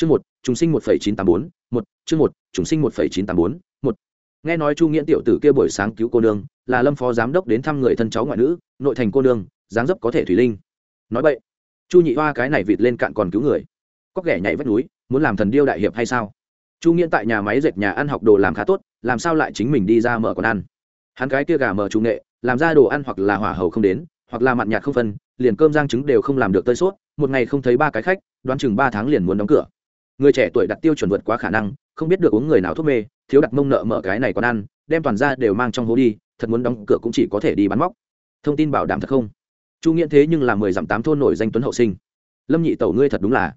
chương một, trùng sinh một phẩy chín tám bốn, một, chương một, trùng sinh một phẩy chín tám bốn, một. Nghe nói chu nghiễn tiểu tử kia buổi sáng cứu cô nương, là lâm phó giám đốc đến thăm người thân cháu ngoại nữ, nội thành cô nương, dáng dấp có thể thủy linh. Nói vậy chu nhị hoa cái này vịt lên cạn còn cứu người. Có ghẻ nhảy vách núi, muốn làm thần điêu đại hiệp hay sao? Chu nghiễn tại nhà máy dệt nhà ăn học đồ làm khá tốt, làm sao lại chính mình đi ra mở quán ăn? Hắn cái kia gà mở trung nghệ, làm ra đồ ăn hoặc là hỏa hầu không đến, hoặc là mặn nhạt không phân, liền cơm giang trứng đều không làm được tơi sốt một ngày không thấy ba cái khách, đoán chừng ba tháng liền muốn đóng cửa người trẻ tuổi đặt tiêu chuẩn vượt quá khả năng, không biết được uống người nào thuốc mê, thiếu đặt mông nợ mở cái này còn ăn, đem toàn ra đều mang trong hố đi, thật muốn đóng cửa cũng chỉ có thể đi bắn móc. Thông tin bảo đảm thật không? Chu nghĩa thế nhưng là mười dặm tám thôn nổi danh tuấn hậu sinh. Lâm nhị tẩu ngươi thật đúng là.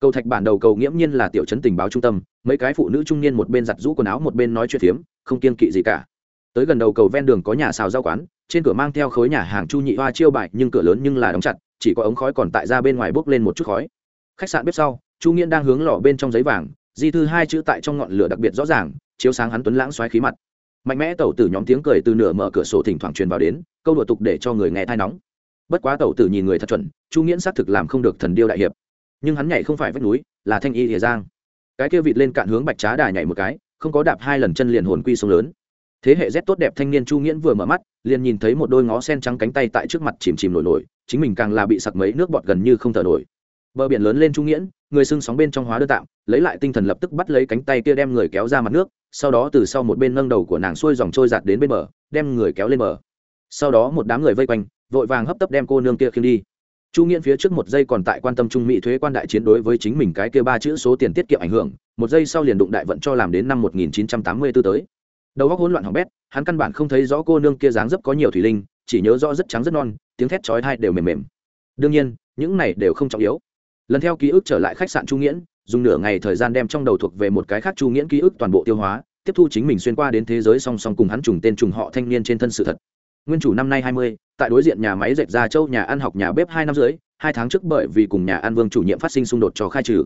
Cầu thạch bản đầu cầu nghiễm nhiên là tiểu chấn tình báo trung tâm, mấy cái phụ nữ trung niên một bên giặt rũ quần áo một bên nói chuyện phiếm, không kiên kỵ gì cả. Tới gần đầu cầu ven đường có nhà xào rau quán, trên cửa mang theo khối nhà hàng chu nhị hoa chiêu bại nhưng cửa lớn nhưng là đóng chặt, chỉ có ống khói còn tại ra bên ngoài bốc lên một chút khói. Khách sạn bếp sau chu nghiễn đang hướng lò bên trong giấy vàng, di thư hai chữ tại trong ngọn lửa đặc biệt rõ ràng, chiếu sáng hắn tuấn lãng xoáy khí mặt. Mạnh mẽ tẩu tử nhóm tiếng cười từ nửa mở cửa sổ thỉnh thoảng truyền vào đến, câu đùa tục để cho người nghe thai nóng. Bất quá tẩu tử nhìn người thật chuẩn, chu nghiễn xác thực làm không được thần điêu đại hiệp. Nhưng hắn nhảy không phải vách núi, là thanh y thìa giang. Cái kia vịt lên cạn hướng bạch trá đà nhảy một cái, không có đạp hai lần chân liền hồn quy sông lớn. Thế hệ rét tốt đẹp thanh niên chu nghiễn vừa mở mắt, liền nhìn thấy một đôi ngó sen trắng cánh tay tại trước mặt chìm chìm nổi nổi, chính mình càng là bị sặc mấy nước bọt gần như không thở nổi bờ biển lớn lên chu nghiễn, người sưng sóng bên trong hóa đơn tạm, lấy lại tinh thần lập tức bắt lấy cánh tay kia đem người kéo ra mặt nước, sau đó từ sau một bên nâng đầu của nàng xuôi dòng trôi giạt đến bên bờ, đem người kéo lên bờ. Sau đó một đám người vây quanh, vội vàng hấp tấp đem cô nương kia khiêng đi. Chu nghiễn phía trước một giây còn tại quan tâm trung mỹ thuế quan đại chiến đối với chính mình cái kia ba chữ số tiền tiết kiệm ảnh hưởng, một giây sau liền đụng đại vận cho làm đến năm 1984 tới. Đầu óc hỗn loạn hỏng bét, hắn căn bản không thấy rõ cô nương kia dáng dấp có nhiều thủy linh, chỉ nhớ rõ rất trắng rất non, tiếng thét chói tai đều mềm mềm. Đương nhiên, những này đều không trọng yếu lần theo ký ức trở lại khách sạn chu nghiễn, dùng nửa ngày thời gian đem trong đầu thuộc về một cái khác chu nghiễn ký ức toàn bộ tiêu hóa, tiếp thu chính mình xuyên qua đến thế giới song song cùng hắn trùng tên trùng họ thanh niên trên thân sự thật. Nguyên chủ năm nay hai mươi, tại đối diện nhà máy dệt ra châu nhà ăn học nhà bếp hai năm dưới hai tháng trước bởi vì cùng nhà ăn vương chủ nhiệm phát sinh xung đột cho khai trừ.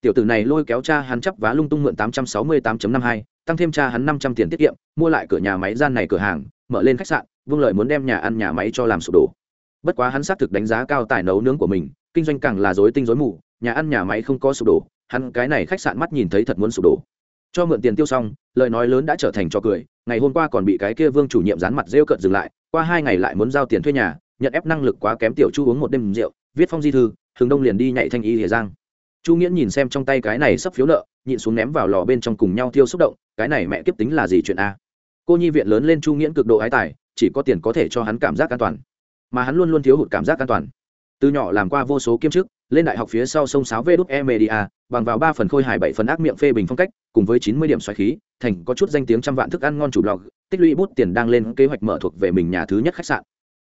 Tiểu tử này lôi kéo cha hắn chấp vá lung tung mượn tám trăm sáu mươi tám năm hai, tăng thêm cha hắn năm trăm tiền tiết kiệm, mua lại cửa nhà máy gian này cửa hàng, mở lên khách sạn, vương lợi muốn đem nhà ăn nhà máy cho làm sụp đổ. Bất quá hắn xác thực đánh giá cao tài nấu nướng của mình kinh doanh càng là dối tinh dối mù, nhà ăn nhà máy không có sụp đổ, hắn cái này khách sạn mắt nhìn thấy thật muốn sụp đổ. Cho mượn tiền tiêu xong, lời nói lớn đã trở thành cho cười, ngày hôm qua còn bị cái kia vương chủ nhiệm dán mặt rêu cợt dừng lại, qua hai ngày lại muốn giao tiền thuê nhà, nhận ép năng lực quá kém tiểu chu uống một đêm rượu, viết phong di thư thường đông liền đi nhạy thanh y hề giang. Chu nghiễn nhìn xem trong tay cái này sắp phiếu nợ, nhịn xuống ném vào lò bên trong cùng nhau tiêu xúc động, cái này mẹ kiếp tính là gì chuyện a? Cô nhi viện lớn lên chu nghiễn cực độ ái tài, chỉ có tiền có thể cho hắn cảm giác an toàn. Mà hắn luôn luôn thiếu hụt cảm giác an toàn từ nhỏ làm qua vô số kiêm chức lên đại học phía sau sông sáo vê đúc e media bằng vào ba phần khôi hài bảy phần ác miệng phê bình phong cách cùng với chín mươi điểm xoáy khí thành có chút danh tiếng trăm vạn thức ăn ngon chủ blog tích lũy bút tiền đang lên kế hoạch mở thuộc về mình nhà thứ nhất khách sạn.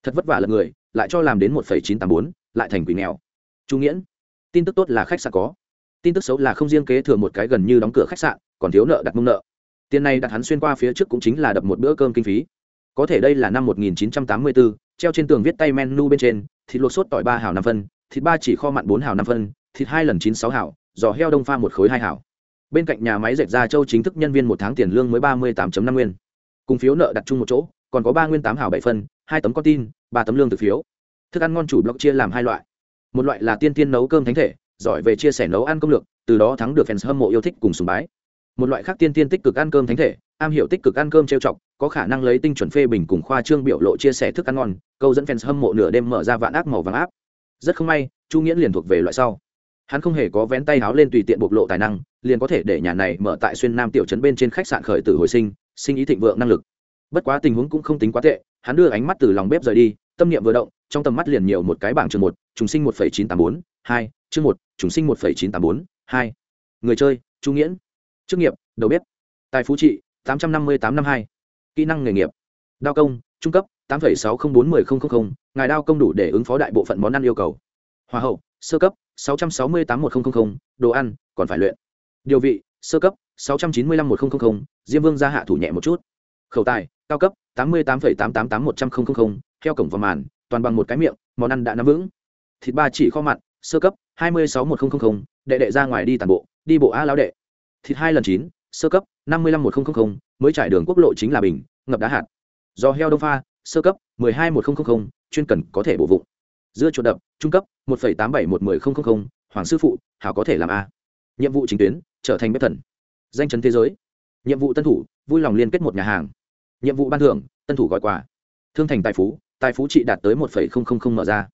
Thật vất vả là người lại cho làm đến một phẩy chín tám bốn lại thành quỷ nghèo. Chú nghĩa, tin tức tốt là khách sạn có. Tin tức xấu là không riêng kế thừa một cái gần như đóng cửa khách sạn còn thiếu nợ đặt mông nợ. Tiền này đặt hắn xuyên qua phía trước cũng chính là đập một bữa cơm kinh phí có thể đây là năm 1984, treo trên tường viết tay menu bên trên thịt luộc sốt tỏi ba hào năm phân thịt ba chỉ kho mặn bốn hào năm phân thịt hai lần chín sáu hào giò heo đông pha một khối hai hào. Bên cạnh nhà máy dệt ra châu chính thức nhân viên một tháng tiền lương mới ba mươi tám năm nguyên. Cùng phiếu nợ đặt chung một chỗ còn có ba nguyên tám hào bảy phân hai tấm con tin ba tấm lương từ phiếu. Thức ăn ngon chủ blog chia làm hai loại. Một loại là tiên tiên nấu cơm thánh thể giỏi về chia sẻ nấu ăn công lược từ đó thắng được fans hâm mộ yêu thích cùng sùng bái một loại khác tiên tiên tích cực ăn cơm thánh thể, am hiểu tích cực ăn cơm trêu chọc, có khả năng lấy tinh chuẩn phê bình cùng khoa trương biểu lộ chia sẻ thức ăn ngon, câu dẫn fans hâm mộ nửa đêm mở ra vạn ác màu vàng áp. Rất không may, chu nghĩa liền thuộc về loại sau. Hắn không hề có vén tay háo lên tùy tiện bộc lộ tài năng, liền có thể để nhà này mở tại xuyên nam tiểu trấn bên trên khách sạn khởi tử hồi sinh sinh ý thịnh vượng năng lực. Bất quá tình huống cũng không tính quá tệ, hắn đưa ánh mắt từ lòng bếp rời đi, tâm niệm vừa động, trong tầm mắt liền nhiều một cái bảng trường một, trùng sinh một phẩy chín tám bốn, hai, chương một, trùng sinh một phẩy chín tám bốn, hai. Người chơi, chu nghiễn chức nghiệp, đầu bếp. Tài phú trị, tám trăm năm mươi tám năm hai. Kỹ năng nghề nghiệp. Đao công, trung cấp, tám sáu không bốn mươi ngài đao công đủ để ứng phó đại bộ phận món ăn yêu cầu. Hòa hậu, sơ cấp, sáu trăm sáu mươi tám một nghìn đồ ăn, còn phải luyện. Điều vị, sơ cấp, sáu trăm chín mươi năm một nghìn diêm vương gia hạ thủ nhẹ một chút. Khẩu tài, cao cấp, tám mươi tám tám tám tám một trăm linh theo cổng vào màn, toàn bằng một cái miệng, món ăn đã nắm vững. Thịt ba chỉ kho mặn, sơ cấp, hai mươi sáu một nghìn đệ đệ ra ngoài đi tàn bộ, đi bộ a lão đệ thịt hai lần chín, sơ cấp, năm mươi năm một nghìn mới trải đường quốc lộ chính là bình, ngập đá hạt. Do heo đông pha, sơ cấp, mười hai một nghìn chuyên cần có thể bổ vụng dưa chuột đập, trung cấp, một tám bảy một mươi hoàng sư phụ, hảo có thể làm a. Nhiệm vụ chính tuyến, trở thành bếp thần. Danh chấn thế giới. Nhiệm vụ tân thủ, vui lòng liên kết một nhà hàng. Nhiệm vụ ban thưởng, tân thủ gọi quà. Thương thành tài phú tài phú trị đạt tới một mở ra.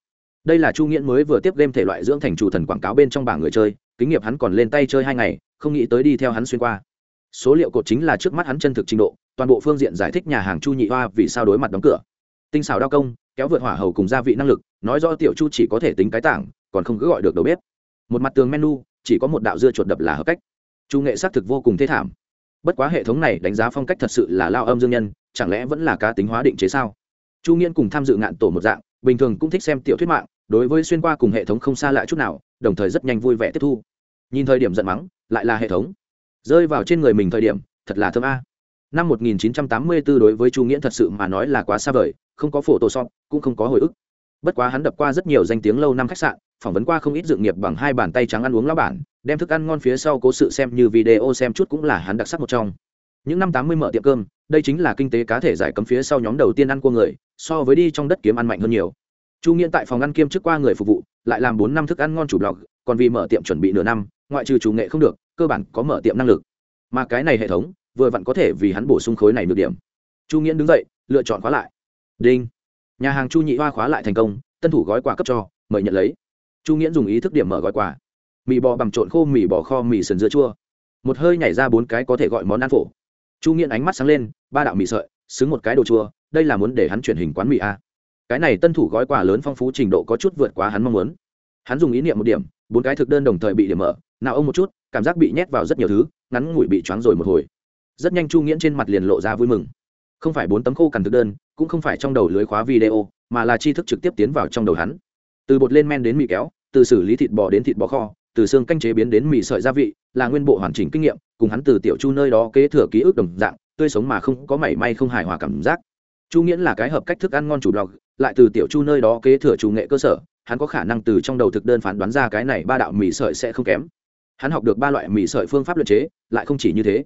Đây là chu nghiễn mới vừa tiếp game thể loại dưỡng thành chủ thần quảng cáo bên trong bảng người chơi kinh nghiệm hắn còn lên tay chơi hai ngày, không nghĩ tới đi theo hắn xuyên qua. Số liệu cột chính là trước mắt hắn chân thực trình độ, toàn bộ phương diện giải thích nhà hàng chu nhị hoa vì sao đối mặt đóng cửa. Tinh xảo đao công, kéo vượt hỏa hầu cùng gia vị năng lực, nói rõ tiểu chu chỉ có thể tính cái tảng, còn không cứ gọi được đầu bếp. Một mặt tường menu, chỉ có một đạo dưa chuột đập là hợp cách. Chu nghệ xác thực vô cùng thê thảm. Bất quá hệ thống này đánh giá phong cách thật sự là lao âm dương nhân, chẳng lẽ vẫn là cá tính hóa định chế sao? Chu nghiên cùng tham dự ngạn tổ một dạng, bình thường cũng thích xem tiểu thuyết mạng, đối với xuyên qua cùng hệ thống không xa lạ chút nào, đồng thời rất nhanh vui vẻ tiếp thu nhìn thời điểm giận mắng, lại là hệ thống. Rơi vào trên người mình thời điểm, thật là thơm a. Năm 1984 đối với chu nghĩa thật sự mà nói là quá xa vời, không có phổ tổ song cũng không có hồi ức. Bất quá hắn đập qua rất nhiều danh tiếng lâu năm khách sạn, phỏng vấn qua không ít dự nghiệp bằng hai bàn tay trắng ăn uống lao bản, đem thức ăn ngon phía sau cố sự xem như video xem chút cũng là hắn đặc sắc một trong. Những năm tám mươi mở tiệm cơm, đây chính là kinh tế cá thể giải cấm phía sau nhóm đầu tiên ăn cua người, so với đi trong đất kiếm ăn mạnh hơn nhiều chu nghiễn tại phòng ăn kiêm trước qua người phục vụ, lại làm bốn năm thức ăn ngon chủ blog, còn vì mở tiệm chuẩn bị nửa năm, ngoại trừ chủ nghệ không được, cơ bản có mở tiệm năng lực. Mà cái này hệ thống, vừa vặn có thể vì hắn bổ sung khối này được điểm. Chu nghiễn đứng dậy, lựa chọn khóa lại. Đinh. Nhà hàng chu nhị hoa khóa lại thành công, tân thủ gói quà cấp cho, mời nhận lấy. Chu nghiễn dùng ý thức điểm mở gói quà. Mì bò bằng trộn khô, mì bò kho, mì sườn dưa chua. Một hơi nhảy ra bốn cái có thể gọi món ăn phổ. Chu nghiễn ánh mắt sáng lên, ba đạo mì sợi, xứng một cái đồ chua, đây là muốn để hắn chuyển hình quán mì a cái này tân thủ gói quà lớn phong phú trình độ có chút vượt quá hắn mong muốn. Hắn dùng ý niệm một điểm, bốn cái thực đơn đồng thời bị điểm mở. Nào ông một chút, cảm giác bị nhét vào rất nhiều thứ, ngắn ngủi bị choáng rồi một hồi. Rất nhanh chu nghiễn trên mặt liền lộ ra vui mừng. Không phải bốn tấm khô cằn thực đơn, cũng không phải trong đầu lưới khóa video, mà là tri thức trực tiếp tiến vào trong đầu hắn. Từ bột lên men đến mì kéo, từ xử lý thịt bò đến thịt bò kho, từ xương canh chế biến đến mì sợi gia vị, là nguyên bộ hoàn chỉnh kinh nghiệm, cùng hắn từ tiểu chu nơi đó kế thừa ký ức đồng dạng, tươi sống mà không có mảy may không hài hòa cảm giác chu nghiễn là cái hợp cách thức ăn ngon chủ blog, lại từ tiểu chu nơi đó kế thừa chủ nghệ cơ sở, hắn có khả năng từ trong đầu thực đơn phán đoán ra cái này ba đạo mì sợi sẽ không kém. Hắn học được ba loại mì sợi phương pháp luyện chế, lại không chỉ như thế.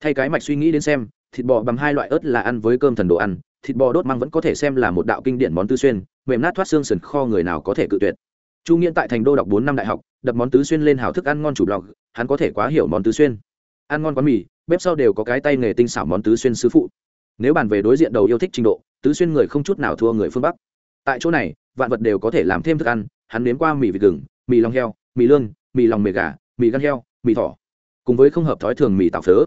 Thay cái mạch suy nghĩ đến xem, thịt bò bằng hai loại ớt là ăn với cơm thần đồ ăn, thịt bò đốt măng vẫn có thể xem là một đạo kinh điển món tứ xuyên, mềm nát thoát xương sườn kho người nào có thể cự tuyệt. Chu nghiễn tại thành đô đọc bốn năm đại học, đập món tứ xuyên lên hào thức ăn ngon chủ blog, hắn có thể quá hiểu món tứ xuyên. Ăn ngon quán mì, bếp sau đều có cái tay nghề tinh xảo món tứ xuyên sư phụ nếu bàn về đối diện đầu yêu thích trình độ, tứ xuyên người không chút nào thua người phương bắc. Tại chỗ này, vạn vật đều có thể làm thêm thức ăn, hắn nếm qua mì vịt gừng, mì lòng heo, mì lương mì lòng mề gà, mì gan heo, mì thỏ. Cùng với không hợp thói thường mì tạo phớ.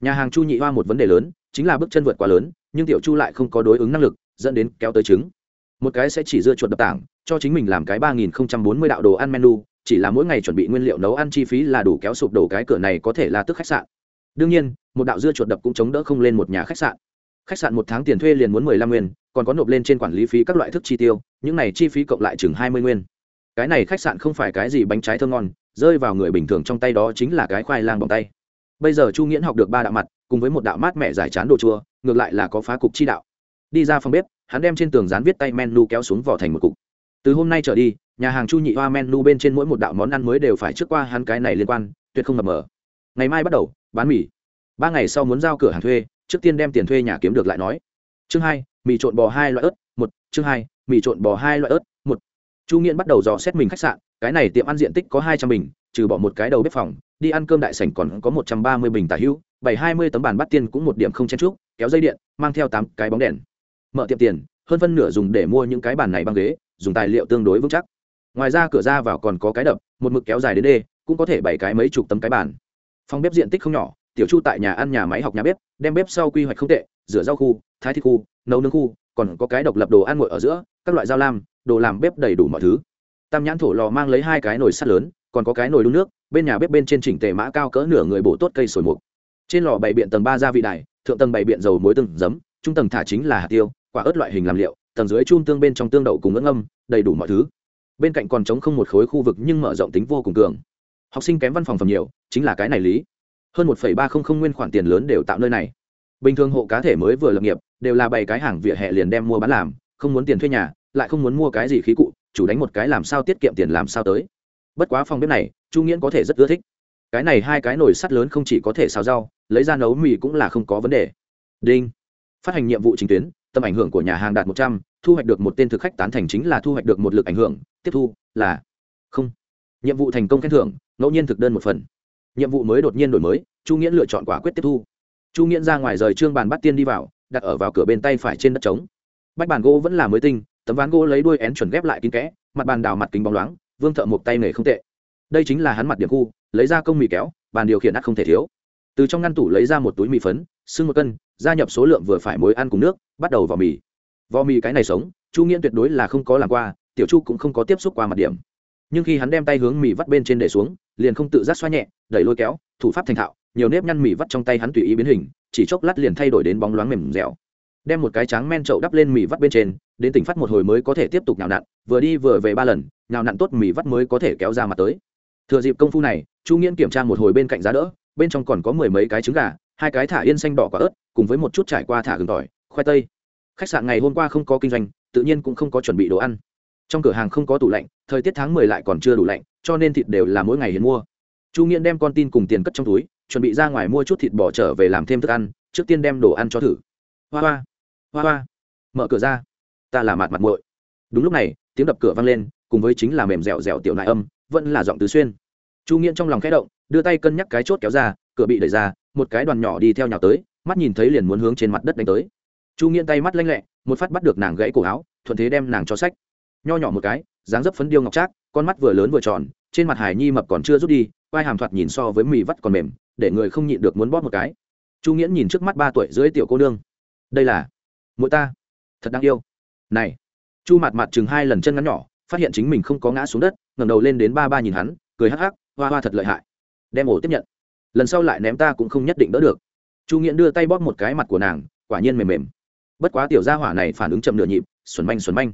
Nhà hàng chu nhị hoa một vấn đề lớn, chính là bước chân vượt quá lớn, nhưng tiểu chu lại không có đối ứng năng lực, dẫn đến kéo tới trứng. Một cái sẽ chỉ dưa chuột đập tảng, cho chính mình làm cái ba nghìn không trăm bốn mươi đạo đồ ăn menu, chỉ là mỗi ngày chuẩn bị nguyên liệu nấu ăn chi phí là đủ kéo sụp đổ cái cửa này có thể là tức khách sạn. Đương nhiên, một đạo dưa chuột đập cũng chống đỡ không lên một nhà khách sạn khách sạn một tháng tiền thuê liền muốn mười lăm nguyên, còn có nộp lên trên quản lý phí các loại thức chi tiêu, những này chi phí cộng lại chừng hai mươi nguyên. Cái này khách sạn không phải cái gì bánh trái thơ ngon, rơi vào người bình thường trong tay đó chính là cái khoai lang bằng tay. Bây giờ chu nghiễn học được ba đạo mặt, cùng với một đạo mát mẹ giải chán đồ chua, ngược lại là có phá cục chi đạo. Đi ra phòng bếp, hắn đem trên tường dán viết tay menu kéo xuống vỏ thành một cục. Từ hôm nay trở đi, nhà hàng chu nhị hoa menu bên trên mỗi một đạo món ăn mới đều phải trước qua hắn cái này liên quan, tuyệt không mập mờ. Ngày mai bắt đầu, bán mì. Ba ngày sau muốn giao cửa hàng thuê trước tiên đem tiền thuê nhà kiếm được lại nói. Chương hai, mì trộn bò hai loại ớt, một, chương hai, mì trộn bò hai loại ớt, một. Chu nghiễn bắt đầu dò xét mình khách sạn, cái này tiệm ăn diện tích có hai trăm bình, trừ bỏ một cái đầu bếp phòng, đi ăn cơm đại sảnh còn có một trăm ba mươi bình tả hữu, bảy hai mươi tấm bàn bắt tiên cũng một điểm không chen trúc kéo dây điện, mang theo tám cái bóng đèn. Mở tiệm tiền, hơn phân nửa dùng để mua những cái bàn này băng ghế, dùng tài liệu tương đối vững chắc. Ngoài ra cửa ra vào còn có cái đập, một mực kéo dài đến đê, cũng có thể bảy cái mấy chục tấm cái bàn. Phòng bếp diện tích không nhỏ tiểu chu tại nhà ăn nhà máy học nhà bếp, đem bếp sau quy hoạch không tệ, rửa rau khu, thái thịt khu, nấu nướng khu, còn có cái độc lập đồ ăn nguội ở giữa, các loại dao lam, đồ làm bếp đầy đủ mọi thứ. Tam nhãn thổ lò mang lấy hai cái nồi sắt lớn, còn có cái nồi đun nước, bên nhà bếp bên trên chỉnh tề mã cao cỡ nửa người bổ tốt cây sồi mục. Trên lò bày biện tầng ba gia vị đài, thượng tầng bày biện dầu muối từng giấm, trung tầng thả chính là hạt tiêu, quả ớt loại hình làm liệu, tầng dưới chun tương bên trong tương đậu cùng ngưỡng âm đầy đủ mọi thứ. Bên cạnh còn trống không một khối khu vực nhưng mở rộng tính vô cùng cường. Học sinh kém văn phòng phẩm nhiều, chính là cái này lý hơn một ba không không nguyên khoản tiền lớn đều tạo nơi này. Bình thường hộ cá thể mới vừa lập nghiệp, đều là bảy cái hàng vỉa hè liền đem mua bán làm, không muốn tiền thuê nhà, lại không muốn mua cái gì khí cụ, chủ đánh một cái làm sao tiết kiệm tiền làm sao tới. Bất quá phòng bếp này, chu nghiễn có thể rất ưa thích. Cái này hai cái nồi sắt lớn không chỉ có thể xào rau, lấy ra nấu mì cũng là không có vấn đề. Đinh. Phát hành nhiệm vụ chính tuyến, tầm ảnh hưởng của nhà hàng đạt một trăm, thu hoạch được một tên thực khách tán thành chính là thu hoạch được một lực ảnh hưởng, tiếp thu là không. Nhiệm vụ thành công khen thưởng, ngẫu nhiên thực đơn một phần nhiệm vụ mới đột nhiên đổi mới, chu nghiễn lựa chọn quả quyết tiếp thu. Chu nghiễn ra ngoài rời trương bàn bắt tiên đi vào, đặt ở vào cửa bên tay phải trên đất trống. Bách bàn gỗ vẫn là mới tinh, tấm ván gỗ lấy đuôi én chuẩn ghép lại kín kẽ, mặt bàn đào mặt kính bóng loáng, vương thợ một tay nghề không tệ. Đây chính là hắn mặt điểm khu, lấy ra công mì kéo, bàn điều khiển ắt không thể thiếu. Từ trong ngăn tủ lấy ra một túi mì phấn, xưng một cân, gia nhập số lượng vừa phải mối ăn cùng nước, bắt đầu vào mì. Vò mì cái này sống, chu nghiễn tuyệt đối là không có làm qua, tiểu chu cũng không có tiếp xúc qua mặt điểm nhưng khi hắn đem tay hướng mì vắt bên trên để xuống, liền không tự giác xoa nhẹ, đẩy lôi kéo, thủ pháp thành thạo, nhiều nếp nhăn mì vắt trong tay hắn tùy ý biến hình, chỉ chốc lát liền thay đổi đến bóng loáng mềm dẻo. Đem một cái tráng men trậu đắp lên mì vắt bên trên, đến tỉnh phát một hồi mới có thể tiếp tục nhào nặn, vừa đi vừa về ba lần, nhào nặn tốt mì vắt mới có thể kéo ra mặt tới. Thừa dịp công phu này, chu nghiễn kiểm tra một hồi bên cạnh giá đỡ, bên trong còn có mười mấy cái trứng gà, hai cái thả yên xanh đỏ quả ớt, cùng với một chút trải qua thả gừng tỏi, khoai tây. Khách sạn ngày hôm qua không có kinh doanh, tự nhiên cũng không có chuẩn bị đồ ăn trong cửa hàng không có tủ lạnh, thời tiết tháng mười lại còn chưa đủ lạnh, cho nên thịt đều là mỗi ngày hiến mua. Chu nghiễn đem con tin cùng tiền cất trong túi, chuẩn bị ra ngoài mua chút thịt bò trở về làm thêm thức ăn, trước tiên đem đồ ăn cho thử. Hoa hoa hoa hoa. Mở cửa ra. Ta là mặt mặt muội. Đúng lúc này, tiếng đập cửa vang lên, cùng với chính là mềm dẻo dẻo tiểu nại âm, vẫn là giọng tứ xuyên. Chu nghiễn trong lòng khẽ động, đưa tay cân nhắc cái chốt kéo ra, cửa bị đẩy ra, một cái đoàn nhỏ đi theo nhào tới, mắt nhìn thấy liền muốn hướng trên mặt đất đánh tới. Chu nghiễn tay mắt lanh lẹ, một phát bắt được nàng gãy cổ áo, thuận thế đem nàng cho sách nho nhỏ một cái, dáng dấp phấn điêu ngọc trác, con mắt vừa lớn vừa tròn, trên mặt hải nhi mập còn chưa rút đi, vai hàm thoạt nhìn so với mì vắt còn mềm, để người không nhịn được muốn bóp một cái. Chu nghiễn nhìn trước mắt ba tuổi dưới tiểu cô nương. Đây là mỗi ta, thật đáng yêu. Này, chu mặt mặt chừng hai lần chân ngắn nhỏ, phát hiện chính mình không có ngã xuống đất, ngẩng đầu lên đến ba ba nhìn hắn, cười hắc hắc, hoa hoa thật lợi hại. Đem ổ tiếp nhận. Lần sau lại ném ta cũng không nhất định đỡ được. Chu nghiễn đưa tay bóp một cái mặt của nàng, quả nhiên mềm mềm. Bất quá tiểu gia hỏa này phản ứng chậm nửa nhịp, xuẩn manh xuẩn manh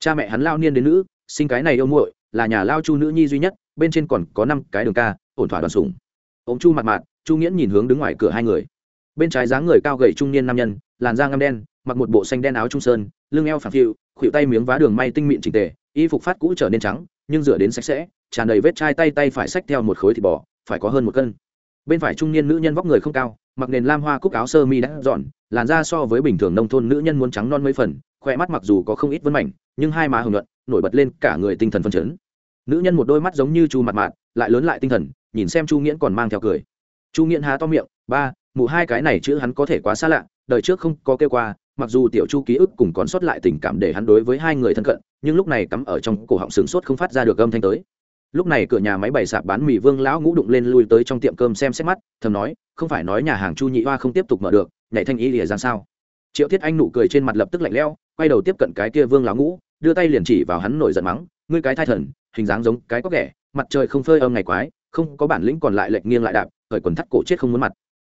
cha mẹ hắn lao niên đến nữ, sinh cái này yêu muội, là nhà lao chu nữ nhi duy nhất, bên trên còn có năm cái đường ca, ổn thỏa đoàn sủng. Ông chu mặt mặt chu nghiễn nhìn hướng đứng ngoài cửa hai người. Bên trái dáng người cao gầy trung niên nam nhân, làn da ngăm đen, mặc một bộ xanh đen áo trung sơn, lưng eo phẳng phiu khuỷu tay miếng vá đường may tinh mịn chỉnh tề, y phục phát cũ trở nên trắng, nhưng rửa đến sạch sẽ, tràn đầy vết chai tay tay phải xách theo một khối thịt bò, phải có hơn một cân. Bên phải trung niên nữ nhân vóc người không cao mặc nền lam hoa cúc áo sơ mi đã dọn, làn da so với bình thường nông thôn nữ nhân muốn trắng non mấy phần khoe mắt mặc dù có không ít vân mảnh, nhưng hai má hồng nhuận, nổi bật lên cả người tinh thần phân chấn. Nữ nhân một đôi mắt giống như chu mặt mạn lại lớn lại tinh thần, nhìn xem chu nghiễn còn mang theo cười. Chu nghiễn há to miệng, ba, mụ hai cái này chữ hắn có thể quá xa lạ, đời trước không có kêu qua, mặc dù tiểu chu ký ức cùng còn sót lại tình cảm để hắn đối với hai người thân cận, nhưng lúc này cắm ở trong cổ họng sướng sốt không phát ra được âm thanh tới lúc này cửa nhà máy bày sạp bán mì vương lão ngũ đụng lên lui tới trong tiệm cơm xem xét mắt, thầm nói, không phải nói nhà hàng chu nhị hoa không tiếp tục mở được, nhảy thanh ý lìa ra sao? Triệu thiết anh nụ cười trên mặt lập tức lạnh leo quay đầu tiếp cận cái kia vương lão ngũ, đưa tay liền chỉ vào hắn nổi giận mắng, ngươi cái thai thần, hình dáng giống cái có ghẻ mặt trời không phơi âm ngày quái, không có bản lĩnh còn lại lệch nghiêng lại đạp khởi quần thắt cổ chết không muốn mặt.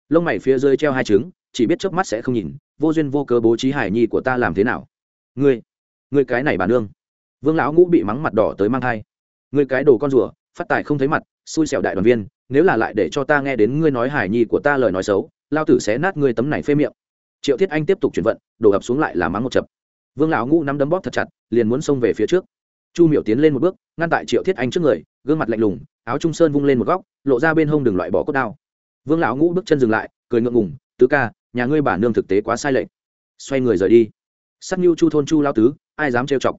Lông mày phía dưới treo hai trứng, chỉ biết chớp mắt sẽ không nhìn, vô duyên vô cớ bố trí hải nhi của ta làm thế nào? Ngươi ngươi cái này bà nương. Vương lão ngũ bị mắng mặt đỏ tới mang thai ngươi cái đồ con rùa, phát tài không thấy mặt, xui xẻo đại đoàn viên, nếu là lại để cho ta nghe đến ngươi nói hải nhi của ta lời nói xấu, lao tử sẽ nát ngươi tấm này phê miệng. Triệu thiết anh tiếp tục chuyển vận, đổ ập xuống lại là mắng một chập. Vương lão ngũ nắm đấm bóp thật chặt, liền muốn xông về phía trước. Chu miểu tiến lên một bước, ngăn tại triệu thiết anh trước người, gương mặt lạnh lùng, áo trung sơn vung lên một góc, lộ ra bên hông đường loại bỏ cốt đao. Vương lão ngũ bước chân dừng lại, cười ngượng ngùng, tứ ca, nhà ngươi bản nương thực tế quá sai lệch. Xoay người rời đi. Sắc như chu thôn chu lao tứ, ai dám trêu chọc?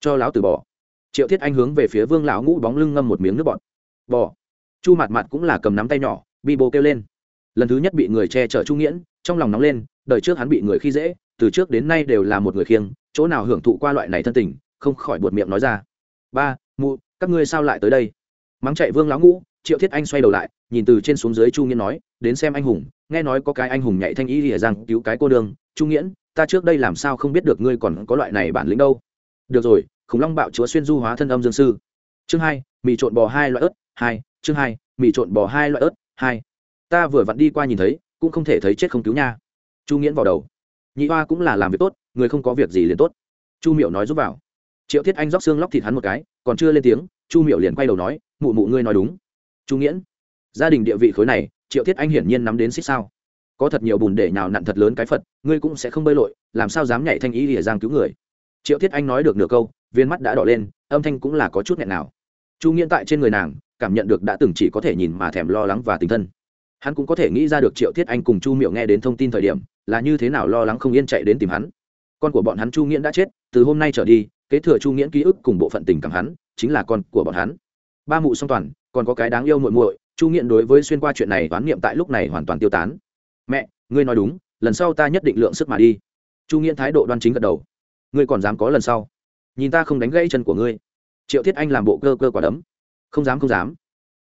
Cho lão tử bỏ triệu thiết anh hướng về phía vương lão ngũ bóng lưng ngâm một miếng nước bọt. Bỏ chu mặt mặt cũng là cầm nắm tay nhỏ, bi bô kêu lên. Lần thứ nhất bị người che chở chu nghiễn, trong lòng nóng lên, đời trước hắn bị người khi dễ, từ trước đến nay đều là một người khiêng, chỗ nào hưởng thụ qua loại này thân tình, không khỏi buột miệng nói ra. Ba, mụ, các ngươi sao lại tới đây? Mắng chạy vương lão ngũ, triệu thiết anh xoay đầu lại, nhìn từ trên xuống dưới chu nghiễn nói, đến xem anh hùng, nghe nói có cái anh hùng nhảy thanh ý lìa rằng cứu cái cô đường. Chu nghiễn, ta trước đây làm sao không biết được ngươi còn có loại này bản lĩnh đâu. Được rồi khủng long bạo chúa xuyên du hóa thân âm dương sư. Chương hai, mì trộn bò hai loại ớt, hai, chương hai, mì trộn bò hai loại ớt, hai. Ta vừa vặn đi qua nhìn thấy, cũng không thể thấy chết không cứu nha. Chu nghiễn vào đầu. Nhị hoa cũng là làm việc tốt, người không có việc gì liền tốt. Chu miệu nói giúp vào. Triệu thiết anh róc xương lóc thịt hắn một cái, còn chưa lên tiếng, chu miệu liền quay đầu nói, mụ mụ ngươi nói đúng. Chu nghiễn, gia đình địa vị khối này, triệu thiết anh hiển nhiên nắm đến xích sao. Có thật nhiều bùn để nhào nặn thật lớn cái phật, ngươi cũng sẽ không bơi lội, làm sao dám nhảy thanh ý lìa giang cứu người? Triệu thiết anh nói được nửa câu viên mắt đã đỏ lên, âm thanh cũng là có chút nghẹn nào. Chu nghiễn tại trên người nàng, cảm nhận được đã từng chỉ có thể nhìn mà thèm lo lắng và tình thân. Hắn cũng có thể nghĩ ra được triệu thiết anh cùng chu miệu nghe đến thông tin thời điểm, là như thế nào lo lắng không yên chạy đến tìm hắn. Con của bọn hắn chu nghiễn đã chết, từ hôm nay trở đi, kế thừa chu nghiễn ký ức cùng bộ phận tình cảm hắn, chính là con của bọn hắn. Ba mụ song toàn, còn có cái đáng yêu muội muội, chu nghiễn đối với xuyên qua chuyện này đoán niệm tại lúc này hoàn toàn tiêu tán. Mẹ, ngươi nói đúng, lần sau ta nhất định lượng sức mà đi. Chu nghiễn thái độ đoan chính gật đầu. Ngươi còn dám có lần sau? Nhìn ta không đánh gãy chân của ngươi. Triệu thiết anh làm bộ cơ cơ quả đấm. Không dám không dám.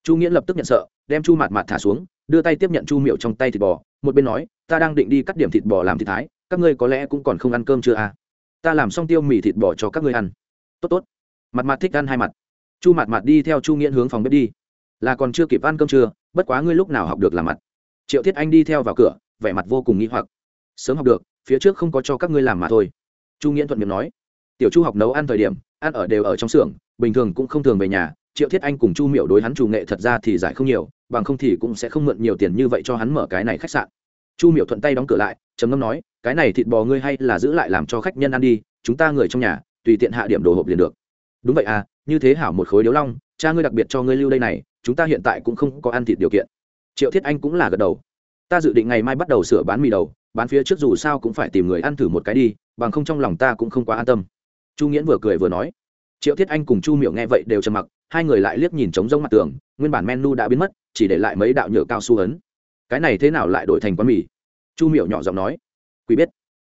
Chu nghiễn lập tức nhận sợ đem chu mạt mạt thả xuống đưa tay tiếp nhận chu miệu trong tay thịt bò một bên nói ta đang định đi cắt điểm thịt bò làm thịt thái các ngươi có lẽ cũng còn không ăn cơm chưa à? Ta làm xong tiêu mì thịt bò cho các ngươi ăn. Tốt tốt. Mặt mặt thích ăn hai mặt. Chu mặt mặt đi theo chu nghiễn hướng phòng bếp đi. Là còn chưa kịp ăn cơm chưa, bất quá ngươi lúc nào học được làm mặt. Triệu thiết anh đi theo vào cửa vẻ mặt vô cùng nghĩ hoặc. Sớm học được phía trước không có cho các ngươi làm mà thôi. Chu nghiễn thuận miệng nói tiểu chu học nấu ăn thời điểm, ăn ở đều ở trong xưởng, bình thường cũng không thường về nhà, triệu thiết anh cùng chu miệu đối hắn chủ nghệ thật ra thì giải không nhiều, bằng không thì cũng sẽ không mượn nhiều tiền như vậy cho hắn mở cái này khách sạn. Chu miệu thuận tay đóng cửa lại, trầm ngâm nói, cái này thịt bò ngươi hay là giữ lại làm cho khách nhân ăn đi, chúng ta người trong nhà, tùy tiện hạ điểm đồ hộp liền được. Đúng vậy à như thế hảo một khối điếu long, cha ngươi đặc biệt cho ngươi lưu đây này, chúng ta hiện tại cũng không có ăn thịt điều kiện. Triệu thiết anh cũng là gật đầu. Ta dự định ngày mai bắt đầu sửa bán mì đầu, bán phía trước dù sao cũng phải tìm người ăn thử một cái đi, bằng không trong lòng ta cũng không quá an tâm chu nghiễn vừa cười vừa nói. Triệu thiết anh cùng chu miểu nghe vậy đều trầm mặc, hai người lại liếc nhìn trống rông mặt tường, nguyên bản menu đã biến mất, chỉ để lại mấy đạo nhựa cao su ấn. Cái này thế nào lại đổi thành quán mì? Chu miểu nhỏ giọng nói. Quý biết.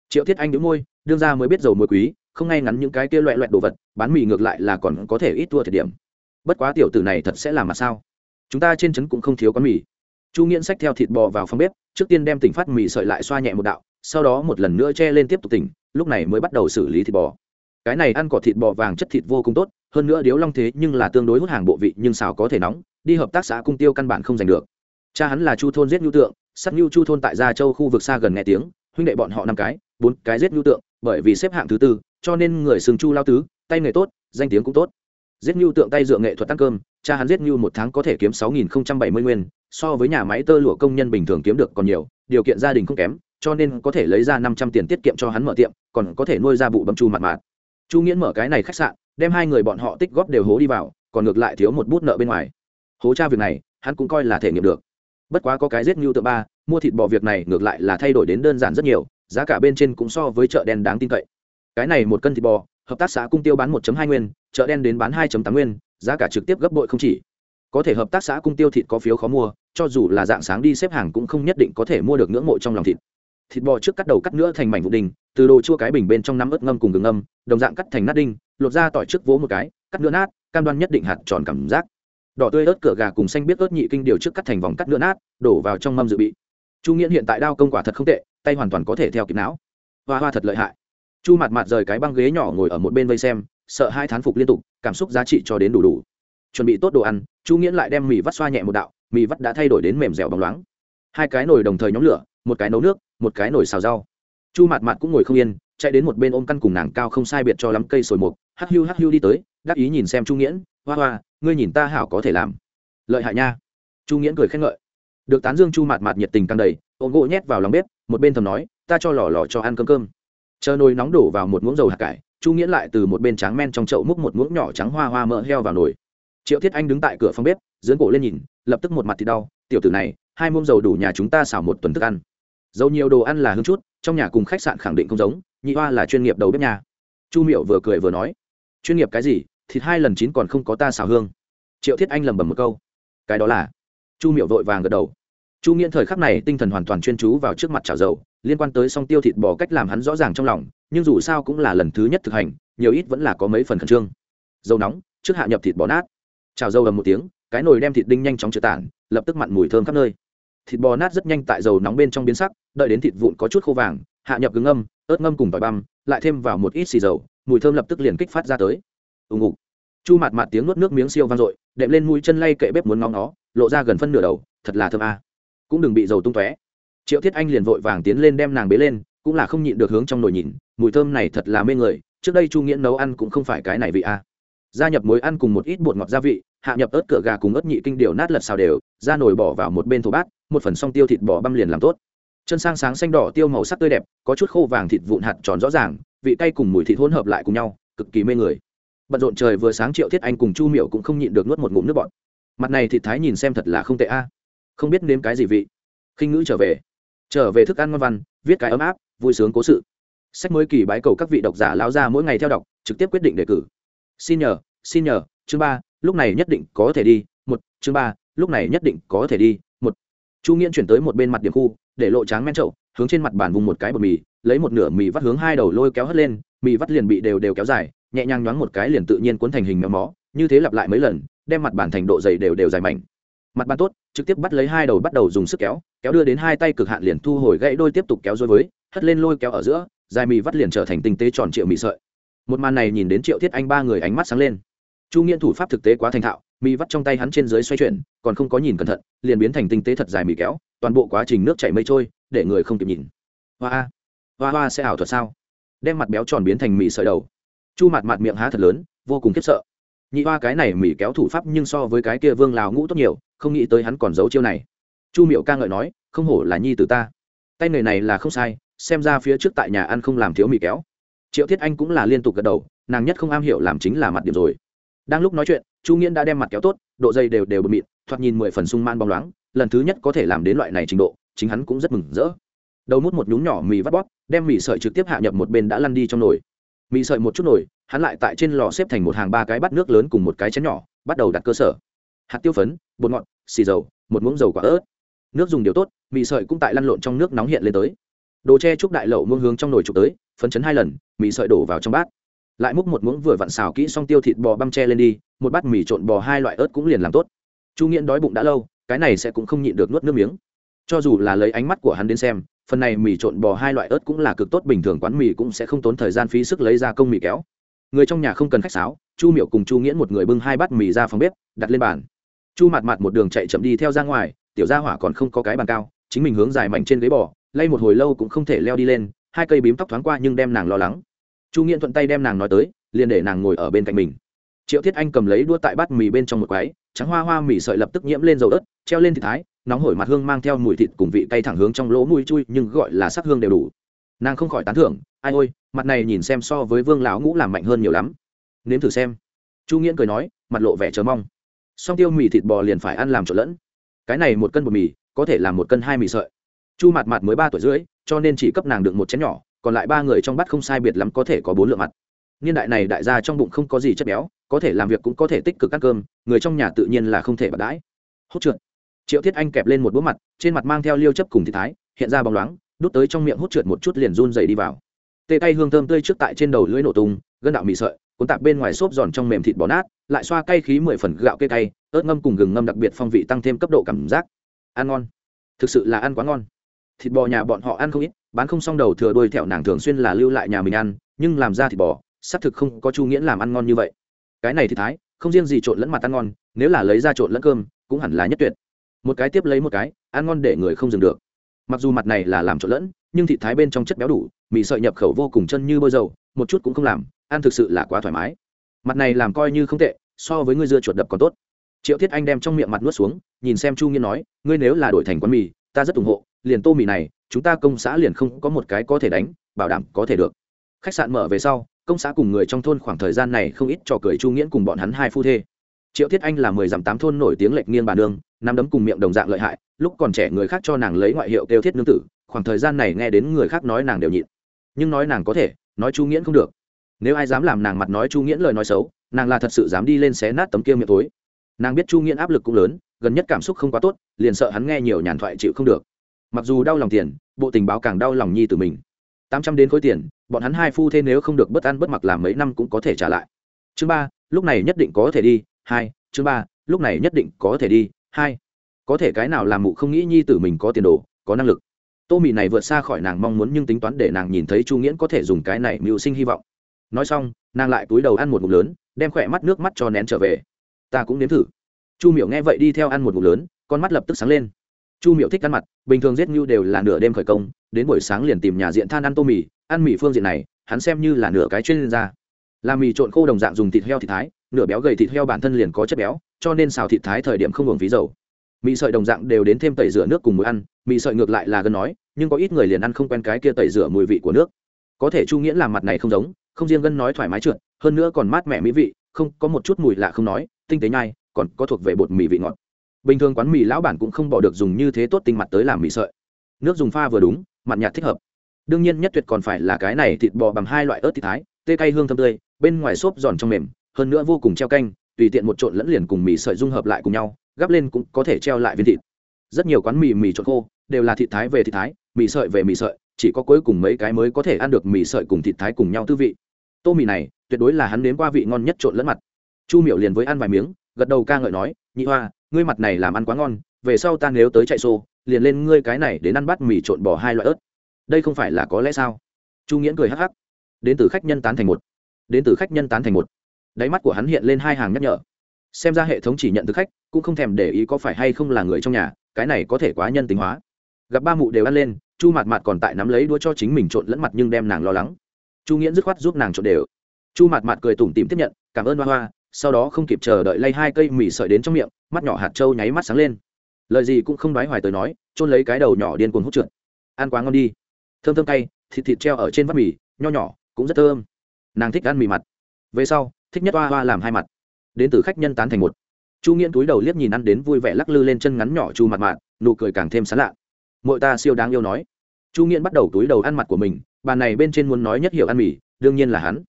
Triệu thiết anh đĩu môi, đương ra mới biết dầu muối quý, không ngay ngắn những cái kia loẹ loẹt đồ vật, bán mì ngược lại là còn có thể ít thua thời điểm. Bất quá tiểu tử này thật sẽ làm mà sao? Chúng ta trên trấn cũng không thiếu quán mì. Chu nghiễn xách theo thịt bò vào phòng bếp, trước tiên đem tỉnh phát mì sợi lại xoa nhẹ một đạo, sau đó một lần nữa che lên tiếp tục tỉnh, lúc này mới bắt đầu xử lý thịt bò cái này ăn cỏ thịt bò vàng chất thịt vô cùng tốt, hơn nữa điếu long thế nhưng là tương đối hút hàng bộ vị, nhưng xào có thể nóng, đi hợp tác xã cung tiêu căn bản không giành được. Cha hắn là chu thôn giết nhu tượng, sắt nhu chu thôn tại gia châu khu vực xa gần nghe tiếng, huynh đệ bọn họ năm cái, bốn cái giết nhu tượng, bởi vì xếp hạng thứ tư, cho nên người sừng chu lao tứ, tay nghề tốt, danh tiếng cũng tốt. Giết nhu tượng tay dựa nghệ thuật tăng cơm, cha hắn giết nhu một tháng có thể kiếm sáu nghìn bảy mươi nguyên, so với nhà máy tơ lụa công nhân bình thường kiếm được còn nhiều, điều kiện gia đình không kém, cho nên có thể lấy ra năm trăm tiền tiết kiệm cho hắn mở tiệm, còn có thể nuôi ra bụ bấm chu mặt mạt chu nghiễn mở cái này khách sạn, đem hai người bọn họ tích góp đều hố đi vào, còn ngược lại thiếu một bút nợ bên ngoài. Hố cha việc này, hắn cũng coi là thể nghiệm được. Bất quá có cái giết ngưu tự ba, mua thịt bò việc này ngược lại là thay đổi đến đơn giản rất nhiều, giá cả bên trên cũng so với chợ đen đáng tin cậy. Cái này một cân thịt bò, hợp tác xã cung tiêu bán 1 hai nguyên, chợ đen đến bán 2 tám nguyên, giá cả trực tiếp gấp bội không chỉ. Có thể hợp tác xã cung tiêu thịt có phiếu khó mua, cho dù là dạng sáng đi xếp hàng cũng không nhất định có thể mua được ngưỡng mộ trong lòng thịt thịt bò trước cắt đầu cắt nữa thành mảnh vụ đình từ đồ chua cái bình bên trong nắm ớt ngâm cùng gừng ngâm, đồng dạng cắt thành nát đinh, lột ra tỏi trước vỗ một cái, cắt nữa nát, cam đoan nhất định hạt tròn cảm giác. Đỏ tươi ớt cửa gà cùng xanh biết ớt nhị kinh điều trước cắt thành vòng cắt nữa nát, đổ vào trong mâm dự bị. Chu nghiễn hiện tại đao công quả thật không tệ, tay hoàn toàn có thể theo kịp não. Hoa hoa thật lợi hại. Chu mặt mặt rời cái băng ghế nhỏ ngồi ở một bên vây xem, sợ hai thán phục liên tục, cảm xúc giá trị cho đến đủ đủ. Chuẩn bị tốt đồ ăn, chu nghiễn lại đem mì vắt xoa nhẹ một đạo, mì vắt đã thay đổi đến mềm dẻo bóng loáng. Hai cái nồi đồng thời nhóm lửa, một cái nấu nước một cái nồi xào rau. Chu Mạt Mạt cũng ngồi không yên, chạy đến một bên ôm căn cùng nàng cao không sai biệt cho lắm cây sồi mục hắc hưu hắc hưu đi tới, đắc ý nhìn xem chu nghiễn, hoa hoa, ngươi nhìn ta hảo có thể làm. Lợi hại nha. Chu nghiễn cười khen ngợi. Được tán dương chu Mạt Mạt nhiệt tình căng đầy, ôm gỗ nhét vào lòng bếp, một bên thầm nói, ta cho lò lò cho ăn cơm cơm. Chờ nồi nóng đổ vào một muỗng dầu hạt cải, chu nghiễn lại từ một bên tráng men trong chậu múc một muỗng nhỏ trắng hoa hoa mỡ heo vào nồi. Triệu thiết anh đứng tại cửa phòng bếp dưỡng cổ lên nhìn, lập tức một mặt thì đau, tiểu tử này, hai muỗng dầu đủ nhà chúng ta xào một tuần thức ăn dầu nhiều đồ ăn là hương chút, trong nhà cùng khách sạn khẳng định không giống, nhị hoa là chuyên nghiệp đầu bếp nhà. Chu miệu vừa cười vừa nói, chuyên nghiệp cái gì? Thịt hai lần chín còn không có ta xào hương. Triệu thiết anh lầm bầm một câu, cái đó là chu miệu vội vàng gật đầu. Chu nghiễn thời khắc này tinh thần hoàn toàn chuyên chú vào trước mặt chảo dầu, liên quan tới song tiêu thịt bò cách làm hắn rõ ràng trong lòng, nhưng dù sao cũng là lần thứ nhất thực hành, nhiều ít vẫn là có mấy phần khẩn trương. Dầu nóng, trước hạ nhập thịt bò nát. Chảo dầu ầm một tiếng, cái nồi đem thịt đinh nhanh chóng trượt tản, lập tức mặn mùi thơm khắp nơi thịt bò nát rất nhanh tại dầu nóng bên trong biến sắc, đợi đến thịt vụn có chút khô vàng, hạ nhập cứng ngâm, ớt ngâm cùng tỏi băm, lại thêm vào một ít xì dầu, mùi thơm lập tức liền kích phát ra tới. Ùng ục. Chu Mạt Mạt tiếng nuốt nước miếng siêu vang dội, đệm lên mũi chân lay kệ bếp muốn ngóng nó lộ ra gần phân nửa đầu, thật là thơm a. Cũng đừng bị dầu tung tóe. Triệu thiết anh liền vội vàng tiến lên đem nàng bế lên, cũng là không nhịn được hướng trong nồi nhìn, mùi thơm này thật là mê người, trước đây chu nghiễn nấu ăn cũng không phải cái này vị a. Gia nhập muối ăn cùng một ít bột ngọt gia vị, hạ nhập ớt cửa gà cùng ớt nhị kinh điều nát lật xào đều, ra nồi bỏ vào một bên thổ bát một phần xong tiêu thịt bò băm liền làm tốt. Chân sang sáng xanh đỏ tiêu màu sắc tươi đẹp, có chút khô vàng thịt vụn hạt tròn rõ ràng, vị cay cùng mùi thịt hỗn hợp lại cùng nhau, cực kỳ mê người. Bận rộn trời vừa sáng triệu thiết anh cùng chu miệu cũng không nhịn được nuốt một ngụm nước bọt. Mặt này thịt thái nhìn xem thật là không tệ a. À. Không biết nếm cái gì vị. Khinh ngữ trở về. Trở về thức ăn ngon văn, viết cái ấm áp, vui sướng cố sự. Sách mới kỳ bái cầu các vị độc giả lao ra mỗi ngày theo đọc, trực tiếp quyết định đề cử. Xin nhờ xin nhờ, chương ba, lúc này nhất định có thể đi, một, chương ba, lúc này nhất định có thể đi chu nghiễn chuyển tới một bên mặt điểm khu, để lộ tráng men trậu hướng trên mặt bàn vùng một cái bột mì, lấy một nửa mì vắt hướng hai đầu lôi kéo hất lên, mì vắt liền bị đều đều kéo dài, nhẹ nhàng nhoáng một cái liền tự nhiên cuốn thành hình méo mó, như thế lặp lại mấy lần, đem mặt bàn thành độ dày đều đều dài mảnh. Mặt bàn tốt, trực tiếp bắt lấy hai đầu bắt đầu dùng sức kéo kéo đưa đến hai tay cực hạn liền thu hồi gãy đôi tiếp tục kéo dối với, hất lên lôi kéo ở giữa, dài mì vắt liền trở thành tinh tế tròn triệu mì sợi. Một màn này nhìn đến triệu thiết anh ba người ánh mắt sáng lên chu nghiễn thủ pháp thực tế quá thành thạo, mì vắt trong tay hắn trên dưới xoay chuyển, còn không có nhìn cẩn thận, liền biến thành tinh tế thật dài mì kéo, toàn bộ quá trình nước chảy mây trôi, để người không kịp nhìn. Hoa hoa hoa sẽ ảo thuật sao? Đem mặt béo tròn biến thành mì sợi đầu. Chu mặt mặt miệng há thật lớn, vô cùng khiếp sợ. Nhị hoa cái này mì kéo thủ pháp nhưng so với cái kia vương lào ngũ tốt nhiều, không nghĩ tới hắn còn giấu chiêu này. Chu miệu ca ngợi nói, không hổ là nhi từ ta. Tay nghề này là không sai, xem ra phía trước tại nhà ăn không làm thiếu mì kéo. Triệu thiết anh cũng là liên tục gật đầu, nàng nhất không am hiểu làm chính là mặt điểm rồi đang lúc nói chuyện, chu nghiễn đã đem mặt kéo tốt, độ dây đều đều bật mịn, thoạt nhìn mười phần sung man bóng loáng, lần thứ nhất có thể làm đến loại này trình độ, chính hắn cũng rất mừng rỡ. Đầu mút một nhúng nhỏ mì vắt bóp, đem mì sợi trực tiếp hạ nhập một bên đã lăn đi trong nồi. Mì sợi một chút nồi, hắn lại tại trên lò xếp thành một hàng ba cái bát nước lớn cùng một cái chén nhỏ, bắt đầu đặt cơ sở. Hạt tiêu phấn, bột ngọt, xì dầu, một muỗng dầu quả ớt. Nước dùng điều tốt, mì sợi cũng tại lăn lộn trong nước nóng hiện lên tới. Đồ tre chúc đại lậu muông hướng trong nồi trục tới, phấn chấn hai lần, mì sợi đổ vào trong bát lại múc một muỗng vừa vặn xào kỹ xong tiêu thịt bò băm tre lên đi, một bát mì trộn bò hai loại ớt cũng liền làm tốt. Chu nghiễn đói bụng đã lâu, cái này sẽ cũng không nhịn được nuốt nước miếng. Cho dù là lấy ánh mắt của hắn đến xem, phần này mì trộn bò hai loại ớt cũng là cực tốt, bình thường quán mì cũng sẽ không tốn thời gian phí sức lấy ra công mì kéo. Người trong nhà không cần khách sáo, chu miệu cùng chu nghiễn một người bưng hai bát mì ra phòng bếp, đặt lên bàn. Chu mặt mặt một đường chạy chậm đi theo ra ngoài, tiểu gia hỏa còn không có cái bàn cao, chính mình hướng dài mạnh trên ghế bò, lay một hồi lâu cũng không thể leo đi lên, hai cây bím tóc thoáng qua nhưng đem nàng lo lắng chu nghiện thuận tay đem nàng nói tới, liền để nàng ngồi ở bên cạnh mình. Triệu thiết anh cầm lấy đua tại bát mì bên trong một quái, trắng hoa hoa mì sợi lập tức nhiễm lên dầu ớt, treo lên thịt thái, nóng hổi mặt hương mang theo mùi thịt cùng vị cay thẳng hướng trong lỗ mũi chui, nhưng gọi là sắc hương đều đủ. Nàng không khỏi tán thưởng, ai ôi, mặt này nhìn xem so với vương lão ngũ làm mạnh hơn nhiều lắm. Nếm thử xem. Chu nghiễn cười nói, mặt lộ vẻ chờ mong. Song tiêu mì thịt bò liền phải ăn làm trộn lẫn. Cái này một cân bột mì, có thể làm một cân hai mì sợi. Chu mặt mặt mới ba tuổi rưỡi, cho nên chỉ cấp nàng được một chén nhỏ còn lại ba người trong bắt không sai biệt lắm có thể có bốn lượng mặt. Niên đại này đại gia trong bụng không có gì chất béo, có thể làm việc cũng có thể tích cực ăn cơm, người trong nhà tự nhiên là không thể bạc đãi. Hốt trượt. Triệu thiết anh kẹp lên một búa mặt, trên mặt mang theo liêu chấp cùng thị thái, hiện ra bóng loáng, đút tới trong miệng hút trượt một chút liền run dày đi vào. Tê tay hương thơm tươi trước tại trên đầu lưỡi nổ tung, gân đạo mị sợi, cuốn tạp bên ngoài xốp giòn trong mềm thịt bò nát, lại xoa cay khí mười phần gạo cây cay, ớt ngâm cùng gừng ngâm đặc biệt phong vị tăng thêm cấp độ cảm giác. Ăn ngon. Thực sự là ăn quá ngon. Thịt bò nhà bọn họ ăn không ít bán không xong đầu thừa đuôi thẹo nàng thường xuyên là lưu lại nhà mình ăn, nhưng làm ra thịt bò, xác thực không có chu nghĩa làm ăn ngon như vậy. Cái này thì thái, không riêng gì trộn lẫn mặt ăn ngon, nếu là lấy ra trộn lẫn cơm, cũng hẳn là nhất tuyệt. Một cái tiếp lấy một cái, ăn ngon để người không dừng được. Mặc dù mặt này là làm trộn lẫn, nhưng thịt thái bên trong chất béo đủ, mì sợi nhập khẩu vô cùng chân như bôi dầu, một chút cũng không làm, ăn thực sự là quá thoải mái. Mặt này làm coi như không tệ, so với ngươi dưa chuột đập còn tốt. Triệu thiết anh đem trong miệng mặt nuốt xuống, nhìn xem chu nghiên nói, ngươi nếu là đổi thành quán mì, ta rất ủng hộ, liền tô mì này chúng ta công xã liền không có một cái có thể đánh, bảo đảm có thể được. Khách sạn mở về sau, công xã cùng người trong thôn khoảng thời gian này không ít trò cười chu nghiễn cùng bọn hắn hai phu thê. Triệu thiết anh là mười dặm tám thôn nổi tiếng lệch nghiêng bà nương, nắm đấm cùng miệng đồng dạng lợi hại, lúc còn trẻ người khác cho nàng lấy ngoại hiệu kêu thiết nương tử, khoảng thời gian này nghe đến người khác nói nàng đều nhịn. Nhưng nói nàng có thể, nói chu nghiễn không được. Nếu ai dám làm nàng mặt nói chu nghiễn lời nói xấu, nàng là thật sự dám đi lên xé nát tấm kia miệng tối nàng biết chu nghiễn áp lực cũng lớn, gần nhất cảm xúc không quá tốt, liền sợ hắn nghe nhiều nhàn thoại chịu không được mặc dù đau lòng tiền, bộ tình báo càng đau lòng nhi từ mình. Tám trăm đến khối tiền, bọn hắn hai phu thế nếu không được bất ăn bất mặc làm mấy năm cũng có thể trả lại. Chương ba, lúc này nhất định có thể đi. Hai, chương ba, lúc này nhất định có thể đi. Hai, có thể cái nào làm mụ không nghĩ nhi tử mình có tiền đồ, có năng lực. Tô mì này vượt xa khỏi nàng mong muốn nhưng tính toán để nàng nhìn thấy chu nghiễn có thể dùng cái này mưu sinh hy vọng. Nói xong, nàng lại túi đầu ăn một ngụm lớn, đem khỏe mắt nước mắt cho nén trở về. Ta cũng nếm thử. Chu miểu nghe vậy đi theo ăn một ngụm lớn, con mắt lập tức sáng lên chu Miệu thích ăn mặt, bình thường giết ngưu đều là nửa đêm khởi công, đến buổi sáng liền tìm nhà diện than ăn tô mì, ăn mì phương diện này, hắn xem như là nửa cái chuyên gia. Làm mì trộn khô đồng dạng dùng thịt heo thịt thái, nửa béo gầy thịt heo bản thân liền có chất béo, cho nên xào thịt thái thời điểm không hưởng phí dầu. Mì sợi đồng dạng đều đến thêm tẩy rửa nước cùng mùi ăn, mì sợi ngược lại là gần nói, nhưng có ít người liền ăn không quen cái kia tẩy rửa mùi vị của nước. Có thể chu nghĩa làm mặt này không giống, không riêng gân nói thoải mái trượt, hơn nữa còn mát mẻ mỹ vị, không, có một chút mùi lạ không nói, tinh tế nhai, còn có thuộc về bột mì vị ngọt bình thường quán mì lão bản cũng không bỏ được dùng như thế tốt tinh mặt tới làm mì sợi. Nước dùng pha vừa đúng mặn nhạt thích hợp. Đương nhiên nhất tuyệt còn phải là cái này thịt bò bằng hai loại ớt thịt thái, tê cay hương thơm tươi, bên ngoài xốp giòn trong mềm, hơn nữa vô cùng treo canh, tùy tiện một trộn lẫn liền cùng mì sợi dung hợp lại cùng nhau, gắp lên cũng có thể treo lại viên thịt. Rất nhiều quán mì mì trộn khô, đều là thịt thái về thịt thái, mì sợi về mì sợi, chỉ có cuối cùng mấy cái mới có thể ăn được mì sợi cùng thịt thái cùng nhau tư vị. Tô mì này, tuyệt đối là hắn nếm qua vị ngon nhất trộn lẫn mặt. Chu miểu liền với ăn vài miếng, gật đầu ca ngợi nói, nhị hoa ngươi mặt này làm ăn quá ngon, về sau ta nếu tới chạy xô, liền lên ngươi cái này đến ăn bát mì trộn bỏ hai loại ớt. Đây không phải là có lẽ sao? Chu nghiễn cười hắc hắc. Đến từ khách nhân tán thành một. Đến từ khách nhân tán thành một. Đáy mắt của hắn hiện lên hai hàng nhắc nhở. Xem ra hệ thống chỉ nhận từ khách, cũng không thèm để ý có phải hay không là người trong nhà, cái này có thể quá nhân tính hóa. Gặp ba mụ đều ăn lên, chu Mạt Mạt còn tại nắm lấy đũa cho chính mình trộn lẫn mặt nhưng đem nàng lo lắng. Chu nghiễn dứt khoát giúp nàng trộn đều. Chu Mạt Mạt cười tủm tìm tiếp nhận, cảm ơn hoa hoa sau đó không kịp chờ đợi lay hai cây mì sợi đến trong miệng, mắt nhỏ hạt trâu nháy mắt sáng lên. Lời gì cũng không đoái hoài tới nói trôn lấy cái đầu nhỏ điên cuồng hút trượt. Ăn quá ngon đi. Thơm thơm cay, thịt thịt treo ở trên vắt mì, nho nhỏ, cũng rất thơm. Nàng thích ăn mì mặt. Về sau, thích nhất hoa hoa làm hai mặt. Đến từ khách nhân tán thành một. Chu nghiễn túi đầu liếc nhìn ăn đến vui vẻ lắc lư lên chân ngắn nhỏ chu mặt mạn nụ cười càng thêm sán lạ. Mỗi ta siêu đáng yêu nói. Chu nghiễn bắt đầu túi đầu ăn mặt của mình bàn này bên trên muốn nói nhất hiểu ăn mì, đương nhiên là hắn.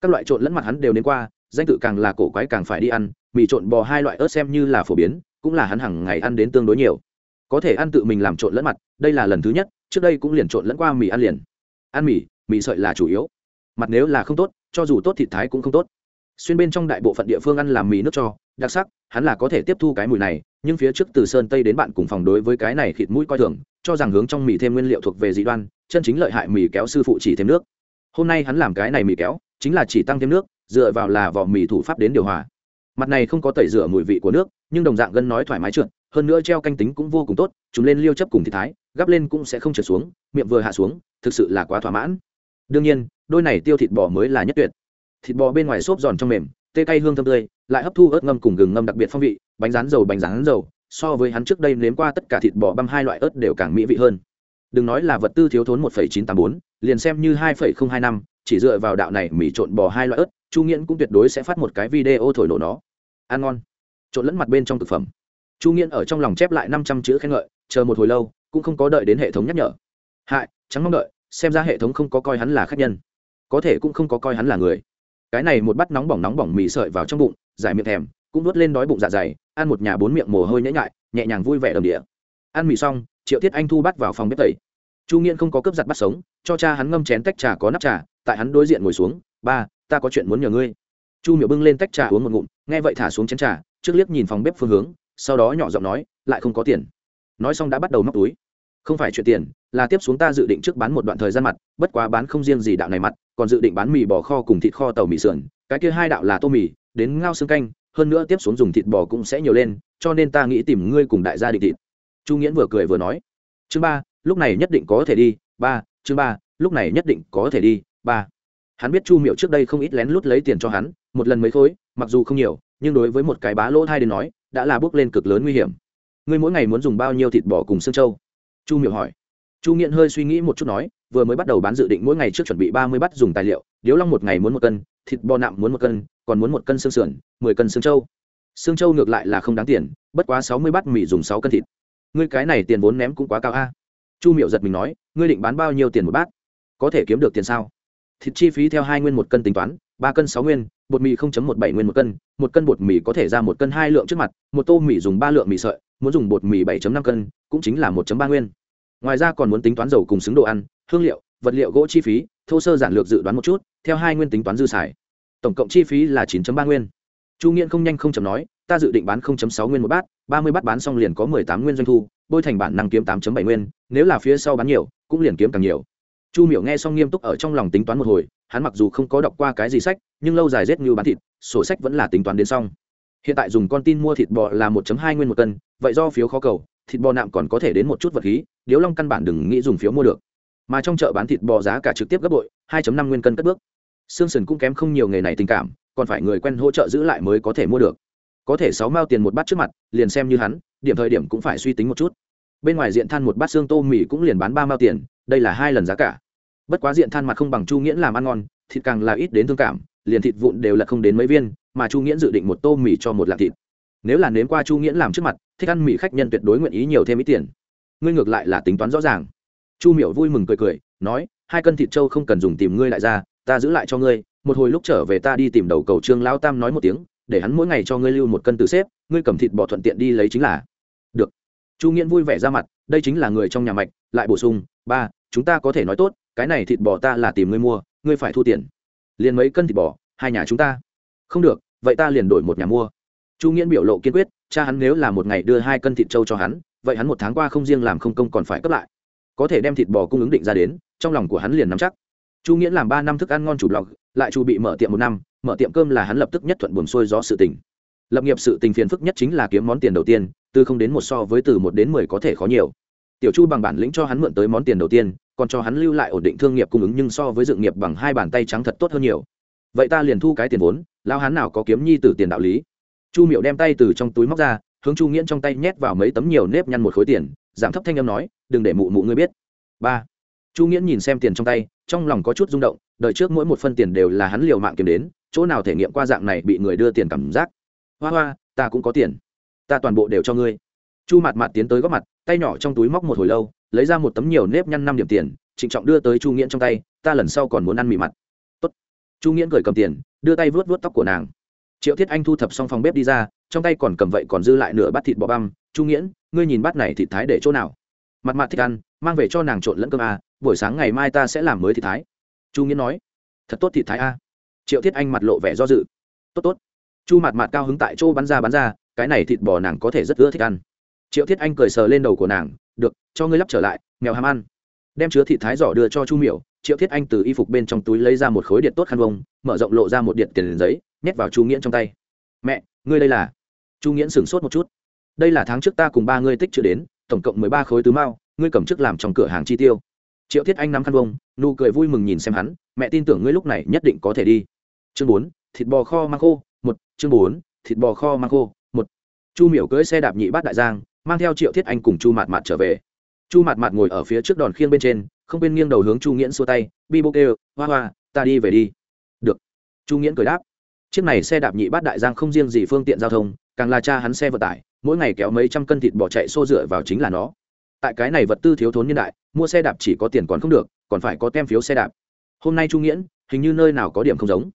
Các loại trộn lẫn mặt hắn đều đến qua danh tự càng là cổ quái càng phải đi ăn, mì trộn bò hai loại ớt xem như là phổ biến, cũng là hắn hàng ngày ăn đến tương đối nhiều. Có thể ăn tự mình làm trộn lẫn mặt, đây là lần thứ nhất, trước đây cũng liền trộn lẫn qua mì ăn liền. Ăn mì mì sợi là chủ yếu. Mặt nếu là không tốt, cho dù tốt thịt thái cũng không tốt. Xuyên bên trong đại bộ phận địa phương ăn làm mì nước cho, đặc sắc, hắn là có thể tiếp thu cái mùi này, nhưng phía trước từ sơn tây đến bạn cùng phòng đối với cái này thịt mũi coi thường, cho rằng hướng trong mì thêm nguyên liệu thuộc về dị đoan, chân chính lợi hại mì kéo sư phụ chỉ thêm nước. Hôm nay hắn làm cái này mì kéo, chính là chỉ tăng thêm nước dựa vào là vỏ mì thủ pháp đến điều hòa. Mặt này không có tẩy rửa mùi vị của nước, nhưng đồng dạng gân nói thoải mái trượt, hơn nữa treo canh tính cũng vô cùng tốt chúng lên liêu chấp cùng thị thái, gắp lên cũng sẽ không trượt xuống, miệng vừa hạ xuống, thực sự là quá thỏa mãn. Đương nhiên, đôi này tiêu thịt bò mới là nhất tuyệt. Thịt bò bên ngoài xốp giòn trong mềm, tê cay hương thơm tươi, lại hấp thu ớt ngâm cùng gừng ngâm đặc biệt phong vị, bánh rán dầu bánh rán dầu, so với hắn trước đây nếm qua tất cả thịt bò băm hai loại ớt đều càng mỹ vị hơn. Đừng nói là vật tư thiếu thốn một chín tám bốn, liền xem như hai hai năm, chỉ dựa vào đạo này mì trộn bò hai loại ớt chu nghiễn cũng tuyệt đối sẽ phát một cái video thổi nổ nó. Ăn ngon. Trộn lẫn mặt bên trong thực phẩm. Chu nghiễn ở trong lòng chép lại năm trăm chữ khen ngợi, chờ một hồi lâu, cũng không có đợi đến hệ thống nhắc nhở. Hại, chẳng mong đợi, xem ra hệ thống không có coi hắn là khách nhân. Có thể cũng không có coi hắn là người. Cái này một bát nóng bỏng nóng bỏng mì sợi vào trong bụng, giải miệng thèm, cũng nuốt lên đói bụng dạ dày, ăn một nhà bốn miệng mồ hôi nhễ nhại, nhẹ nhàng vui vẻ đầm địa. Ăn mì xong, triệu thiết anh thu bắt vào phòng bếp tẩy. Chu nghiễn không có cướp giặt bắt sống, cho cha hắn ngâm chén tách trà có nắp trà, tại hắn đối diện ngồi xuống, ba ta có chuyện muốn nhờ ngươi. Chu Miểu bưng lên tách trà uống một ngụm, nghe vậy thả xuống chén trà, trước liếc nhìn phòng bếp phương hướng, sau đó nhỏ giọng nói, lại không có tiền. Nói xong đã bắt đầu móc túi. Không phải chuyện tiền, là tiếp xuống ta dự định trước bán một đoạn thời gian mặt, bất quá bán không riêng gì đạo này mặt, còn dự định bán mì bò kho cùng thịt kho tàu mì sườn, cái kia hai đạo là tô mì, đến ngao xương canh, hơn nữa tiếp xuống dùng thịt bò cũng sẽ nhiều lên, cho nên ta nghĩ tìm ngươi cùng đại gia định thịt. Chu nghiễn vừa cười vừa nói. Chương ba, lúc này nhất định có thể đi, ba, chương ba, lúc này nhất định có thể đi, ba hắn biết chu miệu trước đây không ít lén lút lấy tiền cho hắn, một lần mấy khối, mặc dù không nhiều, nhưng đối với một cái bá lỗ thai đến nói, đã là bước lên cực lớn nguy hiểm. Ngươi mỗi ngày muốn dùng bao nhiêu thịt bò cùng xương trâu? Chu miệu hỏi. Chu nghiện hơi suy nghĩ một chút nói, vừa mới bắt đầu bán dự định mỗi ngày trước chuẩn bị ba mươi bát dùng tài liệu, điếu long một ngày muốn một cân, thịt bò nạm muốn một cân, còn muốn một cân xương sườn, mười cân xương trâu. Xương trâu ngược lại là không đáng tiền, bất quá sáu mươi bát mì dùng sáu cân thịt. Ngươi cái này tiền vốn ném cũng quá cao a. Chu miệu giật mình nói, ngươi định bán bao nhiêu tiền một bát? Có thể kiếm được tiền sao? Thịt chi phí theo hai nguyên một cân tính toán, ba cân sáu nguyên, bột mì không chấm một bảy nguyên một cân một cân bột mì có thể ra một cân hai lượng trước mặt, một tô mì dùng ba lượng mì sợi, muốn dùng bột mì bảy năm cân, cũng chính là một ba nguyên. Ngoài ra còn muốn tính toán dầu cùng xứng đồ ăn, hương liệu, vật liệu gỗ chi phí, thô sơ giản lược dự đoán một chút, theo hai nguyên tính toán dư xài. Tổng cộng chi phí là chín ba nguyên. Chu nghiện không nhanh không chấm nói, ta dự định bán sáu nguyên một bát, ba mươi bát bán xong liền có mười tám nguyên doanh thu, bôi thành bản năng kiếm tám bảy nguyên, nếu là phía sau bán nhiều, cũng liền kiếm càng nhiều chu miểu nghe xong nghiêm túc ở trong lòng tính toán một hồi, hắn mặc dù không có đọc qua cái gì sách, nhưng lâu dài rét như bán thịt, sổ sách vẫn là tính toán đến xong. Hiện tại dùng con tin mua thịt bò là một hai nguyên một cân, vậy do phiếu khó cầu, thịt bò nạm còn có thể đến một chút vật khí, điếu long căn bản đừng nghĩ dùng phiếu mua được. Mà trong chợ bán thịt bò giá cả trực tiếp gấp bội, hai năm nguyên cân cất bước. Sương sườn cũng kém không nhiều nghề này tình cảm, còn phải người quen hỗ trợ giữ lại mới có thể mua được. Có thể sáu mao tiền một bát trước mặt, liền xem như hắn, điểm thời điểm cũng phải suy tính một chút. Bên ngoài diện than một bát xương tô mì cũng liền bán ba mao tiền, đây là hai lần giá cả bất quá diện than mặt không bằng chu nghiễn làm ăn ngon, thịt càng là ít đến thương cảm, liền thịt vụn đều là không đến mấy viên, mà chu nghiễn dự định một tô mì cho một lạng thịt. Nếu là nếm qua chu nghiễn làm trước mặt, thích ăn mì khách nhân tuyệt đối nguyện ý nhiều thêm ít tiền. Ngươi ngược lại là tính toán rõ ràng. Chu miểu vui mừng cười cười, nói, hai cân thịt trâu không cần dùng tìm ngươi lại ra, ta giữ lại cho ngươi, một hồi lúc trở về ta đi tìm đầu cầu trương lao tam nói một tiếng, để hắn mỗi ngày cho ngươi lưu một cân từ xếp, ngươi cầm thịt bỏ thuận tiện đi lấy chính là. Được. Chu nghiễn vui vẻ ra mặt, đây chính là người trong nhà mạch, lại bổ sung, ba, chúng ta có thể nói tốt cái này thịt bò ta là tìm ngươi mua, ngươi phải thu tiền. Liền mấy cân thịt bò, hai nhà chúng ta. Không được, vậy ta liền đổi một nhà mua. Chu nghiễn biểu lộ kiên quyết, cha hắn nếu là một ngày đưa hai cân thịt trâu cho hắn, vậy hắn một tháng qua không riêng làm không công còn phải cấp lại. Có thể đem thịt bò cung ứng định ra đến, trong lòng của hắn liền nắm chắc. Chu nghiễn làm ba năm thức ăn ngon chủ blog, lại chu bị mở tiệm một năm, mở tiệm cơm là hắn lập tức nhất thuận buồn xuôi gió sự tình. Lập nghiệp sự tình phiền phức nhất chính là kiếm món tiền đầu tiên, từ không đến một so với từ một đến mười có thể khó nhiều. Tiểu chu bằng bản lĩnh cho hắn mượn tới món tiền đầu tiên còn cho hắn lưu lại ổn định thương nghiệp cung ứng nhưng so với dự nghiệp bằng hai bàn tay trắng thật tốt hơn nhiều. Vậy ta liền thu cái tiền vốn, lao hắn nào có kiếm nhi từ tiền đạo lý. Chu miệu đem tay từ trong túi móc ra, hướng chu nghiễn trong tay nhét vào mấy tấm nhiều nếp nhăn một khối tiền, giảm thấp thanh âm nói, đừng để mụ mụ ngươi biết. Ba. Chu nghiễn nhìn xem tiền trong tay, trong lòng có chút rung động đợi trước mỗi một phân tiền đều là hắn liều mạng kiếm đến, chỗ nào thể nghiệm qua dạng này bị người đưa tiền cảm giác. Hoa hoa, ta cũng có tiền, ta toàn bộ đều cho ngươi. Chu mặt mặt tiến tới góp mặt, tay nhỏ trong túi móc một hồi lâu lấy ra một tấm nhiều nếp nhăn năm điểm tiền, trịnh trọng đưa tới chu nghiễn trong tay, ta lần sau còn muốn ăn mì mặt. Tốt. chu nghiễn cười cầm tiền, đưa tay vớt vớt tóc của nàng. Triệu thiết anh thu thập xong phòng bếp đi ra, trong tay còn cầm vậy còn dư lại nửa bát thịt bò băm. Chu nghiễn, ngươi nhìn bát này thịt thái để chỗ nào? Mặt mặt thích ăn, mang về cho nàng trộn lẫn cơm a buổi sáng ngày mai ta sẽ làm mới thịt thái. Chu nghiễn nói. Thật tốt thịt thái a. Triệu thiết anh mặt lộ vẻ do dự. Tốt tốt. Chu mặt mặt cao hứng tại chỗ bắn ra bắn ra, cái này thịt bò nàng có thể rất ưa thích ăn. Triệu thiết anh cười sờ lên đầu của nàng được, cho ngươi lắp trở lại, mèo ham ăn. Đem chứa thịt thái giỏ đưa cho chu miểu, triệu thiết anh từ y phục bên trong túi lấy ra một khối điện tốt khăn vông, mở rộng lộ ra một điện tiền giấy, nhét vào chu nghiễn trong tay. Mẹ, ngươi đây là? Chu nghiễn sửng sốt một chút. Đây là tháng trước ta cùng ba ngươi tích chữ đến, tổng cộng mười ba khối tứ mao, ngươi cầm chức làm trong cửa hàng chi tiêu. Triệu thiết anh nắm khăn vông, nụ cười vui mừng nhìn xem hắn, mẹ tin tưởng ngươi lúc này nhất định có thể đi. Chương bốn, thịt bò kho mang khô, một, chương bốn, thịt bò kho mang khô, một. Chu miểu cưỡi xe đạp nhị bát đại giang mang theo triệu thiết anh cùng chu mạt mạt trở về chu mạt mạt ngồi ở phía trước đòn khiêng bên trên không bên nghiêng đầu hướng chu nghiễn xua tay bi bô kêu, hoa hoa, ta đi về đi. Được. chu nghiễn cười đáp. chiếc này xe đạp nhị bát đại giang không riêng gì phương tiện giao thông, càng là cha hắn xe vận tải, mỗi ngày kéo mấy trăm cân thịt bỏ chạy xô dựa vào chính là nó. tại cái này vật tư thiếu thốn nhân đại, mua xe đạp chỉ có tiền còn không được, còn phải có tem phiếu xe đạp. hôm nay chu nghiễn, hình như nơi nào có điểm không giống.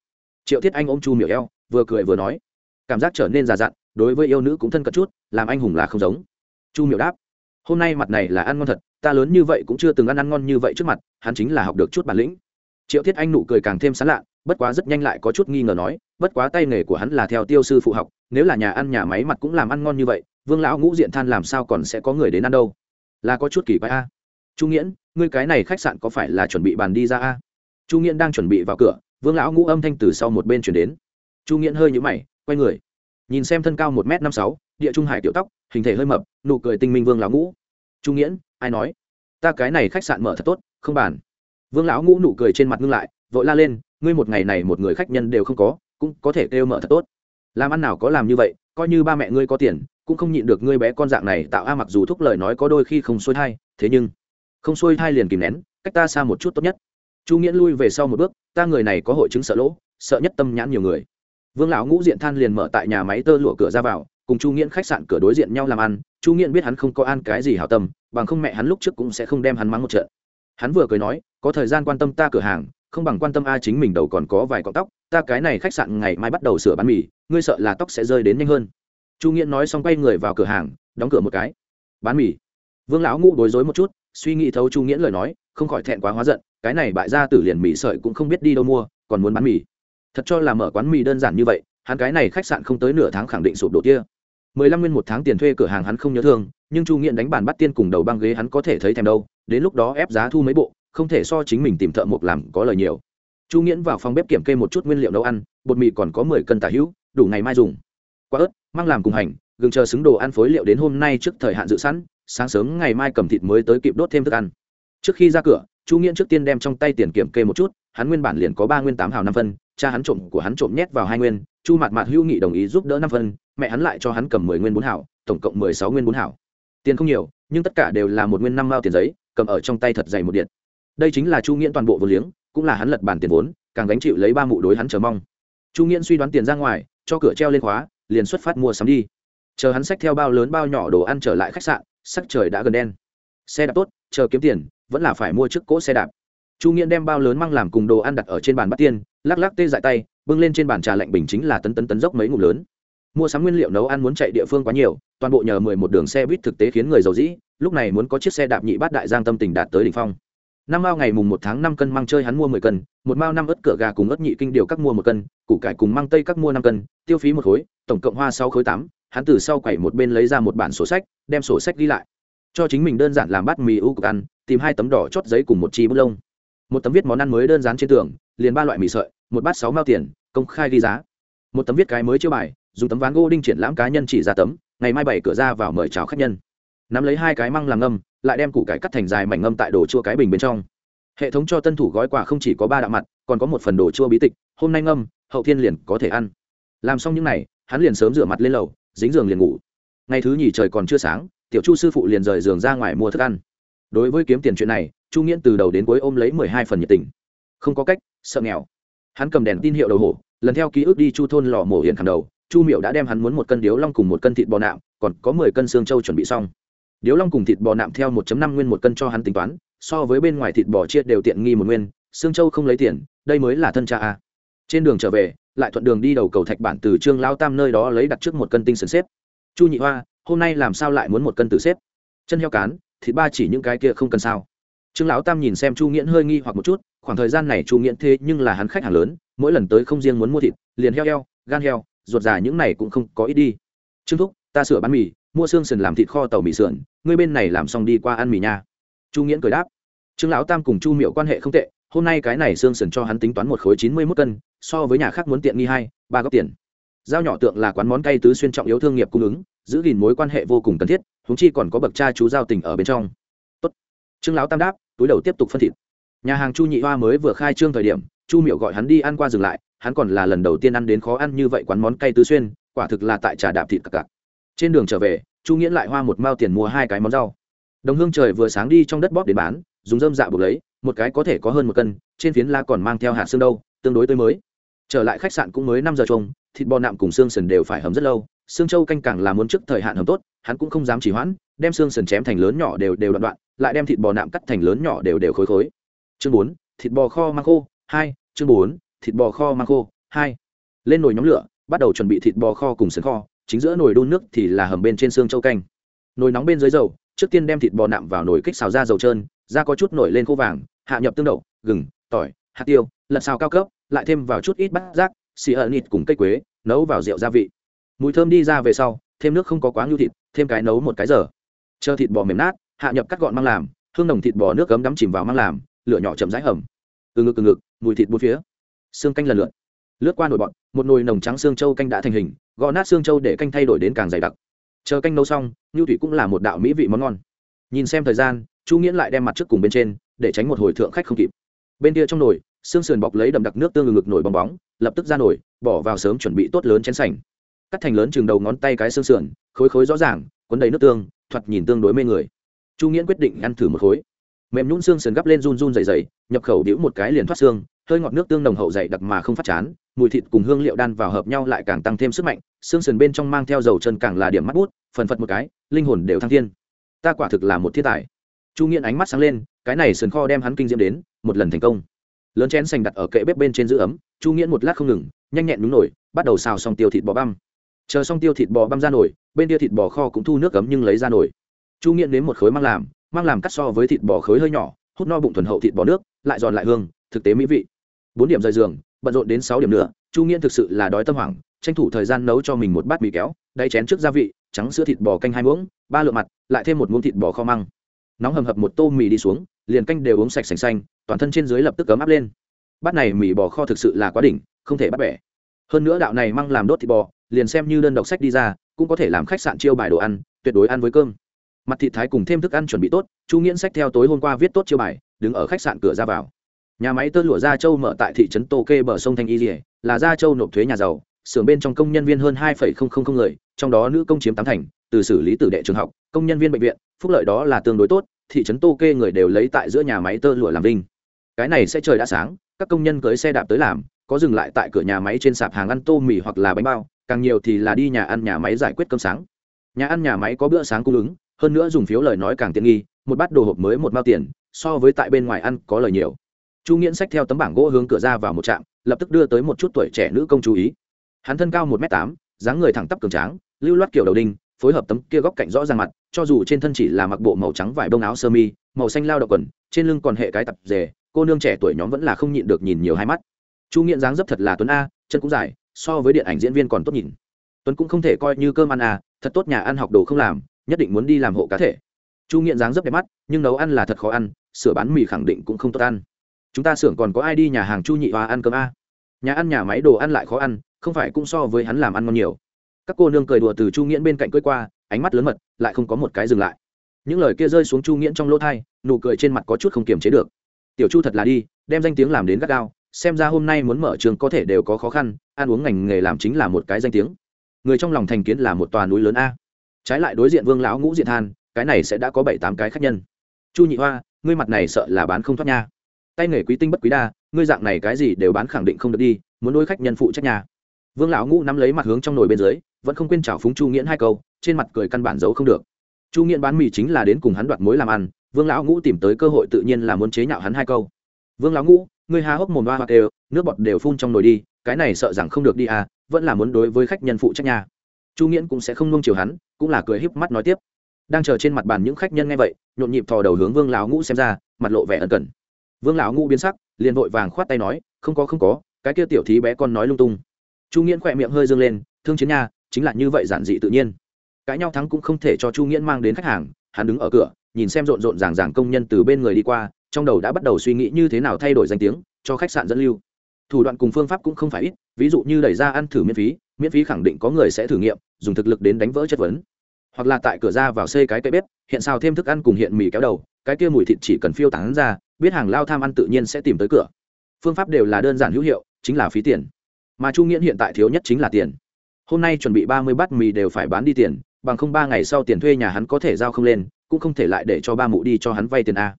triệu thiết anh ôm chu miểu eo, vừa cười vừa nói, cảm giác trở nên già dặn, đối với yêu nữ cũng thân cận chút, làm anh hùng là không giống chu miểu đáp, hôm nay mặt này là ăn ngon thật, ta lớn như vậy cũng chưa từng ăn ăn ngon như vậy trước mặt, hắn chính là học được chút bản lĩnh. Triệu thiết anh nụ cười càng thêm sán lạ, bất quá rất nhanh lại có chút nghi ngờ nói, bất quá tay nghề của hắn là theo tiêu sư phụ học, nếu là nhà ăn nhà máy mặt cũng làm ăn ngon như vậy, vương lão ngũ diện than làm sao còn sẽ có người đến ăn đâu? Là có chút kỳ quái a. Chu nghiễn, ngươi cái này khách sạn có phải là chuẩn bị bàn đi ra a? Chu nghiễn đang chuẩn bị vào cửa, vương lão ngũ âm thanh từ sau một bên chuyển đến. Chu nghiễn hơi nhũ mày, quay người nhìn xem thân cao một m năm sáu, địa trung hải tiểu tóc, hình thể hơi mập, nụ cười tinh minh vương lão ngũ. Trung nghiễn, ai nói? Ta cái này khách sạn mở thật tốt, không bàn. Vương lão ngũ nụ cười trên mặt ngưng lại, vội la lên, ngươi một ngày này một người khách nhân đều không có, cũng có thể kêu mở thật tốt. Làm ăn nào có làm như vậy, coi như ba mẹ ngươi có tiền, cũng không nhịn được ngươi bé con dạng này tạo a mặc dù thúc lời nói có đôi khi không xuôi thai, thế nhưng, không xuôi thai liền kìm nén, cách ta xa một chút tốt nhất. Chu nghiễn lui về sau một bước, ta người này có hội chứng sợ lỗ, sợ nhất tâm nhãn nhiều người vương lão ngũ diện than liền mở tại nhà máy tơ lụa cửa ra vào, cùng chu nghiễn khách sạn cửa đối diện nhau làm ăn. Chu nghiễn biết hắn không có ăn cái gì hảo tâm, bằng không mẹ hắn lúc trước cũng sẽ không đem hắn mắng một trận. Hắn vừa cười nói, có thời gian quan tâm ta cửa hàng, không bằng quan tâm a chính mình đầu còn có vài cọng tóc. Ta cái này khách sạn ngày mai bắt đầu sửa bán mì, ngươi sợ là tóc sẽ rơi đến nhanh hơn. Chu nghiễn nói xong quay người vào cửa hàng, đóng cửa một cái. Bán mì. Vương lão ngũ đối rối một chút, suy nghĩ thấu chu nghiễn lời nói, không khỏi thẹn quá hóa giận, cái này bại ra tử liền mì sợi cũng không biết đi đâu mua, còn muốn bán mì thật cho là mở quán mì đơn giản như vậy, hắn cái này khách sạn không tới nửa tháng khẳng định sụp đổ kia. Mười lăm nguyên một tháng tiền thuê cửa hàng hắn không nhớ thương, nhưng chu nghiện đánh bàn bắt tiên cùng đầu băng ghế hắn có thể thấy thèm đâu, đến lúc đó ép giá thu mấy bộ, không thể so chính mình tìm thợ mộc làm có lời nhiều. Chu nghiễn vào phòng bếp kiểm kê một chút nguyên liệu nấu ăn, bột mì còn có mười cân tả hữu, đủ ngày mai dùng. Quá ớt, mang làm cùng hành, gừng chờ xứng đồ ăn phối liệu đến hôm nay trước thời hạn dự sẵn, sáng sớm ngày mai cầm thịt mới tới kịp đốt thêm thức ăn. Trước khi ra cửa chu nghiễn trước tiên đem trong tay tiền kiểm kê một chút, hắn nguyên bản liền có ba nguyên tám hào năm phân, cha hắn trộm của hắn trộm nhét vào hai nguyên, chu mạt mạt hữu nghị đồng ý giúp đỡ năm phân, mẹ hắn lại cho hắn cầm mười nguyên bốn hảo tổng cộng mười sáu nguyên bốn hảo tiền không nhiều, nhưng tất cả đều là một nguyên năm mao tiền giấy, cầm ở trong tay thật dày một điện. Đây chính là chu nghiễn toàn bộ vô liếng, cũng là hắn lật bản tiền vốn, càng gánh chịu lấy ba mụ đối hắn chờ mong. Chu nghiễn suy đoán tiền ra ngoài, cho cửa treo lên khóa, liền xuất phát mua sắm đi. Chờ hắn xách theo bao lớn bao nhỏ đồ ăn trở lại khách sạn, sắc trời đã gần đen. Xe đạp tốt, chờ kiếm tiền vẫn là phải mua chiếc cỗ xe đạp. Chu nghiễn đem bao lớn mang làm cùng đồ ăn đặt ở trên bàn bắt tiên, lắc lắc tê dại tay, bưng lên trên bàn trà lạnh bình chính là tấn tấn tấn dốc mấy ngụm lớn. Mua sắm nguyên liệu nấu ăn muốn chạy địa phương quá nhiều, toàn bộ nhờ mười một đường xe buýt thực tế khiến người giàu dĩ, lúc này muốn có chiếc xe đạp nhị bát đại giang tâm tình đạt tới đỉnh phong. Năm mao ngày mùng một tháng năm cân măng chơi hắn mua mười cân, một mao năm ớt cửa gà cùng ớt nhị kinh điều các mua một cân, củ cải cùng măng tây các mua năm cân, tiêu phí một khối, tổng cộng hoa sáu khối tám, hắn từ sau quẩy một bên lấy ra một bản sổ sách, đem sổ sách ghi lại. Cho chính mình đơn giản làm bát mì u cục ăn tìm hai tấm đỏ chót giấy cùng một chi bút lông. Một tấm viết món ăn mới đơn giản trên tường, liền ba loại mì sợi, một bát sáu mao tiền, công khai ghi giá. Một tấm viết cái mới chưa bài, dùng tấm ván gỗ đinh triển lãm cá nhân chỉ ra tấm, ngày mai bảy cửa ra vào mời chào khách nhân. Nắm lấy hai cái măng làm ngâm, lại đem củ cải cắt thành dài mảnh ngâm tại đồ chua cái bình bên trong. Hệ thống cho tân thủ gói quà không chỉ có ba đạo mặt, còn có một phần đồ chua bí tịch, hôm nay ngâm, hậu thiên liền có thể ăn. Làm xong những n à y hắn liền sớm rửa mặt lên lầu, dính giường liền ngủ. Ngày thứ nhì trời còn chưa sáng, tiểu chu sư phụ liền rời giường ra ngoài mua thức ăn đối với kiếm tiền chuyện này, chu nghiễn từ đầu đến cuối ôm lấy mười hai phần nhiệt tình. Không có cách, sợ nghèo. Hắn cầm đèn tin hiệu đầu hổ, lần theo ký ức đi chu thôn lò mổ hiện hàng đầu, chu miệu đã đem hắn muốn một cân điếu long cùng một cân thịt bò nạm, còn có mười cân xương trâu chuẩn bị xong. Điếu long cùng thịt bò nạm theo một năm nguyên một cân cho hắn tính toán, so với bên ngoài thịt bò chia đều tiện nghi một nguyên, xương châu không lấy tiền, đây mới là thân cha a. Trên đường trở về, lại thuận đường đi đầu cầu thạch bản từ trương lao tam nơi đó lấy đặt trước một cân tinh sần xếp. Chu nhị hoa, hôm nay làm sao lại muốn một cân tử xếp? Chân heo cán thịt ba chỉ những cái kia không cần sao. Trương lão tam nhìn xem chu nghiễn hơi nghi hoặc một chút, khoảng thời gian này chu nghiễn thế nhưng là hắn khách hàng lớn, mỗi lần tới không riêng muốn mua thịt, liền heo heo, gan heo, ruột già những này cũng không có ít đi. Trương thúc, ta sửa bán mì, mua xương sườn làm thịt kho tàu mì sườn, ngươi bên này làm xong đi qua ăn mì nha. Chu nghiễn cười đáp. Trương lão tam cùng chu miệu quan hệ không tệ, hôm nay cái này xương sườn cho hắn tính toán một khối chín mươi mốt cân, so với nhà khác muốn tiện nghi hai, ba góc tiền. Giao nhỏ tượng là quán món cay tứ xuyên trọng yếu thương nghiệp cung ứng, giữ gìn mối quan hệ vô cùng cần thiết húng chi còn có bậc cha chú giao tình ở bên trong. Tốt. trương lão tam đáp, túi đầu tiếp tục phân thịt. Nhà hàng chu nhị hoa mới vừa khai trương thời điểm, chu miệu gọi hắn đi ăn qua dừng lại, hắn còn là lần đầu tiên ăn đến khó ăn như vậy quán món cay tứ xuyên, quả thực là tại trà đạp thịt cặc cặc trên đường trở về, chu nghiễn lại hoa một mao tiền mua hai cái món rau. Đồng hương trời vừa sáng đi trong đất bóp để bán, dùng dơm dạ buộc lấy, một cái có thể có hơn một cân, trên phiến la còn mang theo hạt xương đâu, tương đối tươi mới. Trở lại khách sạn cũng mới năm giờ chung thịt bò nạm cùng xương sần đều phải hầm rất lâu, xương châu canh càng là muốn trước thời hạn hầm tốt hắn cũng không dám chỉ hoãn, đem xương sần chém thành lớn nhỏ đều đều đoạn đoạn, lại đem thịt bò nạm cắt thành lớn nhỏ đều đều khối khối. Chương bốn, thịt bò kho mang khô, hai, chương bốn, thịt bò kho mang khô, hai. Lên nồi nhóm lửa, bắt đầu chuẩn bị thịt bò kho cùng sườn kho, chính giữa nồi đun nước thì là hầm bên trên xương châu canh. Nồi nóng bên dưới dầu, trước tiên đem thịt bò nạm vào nồi kích xào ra dầu trơn, da có chút nổi lên khô vàng, hạ nhập tương đậu, gừng, tỏi, hạt tiêu, lật xào cao cấp, lại thêm vào chút ít bát rác xì ợ nịt cùng cây quế, nấu vào rượu gia vị. Mùi thơm đi ra về sau, thêm nước không có quá nhu thịt thêm cái nấu một cái giờ. Chờ thịt bò mềm nát, hạ nhập cắt gọn mang làm, hương nồng thịt bò nước cấm đắm chìm vào mang làm, lửa nhỏ chậm rãi hầm. Từ ngực từ ngực, mùi thịt bốn phía. Xương canh lần lượt. Lướt qua nồi bọn một nồi nồng trắng xương trâu canh đã thành hình gò nát xương trâu để canh thay đổi đến càng dày đặc. Chờ canh nấu xong nhu thủy cũng là một đạo mỹ vị món ngon. Nhìn xem thời gian, chu nghiễn lại đem mặt trước cùng bên trên, để tránh một hồi thượng khách không kịp. Bên kia trong nồi, xương sườn bọc lấy đậm đặc nước tương ngực nổi bong bóng, lập tức ra nồi, bỏ vào sớm chuẩn bị tốt lớn chén sành. Cắt thành lớn chừng đầu ngón tay cái xương sườn khối khối rõ ràng, cuốn đầy nước tương, thoạt nhìn tương đối mê người. Chu nghiễn quyết định ăn thử một khối. Mềm nhún xương sườn gắp lên run run dày dày, nhập khẩu đĩu một cái liền thoát xương, hơi ngọt nước tương nồng hậu dày đặc mà không phát chán, mùi thịt cùng hương liệu đan vào hợp nhau lại càng tăng thêm sức mạnh, xương sườn bên trong mang theo dầu chân càng là điểm mắt bút, phần phật một cái, linh hồn đều thăng thiên. Ta quả thực là một thiên tài. Chu nghiễn ánh mắt sáng lên, cái này sườn kho đem hắn kinh diễm đến, một lần thành công. Lớn chén sành đặt ở kệ bếp bên trên giữ ấm, chu nghiễn một lát không ngừng, nhanh nhẹn đúng nổi, bắt đầu xào xong tiêu thịt bò băm chờ xong tiêu thịt bò băm ra nổi bên kia thịt bò kho cũng thu nước cấm nhưng lấy ra nổi chu nghiện nếm một khối mang làm mang làm cắt so với thịt bò khối hơi nhỏ, hút no bụng thuần hậu thịt bò nước, lại giòn lại hương, thực tế mỹ vị. Bốn điểm rời giường, bận rộn đến sáu điểm nữa, chu nghiện thực sự là đói tâm hoảng, tranh thủ thời gian nấu cho mình một bát mì kéo, đay chén trước gia vị, trắng sữa thịt bò canh hai muỗng, ba lượng mặt, lại thêm một muỗng thịt bò kho măng. Nóng hầm hập một tô mì đi xuống, liền canh đều uống sạch sành xanh, toàn thân trên dưới lập tức cấm áp lên. Bát này mì bò kho thực sự là quá đỉnh, không thể bắt bẻ. Hơn nữa đạo này măng làm đốt thịt bò liền xem như đơn độc sách đi ra, cũng có thể làm khách sạn chiêu bài đồ ăn, tuyệt đối ăn với cơm. Mặt thị thái cùng thêm thức ăn chuẩn bị tốt, chu nghiễn sách theo tối hôm qua viết tốt chiêu bài, đứng ở khách sạn cửa ra vào. Nhà máy tơ lụa gia châu mở tại thị trấn tô kê bờ sông thanh y dỉa là gia châu nộp thuế nhà giàu, xưởng bên trong công nhân viên hơn hai người, trong đó nữ công chiếm tám thành, từ xử lý tử đệ trường học, công nhân viên bệnh viện, phúc lợi đó là tương đối tốt, thị trấn tô kê người đều lấy tại giữa nhà máy tơ lụa làm vinh. Cái này sẽ trời đã sáng, các công nhân cưới xe đạp tới làm, có dừng lại tại cửa nhà máy trên sạp hàng ăn tô mì hoặc là bánh bao càng nhiều thì là đi nhà ăn nhà máy giải quyết cơm sáng. Nhà ăn nhà máy có bữa sáng cung ứng, hơn nữa dùng phiếu lời nói càng tiện nghi, một bát đồ hộp mới một mao tiền, so với tại bên ngoài ăn có lời nhiều. Chu nghiễn sách theo tấm bảng gỗ hướng cửa ra vào một trạm, lập tức đưa tới một chút tuổi trẻ nữ công chú ý. Hắn thân cao một m tám, dáng người thẳng tắp cường tráng, lưu loát kiểu đầu đinh, phối hợp tấm kia góc cạnh rõ ràng mặt, cho dù trên thân chỉ là mặc bộ màu trắng vải bông áo sơ mi, màu xanh lao động quần, trên lưng còn hệ cái tập dề. cô nương trẻ tuổi nhóm vẫn là không nhịn được nhìn nhiều hai mắt. Chu nghiện dáng dấp thật là tuấn a, chân cũng dài so với điện ảnh diễn viên còn tốt nhìn. Tuấn cũng không thể coi như cơm ăn à thật tốt nhà ăn học đồ không làm, nhất định muốn đi làm hộ cá thể. Chu nghiện dáng rất đẹp mắt, nhưng nấu ăn là thật khó ăn, sửa bán mì khẳng định cũng không tốt ăn. Chúng ta xưởng còn có ai đi nhà hàng chu nhị hoa ăn cơm a nhà ăn nhà máy đồ ăn lại khó ăn, không phải cũng so với hắn làm ăn ngon nhiều. Các cô nương cười đùa từ chu nghiễn bên cạnh cưới qua, ánh mắt lớn mật, lại không có một cái dừng lại. Những lời kia rơi xuống chu nghiễn trong lỗ thai nụ cười trên mặt có chút không kiềm chế được. Tiểu chu thật là đi, đem danh tiếng làm đến gắt gao xem ra hôm nay muốn mở trường có thể đều có khó khăn, ăn uống ngành nghề làm chính là một cái danh tiếng. Người trong lòng thành kiến là một tòa núi lớn a. Trái lại đối diện vương lão ngũ diện than, cái này sẽ đã có bảy tám cái khách nhân. Chu nhị hoa, ngươi mặt này sợ là bán không thoát nha. Tay nghề quý tinh bất quý đa, ngươi dạng này cái gì đều bán khẳng định không được đi, muốn đối khách nhân phụ trách nhà. Vương lão ngũ nắm lấy mặt hướng trong nồi bên dưới, vẫn không quên chào phúng chu nghiễn hai câu, trên mặt cười căn bản giấu không được. Chu nghiễn bán mì chính là đến cùng hắn đoạt mối làm ăn, vương lão ngũ tìm tới cơ hội tự nhiên là muốn chế nhạo hắn hai câu vương lão ngũ, ngươi há hốc mồm ba hoặc đều nước bọt đều phun trong nồi đi, cái này sợ rằng không được đi à vẫn là muốn đối với khách nhân phụ trách nhà chu nghiễn cũng sẽ không nung chiều hắn, cũng là cười híp mắt nói tiếp. Đang chờ trên mặt bàn những khách nhân nghe vậy, nhộn nhịp thò đầu hướng vương lão ngũ xem ra, mặt lộ vẻ ân cần. Vương lão ngũ biến sắc, liền vội vàng khoát tay nói, không có không có, cái kia tiểu thí bé con nói lung tung. Chu nghiễn khỏe miệng hơi dương lên, thương chiến nha, chính là như vậy giản dị tự nhiên. Cãi nhau thắng cũng không thể cho chu nghiễn mang đến khách hàng, hắn đứng ở cửa, nhìn xem rộn rộn ràng ràng công nhân từ bên người đi qua trong đầu đã bắt đầu suy nghĩ như thế nào thay đổi danh tiếng, cho khách sạn dẫn lưu. Thủ đoạn cùng phương pháp cũng không phải ít, ví dụ như đẩy ra ăn thử miễn phí miễn phí khẳng định có người sẽ thử nghiệm, dùng thực lực đến đánh vỡ chất vấn. Hoặc là tại cửa ra vào xây cái cây bếp, hiện xào thêm thức ăn cùng hiện mì kéo đầu, cái kia mùi thịt chỉ cần phiêu tán ra, biết hàng lao tham ăn tự nhiên sẽ tìm tới cửa. Phương pháp đều là đơn giản hữu hiệu, chính là phí tiền. Mà chu nghiễn hiện tại thiếu nhất chính là tiền. Hôm nay chuẩn bị ba mươi bát mì đều phải bán đi tiền, bằng không ba ngày sau tiền thuê nhà hắn có thể giao không lên, cũng không thể lại để cho ba mụ đi cho hắn vay tiền a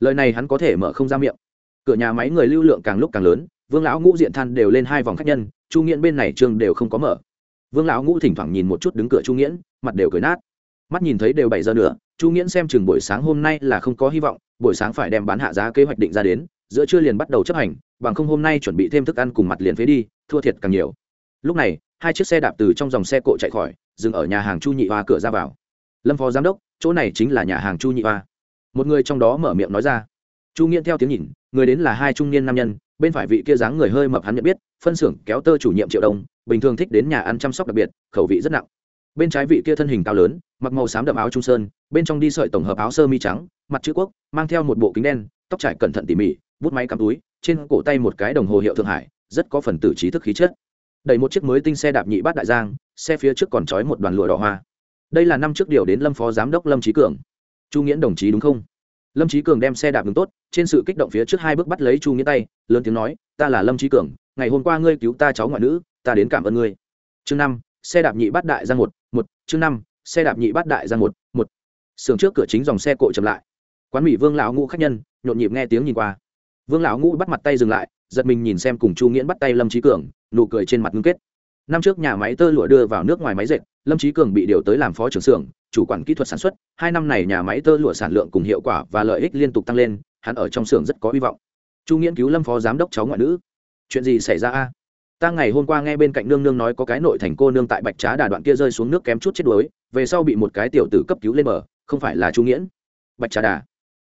lời này hắn có thể mở không ra miệng. Cửa nhà máy người lưu lượng càng lúc càng lớn, vương lão ngũ diện than đều lên hai vòng khách nhân, chu nghiễn bên này trường đều không có mở. Vương lão ngũ thỉnh thoảng nhìn một chút đứng cửa chu nghiễn, mặt đều cười nát. Mắt nhìn thấy đều bảy giờ nữa, chu nghiễn xem chừng buổi sáng hôm nay là không có hy vọng, buổi sáng phải đem bán hạ giá kế hoạch định ra đến, giữa trưa liền bắt đầu chấp hành, bằng không hôm nay chuẩn bị thêm thức ăn cùng mặt liền phế đi, thua thiệt càng nhiều. Lúc này, hai chiếc xe đạp từ trong dòng xe cộ chạy khỏi, dừng ở nhà hàng chu nhị hoa cửa ra vào. Lâm phó giám đốc, chỗ này chính là nhà hàng chu nhị hoa một người trong đó mở miệng nói ra. Chu nghiễn theo tiếng nhìn người đến là hai trung niên nam nhân bên phải vị kia dáng người hơi mập hắn nhận biết phân xưởng kéo tơ chủ nhiệm triệu đồng, bình thường thích đến nhà ăn chăm sóc đặc biệt khẩu vị rất nặng. Bên trái vị kia thân hình cao lớn mặc màu xám đậm áo trung sơn bên trong đi sợi tổng hợp áo sơ mi trắng mặt chữ quốc mang theo một bộ kính đen tóc trải cẩn thận tỉ mỉ bút máy cắm túi trên cổ tay một cái đồng hồ hiệu thượng hải rất có phần tử trí thức khí chất. Đẩy một chiếc mới tinh xe đạp nhị bát đại giang xe phía trước còn trói một đoàn lụa đỏ hoa. Đây là năm trước điều đến lâm phó giám đốc lâm trí cường chu nghiễn đồng chí đúng không? Lâm trí cường đem xe đạp đứng tốt, trên sự kích động phía trước hai bước bắt lấy chu nghĩa tay, lớn tiếng nói, ta là lâm trí cường, ngày hôm qua ngươi cứu ta cháu ngoại nữ, ta đến cảm ơn ngươi. Chương năm, xe đạp nhị bát đại ra một một, chương năm, xe đạp nhị bát đại ra một một. Sườn trước cửa chính dòng xe cộ chậm lại. Quán mỹ vương lão ngũ khách nhân, nhộn nhịp nghe tiếng nhìn qua. Vương lão ngũ bắt mặt tay dừng lại, giật mình nhìn xem cùng chu nghiễn bắt tay lâm trí cường, nụ cười trên mặt ngưng kết năm trước nhà máy tơ lụa đưa vào nước ngoài máy dệt, lâm trí cường bị điều tới làm phó trưởng xưởng, chủ quản kỹ thuật sản xuất. Hai năm này nhà máy tơ lụa sản lượng cùng hiệu quả và lợi ích liên tục tăng lên, hắn ở trong xưởng rất có hy vọng. Chu nghiễn cứu lâm phó giám đốc cháu ngoại nữ. Chuyện gì xảy ra a? Ta ngày hôm qua nghe bên cạnh nương nương nói có cái nội thành cô nương tại bạch trá đà đoạn kia rơi xuống nước kém chút chết đuối, về sau bị một cái tiểu tử cấp cứu lên bờ, không phải là chu nghiễn. Bạch trá đà.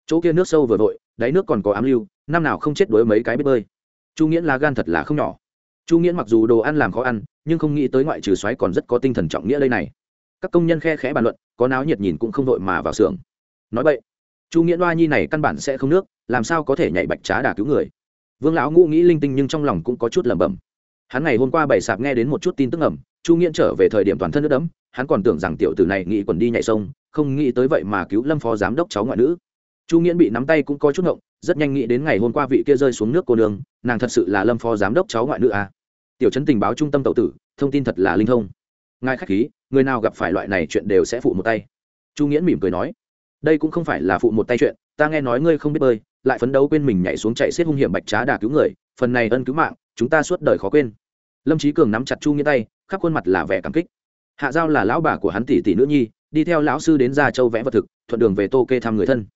Chỗ kia nước sâu vừa vội, đáy nước còn có ám lưu, năm nào không chết đuối mấy cái biết bơi. Chu nghiễn là gan thật là không nhỏ chu nghiễn mặc dù đồ ăn làm khó ăn, nhưng không nghĩ tới ngoại trừ xoáy còn rất có tinh thần trọng nghĩa đây này. Các công nhân khe khẽ bàn luận, có náo nhiệt nhìn cũng không đội mà vào xưởng. Nói vậy chu nghiễn oa nhi này căn bản sẽ không nước, làm sao có thể nhảy bạch trá đà cứu người? Vương lão ngũ nghĩ linh tinh nhưng trong lòng cũng có chút lẩm bẩm. Hắn ngày hôm qua bảy sạp nghe đến một chút tin tức ẩm chu nghiễn trở về thời điểm toàn thân nước đẫm, hắn còn tưởng rằng tiểu tử này nghĩ quần đi nhảy sông, không nghĩ tới vậy mà cứu lâm phó giám đốc cháu ngoại nữ. Chu nghiễn bị nắm tay cũng có chút ngộng, rất nhanh nghĩ đến ngày hôm qua vị kia rơi xuống nước cô nương, nàng thật sự là lâm phó giám đốc cháu ngoại nữ à tiểu chấn tình báo trung tâm tậu tử, thông tin thật là linh thông. Ngài khách khí, người nào gặp phải loại này chuyện đều sẽ phụ một tay. Chu nghĩa mỉm cười nói, đây cũng không phải là phụ một tay chuyện, ta nghe nói ngươi không biết bơi, lại phấn đấu quên mình nhảy xuống chạy xiết hung hiểm bạch trá đà cứu người, phần này ân cứu mạng, chúng ta suốt đời khó quên. Lâm trí cường nắm chặt chu nghĩa tay, khắp khuôn mặt là vẻ cảm kích. Hạ giao là lão bà của hắn tỷ tỷ nữ nhi, đi theo lão sư đến gia châu vẽ vật thực, thuận đường về tô kê thăm người thân.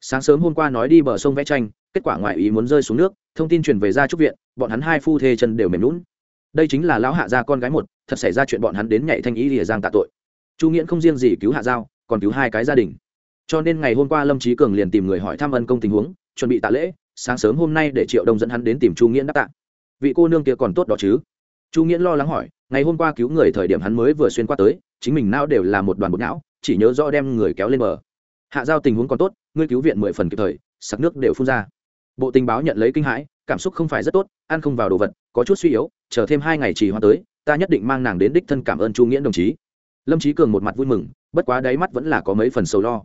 Sáng sớm hôm qua nói đi bờ sông vẽ tranh, kết quả ngoại ý muốn rơi xuống nước, thông tin truyền về gia trúc viện, bọn hắn hai phu thê chân đều mềm lún đây chính là lão hạ gia con gái một, thật xảy ra chuyện bọn hắn đến nhảy thanh ý lìa giang tạ tội. Chu nghiễn không riêng gì cứu hạ giao, còn cứu hai cái gia đình. Cho nên ngày hôm qua lâm trí cường liền tìm người hỏi thăm ân công tình huống, chuẩn bị tạ lễ, sáng sớm hôm nay để triệu đông dẫn hắn đến tìm chu nghiễn đáp tạ. Vị cô nương kia còn tốt đó chứ? Chu nghiễn lo lắng hỏi, ngày hôm qua cứu người thời điểm hắn mới vừa xuyên qua tới, chính mình não đều là một đoàn bột não, chỉ nhớ rõ đem người kéo lên bờ. Hạ giao tình huống còn tốt, ngươi cứu viện mười phần kịp thời, sặc nước đều phun ra. Bộ tình báo nhận lấy kinh hãi, cảm xúc không phải rất tốt, ăn không vào đồ vật có chút suy yếu, chờ thêm hai ngày trì hoa tới, ta nhất định mang nàng đến đích thân cảm ơn chu nghĩa đồng chí. Lâm trí cường một mặt vui mừng, bất quá đáy mắt vẫn là có mấy phần sầu lo.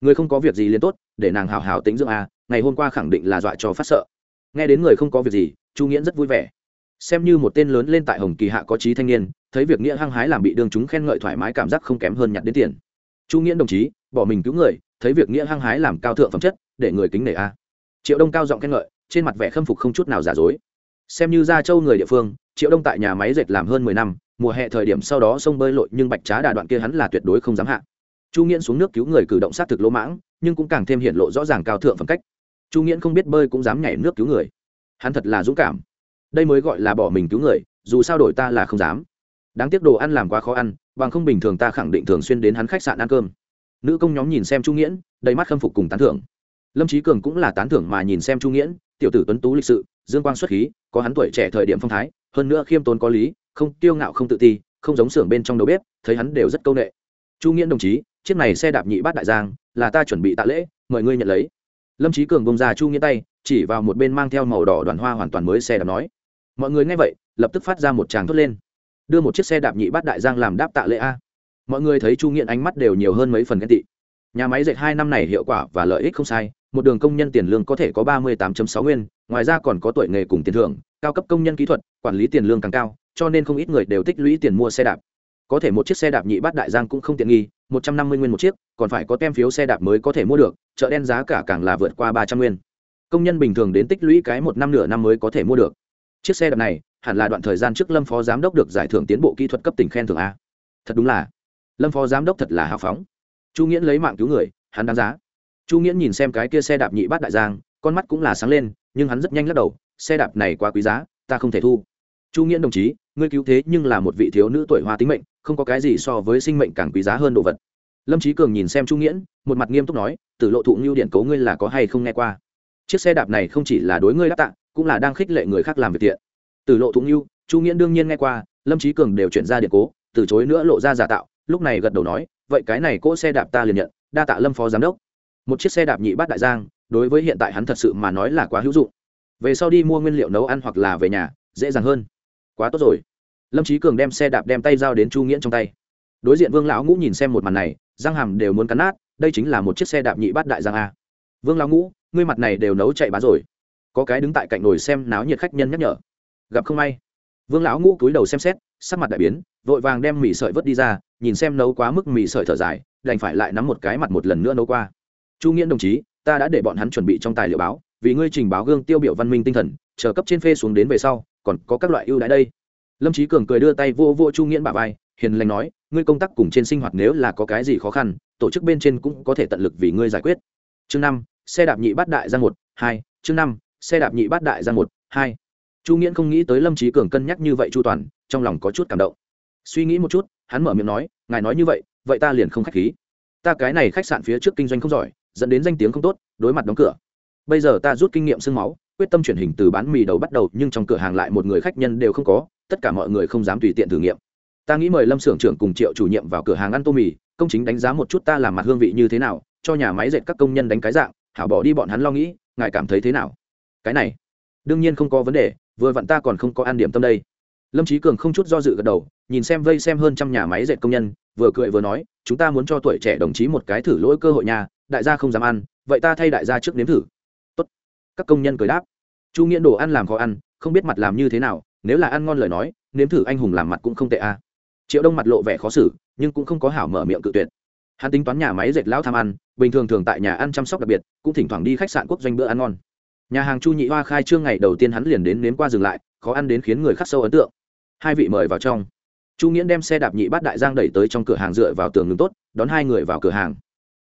Người không có việc gì liền tốt, để nàng hào hào tính dưỡng a, ngày hôm qua khẳng định là dọa cho phát sợ. Nghe đến người không có việc gì, chu nghĩa rất vui vẻ. Xem như một tên lớn lên tại hồng kỳ hạ có trí thanh niên, thấy việc nghĩa hăng hái làm bị đương chúng khen ngợi thoải mái cảm giác không kém hơn nhặt đến tiền. Chu nghĩa đồng chí, bỏ mình cứu người, thấy việc nghĩa hăng hái làm cao thượng phẩm chất, để người kính nể a. Triệu đông cao giọng khen ngợi, trên mặt vẻ khâm phục không chút nào giả dối xem như gia châu người địa phương, triệu đông tại nhà máy dệt làm hơn mười năm, mùa hè thời điểm sau đó sông bơi lội, nhưng bạch trá đà đoạn kia hắn là tuyệt đối không dám hạ. Chu nghiễn xuống nước cứu người cử động sát thực lỗ mãng, nhưng cũng càng thêm hiện lộ rõ ràng cao thượng phẩm cách. Chu nghiễn không biết bơi cũng dám nhảy nước cứu người. Hắn thật là dũng cảm. Đây mới gọi là bỏ mình cứu người, dù sao đổi ta là không dám. Đáng tiếc đồ ăn làm quá khó ăn, bằng không bình thường ta khẳng định thường xuyên đến hắn khách sạn ăn cơm. Nữ công nhóm nhìn xem chu nghiễn, đầy mắt khâm phục cùng tán thưởng lâm trí cường cũng là tán thưởng mà nhìn xem chu nghiễn, tiểu tử tuấn tú lịch sự, dương quang xuất khí, có hắn tuổi trẻ thời điểm phong thái, hơn nữa khiêm tốn có lý, không kiêu ngạo không tự ti, không giống xưởng bên trong đầu bếp, thấy hắn đều rất câu nệ. Chu nghiễn đồng chí, chiếc này xe đạp nhị bát đại giang, là ta chuẩn bị tạ lễ, mời ngươi nhận lấy. Lâm trí cường bông ra chu nghiễn tay, chỉ vào một bên mang theo màu đỏ đoàn hoa hoàn toàn mới xe đạp nói. Mọi người nghe vậy, lập tức phát ra một tràng thốt lên. Đưa một chiếc xe đạp nhị bát đại giang làm đáp tạ lễ a. Mọi người thấy chu nghiễn ánh mắt đều nhiều hơn mấy phần ghen tị. Nhà máy dệt hai năm này hiệu quả và lợi ích không sai một đường công nhân tiền lương có thể có ba mươi 38 sáu nguyên, ngoài ra còn có tuổi nghề cùng tiền thưởng, cao cấp công nhân kỹ thuật, quản lý tiền lương càng cao, cho nên không ít người đều tích lũy tiền mua xe đạp. Có thể một chiếc xe đạp nhị bát đại giang cũng không tiện nghi, một trăm năm mươi nguyên một chiếc, còn phải có tem phiếu xe đạp mới có thể mua được, chợ đen giá cả càng là vượt qua ba trăm nguyên. Công nhân bình thường đến tích lũy cái một năm nửa năm mới có thể mua được. Chiếc xe đạp này, hẳn là đoạn thời gian trước lâm phó giám đốc được giải thưởng tiến bộ kỹ thuật cấp tỉnh khen thưởng a. Thật đúng là. Lâm phó giám đốc thật là hào phóng. Chu nghiễn lấy mạng cứu người, hắn đáng giá chu nghĩa nhìn xem cái kia xe đạp nhị bát đại giang, con mắt cũng là sáng lên, nhưng hắn rất nhanh lắc đầu, xe đạp này quá quý giá, ta không thể thu. Chu nghĩa đồng chí, ngươi cứu thế nhưng là một vị thiếu nữ tuổi hoa tính mệnh, không có cái gì so với sinh mệnh càng quý giá hơn đồ vật. Lâm trí cường nhìn xem chu nghĩa một mặt nghiêm túc nói từ lộ thụ ngưu điện cấu ngươi là có hay không nghe qua? Chiếc xe đạp này không chỉ là đối ngươi đáp tạ, cũng là đang khích lệ người khác làm việc thiện. Từ lộ thụ ngưu, chu nghĩa đương nhiên nghe qua, lâm trí cường đều chuyển ra điện cố, từ chối nữa lộ ra giả tạo, lúc này gật đầu nói, vậy cái này cỗ xe đạp ta liền nhận, đa tạ lâm phó giám đốc một chiếc xe đạp nhị bát đại giang, đối với hiện tại hắn thật sự mà nói là quá hữu dụng. Về sau đi mua nguyên liệu nấu ăn hoặc là về nhà, dễ dàng hơn. Quá tốt rồi. Lâm trí cường đem xe đạp đem tay giao đến chu nghiễn trong tay. Đối diện vương lão ngũ nhìn xem một màn này, răng hàm đều muốn cắn nát, đây chính là một chiếc xe đạp nhị bát đại giang a. Vương lão ngũ, ngươi mặt này đều nấu chạy bá rồi. Có cái đứng tại cạnh nồi xem náo nhiệt khách nhân nhắc nhở. Gặp không may. Vương lão ngũ cúi đầu xem xét, sắc mặt đại biến, vội vàng đem mì sợi vớt đi ra, nhìn xem nấu quá mức mì sợi thở dài, đành phải lại nắm một cái mặt một lần nữa nấu qua chu nghiễn đồng chí, ta đã để bọn hắn chuẩn bị trong tài liệu báo, vì ngươi trình báo gương tiêu biểu văn minh tinh thần, chờ cấp trên phê xuống đến về sau, còn có các loại ưu đãi đây. Lâm trí cường cười đưa tay vô vô chu nghiễn bà vai, hiền lành nói, ngươi công tác cùng trên sinh hoạt nếu là có cái gì khó khăn, tổ chức bên trên cũng có thể tận lực vì ngươi giải quyết. Chương năm, xe đạp nhị bát đại ra một, hai, chương năm, xe đạp nhị bát đại ra một, hai. Chu nghiễn không nghĩ tới lâm trí cường cân nhắc như vậy chu toàn, trong lòng có chút cảm động. Suy nghĩ một chút, hắn mở miệng nói, ngài nói như vậy vậy ta liền không khách khí. Ta cái này khách sạn phía trước kinh doanh không giỏi dẫn đến danh tiếng không tốt, đối mặt đóng cửa. Bây giờ ta rút kinh nghiệm sương máu, quyết tâm chuyển hình từ bán mì đầu bắt đầu, nhưng trong cửa hàng lại một người khách nhân đều không có, tất cả mọi người không dám tùy tiện thử nghiệm. Ta nghĩ mời lâm xưởng trưởng cùng triệu chủ nhiệm vào cửa hàng ăn tô mì, công chính đánh giá một chút ta làm mặt hương vị như thế nào, cho nhà máy dệt các công nhân đánh cái dạng, hảo bỏ đi bọn hắn lo nghĩ, ngài cảm thấy thế nào? Cái này, đương nhiên không có vấn đề, vừa vặn ta còn không có ăn điểm tâm đây. Lâm trí cường không chút do dự gật đầu, nhìn xem vây xem hơn trăm nhà máy dệt công nhân, vừa cười vừa nói, chúng ta muốn cho tuổi trẻ đồng chí một cái thử lỗi cơ hội nhà đại gia không dám ăn, vậy ta thay đại gia trước nếm thử. Tốt. các công nhân cười đáp. Chu nghiễn đồ ăn làm khó ăn, không biết mặt làm như thế nào, nếu là ăn ngon lời nói, nếm thử anh hùng làm mặt cũng không tệ a à. triệu đông mặt lộ vẻ khó xử, nhưng cũng không có hảo mở miệng cự tuyệt. Hắn tính toán nhà máy dệt lão tham ăn, bình thường thường tại nhà ăn chăm sóc đặc biệt, cũng thỉnh thoảng đi khách sạn quốc doanh bữa ăn ngon. Nhà hàng chu nhị hoa khai trương ngày đầu tiên hắn liền đến nếm qua dừng lại, khó ăn đến khiến người khắc sâu ấn tượng. Hai vị mời vào trong. Chu nghiễn đem xe đạp nhị bát đại giang đẩy tới trong cửa hàng dựa vào tường ngừng tốt, đón hai người vào cửa hàng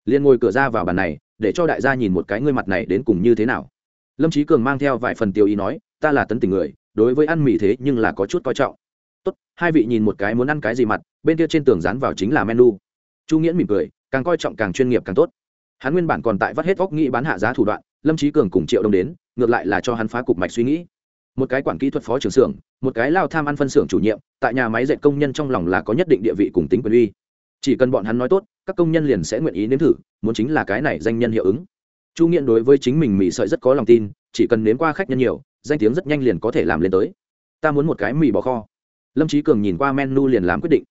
liền ngồi cửa ra vào bàn này, để cho đại gia nhìn một cái ngươi mặt này đến cùng như thế nào. Lâm trí cường mang theo vài phần tiêu ý nói, ta là tấn tình người, đối với ăn mì thế nhưng là có chút coi trọng. Tốt, hai vị nhìn một cái muốn ăn cái gì mặt, bên kia trên tường dán vào chính là menu. Chu nghiễn mỉm cười, càng coi trọng càng chuyên nghiệp càng tốt. Hắn nguyên bản còn tại vắt hết góc nghĩ bán hạ giá thủ đoạn, lâm trí cường cùng triệu đông đến, ngược lại là cho hắn phá cục mạch suy nghĩ. Một cái quản kỹ thuật phó trưởng xưởng, một cái lao tham ăn phân xưởng chủ nhiệm, tại nhà máy dạy công nhân trong lòng là có nhất định địa vị cùng tính quyền uy chỉ cần bọn hắn nói tốt, các công nhân liền sẽ nguyện ý nếm thử, muốn chính là cái này danh nhân hiệu ứng. Chu nghiện đối với chính mình mì sợi rất có lòng tin, chỉ cần nếm qua khách nhân nhiều, danh tiếng rất nhanh liền có thể làm lên tới. Ta muốn một cái mì bò kho. Lâm trí cường nhìn qua menu liền làm quyết định.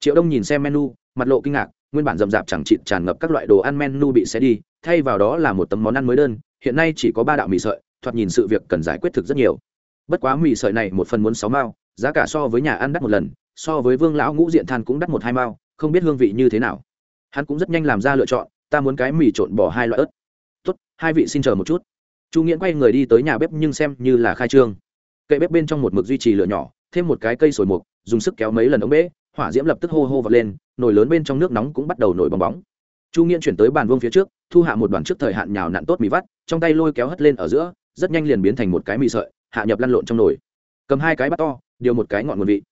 Triệu đông nhìn xem menu, mặt lộ kinh ngạc, nguyên bản rậm rạp chẳng chịt tràn ngập các loại đồ ăn menu bị xé đi, thay vào đó là một tấm món ăn mới đơn, hiện nay chỉ có ba đạo mì sợi, thoạt nhìn sự việc cần giải quyết thực rất nhiều. Bất quá mì sợi này một phần muốn sáu mao, giá cả so với nhà ăn đắt một lần, so với vương lão ngũ diện than cũng đắt một hai mao không biết hương vị như thế nào. Hắn cũng rất nhanh làm ra lựa chọn, ta muốn cái mì trộn bỏ hai loại ớt. Tốt, hai vị xin chờ một chút. Chu nghĩa quay người đi tới nhà bếp nhưng xem như là khai trương. Cây bếp bên trong một mực duy trì lửa nhỏ, thêm một cái cây sồi mục, dùng sức kéo mấy lần ống bế, hỏa diễm lập tức hô hô vật lên, nồi lớn bên trong nước nóng cũng bắt đầu nổi bong bóng. Chu nghiễn chuyển tới bàn vương phía trước, thu hạ một đoàn trước thời hạn nhào nặn tốt mì vắt, trong tay lôi kéo hất lên ở giữa, rất nhanh liền biến thành một cái mì sợi, hạ nhập lăn lộn trong nồi. Cầm hai cái bát to, điều một cái ngọn nguồn vị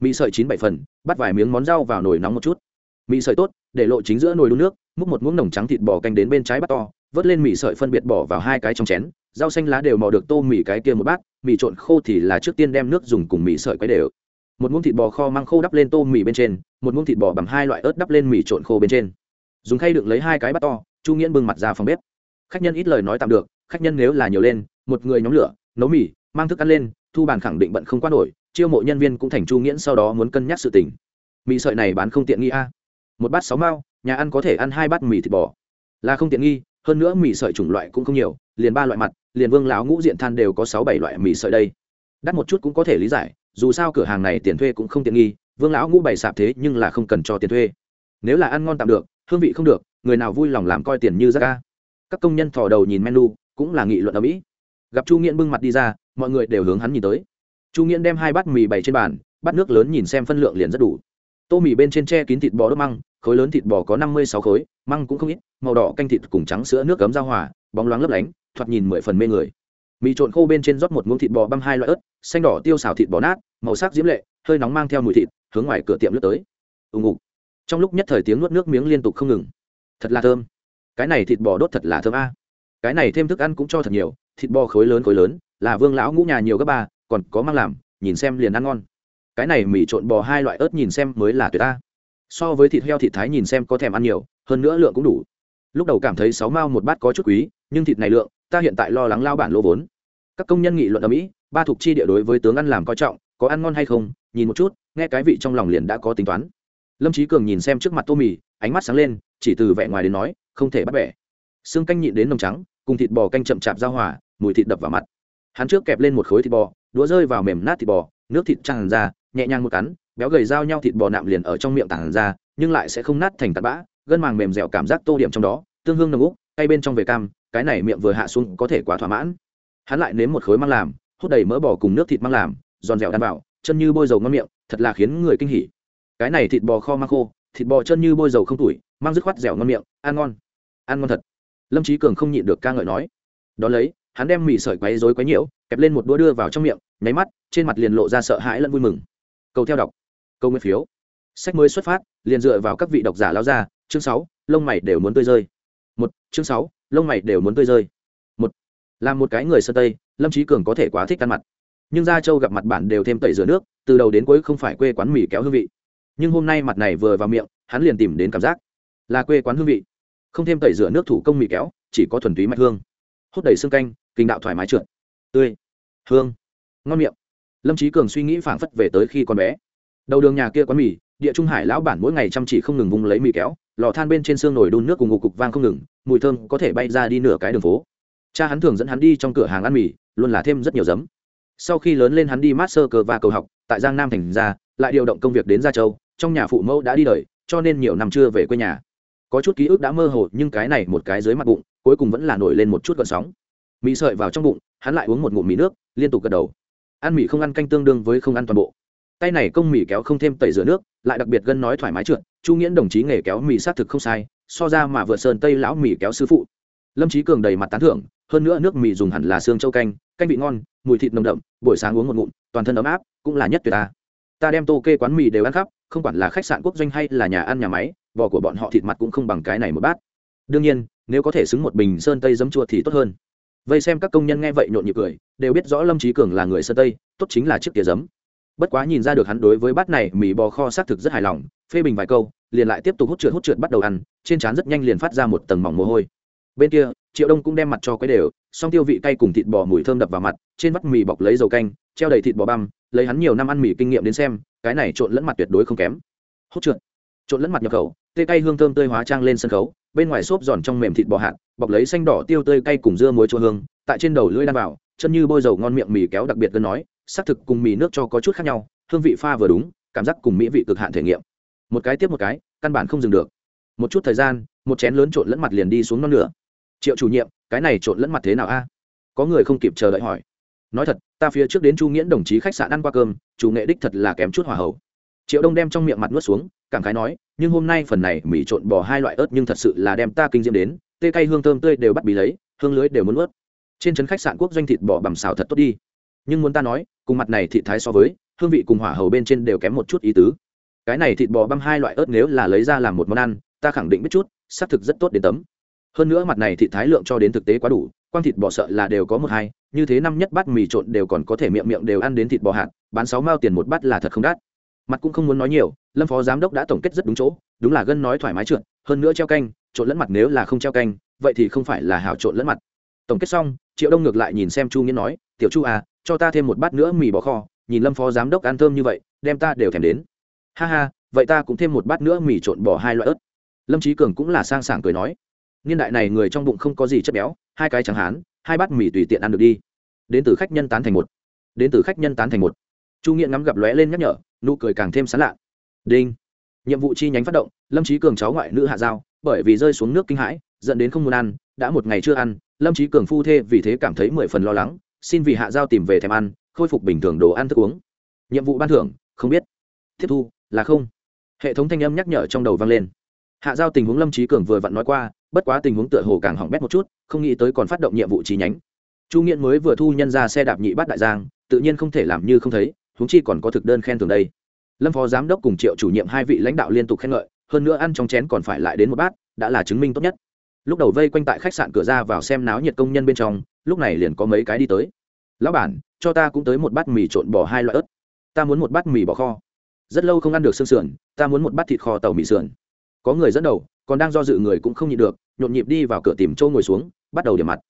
mì sợi chín bảy phần, bắt vài miếng món rau vào nồi nóng một chút. Mì sợi tốt, để lộ chính giữa nồi đun nước, múc một muỗng nồng trắng thịt bò canh đến bên trái bát to, vớt lên mì sợi phân biệt bỏ vào hai cái trong chén, rau xanh lá đều mò được tô mì cái kia một bát mì trộn khô thì là trước tiên đem nước dùng cùng mì sợi quấy đều. Một muỗng thịt bò kho mang khô đắp lên tô mì bên trên, một muỗng thịt bò bằng hai loại ớt đắp lên mì trộn khô bên trên. Dùng khay đựng lấy hai cái bát to, chu nghiễn bưng mặt ra phòng bếp. Khách nhân ít lời nói tạm được, khách nhân nếu là nhiều lên, một người nhóm lửa, nấu mì, mang thức ăn lên, thu bàn khẳng định bận không qua nổi chiêu mộ nhân viên cũng thành chu nghiễn sau đó muốn cân nhắc sự tình. Mì sợi này bán không tiện nghi a. Một bát sáu mao, nhà ăn có thể ăn hai bát mì thịt bò. Là không tiện nghi, hơn nữa mì sợi chủng loại cũng không nhiều, liền ba loại mặt, liền vương láo ngũ diện than đều có sáu bảy loại mì sợi đây. Đắt một chút cũng có thể lý giải, dù sao cửa hàng này tiền thuê cũng không tiện nghi, vương lão ngũ bày sạp thế nhưng là không cần cho tiền thuê. Nếu là ăn ngon tạm được, hương vị không được, người nào vui lòng làm coi tiền như rác ca các công nhân thò đầu nhìn menu, cũng là nghị luận ở mỹ. Gặp chu nghiễn bưng mặt đi ra, mọi người đều hướng hắn nhìn tới chu nghiễn đem hai bát mì bày trên bàn, bát nước lớn nhìn xem phân lượng liền rất đủ. Tô mì bên trên tre kín thịt bò đốt măng, khối lớn thịt bò có năm mươi sáu khối, măng cũng không ít, màu đỏ canh thịt cùng trắng sữa nước cấm giao hòa, bóng loáng lấp lánh, thoạt nhìn mười phần mê người. Mì trộn khô bên trên rót một muỗng thịt bò băm hai loại ớt, xanh đỏ tiêu xào thịt bò nát, màu sắc diễm lệ, hơi nóng mang theo mùi thịt, hướng ngoài cửa tiệm lướt tới. Ùng ục. Trong lúc nhất thời tiếng nuốt nước miếng liên tục không ngừng. Thật là thơm. Cái này thịt bò đốt thật là thơm a. Cái này thêm thức ăn cũng cho thật nhiều, thịt bò khối lớn khối lớn, là vương lão ngũ nhà nhiều gấp ba còn có mang làm, nhìn xem liền ăn ngon. Cái này mì trộn bò hai loại ớt nhìn xem mới là tuyệt ta. So với thịt heo thịt thái nhìn xem có thèm ăn nhiều, hơn nữa lượng cũng đủ. Lúc đầu cảm thấy sáu mao một bát có chút quý, nhưng thịt này lượng, ta hiện tại lo lắng lao bản lỗ vốn. Các công nhân nghị luận ở mỹ ba thuộc chi địa đối với tướng ăn làm coi trọng, có ăn ngon hay không, nhìn một chút, nghe cái vị trong lòng liền đã có tính toán. Lâm trí cường nhìn xem trước mặt tô mì, ánh mắt sáng lên, chỉ từ vẻ ngoài đến nói, không thể bắt bẻ. Xương canh nhịn đến nồng trắng, cùng thịt bò canh chậm chạp giao hòa, mùi thịt đập vào mặt. Hắn trước kẹp lên một khối thịt bò đũa rơi vào mềm nát thịt bò, nước thịt tràn ra, nhẹ nhàng một cắn, béo gầy giao nhau thịt bò nạm liền ở trong miệng tản ra, nhưng lại sẽ không nát thành tạt bã, gân màng mềm dẻo cảm giác tô điểm trong đó, tương hương nồng úc, cay bên trong về cam, cái này miệng vừa hạ xuống có thể quá thỏa mãn. Hắn lại nếm một khối mang làm, hút đầy mỡ bò cùng nước thịt mang làm, giòn dẻo đan bảo chân như bôi dầu ngon miệng, thật là khiến người kinh hỉ. Cái này thịt bò kho mang khô, thịt bò chân như bôi dầu không tuổi mang dứt khoát dẻo ngon miệng, ăn ngon. Ăn ngon thật. Lâm trí cường không nhịn được ca ngợi nói. Đón lấy, hắn đem mì sợi quấy rối quấy nhiễu kẹp lên một đũa đưa vào trong miệng, nháy mắt, trên mặt liền lộ ra sợ hãi lẫn vui mừng. Câu theo đọc. Câu nguyên phiếu. Sách mới xuất phát, liền dựa vào các vị độc giả lao ra, chương sáu, lông mày đều muốn tươi rơi. Một, chương sáu, lông mày đều muốn tươi rơi. Một, làm một cái người sơ tây, lâm trí cường có thể quá thích ăn mặt nhưng gia châu gặp mặt bản đều thêm tẩy rửa nước, từ đầu đến cuối không phải quê quán mì kéo hương vị. Nhưng hôm nay mặt này vừa vào miệng, hắn liền tìm đến cảm giác là quê quán hương vị. Không thêm tẩy rửa nước thủ công mì kéo, chỉ có thuần túy mạch hương. Hút đầy xương canh, kinh đạo thoải mái trượt. Tươi hương. Ngon miệng. Lâm trí cường suy nghĩ phảng phất về tới khi còn bé. Đầu đường nhà kia quán mì, địa trung hải lão bản mỗi ngày chăm chỉ không ngừng vung lấy mì kéo, lò than bên trên xương nổi đun nước cùng ngục cục vang không ngừng, mùi thơm có thể bay ra đi nửa cái đường phố. Cha hắn thường dẫn hắn đi trong cửa hàng ăn mì, luôn là thêm rất nhiều giấm. Sau khi lớn lên hắn đi master cờ và cầu học, tại giang nam thành ra, lại điều động công việc đến gia châu, trong nhà phụ mẫu đã đi đời cho nên nhiều năm chưa về quê nhà. Có chút ký ức đã mơ hồ, nhưng cái này một cái dưới mặt bụng, cuối cùng vẫn là nổi lên một chút gợn sóng mì sợi vào trong bụng, hắn lại uống một ngụm mì nước, liên tục gật đầu. Ăn mì không ăn canh tương đương với không ăn toàn bộ. Tay này công mì kéo không thêm tẩy rửa nước, lại đặc biệt gân nói thoải mái trượt, chu nghiễn đồng chí nghề kéo mì xác thực không sai, so ra mà vựa sơn tây lão mì kéo sư phụ. Lâm trí cường đầy mặt tán thưởng, hơn nữa nước mì dùng hẳn là xương châu canh canh vị ngon, mùi thịt nồng đậm, buổi sáng uống một ngụm, toàn thân ấm áp, cũng là nhất tuyệt ta. Ta đem tô kê quán mì đều ăn khắp, không quản là khách sạn quốc doanh hay là nhà ăn nhà máy bò của bọn họ thịt mặt cũng không bằng cái này một bát. Đương nhiên, nếu có thể xứng một bình sơn tây giấm chua thì tốt hơn vậy xem các công nhân nghe vậy nhộn nhịp cười, đều biết rõ lâm trí cường là người sơn tây, tốt chính là chiếc tía giấm. Bất quá nhìn ra được hắn đối với bát này mì bò kho xác thực rất hài lòng, phê bình vài câu, liền lại tiếp tục hút trượt hút trượt bắt đầu ăn, trên trán rất nhanh liền phát ra một tầng mỏng mồ hôi. Bên kia, triệu đông cũng đem mặt cho quấy đều, song tiêu vị cay cùng thịt bò mùi thơm đập vào mặt, trên vắt mì bọc lấy dầu canh, treo đầy thịt bò băm, lấy hắn nhiều năm ăn mì kinh nghiệm đến xem, cái này trộn lẫn mặt tuyệt đối không kém. Hút trượt. Trộn lẫn mặt nhập khẩu, tê cay hương thơm tươi hóa trang lên sân khấu bên ngoài xốp giòn trong mềm thịt bò hạt, bọc lấy xanh đỏ tiêu tươi cay cùng dưa muối chua hương, tại trên đầu lưỡi đan vào, chân như bôi dầu ngon miệng mì kéo đặc biệt gần nói, xác thực cùng mì nước cho có chút khác nhau, hương vị pha vừa đúng, cảm giác cùng mỹ vị cực hạn thể nghiệm. Một cái tiếp một cái, căn bản không dừng được. Một chút thời gian, một chén lớn trộn lẫn mặt liền đi xuống non nửa. Triệu chủ nhiệm, cái này trộn lẫn mặt thế nào a? Có người không kịp chờ đợi hỏi. Nói thật, ta phía trước đến chu nghiễn đồng chí khách sạn ăn qua cơm, chủ nghệ đích thật là kém chút hỏa hậu triệu đông đem trong miệng mặt nuốt xuống, cảm khái nói, nhưng hôm nay phần này mì trộn bò hai loại ớt nhưng thật sự là đem ta kinh diễm đến, tê cay hương thơm tươi đều bắt bí lấy, hương lưới đều muốn ướt trên trấn khách sạn quốc doanh thịt bò bằm xào thật tốt đi. Nhưng muốn ta nói, cùng mặt này thị thái so với, hương vị cùng hỏa hầu bên trên đều kém một chút ý tứ. Cái này thịt bò băm hai loại ớt nếu là lấy ra làm một món ăn, ta khẳng định biết chút, xác thực rất tốt đến tấm. Hơn nữa mặt này thịt thái lượng cho đến thực tế quá đủ, quang thịt bò sợ là đều có một hai, như thế năm nhất bát mì trộn đều còn có thể miệng miệng đều ăn đến thịt bò hạt, bán sáu mao tiền một bát là thật không đắt mặt cũng không muốn nói nhiều, lâm phó giám đốc đã tổng kết rất đúng chỗ, đúng là gân nói thoải mái trượt, hơn nữa treo canh, trộn lẫn mặt nếu là không treo canh, vậy thì không phải là hảo trộn lẫn mặt. Tổng kết xong, triệu đông ngược lại nhìn xem chu nghĩa nói, tiểu chu à cho ta thêm một bát nữa mì bò kho, nhìn lâm phó giám đốc ăn thơm như vậy, đem ta đều thèm đến. Ha ha, vậy ta cũng thêm một bát nữa mì trộn bỏ hai loại ớt. Lâm trí cường cũng là sang sảng cười nói. Niên đại này người trong bụng không có gì chất béo, hai cái chẳng hán, hai bát mì tùy tiện ăn được đi. Đến từ khách nhân tán thành một. Đến từ khách nhân tán thành một. Chu nghiện ngắm gặp lóe lên nhắc nhở nụ cười càng thêm sán lạ. Đinh. Nhiệm vụ chi nhánh phát động, lâm trí cường cháu ngoại nữ hạ giao, bởi vì rơi xuống nước kinh hãi, dẫn đến không muốn ăn, đã một ngày chưa ăn, lâm trí cường phu thê vì thế cảm thấy mười phần lo lắng, xin vì hạ giao tìm về thèm ăn, khôi phục bình thường đồ ăn thức uống. Nhiệm vụ ban thưởng, không biết. Tiếp thu, là không. Hệ thống thanh âm nhắc nhở trong đầu vang lên. Hạ giao tình huống lâm trí cường vừa vặn nói qua, bất quá tình huống tựa hồ càng hỏng bét một chút, không nghĩ tới còn phát động nhiệm vụ chi nhánh. Chu nghiện mới vừa thu nhân ra xe đạp nhị bát đại giang, tự nhiên không thể làm như không thấy huống chi còn có thực đơn khen thưởng đây. Lâm phó giám đốc cùng triệu chủ nhiệm hai vị lãnh đạo liên tục khen ngợi, hơn nữa ăn trong chén còn phải lại đến một bát, đã là chứng minh tốt nhất. Lúc đầu vây quanh tại khách sạn cửa ra vào xem náo nhiệt công nhân bên trong, lúc này liền có mấy cái đi tới. Lão bản, cho ta cũng tới một bát mì trộn bò hai loại ớt. Ta muốn một bát mì bò kho. Rất lâu không ăn được xương sườn, ta muốn một bát thịt kho tàu mì sườn. Có người dẫn đầu, còn đang do dự người cũng không nhịn được, nhộn nhịp đi vào cửa tìm chỗ ngồi xuống, bắt đầu điểm mặt.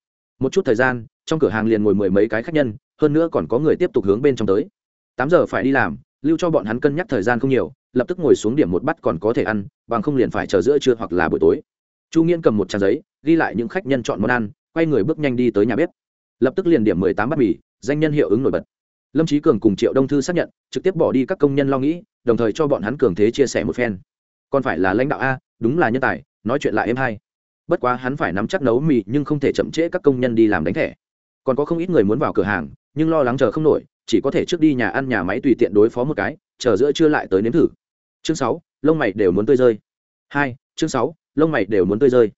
Một chút thời gian, trong cửa hàng liền ngồi mười mấy cái khách nhân, hơn nữa còn có người tiếp tục hướng bên trong tới tám giờ phải đi làm, lưu cho bọn hắn cân nhắc thời gian không nhiều, lập tức ngồi xuống điểm một bát còn có thể ăn, bằng không liền phải chờ giữa trưa hoặc là buổi tối. Chu nghiễn cầm một trang giấy, ghi lại những khách nhân chọn món ăn, quay người bước nhanh đi tới nhà bếp. Lập tức liền điểm mười tám bát mì, danh nhân hiệu ứng nổi bật. Lâm trí cường cùng triệu đông thư xác nhận, trực tiếp bỏ đi các công nhân lo nghĩ, đồng thời cho bọn hắn cường thế chia sẻ một phen. Còn phải là lãnh đạo a, đúng là nhân tài, nói chuyện lại em hay. Bất quá hắn phải nắm chắc nấu mì nhưng không thể chậm trễ các công nhân đi làm đánh thẻ còn có không ít người muốn vào cửa hàng, nhưng lo lắng chờ không nổi, chỉ có thể trước đi nhà ăn nhà máy tùy tiện đối phó một cái, chờ giữa chưa lại tới nếm thử. Chương sáu, lông mày đều muốn tươi rơi. Hai, chương sáu, lông mày đều muốn tươi rơi.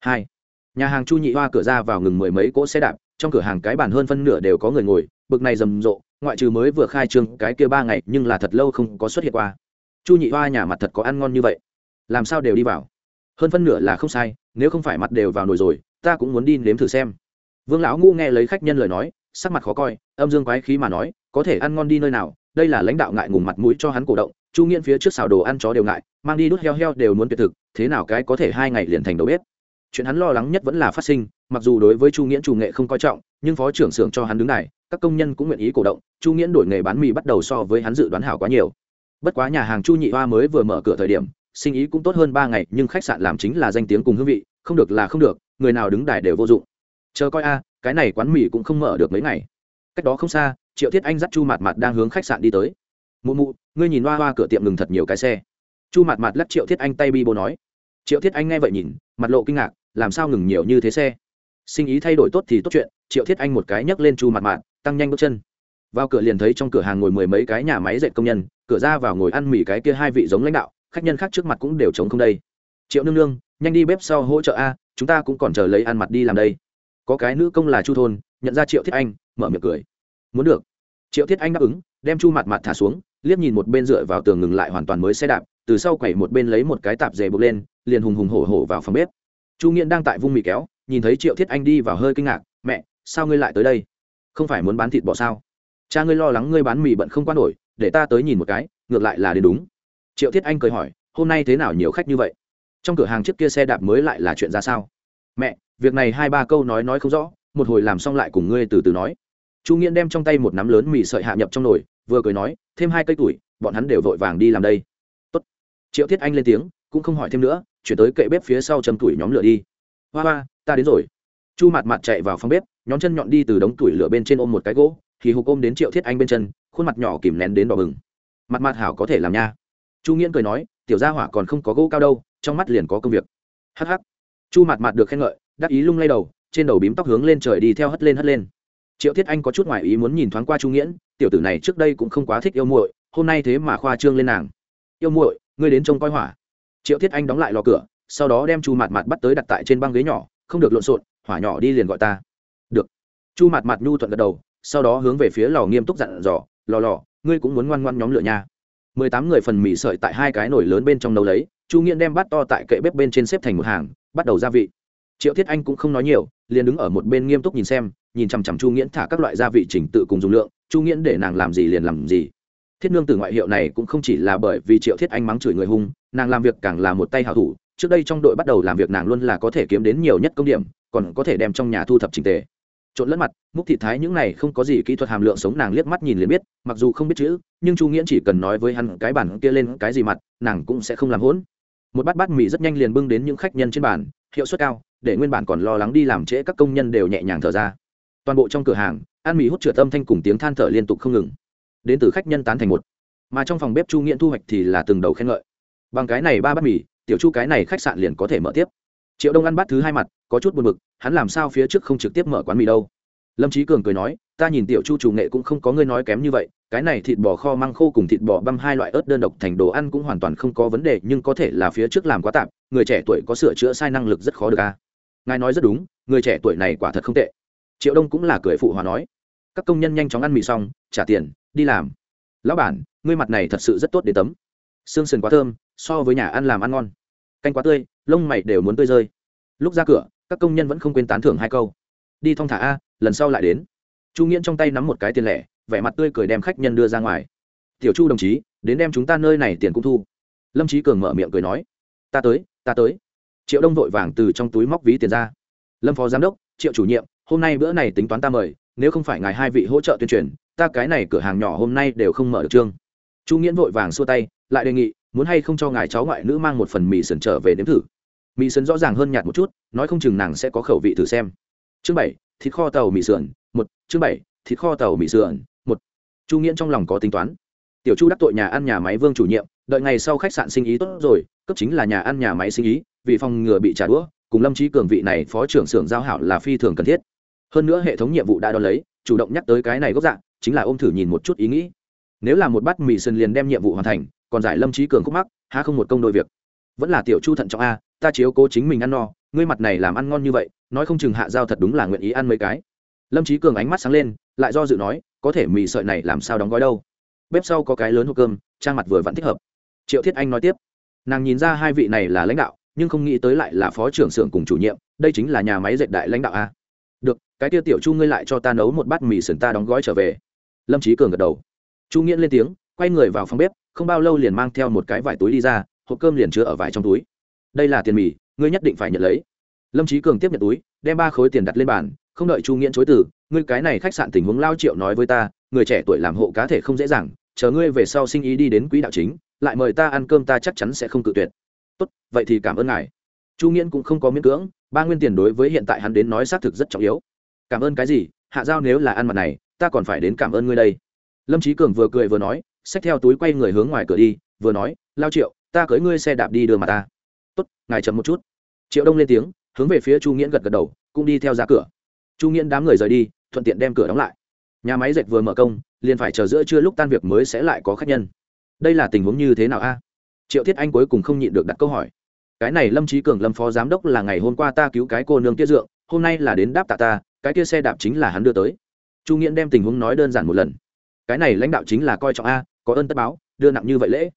Hai, nhà hàng chu nhị hoa cửa ra vào ngừng mười mấy cỗ xe đạp, trong cửa hàng cái bàn hơn phân nửa đều có người ngồi, bực này rầm rộ, ngoại trừ mới vừa khai trương cái kia ba ngày, nhưng là thật lâu không có xuất hiện qua. Chu nhị hoa nhà mặt thật có ăn ngon như vậy. Làm sao đều đi vào? Hơn phân nửa là không sai, nếu không phải mặt đều vào nồi rồi, ta cũng muốn đi nếm thử xem vương lão ngu nghe lấy khách nhân lời nói, sắc mặt khó coi, âm dương quái khí mà nói, có thể ăn ngon đi nơi nào, đây là lãnh đạo ngại ngùng mặt mũi cho hắn cổ động, chu nghiễn phía trước xào đồ ăn chó đều ngại, mang đi đút heo heo đều muốn tuyệt thực, thế nào cái có thể hai ngày liền thành đầu bếp. Chuyện hắn lo lắng nhất vẫn là phát sinh, mặc dù đối với chu nghiễn chủ nghệ không coi trọng, nhưng phó trưởng xưởng cho hắn đứng này, các công nhân cũng nguyện ý cổ động, chu nghiễn đổi nghề bán mì bắt đầu so với hắn dự đoán hảo quá nhiều. Bất quá nhà hàng chu nhị hoa mới vừa mở cửa thời điểm, sinh ý cũng tốt hơn ba ngày, nhưng khách sạn làm chính là danh tiếng cùng hương vị, không được là không được, người nào đứng đài đều vô dụng chờ coi a, cái này quán mì cũng không mở được mấy ngày. Cách đó không xa, triệu thiết anh dắt chu mạt mạt đang hướng khách sạn đi tới. Mụ mụ, ngươi nhìn hoa hoa cửa tiệm ngừng thật nhiều cái xe. Chu mạt mạt lắc triệu thiết anh tay bi bô nói. Triệu thiết anh nghe vậy nhìn, mặt lộ kinh ngạc, làm sao ngừng nhiều như thế xe? Sinh ý thay đổi tốt thì tốt chuyện. Triệu thiết anh một cái nhấc lên chu mặt mạt, tăng nhanh bước chân. Vào cửa liền thấy trong cửa hàng ngồi mười mấy cái nhà máy dệt công nhân, cửa ra vào ngồi ăn mì cái kia hai vị giống lãnh đạo, khách nhân khác trước mặt cũng đều chống không đây. Triệu nương nương, nhanh đi bếp sau hỗ trợ a, chúng ta cũng còn chờ lấy ăn mặt đi làm đây có cái nữ công là chu thôn, nhận ra triệu thiết anh, mở miệng cười. Muốn được. Triệu thiết anh đáp ứng, đem chu mặt mặt thả xuống, liếc nhìn một bên dựa vào tường ngừng lại hoàn toàn mới xe đạp, từ sau quẩy một bên lấy một cái tạp dề bực lên, liền hùng hùng hổ hổ vào phòng bếp. Chu nghiện đang tại vung mì kéo, nhìn thấy triệu thiết anh đi vào hơi kinh ngạc, mẹ, sao ngươi lại tới đây? Không phải muốn bán thịt bò sao? Cha ngươi lo lắng ngươi bán mì bận không quan nổi, để ta tới nhìn một cái, ngược lại là đến đúng. Triệu thiết anh cười hỏi, hôm nay thế nào nhiều khách như vậy? Trong cửa hàng trước kia xe đạp mới lại là chuyện ra sao? Mẹ việc này hai ba câu nói nói không rõ, một hồi làm xong lại cùng ngươi từ từ nói. Chu nghiễn đem trong tay một nắm lớn mì sợi hạ nhập trong nồi, vừa cười nói, thêm hai cây tuổi, bọn hắn đều vội vàng đi làm đây. Tốt. triệu thiết anh lên tiếng, cũng không hỏi thêm nữa, chuyển tới kệ bếp phía sau châm tuổi nhóm lửa đi. Hoa hoa, ta đến rồi. Chu mặt mặt chạy vào phòng bếp nhóm chân nhọn đi từ đống tuổi lửa bên trên ôm một cái gỗ, thì hục ôm đến triệu thiết anh bên chân, khuôn mặt nhỏ kìm nén đến đỏ bừng. Mặt mặt hảo có thể làm nha. Chu nghiễn cười nói, tiểu gia hỏa còn không có gỗ cao đâu, trong mắt liền có công việc. Hh chu mặt mặt được khen ngợi đắc ý lung lay đầu, trên đầu bím tóc hướng lên trời đi theo hất lên hất lên. Triệu thiết anh có chút ngoại ý muốn nhìn thoáng qua Trung nghiễn, tiểu tử này trước đây cũng không quá thích yêu muội, hôm nay thế mà khoa trương lên nàng. Yêu muội, ngươi đến trông coi hỏa. Triệu thiết anh đóng lại lò cửa, sau đó đem chu mặt mặt bắt tới đặt tại trên băng ghế nhỏ, không được lộn xộn, hỏa nhỏ đi liền gọi ta. Được. Chu mặt mặt nhu thuận gật đầu, sau đó hướng về phía lò nghiêm túc dặn dò, lò lò, ngươi cũng muốn ngoan ngoan nhóm lửa nha. Mười tám người phần mì sợi tại hai cái nồi lớn bên trong nấu lấy, chu nghiễn đem bát to tại kệ bếp bên trên xếp thành một hàng, bắt đầu gia vị triệu thiết anh cũng không nói nhiều, liền đứng ở một bên nghiêm túc nhìn xem, nhìn chằm chằm chu nghiễn thả các loại gia vị trình tự cùng dùng lượng, chu nghiễn để nàng làm gì liền làm gì. Thiết nương từ ngoại hiệu này cũng không chỉ là bởi vì triệu thiết anh mắng chửi người hung, nàng làm việc càng là một tay hảo thủ, trước đây trong đội bắt đầu làm việc nàng luôn là có thể kiếm đến nhiều nhất công điểm, còn có thể đem trong nhà thu thập trình tề. Trộn lẫn mặt múc thịt thái những này không có gì kỹ thuật hàm lượng sống nàng liếc mắt nhìn liền biết, mặc dù không biết chữ, nhưng chu nghiễn chỉ cần nói với hắn cái bản kia lên cái gì mặt, nàng cũng sẽ không làm hỗn. Một bát bát mì rất nhanh liền bưng đến những khách nhân trên bàn hiệu suất cao, để nguyên bản còn lo lắng đi làm trễ các công nhân đều nhẹ nhàng thở ra. Toàn bộ trong cửa hàng ăn mì hút trượt âm thanh cùng tiếng than thở liên tục không ngừng. Đến từ khách nhân tán thành một. Mà trong phòng bếp chu nghiện thu hoạch thì là từng đầu khen ngợi. Bằng cái này ba bát mì, tiểu chu cái này khách sạn liền có thể mở tiếp. Triệu đông ăn bát thứ hai mặt, có chút buồn bực, hắn làm sao phía trước không trực tiếp mở quán mì đâu? Lâm trí cường cười nói, ta nhìn tiểu chu chủ nghệ cũng không có ngươi nói kém như vậy, cái này thịt bò kho măng khô cùng thịt bò băm hai loại ớt đơn độc thành đồ ăn cũng hoàn toàn không có vấn đề, nhưng có thể là phía trước làm quá tạp, người trẻ tuổi có sửa chữa sai năng lực rất khó được a. Ngài nói rất đúng, người trẻ tuổi này quả thật không tệ. Triệu đông cũng là cười phụ hòa nói, các công nhân nhanh chóng ăn mì xong, trả tiền, đi làm. Lão bản, ngươi mặt này thật sự rất tốt để tấm. Xương sườn quá thơm, so với nhà ăn làm ăn ngon. Canh quá tươi, lông mày đều muốn tươi rơi. Lúc ra cửa, các công nhân vẫn không quên tán thưởng hai câu. Đi thong thả a lần sau lại đến. Chu nghiễn trong tay nắm một cái tiền lẻ, vẻ mặt tươi cười đem khách nhân đưa ra ngoài. Tiểu chu đồng chí, đến đem chúng ta nơi này tiền cũng thu. Lâm trí cường mở miệng cười nói. Ta tới ta tới. Triệu đông vội vàng từ trong túi móc ví tiền ra. Lâm phó giám đốc, triệu chủ nhiệm, hôm nay bữa này tính toán ta mời, nếu không phải ngài hai vị hỗ trợ tuyên truyền, ta cái này cửa hàng nhỏ hôm nay đều không mở được trương chu nghiễn vội vàng xua tay, lại đề nghị, muốn hay không cho ngài cháu ngoại nữ mang một phần mì sườn trở về nếm thử? Mì sườn rõ ràng hơn nhạt một chút, nói không chừng nàng sẽ có khẩu vị thử xem. Chương bảy thịt kho tàu mì sườn, một, chương bảy, thịt kho tàu mì sườn, một. Chu nghiễn trong lòng có tính toán. Tiểu chu đắc tội nhà ăn nhà máy vương chủ nhiệm, đợi ngày sau khách sạn sinh ý tốt rồi, cấp chính là nhà ăn nhà máy sinh ý, vì phòng ngừa bị trả đũa, cùng lâm trí cường vị này phó trưởng xưởng giao hảo là phi thường cần thiết. Hơn nữa hệ thống nhiệm vụ đã đo lấy, chủ động nhắc tới cái này gốc dạng, chính là ôm thử nhìn một chút ý nghĩ. Nếu là một bát mì sườn liền đem nhiệm vụ hoàn thành, còn giải lâm trí cường khúc mắc, há không một công đôi việc. Vẫn là tiểu chu thận trọng a, ta chiếu cố chính mình ăn no, ngươi mặt này làm ăn ngon như vậy nói không chừng hạ giao thật đúng là nguyện ý ăn mấy cái. Lâm trí cường ánh mắt sáng lên, lại do dự nói, có thể mì sợi này làm sao đóng gói đâu? Bếp sau có cái lớn hộp cơm, trang mặt vừa vẫn thích hợp. Triệu thiết anh nói tiếp, nàng nhìn ra hai vị này là lãnh đạo, nhưng không nghĩ tới lại là phó trưởng xưởng cùng chủ nhiệm, đây chính là nhà máy dệt đại lãnh đạo a. Được, cái tiêu tiểu chu ngươi lại cho ta nấu một bát mì sườn ta đóng gói trở về. Lâm trí cường gật đầu. Chu nghiễn lên tiếng, quay người vào phòng bếp, không bao lâu liền mang theo một cái vải túi đi ra, hộp cơm liền chứa ở vải trong túi. Đây là tiền mì, ngươi nhất định phải nhận lấy lâm trí cường tiếp nhận túi, đem ba khối tiền đặt lên bàn, không đợi chu nghiễn chối từ, ngươi cái này khách sạn tình huống lao triệu nói với ta, người trẻ tuổi làm hộ cá thể không dễ dàng, chờ ngươi về sau sinh ý đi đến quỹ đạo chính, lại mời ta ăn cơm ta chắc chắn sẽ không cự tuyệt. Tốt, vậy thì cảm ơn ngài. Chu nghiễn cũng không có miễn cưỡng, ba nguyên tiền đối với hiện tại hắn đến nói xác thực rất trọng yếu. Cảm ơn cái gì? Hạ giao nếu là ăn mặt này, ta còn phải đến cảm ơn ngươi đây. Lâm trí cường vừa cười vừa nói, xách theo túi quay người hướng ngoài cửa đi, vừa nói, lao triệu, ta cưới ngươi xe đạp đi đưa mà ta. Tốt, ngài chậm một chút. Triệu đông lên tiếng hướng về phía chu nghiễn gật gật đầu, cũng đi theo ra cửa. Chu nghiễn đám người rời đi, thuận tiện đem cửa đóng lại. Nhà máy dệt vừa mở công, liền phải chờ giữa trưa lúc tan việc mới sẽ lại có khách nhân. Đây là tình huống như thế nào a? Triệu thiết anh cuối cùng không nhịn được đặt câu hỏi. Cái này lâm trí cường, lâm phó giám đốc là ngày hôm qua ta cứu cái cô nương Tiết dượng, hôm nay là đến đáp tạ ta, cái kia xe đạp chính là hắn đưa tới. Chu nghiễn đem tình huống nói đơn giản một lần. Cái này lãnh đạo chính là coi trọng a, có ơn tất báo, đưa nặng như vậy lễ.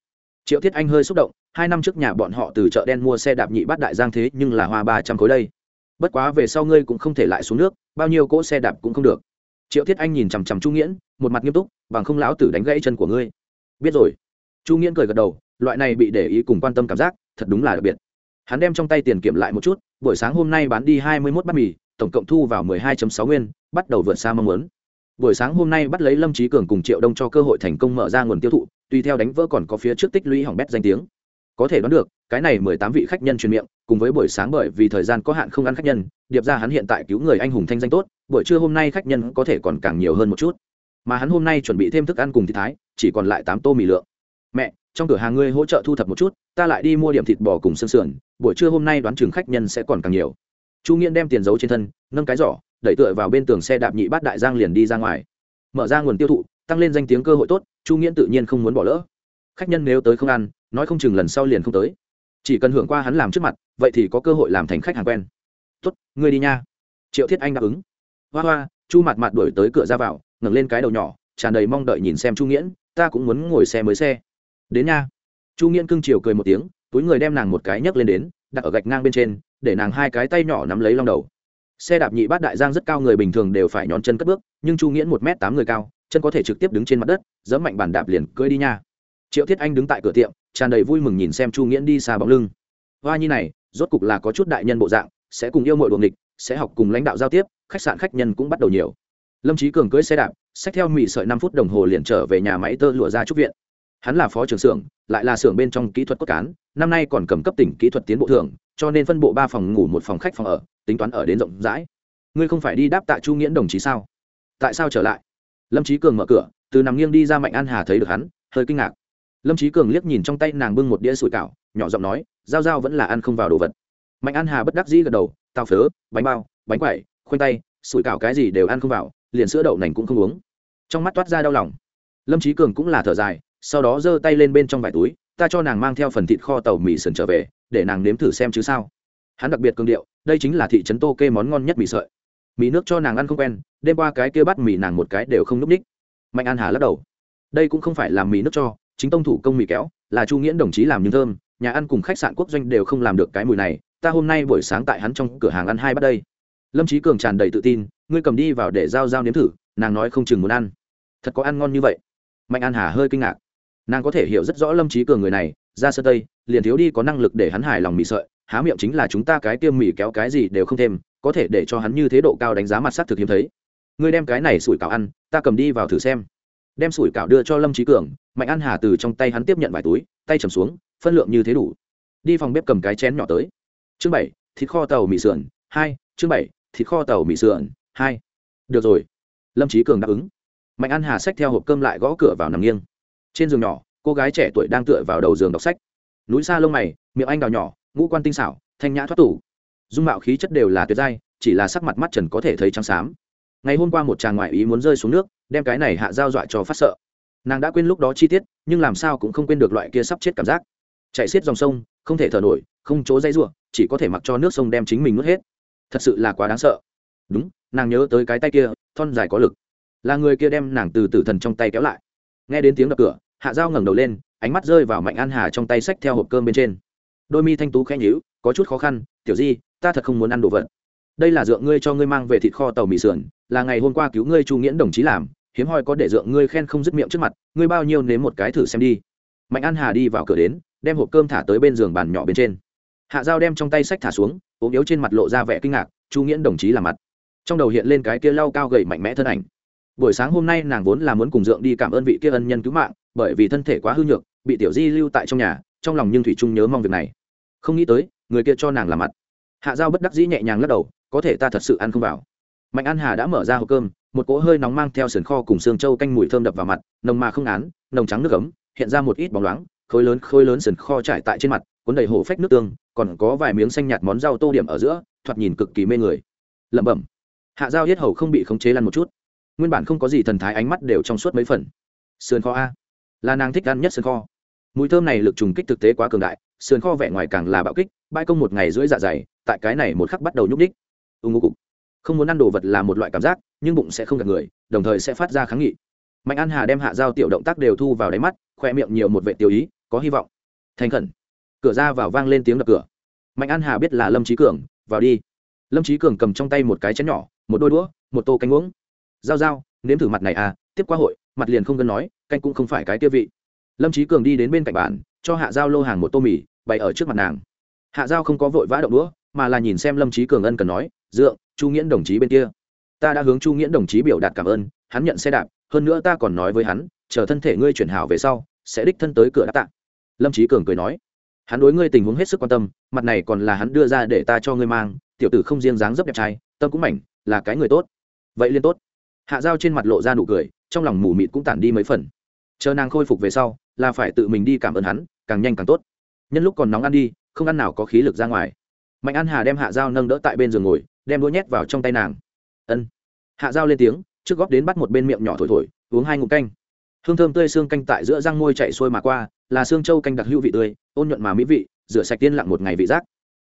Triệu thiết anh hơi xúc động hai năm trước nhà bọn họ từ chợ đen mua xe đạp nhị bát đại giang thế nhưng là hoa ba trăm khối đây. Bất quá về sau ngươi cũng không thể lại xuống nước, bao nhiêu cỗ xe đạp cũng không được. Triệu thiết anh nhìn chằm chằm chu nghiễn, một mặt nghiêm túc, bằng không lão tử đánh gãy chân của ngươi. Biết rồi. Chu nghiễn cười gật đầu, loại này bị để ý cùng quan tâm cảm giác, thật đúng là đặc biệt. Hắn đem trong tay tiền kiểm lại một chút, buổi sáng hôm nay bán đi hai mươi mốt bát mì, tổng cộng thu vào mười hai sáu nguyên, bắt đầu vượt xa mong muốn. Buổi sáng hôm nay bắt lấy lâm trí cường cùng triệu đông cho cơ hội thành công mở ra nguồn tiêu thụ, tùy theo đánh vỡ còn có phía trước tích lũy hỏng bét danh tiếng có thể đoán được, cái này mười tám vị khách nhân truyền miệng, cùng với buổi sáng bởi vì thời gian có hạn không ăn khách nhân, điệp ra hắn hiện tại cứu người anh hùng thanh danh tốt, buổi trưa hôm nay khách nhân có thể còn càng nhiều hơn một chút. Mà hắn hôm nay chuẩn bị thêm thức ăn cùng thịt thái, chỉ còn lại tám tô mì lượng. Mẹ, trong cửa hàng ngươi hỗ trợ thu thập một chút, ta lại đi mua điểm thịt bò cùng xương sườn, buổi trưa hôm nay đoán chừng khách nhân sẽ còn càng nhiều. Chu nghiễn đem tiền giấu trên thân, nâng cái giỏ, đẩy tựa vào bên tường xe đạp nhị bát đại giang liền đi ra ngoài. Mở ra nguồn tiêu thụ, tăng lên danh tiếng cơ hội tốt, chu nghiễn tự nhiên không muốn bỏ lỡ khách nhân nếu tới không ăn, nói không chừng lần sau liền không tới. Chỉ cần hưởng qua hắn làm trước mặt, vậy thì có cơ hội làm thành khách hàng quen. Tốt, ngươi đi nha. Triệu thiết anh đáp ứng. Hoa hoa, chu mặt mặt đuổi tới cửa ra vào, ngẩng lên cái đầu nhỏ, tràn đầy mong đợi nhìn xem chu nghiễn, ta cũng muốn ngồi xe mới xe. Đến nha. Chu nghiễn cưng chiều cười một tiếng, túi người đem nàng một cái nhấc lên đến, đặt ở gạch ngang bên trên, để nàng hai cái tay nhỏ nắm lấy long đầu. Xe đạp nhị bát đại giang rất cao người bình thường đều phải nhón chân cất bước, nhưng chu nghiễn một m tám người cao, chân có thể trực tiếp đứng trên mặt đất dẫm mạnh bàn đạp liền cưỡi đi nha triệu thiết anh đứng tại cửa tiệm, tràn đầy vui mừng nhìn xem chu nghiễn đi xa bóng lưng. Hoa nhi này, rốt cục là có chút đại nhân bộ dạng, sẽ cùng yêu mọi đuồng địch sẽ học cùng lãnh đạo giao tiếp, khách sạn khách nhân cũng bắt đầu nhiều. Lâm trí cường cưỡi xe đạp, xách theo mị sợi năm phút đồng hồ liền trở về nhà máy tơ lụa ra trúc viện. Hắn là phó trưởng xưởng, lại là xưởng bên trong kỹ thuật cốt cán, năm nay còn cầm cấp tỉnh kỹ thuật tiến bộ thưởng, cho nên phân bộ ba phòng ngủ một phòng khách phòng ở, tính toán ở đến rộng rãi. Ngươi không phải đi đáp tạ chu nghiễn đồng chí sao? Tại sao trở lại? Lâm trí cường mở cửa, từ nằm nghiêng đi ra mạnh an hà thấy được hắn, hơi kinh ngạc lâm trí cường liếc nhìn trong tay nàng bưng một đĩa sủi cảo, nhỏ giọng nói dao dao vẫn là ăn không vào đồ vật. Mạnh an hà bất đắc dĩ gật đầu, tao phớ, bánh bao, bánh quẩy khoanh tay sủi cảo cái gì đều ăn không vào, liền sữa đậu nành cũng không uống. Trong mắt toát ra đau lòng. Lâm trí cường cũng là thở dài, sau đó giơ tay lên bên trong vải túi, ta cho nàng mang theo phần thịt kho tàu mì sườn trở về, để nàng nếm thử xem chứ sao. Hắn đặc biệt cường điệu, đây chính là thị trấn tô kê món ngon nhất mì sợi. Mì nước cho nàng ăn không quen, đêm qua cái kia bắt mì nàng một cái đều không núp ních. Mạnh an hà lắc đầu, đây cũng không phải là mì nước cho chính tông thủ công mì kéo, là chu nghiễn đồng chí làm nhưng thơm, nhà ăn cùng khách sạn quốc doanh đều không làm được cái mùi này, ta hôm nay buổi sáng tại hắn trong cửa hàng ăn hai bắt đây. Lâm trí cường tràn đầy tự tin, ngươi cầm đi vào để giao giao nếm thử, nàng nói không chừng muốn ăn. Thật có ăn ngon như vậy. Mạnh an hà hơi kinh ngạc. Nàng có thể hiểu rất rõ lâm trí cường người này, ra sơ tây liền thiếu đi có năng lực để hắn hài lòng mì sợi, há miệng chính là chúng ta cái tiêm mì kéo cái gì đều không thêm, có thể để cho hắn như thế độ cao đánh giá mặt sắc thực hiếm thấy. Ngươi đem cái này sủi cảo ăn, ta cầm đi vào thử xem đem sủi cảo đưa cho lâm trí cường mạnh an hà từ trong tay hắn tiếp nhận vài túi tay trầm xuống phân lượng như thế đủ đi phòng bếp cầm cái chén nhỏ tới chương bảy thịt kho tàu mì sườn hai chương bảy thịt kho tàu mì sườn hai được rồi lâm trí cường đáp ứng mạnh an hà xách theo hộp cơm lại gõ cửa vào nằm nghiêng trên giường nhỏ cô gái trẻ tuổi đang tựa vào đầu giường đọc sách núi xa lông mày miệng anh đào nhỏ ngũ quan tinh xảo thanh nhã thoát tủ dung mạo khí chất đều là tuyệt giai chỉ là sắc mặt mắt trần có thể thấy trắng xám ngày hôm qua một chàng ngoại ý muốn rơi xuống nước đem cái này hạ giao dọa cho phát sợ. Nàng đã quên lúc đó chi tiết, nhưng làm sao cũng không quên được loại kia sắp chết cảm giác. Chạy xiết dòng sông, không thể thở nổi, không chỗ dây r chỉ có thể mặc cho nước sông đem chính mình nuốt hết. Thật sự là quá đáng sợ. Đúng, nàng nhớ tới cái tay kia, thon dài có lực. Là người kia đem nàng từ tử thần trong tay kéo lại. Nghe đến tiếng đập cửa, hạ dao ngẩng đầu lên, ánh mắt rơi vào mạnh an hà trong tay xách theo hộp cơm bên trên. Đôi mi thanh tú khẽ nhíu, có chút khó khăn, tiểu di, ta thật không muốn ăn đồ vật. Đây là dựa ngươi cho ngươi mang về thịt kho tàu mì sườn, là ngày hôm qua cứu ngươi chu nghiễn đồng chí làm hiếm hoi có để dượng ngươi khen không dứt miệng trước mặt, ngươi bao nhiêu nếm một cái thử xem đi. Mạnh an hà đi vào cửa đến, đem hộp cơm thả tới bên giường bàn nhỏ bên trên. Hạ dao đem trong tay sách thả xuống, ốm yếu trên mặt lộ ra vẻ kinh ngạc, chu nghiễn đồng chí làm mặt. Trong đầu hiện lên cái kia lau cao gầy mạnh mẽ thân ảnh. Buổi sáng hôm nay nàng vốn là muốn cùng dượng đi cảm ơn vị kia ân nhân cứu mạng, bởi vì thân thể quá hư nhược, bị tiểu di lưu tại trong nhà, trong lòng nhưng thủy trung nhớ mong việc này. Không nghĩ tới, người kia cho nàng làm mặt. Hạ dao bất đắc dĩ nhẹ nhàng lắc đầu, có thể ta thật sự ăn không vào. Mạnh an hà đã mở ra hộp cơm một cỗ hơi nóng mang theo sườn kho cùng xương trâu canh mùi thơm đập vào mặt, nồng mà không án nồng trắng nước ấm, hiện ra một ít bóng loáng, khối lớn khối lớn sườn kho trải tại trên mặt, cuốn đầy hổ phách nước tương, còn có vài miếng xanh nhạt món rau tô điểm ở giữa, thoạt nhìn cực kỳ mê người. Lẩm bẩm. Hạ dao hết hầu không bị khống chế lăn một chút. Nguyên bản không có gì thần thái ánh mắt đều trong suốt mấy phần. Sườn kho a. Là nàng thích ăn nhất sườn kho. Mùi thơm này lực trùng kích thực tế quá cường đại, sườn kho vẻ ngoài càng là bạo kích, bãi công một ngày rưỡi dạ dày, tại cái này một khắc bắt đầu nhúc đích ưng ngô cục không muốn ăn đồ vật là một loại cảm giác, nhưng bụng sẽ không gặp người, đồng thời sẽ phát ra kháng nghị. Mạnh an hà đem hạ giao tiểu động tác đều thu vào đáy mắt, khoe miệng nhiều một vệ tiêu ý, có hy vọng. Thành khẩn. Cửa ra vào vang lên tiếng đập cửa. Mạnh an hà biết là lâm trí cường, vào đi. Lâm trí cường cầm trong tay một cái chén nhỏ, một đôi đũa, một tô canh uống. Giao giao, nếm thử mặt này à tiếp qua hội, mặt liền không cần nói, canh cũng không phải cái tiêu vị. Lâm trí cường đi đến bên cạnh bàn, cho hạ giao lô hàng một tô mì, bày ở trước mặt nàng. Hạ giao không có vội vã đậu đũa, mà là nhìn xem lâm trí cường ân cần nói dượng, chu nghiễn đồng chí bên kia. Ta đã hướng chu nghiễn đồng chí biểu đạt cảm ơn, hắn nhận xe đạp, hơn nữa ta còn nói với hắn, chờ thân thể ngươi chuyển hảo về sau, sẽ đích thân tới cửa đáp tạ. Lâm trí cường cười nói, hắn đối ngươi tình huống hết sức quan tâm, mặt này còn là hắn đưa ra để ta cho ngươi mang, tiểu tử không riêng dáng dấp đẹp trai, tâm cũng mảnh, là cái người tốt. Vậy liên tốt. Hạ dao trên mặt lộ ra nụ cười, trong lòng mù mịt cũng tản đi mấy phần. Chờ nàng khôi phục về sau, là phải tự mình đi cảm ơn hắn, càng nhanh càng tốt. Nhân lúc còn nóng ăn đi, không ăn nào có khí lực ra ngoài. Mạnh an hà đem hạ dao nâng đỡ tại bên giường ngồi đem đũa nhét vào trong tay nàng. Ân. Hạ dao lên tiếng, trước góp đến bắt một bên miệng nhỏ thổi thổi, uống hai ngụm canh. Hương thơm tươi xương canh tại giữa răng môi chạy xuôi mà qua, là xương trâu canh đặc hữu vị tươi, ôn nhuận mà mỹ vị, rửa sạch tiên lặng một ngày vị giác.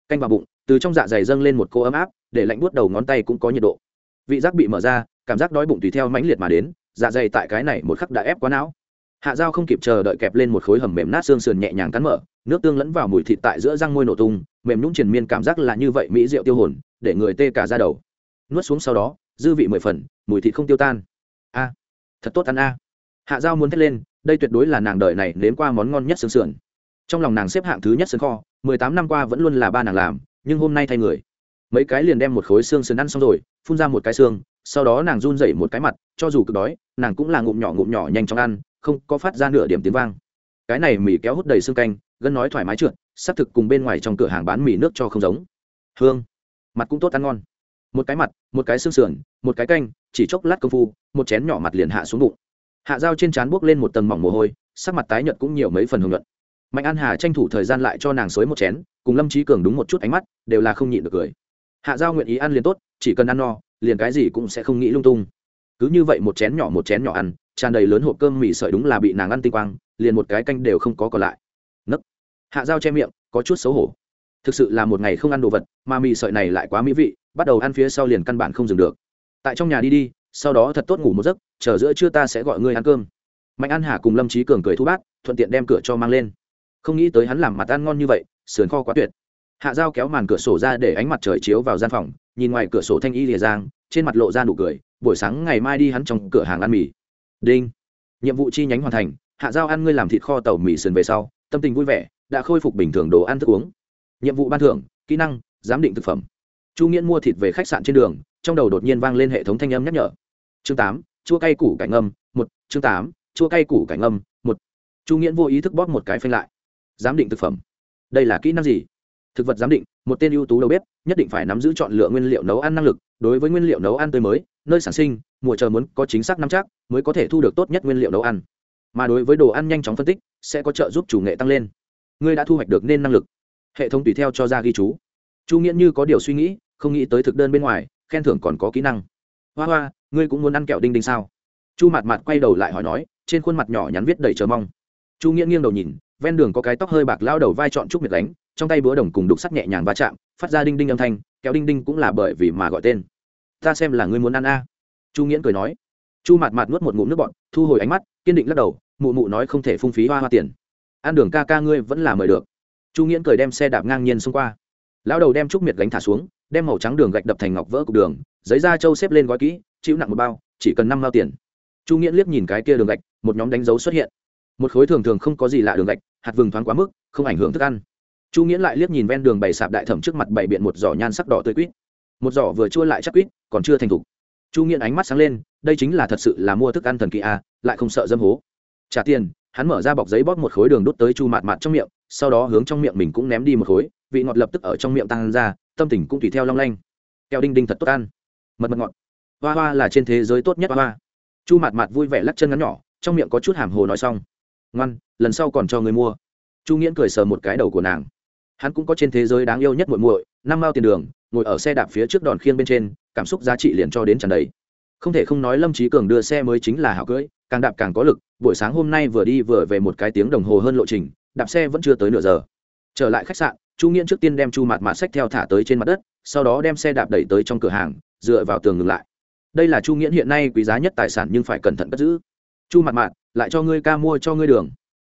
Canh vào bụng, từ trong dạ dày dâng lên một cô ấm áp, để lạnh buốt đầu ngón tay cũng có nhiệt độ. Vị giác bị mở ra, cảm giác đói bụng tùy theo mãnh liệt mà đến dạ dày tại cái này một khắc đã ép quá não. Hạ dao không kịp chờ đợi kẹp lên một khối hầm mềm nát xương sườn nhẹ nhàng cắn mở, nước tương lẫn vào mùi thịt tại giữa răng môi nổ tung, mềm nhũng triền miên cảm giác là như vậy mỹ rượu tiêu hồn để người tê cả ra đầu. Nuốt xuống sau đó, dư vị mười phần, mùi thịt không tiêu tan. A, thật tốt ăn a. Hạ dao muốn thét lên, đây tuyệt đối là nàng đợi này nếm qua món ngon nhất xương sườn. Trong lòng nàng xếp hạng thứ nhất sườn kho, mười tám năm qua vẫn luôn là ba nàng làm, nhưng hôm nay thay người. Mấy cái liền đem một khối xương sườn ăn xong rồi, phun ra một cái xương, sau đó nàng run dậy một cái mặt, cho dù cực đói, nàng cũng là ngụm nhỏ ngụm nhỏ nhanh chóng ăn, không có phát ra nửa điểm tiếng vang. Cái này mì kéo hút đầy xương canh, gân nói thoải mái trượt xác thực cùng bên ngoài trong cửa hàng bán mì nước cho không giống. Hương mặt cũng tốt ăn ngon. Một cái mặt, một cái xương sườn, một cái canh, chỉ chốc lát công phu, một chén nhỏ mặt liền hạ xuống bụng. Hạ dao trên trán buốc lên một tầng mỏng mồ hôi, sắc mặt tái nhợt cũng nhiều mấy phần hưởng luận mạnh an hà tranh thủ thời gian lại cho nàng xới một chén, cùng lâm trí cường đúng một chút ánh mắt, đều là không nhịn được cười. Hạ dao nguyện ý ăn liền tốt, chỉ cần ăn no, liền cái gì cũng sẽ không nghĩ lung tung. Cứ như vậy một chén nhỏ một chén nhỏ ăn, tràn đầy lớn hộp cơm mì sợi đúng là bị nàng ăn tinh quang, liền một cái canh đều không có còn lại. Nấc. Hạ dao che miệng, có chút xấu hổ thực sự là một ngày không ăn đồ vật, mà mì sợi này lại quá mỹ vị, bắt đầu ăn phía sau liền căn bản không dừng được. Tại trong nhà đi đi, sau đó thật tốt ngủ một giấc, chờ giữa trưa ta sẽ gọi ngươi ăn cơm. Mạnh an hà cùng lâm trí cường cười thu bát, thuận tiện đem cửa cho mang lên. Không nghĩ tới hắn làm mặt ăn ngon như vậy, sườn kho quá tuyệt. Hạ dao kéo màn cửa sổ ra để ánh mặt trời chiếu vào gian phòng, nhìn ngoài cửa sổ thanh y lìa giang, trên mặt lộ ra nụ cười, buổi sáng ngày mai đi hắn trong cửa hàng ăn mì. Đinh. Nhiệm vụ chi nhánh hoàn thành, hạ giao ăn ngươi làm thịt kho tàu mì sườn về sau, tâm tình vui vẻ, đã khôi phục bình thường đồ ăn thức uống nhiệm vụ ban thưởng, kỹ năng, giám định thực phẩm. Chu nghiễn mua thịt về khách sạn trên đường, trong đầu đột nhiên vang lên hệ thống thanh âm nhắc nhở. Chương tám, chua cay củ cảnh âm một, chương tám, chua cay củ cảnh âm một. Chu nghiễn vô ý thức bóp một cái phanh lại. Giám định thực phẩm. Đây là kỹ năng gì? Thực vật giám định, một tên ưu tú đầu bếp, nhất định phải nắm giữ chọn lựa nguyên liệu nấu ăn năng lực, đối với nguyên liệu nấu ăn tươi mới, nơi sản sinh, mùa chờ muốn có chính xác nắm chắc, mới có thể thu được tốt nhất nguyên liệu nấu ăn. Mà đối với đồ ăn nhanh chóng phân tích, sẽ có trợ giúp chủ nghệ tăng lên. Ngươi đã thu hoạch được nên năng lực hệ thống tùy theo cho ra ghi chú. Chu nghiễn như có điều suy nghĩ, không nghĩ tới thực đơn bên ngoài, khen thưởng còn có kỹ năng. Hoa hoa, ngươi cũng muốn ăn kẹo đinh đinh sao? Chu mặt mặt quay đầu lại hỏi nói, trên khuôn mặt nhỏ nhắn viết đầy chờ mong. Chu nghiễn nghiêng đầu nhìn, ven đường có cái tóc hơi bạc lao đầu vai trọn trúc miệt đánh trong tay búa đồng cùng đục sắt nhẹ nhàng va chạm, phát ra đinh đinh âm thanh kéo đinh đinh cũng là bởi vì mà gọi tên. Ta xem là ngươi muốn ăn a. Chu nghiễn cười nói. Chu mạt mạt nuốt một ngụm nước bọn thu hồi ánh mắt, kiên định lắc đầu, mụ mụ nói không thể phung phí hoa hoa tiền. Ăn đường ca ca ngươi vẫn là mời được chu nghiễn cười đem xe đạp ngang nhiên xông qua. Lão đầu đem trúc miệt gánh thả xuống, đem màu trắng đường gạch đập thành ngọc vỡ cục đường, giấy da trâu xếp lên gói kỹ, chịu nặng một bao, chỉ cần năm mao tiền. Chu nghiễn liếc nhìn cái kia đường gạch, một nhóm đánh dấu xuất hiện. Một khối thường thường không có gì lạ đường gạch, hạt vừng thoáng quá mức, không ảnh hưởng thức ăn. Chu nghiễn lại liếc nhìn ven đường bày sạp đại thẩm trước mặt bày biện một giỏ nhan sắc đỏ tươi quýt. Một giỏ vừa chua lại chắc quýt, còn chưa thành thục. Chu nghiễn ánh mắt sáng lên, đây chính là thật sự là mua thức ăn thần kỳ a lại không sợ dâm hố. Trả tiền hắn mở ra bọc giấy bóp một khối đường đốt tới chu mạt mạt trong miệng, sau đó hướng trong miệng mình cũng ném đi một khối, vị ngọt lập tức ở trong miệng tăng ra, tâm tình cũng tùy theo long lanh. Keo đinh đinh thật tốt ăn. Mật mật ngọt. Hoa hoa là trên thế giới tốt nhất hoa hoa. Chu mạt mạt vui vẻ lắc chân ngắn nhỏ, trong miệng có chút hàm hồ nói xong. Ngoan, lần sau còn cho người mua. Chu nghiễn cười sờ một cái đầu của nàng. Hắn cũng có trên thế giới đáng yêu nhất muội muội, năm mao tiền đường, ngồi ở xe đạp phía trước đòn khiên bên trên, cảm xúc giá trị liền cho đến tràn đầy. Không thể không nói lâm trí cường đưa xe mới chính là hảo cưỡi càng đạp càng có lực buổi sáng hôm nay vừa đi vừa về một cái tiếng đồng hồ hơn lộ trình đạp xe vẫn chưa tới nửa giờ. Trở lại khách sạn chu nghiễn trước tiên đem chu mạt mạt sách theo thả tới trên mặt đất sau đó đem xe đạp đẩy tới trong cửa hàng dựa vào tường ngừng lại. Đây là chu nghiễn hiện nay quý giá nhất tài sản nhưng phải cẩn thận cất giữ. Chu Mạt Mạt, lại cho ngươi ca mua cho ngươi đường.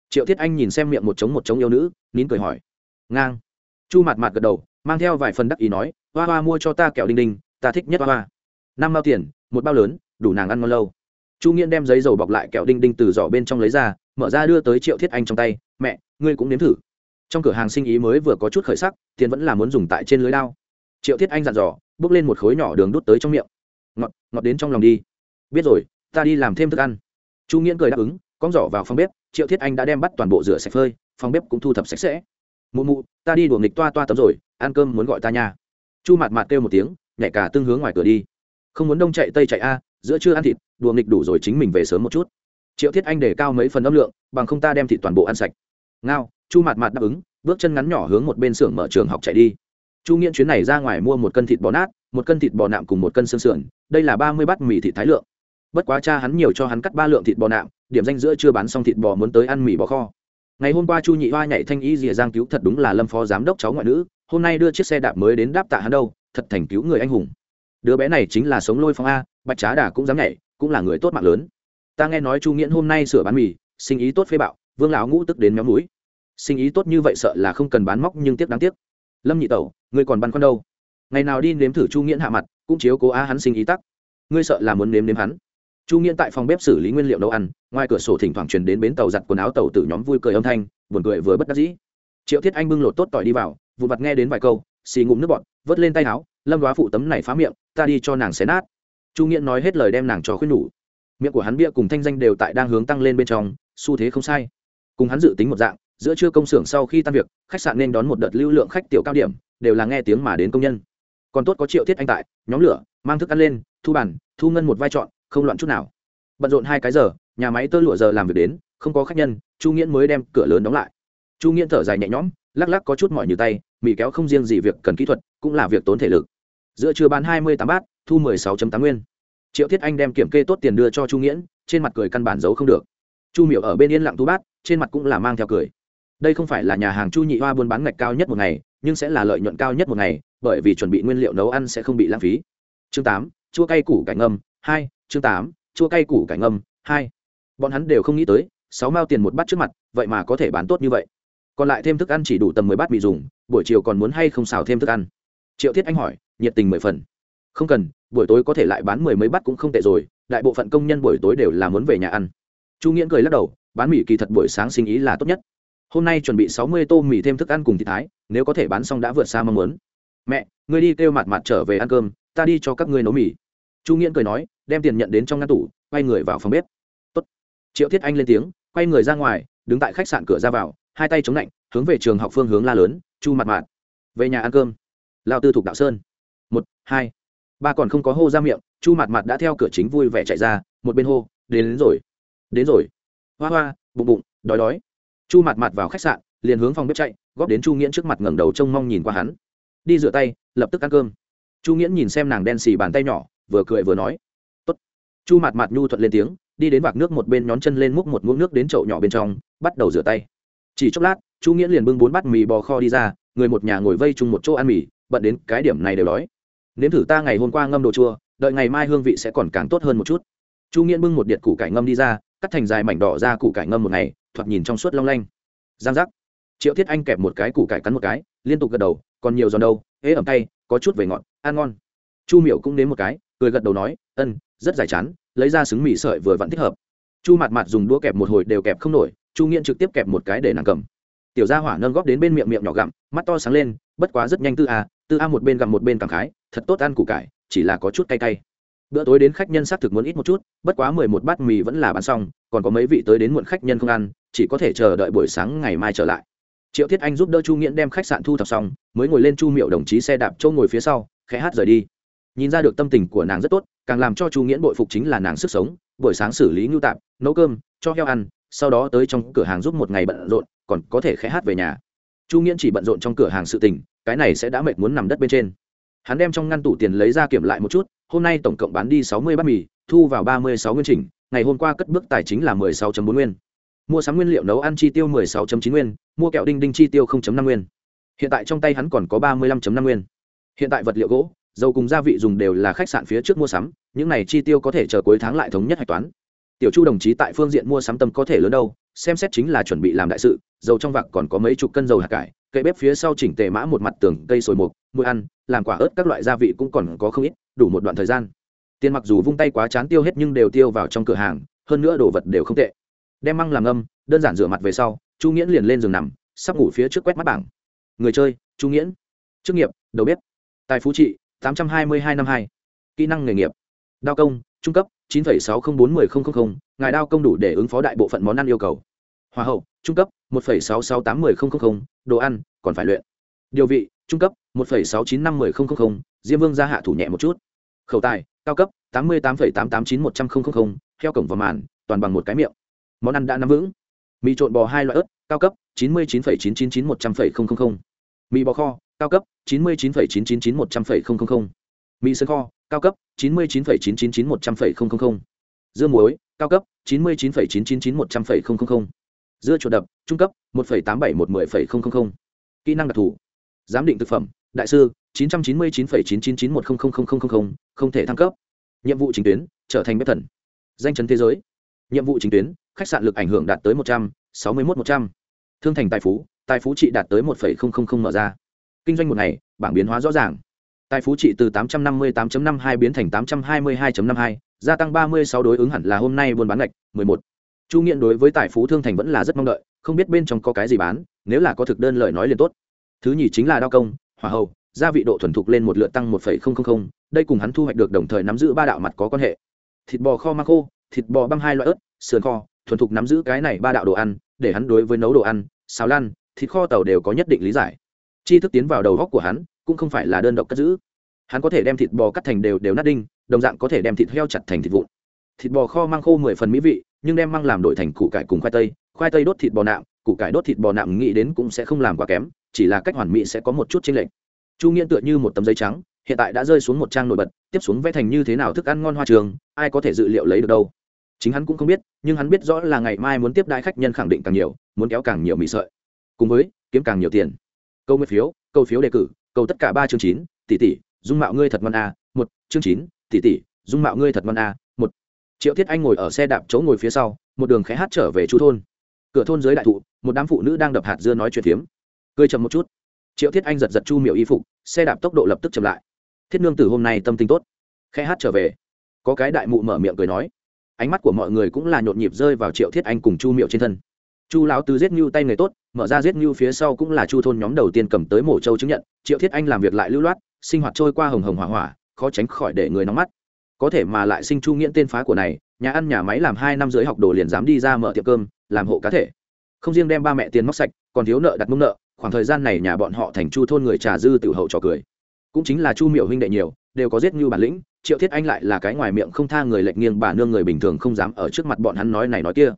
Triệu thiết anh nhìn xem miệng một trống một trống yêu nữ nín cười hỏi. Ngang. Chu Mạt Mạt gật đầu mang theo vài phần đắc ý nói hoa hoa mua cho ta kẹo đinh đinh ta thích nhất hoa hoa. Năm bao tiền một bao lớn đủ nàng ăn ngon lâu chu nghiễn đem giấy dầu bọc lại kẹo đinh đinh từ giỏ bên trong lấy ra, mở ra đưa tới triệu thiết anh trong tay, mẹ, ngươi cũng nếm thử. Trong cửa hàng sinh ý mới vừa có chút khởi sắc, tiền vẫn là muốn dùng tại trên lưới lao triệu thiết anh dặn dò, bước lên một khối nhỏ đường đút tới trong miệng. Ngọt ngọt đến trong lòng đi. Biết rồi, ta đi làm thêm thức ăn. Chu nghiễn cười đáp ứng, con giỏ vào phòng bếp, triệu thiết anh đã đem bắt toàn bộ rửa sạch phơi, phòng bếp cũng thu thập sạch sẽ. Mụ mụ, ta đi đùa nghịch toa toa tấm rồi, ăn cơm muốn gọi ta nhà. chu mạt mạt kêu một tiếng, nhảy cả tương hướng ngoài cửa đi. Không muốn đông chạy tây chạy a giữa chưa ăn thịt, đùa nghịch đủ rồi chính mình về sớm một chút. Triệu thiết anh để cao mấy phần âm lượng, bằng không ta đem thịt toàn bộ ăn sạch. Ngao, chu Mạt Mạt đáp ứng, bước chân ngắn nhỏ hướng một bên xưởng mở trường học chạy đi. Chu nghiễn chuyến này ra ngoài mua một cân thịt bò nát, một cân thịt bò nạm cùng một cân xương sườn, đây là ba mươi bát mì thịt thái lượng. Bất quá cha hắn nhiều cho hắn cắt ba lượng thịt bò nạm, điểm danh giữa chưa bán xong thịt bò muốn tới ăn mì bò kho. Ngày hôm qua chu nhị hoa nhảy thanh y rìa giang cứu thật đúng là lâm phó giám đốc cháu ngoại nữ, hôm nay đưa chiếc xe đạp mới đến đáp tạ hắn đâu, thật thành cứu người anh hùng. Đứa bé này chính là sống lôi phong a bạch trá đà cũng dám nhảy, cũng là người tốt mạng lớn. Ta nghe nói chu nghiễn hôm nay sửa bán mì, sinh ý tốt phế bạo, vương lão ngũ tức đến méo mũi. Sinh ý tốt như vậy sợ là không cần bán móc nhưng tiếc đáng tiếc. Lâm nhị tẩu, ngươi còn băn khoăn đâu? Ngày nào đi nếm thử chu nghiễn hạ mặt, cũng chiếu cố á hắn sinh ý tắc. Ngươi sợ là muốn nếm nếm hắn. Chu nghiễn tại phòng bếp xử lý nguyên liệu nấu ăn, ngoài cửa sổ thỉnh thoảng truyền đến bến tàu giặt quần áo tàu tử nhóm vui cười âm thanh, buồn cười vừa bất đắc dĩ. Triệu thiết anh bưng lột tốt tỏi đi vào vụ mặt nghe đến vài câu, xì ngụm nước bọt, vớt lên tay áo, lâm đoá phụ tấm này phá miệng, ta đi cho nàng xé nát chu nghĩa nói hết lời đem nàng cho khuyên nhủ. Miệng của hắn bia cùng thanh danh đều tại đang hướng tăng lên bên trong, xu thế không sai. Cùng hắn dự tính một dạng, giữa trưa công xưởng sau khi tan việc, khách sạn nên đón một đợt lưu lượng khách tiểu cao điểm, đều là nghe tiếng mà đến công nhân. Còn tốt có triệu thiết anh tại, nhóm lửa, mang thức ăn lên, thu bản thu ngân một vai trọn, không loạn chút nào. Bận rộn hai cái giờ, nhà máy tơ lụa giờ làm việc đến, không có khách nhân, chu nghĩa mới đem cửa lớn đóng lại. Chu nghĩa thở dài nhẹ nhõm, lắc lắc có chút mỏi như tay, mì kéo không riêng gì việc cần kỹ thuật, cũng là việc tốn thể lực. Giữa trưa bán hai mươi tám bát thu mười sáu tám nguyên. Triệu thiết anh đem kiểm kê tốt tiền đưa cho chu nghiễn, trên mặt cười căn bản giấu không được. Chu miểu ở bên yên lặng thu bát, trên mặt cũng là mang theo cười. Đây không phải là nhà hàng chu nhị hoa buôn bán ngạch cao nhất một ngày, nhưng sẽ là lợi nhuận cao nhất một ngày, bởi vì chuẩn bị nguyên liệu nấu ăn sẽ không bị lãng phí. Chương tám, chua cay củ cải ngâm, hai, chương tám, chua cay củ cải ngâm, hai. Bọn hắn đều không nghĩ tới, sáu mao tiền một bát trước mặt, vậy mà có thể bán tốt như vậy. Còn lại thêm thức ăn chỉ đủ tầm mười bát bị dùng, buổi chiều còn muốn hay không xào thêm thức ăn? Triệu thiết anh hỏi, nhiệt tình mười phần không cần, buổi tối có thể lại bán mười mấy bát cũng không tệ rồi, đại bộ phận công nhân buổi tối đều là muốn về nhà ăn. Chu nghiễn cười lắc đầu, bán mì kỳ thật buổi sáng sinh ý là tốt nhất. Hôm nay chuẩn bị sáu mươi tô mì thêm thức ăn cùng thịt thái, nếu có thể bán xong đã vượt xa mong muốn. Mẹ, ngươi đi kêu mặt mặt trở về ăn cơm, ta đi cho các ngươi nấu mì. Chu nghiễn cười nói, đem tiền nhận đến trong ngăn tủ, quay người vào phòng bếp. Tốt. triệu thiết anh lên tiếng, quay người ra ngoài, đứng tại khách sạn cửa ra vào, hai tay chống lạnh, hướng về trường học phương hướng la lớn, chu mặt mặt, về nhà ăn cơm. Lao tư thục đạo sơn. Một, hai ba còn không có hô ra miệng chu mặt mặt đã theo cửa chính vui vẻ chạy ra một bên hô đến, đến rồi đến rồi. Hoa hoa bụng bụng đói đói. Chu mặt mặt vào khách sạn liền hướng phòng bếp chạy góp đến chu nghiễn trước mặt ngẩng đầu trông mong nhìn qua hắn. Đi rửa tay lập tức ăn cơm. Chu nghiễn nhìn xem nàng đen xì bàn tay nhỏ vừa cười vừa nói Tốt. chu mặt mặt nhu thuận lên tiếng đi đến vạc nước một bên nhón chân lên múc một muỗng nước đến chậu nhỏ bên trong bắt đầu rửa tay. Chỉ chốc lát chu nghiễn liền bưng bốn bát mì bò kho đi ra người một nhà ngồi vây chung một chỗ ăn mì bận đến cái điểm này đều đói nếm thử ta ngày hôm qua ngâm đồ chua, đợi ngày mai hương vị sẽ còn càng tốt hơn một chút. Chu nghiễn bưng một điện củ cải ngâm đi ra, cắt thành dài mảnh đỏ ra củ cải ngâm một ngày, thoạt nhìn trong suốt long lanh. Giang giác. Triệu thiết anh kẹp một cái củ cải cắn một cái, liên tục gật đầu, còn nhiều giòn đâu ế ẩm tay có chút về ngọt, ăn ngon. Chu miểu cũng nếm một cái, cười gật đầu nói ân rất dài chán, lấy ra xứng mì sợi vừa vặn thích hợp. Chu mặt mặt dùng đũa kẹp một hồi đều kẹp không nổi, chu nghiễn trực tiếp kẹp một cái để nàng cầm. Tiểu gia hỏa nâng góp đến bên miệng miệng nhỏ gặm, mắt to sáng lên, bất quá rất nhanh tư a tư a một bên gặm một bên cảm khái, thật tốt ăn củ cải, chỉ là có chút cay cay. Bữa tối đến khách nhân xác thực muốn ít một chút, bất quá mười một bát mì vẫn là bán xong, còn có mấy vị tới đến muộn khách nhân không ăn, chỉ có thể chờ đợi buổi sáng ngày mai trở lại. Triệu thiết anh giúp đỡ chu nghiễn đem khách sạn thu thập xong, mới ngồi lên chu miệu đồng chí xe đạp châu ngồi phía sau, khẽ hát rời đi. Nhìn ra được tâm tình của nàng rất tốt, càng làm cho chu nghiễn bội phục chính là nàng sức sống, buổi sáng xử lý ngưu tạp, nấu cơm, cho heo ăn, sau đó tới trong cửa hàng giúp một ngày bận rộn, còn có thể khẽ hát về nhà. Chu nghiễn chỉ bận rộn trong cửa hàng sự tình cái này sẽ đã mệt muốn nằm đất bên trên. Hắn đem trong ngăn tủ tiền lấy ra kiểm lại một chút, hôm nay tổng cộng bán đi sáu mươi bát mì, thu vào ba mươi sáu nguyên chỉnh, ngày hôm qua cất bước tài chính là mười sáu bốn nguyên. Mua sắm nguyên liệu nấu ăn chi tiêu mười sáu chín nguyên, mua kẹo đinh đinh chi tiêu năm nguyên. Hiện tại trong tay hắn còn có ba mươi năm năm nguyên. Hiện tại vật liệu gỗ, dầu cùng gia vị dùng đều là khách sạn phía trước mua sắm, những này chi tiêu có thể chờ cuối tháng lại thống nhất hạch toán. Tiểu chu đồng chí tại phương diện mua sắm tâm có thể lớn đâu, xem xét chính là chuẩn bị làm đại sự, dầu trong vạc còn có mấy chục cân dầu hạt cải cây bếp phía sau chỉnh tề mã một mặt tường cây sồi mục mũi ăn, làm quả ớt các loại gia vị cũng còn có không ít, đủ một đoạn thời gian. Tiền mặc dù vung tay quá chán tiêu hết nhưng đều tiêu vào trong cửa hàng, hơn nữa đồ vật đều không tệ. Đem măng làm âm đơn giản rửa mặt về sau, chu nghiễn liền lên giường nằm, sắp ngủ phía trước quét mắt bảng. Người chơi, chu nghiễn. Chức nghiệp, đầu bếp. Tài phú trị, tám trăm hai mươi hai năm hai. Kỹ năng nghề nghiệp. Đao công, trung cấp, chín sáu không bốn mươi ngài đao công đủ để ứng phó đại bộ phận món ăn yêu cầu. Hòa hậu, trung cấp, một sáu sáu tám mươi đồ ăn, còn phải luyện. Điều vị, trung cấp, một sáu chín năm mươi diêm vương gia hạ thủ nhẹ một chút. Khẩu tài, cao cấp, tám mươi tám tám tám chín một trăm linh theo cổng và màn, toàn bằng một cái miệng. Món ăn đã nắm vững. Mì trộn bò hai loại ớt, cao cấp, chín mươi chín chín chín chín một trăm linh mì bò kho, cao cấp, chín mươi chín chín chín chín một trăm linh mì sơn kho, cao cấp, chín mươi chín chín chín chín một trăm linh dưa muối, cao cấp, chín mươi chín chín chín chín một trăm linh dưa chuột đập, trung cấp, một tám bảy một mươi kỹ năng đặc thù. Giám định thực phẩm, đại sư, chín trăm chín mươi chín chín chín chín một không thể thăng cấp. Nhiệm vụ chính tuyến, trở thành bếp thần. Danh chấn thế giới. Nhiệm vụ chính tuyến, khách sạn lực ảnh hưởng đạt tới một trăm, sáu mươi một một trăm. Thương thành tài phú tài phú trị đạt tới một mở ra. Kinh doanh một ngày, bảng biến hóa rõ ràng. Tài phú trị từ tám trăm năm mươi tám năm hai biến thành tám trăm hai mươi hai năm hai, gia tăng ba mươi sáu đối ứng hẳn là hôm nay buôn bán ngạch, mười một chu nghiện đối với tài phú thương thành vẫn là rất mong đợi không biết bên trong có cái gì bán nếu là có thực đơn lời nói liền tốt. Thứ nhì chính là đao công hỏa hậu gia vị độ thuần thục lên một lượt tăng một đây cùng hắn thu hoạch được đồng thời nắm giữ ba đạo mặt có quan hệ. Thịt bò kho mang khô thịt bò băm hai loại ớt sườn kho thuần thục nắm giữ cái này ba đạo đồ ăn để hắn đối với nấu đồ ăn xào lăn, thịt kho tàu đều có nhất định lý giải. Chi thức tiến vào đầu góc của hắn cũng không phải là đơn độc cất giữ. Hắn có thể đem thịt bò cắt thành đều đều nát đinh đồng dạng có thể đem thịt heo chặt thành thịt vụn. Thịt bò kho mang khô mười phần mỹ vị nhưng đem mang làm đổi thành củ cải cùng khoai tây khoai tây đốt thịt bò nạm, củ cải đốt thịt bò nạm nghĩ đến cũng sẽ không làm quá kém, chỉ là cách hoàn mỹ sẽ có một chút chênh lệch. Chu nghiễn tựa như một tấm giấy trắng, hiện tại đã rơi xuống một trang nổi bật, tiếp xuống vẽ thành như thế nào thức ăn ngon hoa trường, ai có thể dự liệu lấy được đâu. Chính hắn cũng không biết, nhưng hắn biết rõ là ngày mai muốn tiếp đãi khách nhân khẳng định càng nhiều, muốn kéo càng nhiều mì sợi. Cùng với, kiếm càng nhiều tiền. Câu nguyên phiếu, câu phiếu đề cử, câu tất cả ba chương chín, tỷ tỷ, dung mạo ngươi thật ngon a một, chương chín, tỷ tỷ, dung mạo ngươi thật ngon a triệu thiết anh ngồi ở xe đạp chỗ ngồi phía sau, một đường khẽ hát trở về chú thôn. Cửa thôn dưới đại thụ, một đám phụ nữ đang đập hạt dưa nói chuyện phiếm. Cười chậm một chút. Triệu thiết anh giật giật chu miệu y phục, xe đạp tốc độ lập tức chậm lại. Thiết nương từ hôm nay tâm tình tốt. Khẽ hát trở về. Có cái đại mụ mở miệng cười nói. Ánh mắt của mọi người cũng là nhộn nhịp rơi vào triệu thiết anh cùng chu miệu trên thân. Chu lão tứ giết như tay người tốt, mở ra giết như phía sau cũng là chu thôn nhóm đầu tiên cầm tới mổ châu chứng nhận. Triệu thiết anh làm việc lại lưu loát, sinh hoạt trôi qua hồng hồng hỏa hỏa, khó tránh khỏi để người nóng mắt có thể mà lại sinh chu nghiễn tên phá của này, nhà ăn nhà máy làm hai năm dưới học đồ liền dám đi ra mở tiệm cơm, làm hộ cá thể. Không riêng đem ba mẹ tiền móc sạch, còn thiếu nợ đặt mông nợ, khoảng thời gian này nhà bọn họ thành chu thôn người trà dư tự hậu trò cười. Cũng chính là chu miểu huynh đệ nhiều, đều có giết như bản lĩnh, triệu thiết anh lại là cái ngoài miệng không tha người lệnh nghiêng bà nương người bình thường không dám ở trước mặt bọn hắn nói này nói kia.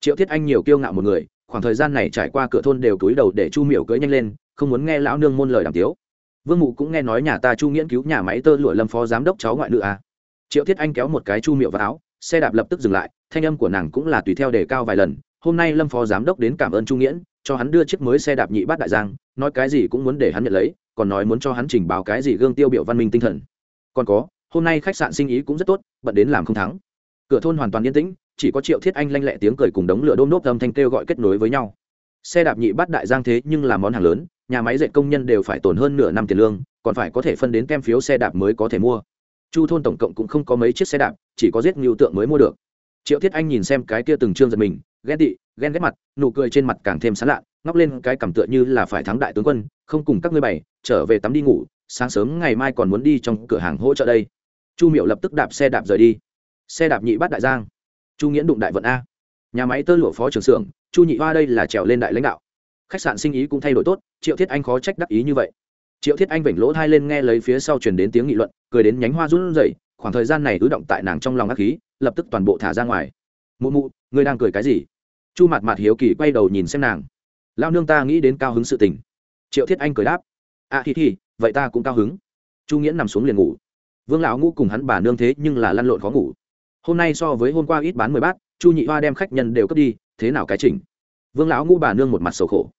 Triệu thiết anh nhiều kiêu ngạo một người, khoảng thời gian này trải qua cửa thôn đều túi đầu để chu miểu cưỡi nhanh lên, không muốn nghe lão nương môn lời đàm tiếu. Vương mụ cũng nghe nói nhà ta chu nghiễn cứu nhà máy tơ lụa lâm phó giám đốc cháu ngoại nữ à triệu thiết anh kéo một cái chu miệu vào áo, xe đạp lập tức dừng lại, thanh âm của nàng cũng là tùy theo đề cao vài lần. Hôm nay lâm phó giám đốc đến cảm ơn chu nghiễn, cho hắn đưa chiếc mới xe đạp nhị bát đại giang, nói cái gì cũng muốn để hắn nhận lấy, còn nói muốn cho hắn trình báo cái gì gương tiêu biểu văn minh tinh thần. Còn có, hôm nay khách sạn sinh ý cũng rất tốt, bận đến làm không thắng. Cửa thôn hoàn toàn yên tĩnh, chỉ có triệu thiết anh lanh lẹ tiếng cười cùng đống lửa đôm nốt âm thanh kêu gọi kết nối với nhau. Xe đạp nhị bát đại giang thế nhưng là món hàng lớn, nhà máy dệt công nhân đều phải tồn hơn nửa năm tiền lương, còn phải có thể phân đến kem phiếu xe đạp mới có thể mua chu thôn tổng cộng cũng không có mấy chiếc xe đạp, chỉ có giết ngưu tượng mới mua được. Triệu thiết anh nhìn xem cái kia từng trương giật mình, ghen tị, ghen ghét mặt, nụ cười trên mặt càng thêm sán lạ ngóc lên cái cảm tựa như là phải thắng đại tướng quân, không cùng các ngươi bày, trở về tắm đi ngủ, sáng sớm ngày mai còn muốn đi trong cửa hàng hỗ trợ đây. Chu miệu lập tức đạp xe đạp rời đi. Xe đạp nhị bắt đại giang. Chu nghiễn đụng đại vận a. Nhà máy tơ lụa phó trưởng xưởng, chu nhị hoa đây là trèo lên đại lãnh đạo. Khách sạn sinh ý cũng thay đổi tốt, triệu thiết anh khó trách đắc ý như vậy triệu thiết anh vểnh lỗ thai lên nghe lấy phía sau truyền đến tiếng nghị luận, cười đến nhánh hoa run rẩy, khoảng thời gian này ứ động tại nàng trong lòng ác khí, lập tức toàn bộ thả ra ngoài. Mụ mụ, ngươi đang cười cái gì? Chu mặt mặt hiếu kỳ quay đầu nhìn xem nàng. Lao nương ta nghĩ đến cao hứng sự tình. Triệu thiết anh cười đáp. À thì thì vậy ta cũng cao hứng. Chu nghĩa nằm xuống liền ngủ. Vương lão ngũ cùng hắn bà nương thế nhưng là lăn lộn khó ngủ. Hôm nay so với hôm qua ít bán mười bát, chu nhị hoa đem khách nhân đều cướp đi, thế nào cái chỉnh? Vương lão ngũ bà nương một mặt sầu khổ.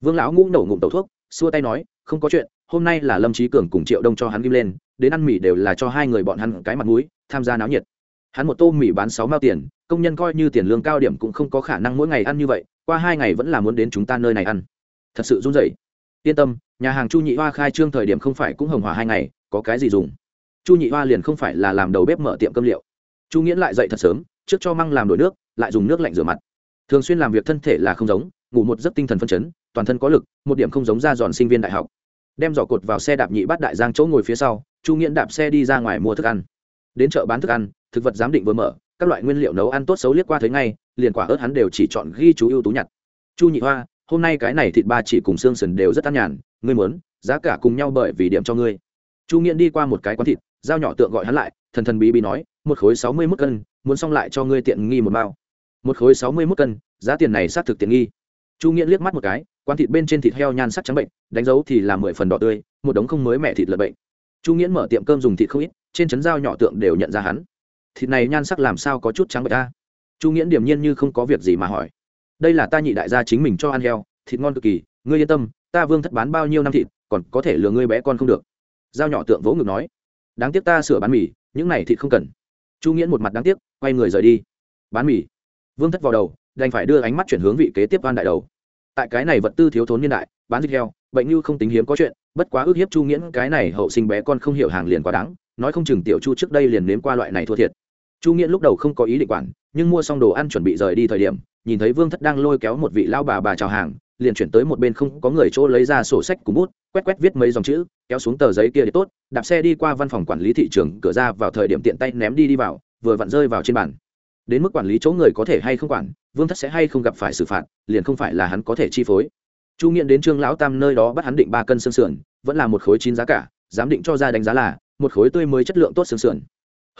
Vương lão ngũ nổ ngụm tẩu thuốc, xua tay nói, không có chuyện hôm nay là lâm trí cường cùng triệu đông cho hắn kim lên đến ăn mì đều là cho hai người bọn hắn cái mặt mũi, tham gia náo nhiệt. Hắn một tô mì bán sáu mao tiền, công nhân coi như tiền lương cao điểm cũng không có khả năng mỗi ngày ăn như vậy, qua hai ngày vẫn là muốn đến chúng ta nơi này ăn. Thật sự run rẩy. Yên tâm, nhà hàng chu nhị hoa khai trương thời điểm không phải cũng hồng hòa hai ngày, có cái gì dùng? Chu nhị hoa liền không phải là làm đầu bếp mở tiệm cơm liệu. Chu nghiễn lại dậy thật sớm, trước cho măng làm đổi nước, lại dùng nước lạnh rửa mặt. Thường xuyên làm việc thân thể là không giống, ngủ một giấc tinh thần phân chấn, toàn thân có lực, một điểm không giống ra giòn sinh viên đại học đem giỏ cột vào xe đạp nhị bắt đại giang chỗ ngồi phía sau, chu nghiễn đạp xe đi ra ngoài mua thức ăn. Đến chợ bán thức ăn, thực vật giám định vừa mở, các loại nguyên liệu nấu ăn tốt xấu liếc qua thấy ngay, liền quả ớt hắn đều chỉ chọn ghi chú ưu tú nhặt. Chu nhị hoa, hôm nay cái này thịt ba chỉ cùng xương sườn đều rất ăn nhàn, ngươi muốn, giá cả cùng nhau bởi vì điểm cho ngươi. Chu nghiễn đi qua một cái quán thịt dao nhỏ tượng gọi hắn lại, thần thần bí bí nói, một khối sáu mươi mức cân, muốn xong lại cho ngươi tiện nghi một bao. Một khối sáu mươi mức cân, giá tiền này xác thực tiện nghi. Chu nghiễn liếc mắt một cái quán thịt bên trên thịt heo nhan sắc trắng bệnh, đánh dấu thì là mười phần đỏ tươi, một đống không mới mẹ thịt lợn bệnh. Chu nghiễn mở tiệm cơm dùng thịt không ít, trên chấn dao nhỏ tượng đều nhận ra hắn. Thịt này nhan sắc làm sao có chút trắng bệnh ta chu nghiễn điềm nhiên như không có việc gì mà hỏi. Đây là ta nhị đại gia chính mình cho ăn heo, thịt ngon cực kỳ, ngươi yên tâm, ta vương thất bán bao nhiêu năm thịt, còn có thể lừa ngươi bé con không được. Dao nhỏ tượng vỗ ngực nói. Đáng tiếc ta sửa bán mì, những này thịt không cần. Chu nghiễn một mặt đáng tiếc, quay người rời đi. Bán mì. Vương thất vào đầu, đành phải đưa ánh mắt chuyển hướng vị kế tiếp van đại đầu tại cái này vật tư thiếu thốn niên đại, bán thịt heo, bệnh như không tính hiếm có chuyện, bất quá ước hiếp chu nghiễn cái này hậu sinh bé con không hiểu hàng liền quá đáng, nói không chừng tiểu chu trước đây liền nếm qua loại này thua thiệt. Chu nghiễn lúc đầu không có ý định quản, nhưng mua xong đồ ăn chuẩn bị rời đi thời điểm, nhìn thấy vương thất đang lôi kéo một vị lao bà bà chào hàng, liền chuyển tới một bên không có người chỗ lấy ra sổ sách cùng bút, quét quét viết mấy dòng chữ, kéo xuống tờ giấy kia để tốt, đạp xe đi qua văn phòng quản lý thị trường, cửa ra vào thời điểm tiện tay ném đi đi vào, vừa vặn rơi vào trên bàn đến mức quản lý chỗ người có thể hay không quản, vương thất sẽ hay không gặp phải xử phạt, liền không phải là hắn có thể chi phối. Chu nghiện đến trương lão tam nơi đó bắt hắn định ba cân xương sườn, vẫn là một khối chín giá cả, giám định cho ra đánh giá là một khối tươi mới chất lượng tốt xương sườn.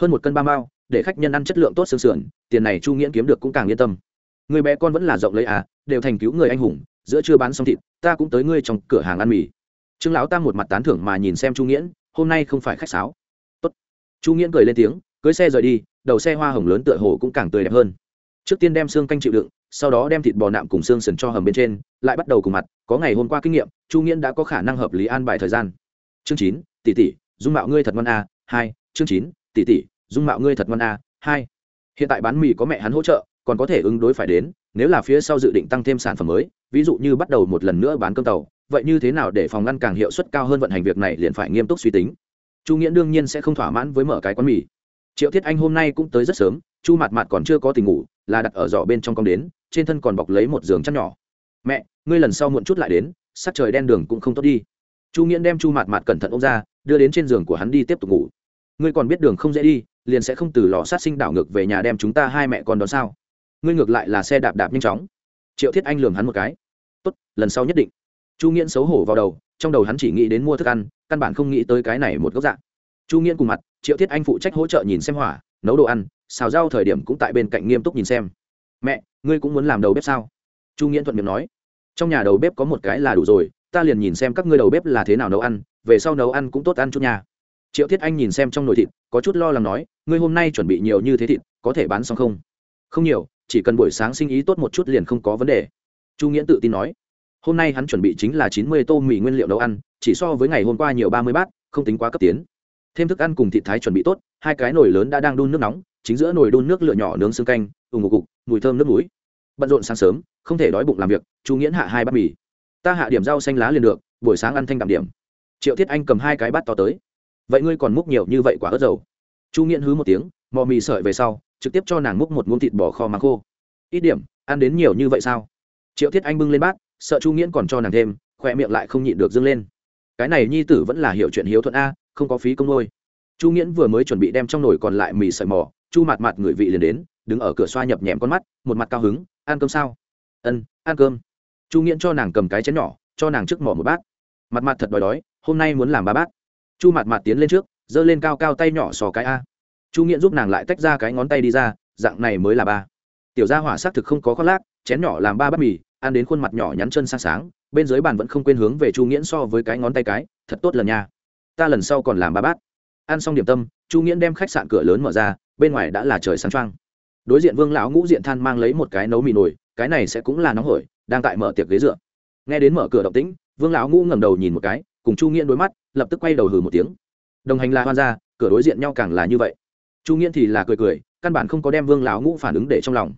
Hơn một cân ba mao, để khách nhân ăn chất lượng tốt xương sườn, tiền này chu nghiện kiếm được cũng càng yên tâm. Người bé con vẫn là rộng lấy à đều thành cứu người anh hùng, giữa chưa bán xong thịt, ta cũng tới ngươi trong cửa hàng ăn mì. Trương lão tam một mặt tán thưởng mà nhìn xem chu nghiễn hôm nay không phải khách sáo. Tốt. chu nghiễn cười lên tiếng, cưới xe rời đi đầu xe hoa hồng lớn tựa hồ cũng càng tươi đẹp hơn. Trước tiên đem xương canh chịu đựng, sau đó đem thịt bò nạm cùng xương sần cho hầm bên trên, lại bắt đầu cùng mặt, có ngày hôm qua kinh nghiệm, chu nghiễn đã có khả năng hợp lý an bài thời gian. Chương chín, tỷ tỷ, dung mạo ngươi thật ngon a hai, chương chín, tỷ tỷ, dung mạo ngươi thật ngon a hai. Hiện tại bán mì có mẹ hắn hỗ trợ, còn có thể ứng đối phải đến, nếu là phía sau dự định tăng thêm sản phẩm mới, ví dụ như bắt đầu một lần nữa bán cơm tàu, vậy như thế nào để phòng ngăn càng hiệu suất cao hơn vận hành việc này liền phải nghiêm túc suy tính. Chu nghiễn đương nhiên sẽ không thỏa mãn với mở cái quán mì triệu thiết anh hôm nay cũng tới rất sớm, chu Mạt Mạt còn chưa có tình ngủ, là đặt ở giỏ bên trong con đến, trên thân còn bọc lấy một giường chăn nhỏ. Mẹ, ngươi lần sau muộn chút lại đến, sắc trời đen đường cũng không tốt đi. Chu nghiễn đem chu Mạt Mạt cẩn thận ôm ra, đưa đến trên giường của hắn đi tiếp tục ngủ. Ngươi còn biết đường không dễ đi, liền sẽ không từ lò sát sinh đảo ngược về nhà đem chúng ta hai mẹ con đó sao? Ngươi ngược lại là xe đạp đạp nhanh chóng. Triệu thiết anh lường hắn một cái. Tốt, lần sau nhất định. Chu nghiễn xấu hổ vào đầu, trong đầu hắn chỉ nghĩ đến mua thức ăn, căn bản không nghĩ tới cái này một góc dạng chu nghiễn cùng mặt, triệu thiết anh phụ trách hỗ trợ nhìn xem hỏa, nấu đồ ăn, xào rau thời điểm cũng tại bên cạnh nghiêm túc nhìn xem. Mẹ, ngươi cũng muốn làm đầu bếp sao? Chu nghiễn thuận miệng nói. Trong nhà đầu bếp có một cái là đủ rồi, ta liền nhìn xem các ngươi đầu bếp là thế nào nấu ăn, về sau nấu ăn cũng tốt ăn chút nhà triệu thiết anh nhìn xem trong nồi thịt, có chút lo lắng nói, ngươi hôm nay chuẩn bị nhiều như thế thịt, có thể bán xong không? Không nhiều, chỉ cần buổi sáng sinh ý tốt một chút liền không có vấn đề. Chu nghiễn tự tin nói. Hôm nay hắn chuẩn bị chính là chín mươi tô mì nguyên liệu nấu ăn, chỉ so với ngày hôm qua nhiều ba mươi bát, không tính quá cấp tiến thêm thức ăn cùng thịt thái chuẩn bị tốt, hai cái nồi lớn đã đang đun nước nóng, chính giữa nồi đun nước lửa nhỏ nướng xương canh ủng ngục cục, mùi thơm nước núi bận rộn sáng sớm, không thể đói bụng làm việc, chu nghiễn hạ hai bát mì. Ta hạ điểm rau xanh lá liền được, buổi sáng ăn thanh đạm điểm. Triệu thiết anh cầm hai cái bát to tới. Vậy ngươi còn múc nhiều như vậy quả ớt dầu? Chu nghiễn hứ một tiếng, mò mì sợi về sau, trực tiếp cho nàng múc một muỗng thịt bò kho mắng khô. Ít điểm, ăn đến nhiều như vậy sao? Triệu thiết anh bưng lên bát, sợ chu nghiễn còn cho nàng thêm khỏe miệng lại không nhịn được dâng lên. Cái này nhi tử vẫn là hiểu chuyện hiếu thuận a không có phí công nuôi. chu nghiễn vừa mới chuẩn bị đem trong nồi còn lại mì sợi mò, chu mặt mặt người vị liền đến, đứng ở cửa xoa nhập nhèm con mắt, một mặt cao hứng, ăn cơm sao? Ân, ăn cơm. Chu nghiễn cho nàng cầm cái chén nhỏ, cho nàng trước mỏ một bát. Mặt mặt thật đói đói, hôm nay muốn làm ba bát. Chu mặt mặt tiến lên trước, giơ lên cao cao tay nhỏ sò cái a. Chu nghiễn giúp nàng lại tách ra cái ngón tay đi ra, dạng này mới là ba. Tiểu gia hỏa xác thực không có khoác lác, chén nhỏ làm ba bát mì, ăn đến khuôn mặt nhỏ nhắn chân sáng sáng, bên dưới bàn vẫn không quên hướng về chu nghiễn so với cái ngón tay cái, thật tốt lần nha ta lần sau còn làm ba bát. Ăn xong điểm tâm, chu nghiễn đem khách sạn cửa lớn mở ra, bên ngoài đã là trời sáng trăng đối diện vương lão ngũ diện than mang lấy một cái nấu mì nồi, cái này sẽ cũng là nóng hổi, đang tại mở tiệc ghế dựa. Nghe đến mở cửa động tĩnh, vương lão ngũ ngẩng đầu nhìn một cái, cùng chu nghiễn đối mắt, lập tức quay đầu hừ một tiếng. Đồng hành là hoan gia, cửa đối diện nhau càng là như vậy. Chu nghiễn thì là cười cười, căn bản không có đem vương lão ngũ phản ứng để trong lòng.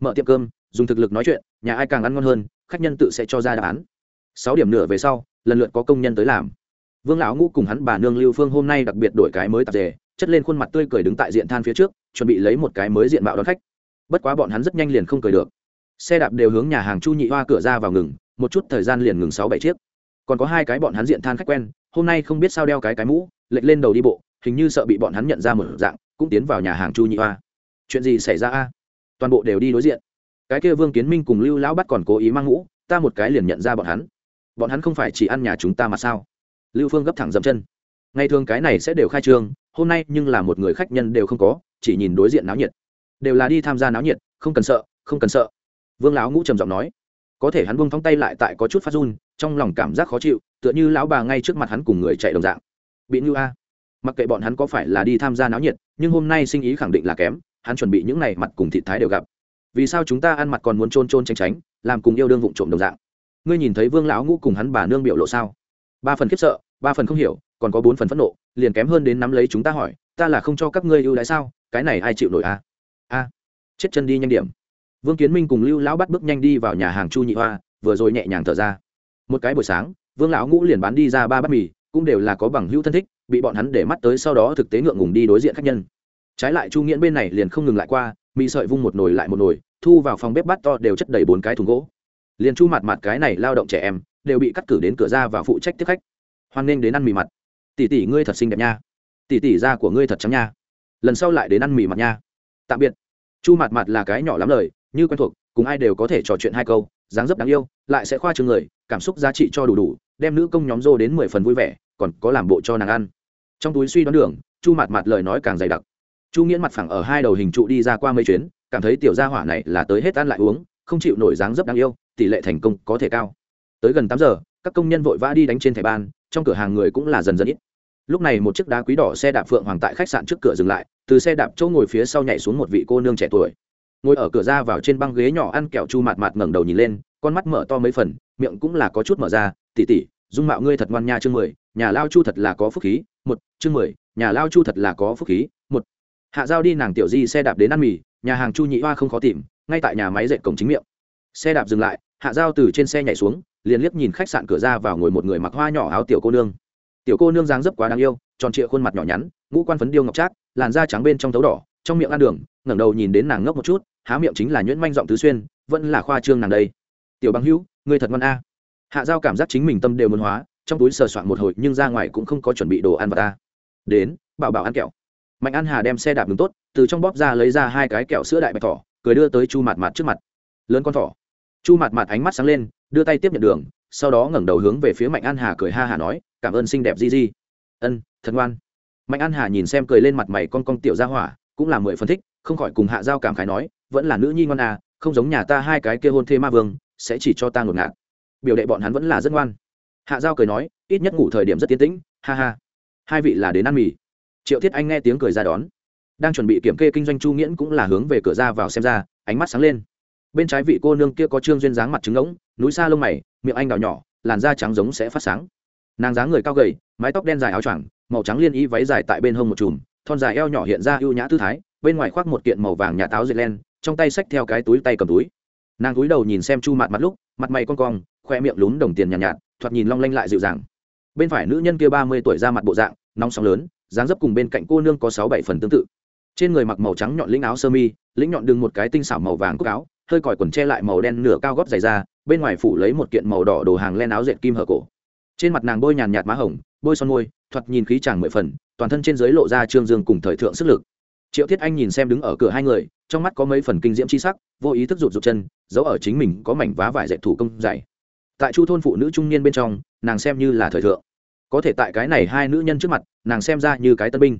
Mở tiệm cơm, dùng thực lực nói chuyện, nhà ai càng ăn ngon hơn, khách nhân tự sẽ cho ra đáp án. Sáu điểm nửa về sau, lần lượt có công nhân tới làm vương lão ngũ cùng hắn bà nương lưu phương hôm nay đặc biệt đổi cái mới tạp dề, chất lên khuôn mặt tươi cười đứng tại diện than phía trước, chuẩn bị lấy một cái mới diện mạo đón khách. Bất quá bọn hắn rất nhanh liền không cười được. Xe đạp đều hướng nhà hàng chu nhị hoa cửa ra vào ngừng, một chút thời gian liền ngừng sáu bảy chiếc. Còn có hai cái bọn hắn diện than khách quen, hôm nay không biết sao đeo cái cái mũ, lệch lên đầu đi bộ, hình như sợ bị bọn hắn nhận ra một dạng, cũng tiến vào nhà hàng chu nhị hoa. Chuyện gì xảy ra a? Toàn bộ đều đi đối diện. Cái kia vương kiến minh cùng lưu lão bắt còn cố ý mang mũ, ta một cái liền nhận ra bọn hắn. Bọn hắn không phải chỉ ăn nhà chúng ta mà sao? Lưu phương gấp thẳng dậm chân. Ngày thường cái này sẽ đều khai trương, hôm nay nhưng là một người khách nhân đều không có, chỉ nhìn đối diện náo nhiệt. Đều là đi tham gia náo nhiệt, không cần sợ, không cần sợ. Vương lão ngũ trầm giọng nói. Có thể hắn buông thong tay lại tại có chút phát run, trong lòng cảm giác khó chịu, tựa như lão bà ngay trước mặt hắn cùng người chạy đồng dạng. Bị như a. Mặc kệ bọn hắn có phải là đi tham gia náo nhiệt, nhưng hôm nay sinh ý khẳng định là kém, hắn chuẩn bị những này mặt cùng thị thái đều gặp. Vì sao chúng ta ăn mặt còn muốn trôn trôn tránh tránh, làm cùng yêu đương vụng trộm đồng dạng? Ngươi nhìn thấy vương lão ngũ cùng hắn bà nương biểu lộ sao? Ba phần khiếp sợ, ba phần không hiểu, còn có bốn phần phẫn nộ, liền kém hơn đến nắm lấy chúng ta hỏi, ta là không cho các ngươi ưu đãi sao, cái này ai chịu nổi a a, chết chân đi nhanh điểm. Vương kiến minh cùng lưu lão bắt bước nhanh đi vào nhà hàng chu nhị hoa, vừa rồi nhẹ nhàng thở ra. Một cái buổi sáng, vương lão ngũ liền bán đi ra ba bát mì, cũng đều là có bằng hữu thân thích, bị bọn hắn để mắt tới sau đó thực tế ngượng ngùng đi đối diện khách nhân. Trái lại chu nghiễn bên này liền không ngừng lại qua, mì sợi vung một nồi lại một nồi, thu vào phòng bếp bát to đều chất đầy bốn cái thùng gỗ liền chu mặt mặt cái này lao động trẻ em đều bị cắt cử đến cửa ra và phụ trách tiếp khách. Hoan nghênh đến ăn mì mặt. Tỷ tỷ ngươi thật xinh đẹp nha. Tỷ tỷ da của ngươi thật trắng nha. Lần sau lại đến ăn mì mặt nha. Tạm biệt. Chu mặt mặt là cái nhỏ lắm lời, như quen thuộc, cùng ai đều có thể trò chuyện hai câu, dáng dấp đáng yêu, lại sẽ khoa trương người, cảm xúc giá trị cho đủ đủ, đem nữ công nhóm rô đến mười phần vui vẻ, còn có làm bộ cho nàng ăn. Trong túi suy đoán đường, chu mặt mặt lời nói càng dày đặc. Chu nghiễn mặt phẳng ở hai đầu hình trụ đi ra qua mấy chuyến, cảm thấy tiểu gia hỏa này là tới hết ăn lại uống, không chịu nổi dáng dấp đáng yêu tỷ lệ thành công có thể cao. Tới gần tám giờ, các công nhân vội vã đi đánh trên thẻ ban, trong cửa hàng người cũng là dần dần ít. Lúc này một chiếc đá quý đỏ xe đạp phượng hoàng tại khách sạn trước cửa dừng lại, từ xe đạp chỗ ngồi phía sau nhảy xuống một vị cô nương trẻ tuổi. Ngồi ở cửa ra vào trên băng ghế nhỏ ăn kẹo chu mạt mạt ngẩng đầu nhìn lên, con mắt mở to mấy phần, miệng cũng là có chút mở ra tỉ tỉ dung mạo ngươi thật ngoan nha chương mười, nhà lao chu thật là có phúc khí, một chương mười, nhà lao chu thật là có phúc khí, một. Hạ giao đi nàng tiểu di xe đạp đến ăn mì, nhà hàng chu nhị hoa không khó tìm, ngay tại nhà máy dệt cổng chính miệng xe đạp dừng lại, hạ dao từ trên xe nhảy xuống, liền liếc nhìn khách sạn cửa ra vào ngồi một người mặc hoa nhỏ áo tiểu cô nương. Tiểu cô nương dáng dấp quá đáng yêu, tròn trịa khuôn mặt nhỏ nhắn, ngũ quan phấn điêu ngọc trác, làn da trắng bên trong tấu đỏ, trong miệng ăn đường, ngẩng đầu nhìn đến nàng ngốc một chút, há miệng chính là nhuyễn manh giọng tứ xuyên, vẫn là khoa trương nàng đây. Tiểu bằng hữu, người thật ngon a. Hạ giao cảm giác chính mình tâm đều muốn hóa, trong túi sờ soạn một hồi nhưng ra ngoài cũng không có chuẩn bị đồ ăn vào ta. Đến, bảo bảo ăn kẹo. Mạnh an hà đem xe đạp đường tốt, từ trong bóp ra lấy ra hai cái kẹo sữa đại bạch thỏ, cười đưa tới chu mặt mặt trước mặt. Lớn con thỏ chu mạt mạt ánh mắt sáng lên, đưa tay tiếp nhận đường, sau đó ngẩng đầu hướng về phía mạnh an hà cười ha hà nói, cảm ơn xinh đẹp di di. Ân, thật ngoan. Mạnh an hà nhìn xem cười lên mặt mày con con tiểu gia hỏa, cũng là mười phân thích, không khỏi cùng hạ giao cảm khái nói, vẫn là nữ nhi ngoan à không giống nhà ta hai cái kia hôn thê ma vương, sẽ chỉ cho ta ngột ngạt. Biểu đệ bọn hắn vẫn là rất ngoan. Hạ giao cười nói, ít nhất ngủ thời điểm rất tiến tĩnh, ha ha. Hai vị là đến ăn mì. Triệu thiết anh nghe tiếng cười ra đón. Đang chuẩn bị kiểm kê kinh doanh chu nghiễn cũng là hướng về cửa ra vào xem ra, ánh mắt sáng lên bên trái vị cô nương kia có trương duyên dáng mặt trứng ngỗng núi xa lông mày miệng anh đào nhỏ làn da trắng giống sẽ phát sáng. Nàng dáng người cao gầy mái tóc đen dài áo choàng màu trắng liên y váy dài tại bên hông một chùm thon dài eo nhỏ hiện ra ưu nhã tư thái bên ngoài khoác một kiện màu vàng nhà táo dệt len trong tay xách theo cái túi tay cầm túi. Nàng túi đầu nhìn xem chu mặt mặt lúc mặt mày con cong khoe miệng lún đồng tiền nhàn nhạt, nhạt thoạt nhìn long lanh lại dịu dàng. Bên phải nữ nhân kia ba mươi tuổi ra mặt bộ dạng nóng sóng lớn dáng dấp cùng bên cạnh cô nương có sáu bảy phần tương tự. Trên người mặc màu trắng nhọn lĩnh áo sơ mi lĩnh nhọn đường một cái tinh xảo màu vàng cúc áo hơi còi quần che lại màu đen nửa cao gót dày ra, bên ngoài phủ lấy một kiện màu đỏ đồ hàng len áo dệt kim hở cổ. Trên mặt nàng bôi nhàn nhạt má hồng, bôi son môi, thoạt nhìn khí chàng mười phần, toàn thân trên dưới lộ ra trương dương cùng thời thượng sức lực. Triệu thiết anh nhìn xem đứng ở cửa hai người, trong mắt có mấy phần kinh diễm c h i sắc, vô ý thức rụt rụt chân, giấu ở chính mình có mảnh vá vải dạy thủ công dày. Tại chu thôn phụ nữ trung niên bên trong, nàng xem như là thời thượng. Có thể tại cái này hai nữ nhân trước mặt, nàng xem ra như cái tân binh.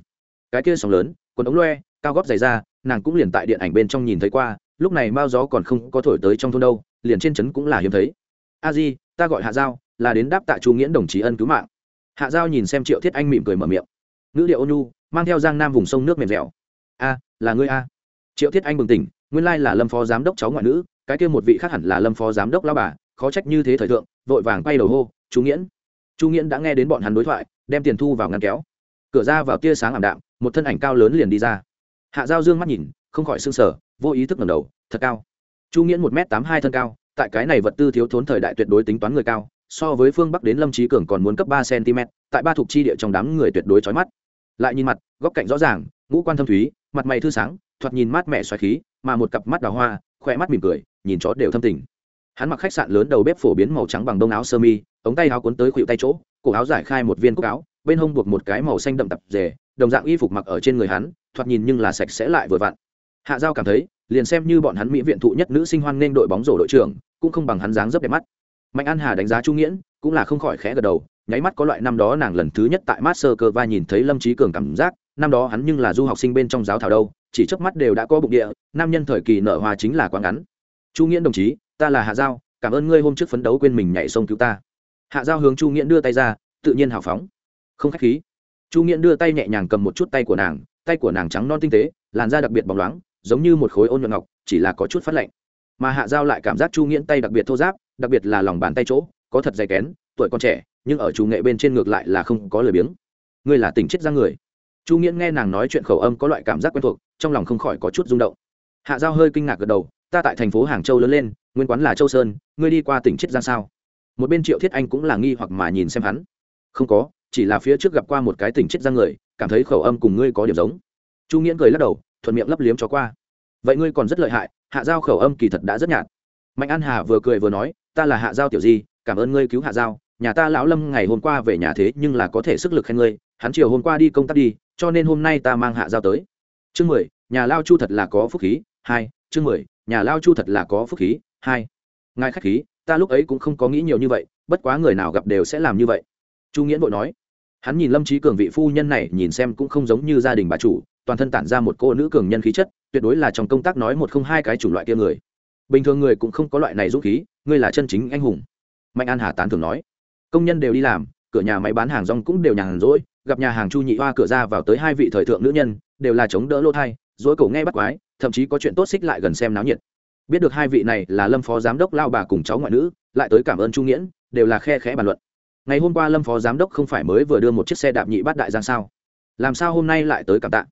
Cái kia sóng lớn, quần ống loe, cao góp dày ra, nàng cũng liền tại điện ảnh bên trong nhìn thấy qua lúc này mao gió còn không có thổi tới trong thôn đâu, liền trên trấn cũng là hiếm thấy. A di, ta gọi hạ giao, là đến đáp tạ chu nghiễn đồng chí ân cứu mạng. Hạ giao nhìn xem triệu thiết anh mỉm cười mở miệng. Ngữ điệu ônu mang theo giang nam vùng sông nước mềm dẻo. A, là ngươi a. Triệu thiết anh bừng tỉnh, nguyên lai là lâm phó giám đốc cháu ngoại nữ, cái kia một vị khác hẳn là lâm phó giám đốc lao bà, khó trách như thế thời thượng, vội vàng quay đầu hô chú nghiễn. Chu nghiễn đã nghe đến bọn hắn đối thoại, đem tiền thu vào ngăn kéo. Cửa ra vào tia sáng ảm đạm, một thân ảnh cao lớn liền đi ra. Hạ giao dương mắt nhìn, không khỏi xương sở vô ý thức ngầm đầu thật cao. Chu nghiễn một m tám hai thân cao tại cái này vật tư thiếu thốn thời đại tuyệt đối tính toán người cao so với phương bắc đến lâm trí cường còn muốn cấp ba cm tại ba thuộc chi địa trong đám người tuyệt đối trói mắt. Lại nhìn mặt góc cạnh rõ ràng ngũ quan thâm thúy mặt mày thư sáng thoạt nhìn mát mẻ xoáy khí mà một cặp mắt đào hoa khỏe mắt mỉm cười nhìn chó đều thâm tình. Hắn mặc khách sạn lớn đầu bếp phổ biến màu trắng bằng đông áo sơ mi ống tay áo cuốn tới khuỷu tay chỗ cổ áo giải khai một viên cúc áo bên hông buộc một cái màu xanh đậm tập dề, đồng dạng y phục mặc ở trên người hắn thoạt nhìn nhưng là sạch sẽ lại vừa vặn hạ giao cảm thấy, liền xem như bọn hắn mỹ viện thụ nhất nữ sinh hoan nên đội bóng rổ đội trưởng, cũng không bằng hắn dáng dấp đẹp mắt. Mạnh an hà đánh giá trung nghiễn, cũng là không khỏi khẽ gật đầu, nháy mắt có loại năm đó nàng lần thứ nhất tại master cơ va nhìn thấy lâm trí cường cảm giác, năm đó hắn nhưng là du học sinh bên trong giáo thảo đâu, chỉ trước mắt đều đã có bụng địa, nam nhân thời kỳ nở hoa chính là quá ngắn. Chu nghiễn đồng chí, ta là hạ giao, cảm ơn ngươi hôm trước phấn đấu quên mình nhảy sông cứu ta. Hạ giao hướng chu nghiễn đưa tay ra, tự nhiên hào phóng. Không khách khí. Chu nghiễn đưa tay nhẹ nhàng cầm một chút tay của nàng, tay của nàng trắng non tinh tế, làn da đặc biệt bóng loáng giống như một khối ôn nhuận ngọc, chỉ là có chút phát lạnh. Mà hạ giao lại cảm giác chu nghiễn tay đặc biệt thô giáp, đặc biệt là lòng bàn tay chỗ, có thật dày kén, tuổi còn trẻ, nhưng ở chủ nghệ bên trên ngược lại là không có lời biếng. Ngươi là tỉnh chết ra người. Chu nghiễn nghe nàng nói chuyện khẩu âm có loại cảm giác quen thuộc, trong lòng không khỏi có chút rung động. Hạ giao hơi kinh ngạc gật đầu, ta tại thành phố hàng châu lớn lên, nguyên quán là châu sơn, ngươi đi qua tỉnh chiết giang sao? Một bên triệu thiết anh cũng là nghi hoặc mà nhìn xem hắn. Không có, chỉ là phía trước gặp qua một cái tỉnh chiết giang người, cảm thấy khẩu âm cùng ngươi có điểm giống. Chu nghiễn cười lắc đầu thuận miệng lấp liếm cho qua. Vậy ngươi còn rất lợi hại, hạ giao khẩu âm kỳ thật đã rất nhạt. Mạnh an hà vừa cười vừa nói, ta là hạ giao tiểu di, cảm ơn ngươi cứu hạ giao. Nhà ta lão lâm ngày hôm qua về nhà thế nhưng là có thể sức lực khen ngươi, hắn chiều hôm qua đi công tác đi, cho nên hôm nay ta mang hạ giao tới. Chương mười, nhà lao chu thật là có phúc khí. Hai, chương mười, nhà lao chu thật là có phúc khí. Hai, ngài khách khí, ta lúc ấy cũng không có nghĩ nhiều như vậy, bất quá người nào gặp đều sẽ làm như vậy. Chu nghiễn vội nói. Hắn nhìn lâm trí cường vị phu nhân này, nhìn xem cũng không giống như gia đình bà chủ toàn thân tản ra một cô nữ cường nhân khí chất, tuyệt đối là trong công tác nói một không hai cái chủng loại kia người. Bình thường người cũng không có loại này dũng khí, ngươi là chân chính anh hùng. Mạnh an hà tán thường nói. Công nhân đều đi làm, cửa nhà máy bán hàng rong cũng đều nhàn rỗi, gặp nhà hàng chu nhị hoa cửa ra vào tới hai vị thời thượng nữ nhân, đều là chống đỡ lỗ thai dối cổ nghe bắt quái, thậm chí có chuyện tốt xích lại gần xem náo nhiệt. Biết được hai vị này là lâm phó giám đốc lao bà cùng cháu ngoại nữ, lại tới cảm ơn Chu nghiễn, đều là khe khẽ bàn luận. Ngày hôm qua lâm phó giám đốc không phải mới vừa đưa một chiếc xe đạp nhị bát đại giang sao? Làm sao hôm nay lại tới cảm tạ?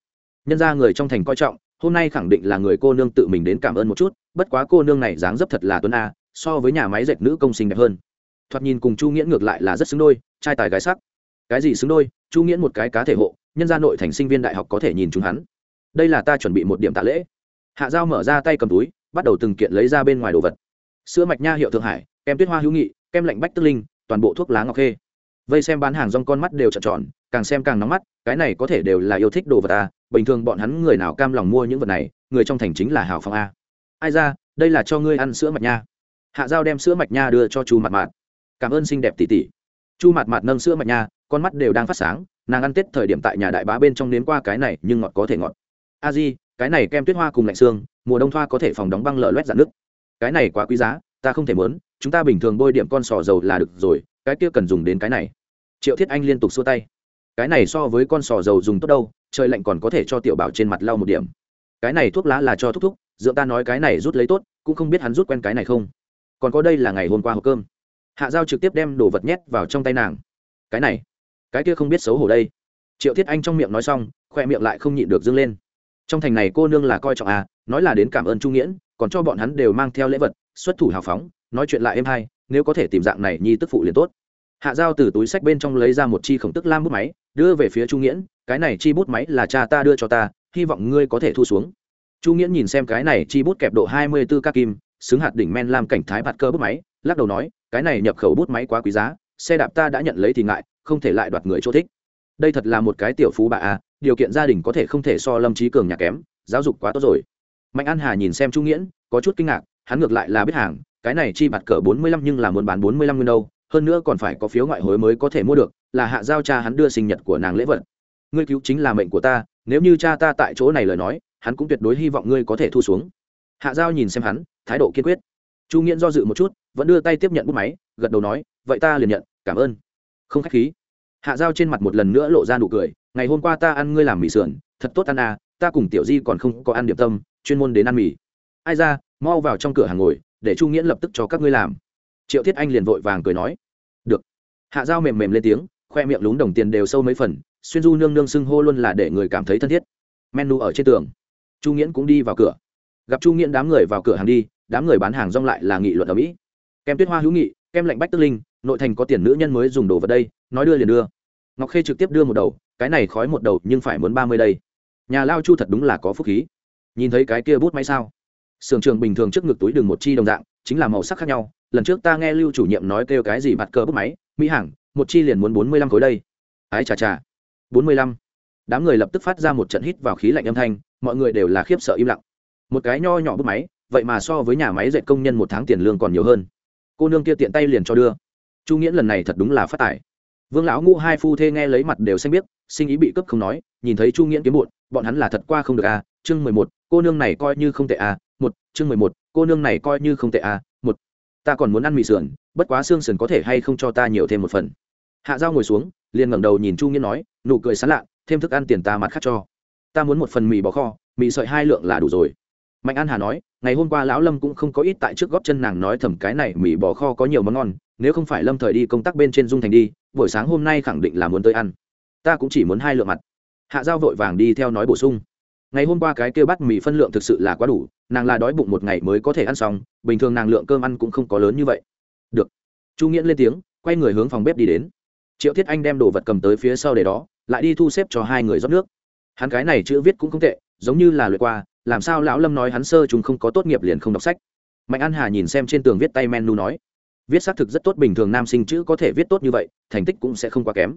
Nhân ra người trong thành coi trọng, hôm nay khẳng định là người cô nương tự mình đến cảm ơn một chút, bất quá cô nương này dáng dấp thật là tuấn a, so với nhà máy dệt nữ công sinh đẹp hơn. Thoạt nhìn cùng chu nghiễn ngược lại là rất xứng đôi, trai tài gái sắc. Cái gì xứng đôi? Chu nghiễn một cái cá thể hộ, nhân gia nội thành sinh viên đại học có thể nhìn chúng hắn. Đây là ta chuẩn bị một điểm tạ lễ. Hạ giao mở ra tay cầm túi, bắt đầu từng kiện lấy ra bên ngoài đồ vật. Sữa mạch nha hiệu thượng hải, kem tuyết hoa hữu nghị, kem lạnh bách tức linh, toàn bộ thuốc lá ngọc khê vây xem bán hàng rong con mắt đều trợn tròn, càng xem càng nóng mắt, cái này có thể đều là yêu thích đồ vật à bình thường bọn hắn người nào cam lòng mua những vật này, người trong thành chính là hào phong a à. ai ra, đây là cho ngươi ăn sữa mạch nha. Hạ giao đem sữa mạch nha đưa cho chu mặt mạt. Cảm ơn xinh đẹp tỷ tỷ. Chu mặt mạt nâng sữa mạch nha, con mắt đều đang phát sáng, nàng ăn tết thời điểm tại nhà đại bá bên trong nến qua cái này, nhưng ngọt có thể ngọt. A di, cái này kem tuyết hoa cùng lạnh xương, mùa đông thoa có thể phòng đóng băng lợ loét dạn nước cái này quá quý giá, ta không thể mớn chúng ta bình thường bôi điểm con sò dầu là được rồi cái kia cần dùng đến cái này. Triệu thiết anh liên tục xua tay. Cái này so với con sò dầu dùng tốt đâu, trời lạnh còn có thể cho tiểu bảo trên mặt lau một điểm. Cái này thuốc lá là cho thúc thúc dựa ta nói cái này rút lấy tốt, cũng không biết hắn rút quen cái này không. Còn có đây là ngày hôm qua hộp cơm. Hạ giao trực tiếp đem đồ vật nhét vào trong tay nàng. Cái này, cái kia không biết xấu hổ đây. Triệu thiết anh trong miệng nói xong, khoe miệng lại không nhịn được dâng lên. Trong thành này cô nương là coi trọng à nói là đến cảm ơn trung nghiễn, còn cho bọn hắn đều mang theo lễ vật, xuất thủ hào phóng, nói chuyện lại êm hay nếu có thể tìm dạng này nhi tức phụ liền tốt. Hạ giao từ túi sách bên trong lấy ra một chi khổng tức lam bút máy, đưa về phía trung nghiễn, cái này chi bút máy là cha ta đưa cho ta, hy vọng ngươi có thể thu xuống. Chu nghiễn nhìn xem cái này chi bút kẹp độ hai mươi 24 ca kim, xứng hạt đỉnh men làm cảnh thái bạt cơ bút máy, lắc đầu nói, cái này nhập khẩu bút máy quá quý giá, xe đạp ta đã nhận lấy thì ngại, không thể lại đoạt người chỗ thích. Đây thật là một cái tiểu phú bà à điều kiện gia đình có thể không thể so lâm trí cường nhà kém, giáo dục quá tốt rồi. Mạnh an hà nhìn xem trung nghiễn, có chút kinh ngạc, hắn ngược lại là biết hàng cái này chi bạt cỡ bốn mươi lăm nhưng là muốn bán bốn mươi lăm nguyên đâu, hơn nữa còn phải có phiếu ngoại hối mới có thể mua được, là hạ giao cha hắn đưa sinh nhật của nàng lễ vật. Ngươi cứu chính là mệnh của ta, nếu như cha ta tại chỗ này lời nói, hắn cũng tuyệt đối hy vọng ngươi có thể thu xuống. Hạ giao nhìn xem hắn, thái độ kiên quyết. Chu nghiễn do dự một chút, vẫn đưa tay tiếp nhận bút máy, gật đầu nói, vậy ta liền nhận, cảm ơn. Không khách khí. Hạ giao trên mặt một lần nữa lộ ra nụ cười, ngày hôm qua ta ăn ngươi làm mì sườn, thật tốt ăn à ta cùng tiểu di còn không có ăn điểm tâm, chuyên môn đến ăn mì. Ai ra, mau vào trong cửa hàng ngồi để chu nghiễn lập tức cho các ngươi làm. Triệu thiết anh liền vội vàng cười nói, được. Hạ dao mềm mềm lên tiếng, khoe miệng lún đồng tiền đều sâu mấy phần, xuyên du nương nương xưng hô luôn là để người cảm thấy thân thiết. Menu ở trên tường. Chu nghiễn cũng đi vào cửa. Gặp chu nghiễn đám người vào cửa hàng đi, đám người bán hàng rong lại là nghị luận ở mỹ. Kem tuyết hoa hữu nghị, kem lạnh bách tức linh, nội thành có tiền nữ nhân mới dùng đồ vào đây, nói đưa liền đưa. Ngọc khê trực tiếp đưa một đầu, cái này khói một đầu nhưng phải muốn ba mươi đây. Nhà lao chu thật đúng là có phúc khí. Nhìn thấy cái kia bút máy sao? Sưởng trường bình thường trước ngực túi đường một chi đồng dạng, chính là màu sắc khác nhau. Lần trước ta nghe lưu chủ nhiệm nói kêu cái gì mặt cờ bút máy, mỹ hàng một chi liền muốn bốn mươi lăm khối đây. Ái chà chà. bốn mươi lăm. Đám người lập tức phát ra một trận hít vào khí lạnh âm thanh, mọi người đều là khiếp sợ im lặng. Một cái nho nhỏ bút máy, vậy mà so với nhà máy dạy công nhân một tháng tiền lương còn nhiều hơn. Cô nương kia tiện tay liền cho đưa. Chu nghĩa lần này thật đúng là phát tài. Vương lão ngũ hai phu thê nghe lấy mặt đều xanh biết sinh ý bị cướp không nói, nhìn thấy chu nghĩa kiếm bụn bọn hắn là thật qua không được à? Chương mười một, cô nương này coi như không tệ à? Một, chương mười một, cô nương này coi như không tệ à một, ta còn muốn ăn mì sườn, bất quá xương sườn có thể hay không cho ta nhiều thêm một phần. Hạ dao ngồi xuống, liền ngẩng đầu nhìn chu nghiên nói, nụ cười sán lạ, thêm thức ăn tiền ta mặt khác cho. Ta muốn một phần mì bò kho, mì sợi hai lượng là đủ rồi. Mạnh an hà nói, ngày hôm qua lão lâm cũng không có ít tại trước góp chân nàng nói thầm cái này mì bò kho có nhiều món ngon, nếu không phải lâm thời đi công tác bên trên dung thành đi, buổi sáng hôm nay khẳng định là muốn tới ăn. Ta cũng chỉ muốn hai lượng mặt. Hạ giao vội vàng đi theo nói bổ sung ngày hôm qua cái kia bát mì phân lượng thực sự là quá đủ, nàng là đói bụng một ngày mới có thể ăn xong, bình thường nàng lượng cơm ăn cũng không có lớn như vậy. Được. Chu nghiễn lên tiếng, quay người hướng phòng bếp đi đến. Triệu thiết anh đem đồ vật cầm tới phía sau để đó, lại đi thu xếp cho hai người rót nước. Hắn cái này chữ viết cũng không tệ, giống như là lượt qua, làm sao lão lâm nói hắn sơ chúng không có tốt nghiệp liền không đọc sách. Mạnh an hà nhìn xem trên tường viết tay menu nói, viết xác thực rất tốt, bình thường nam sinh chữ có thể viết tốt như vậy, thành tích cũng sẽ không quá kém.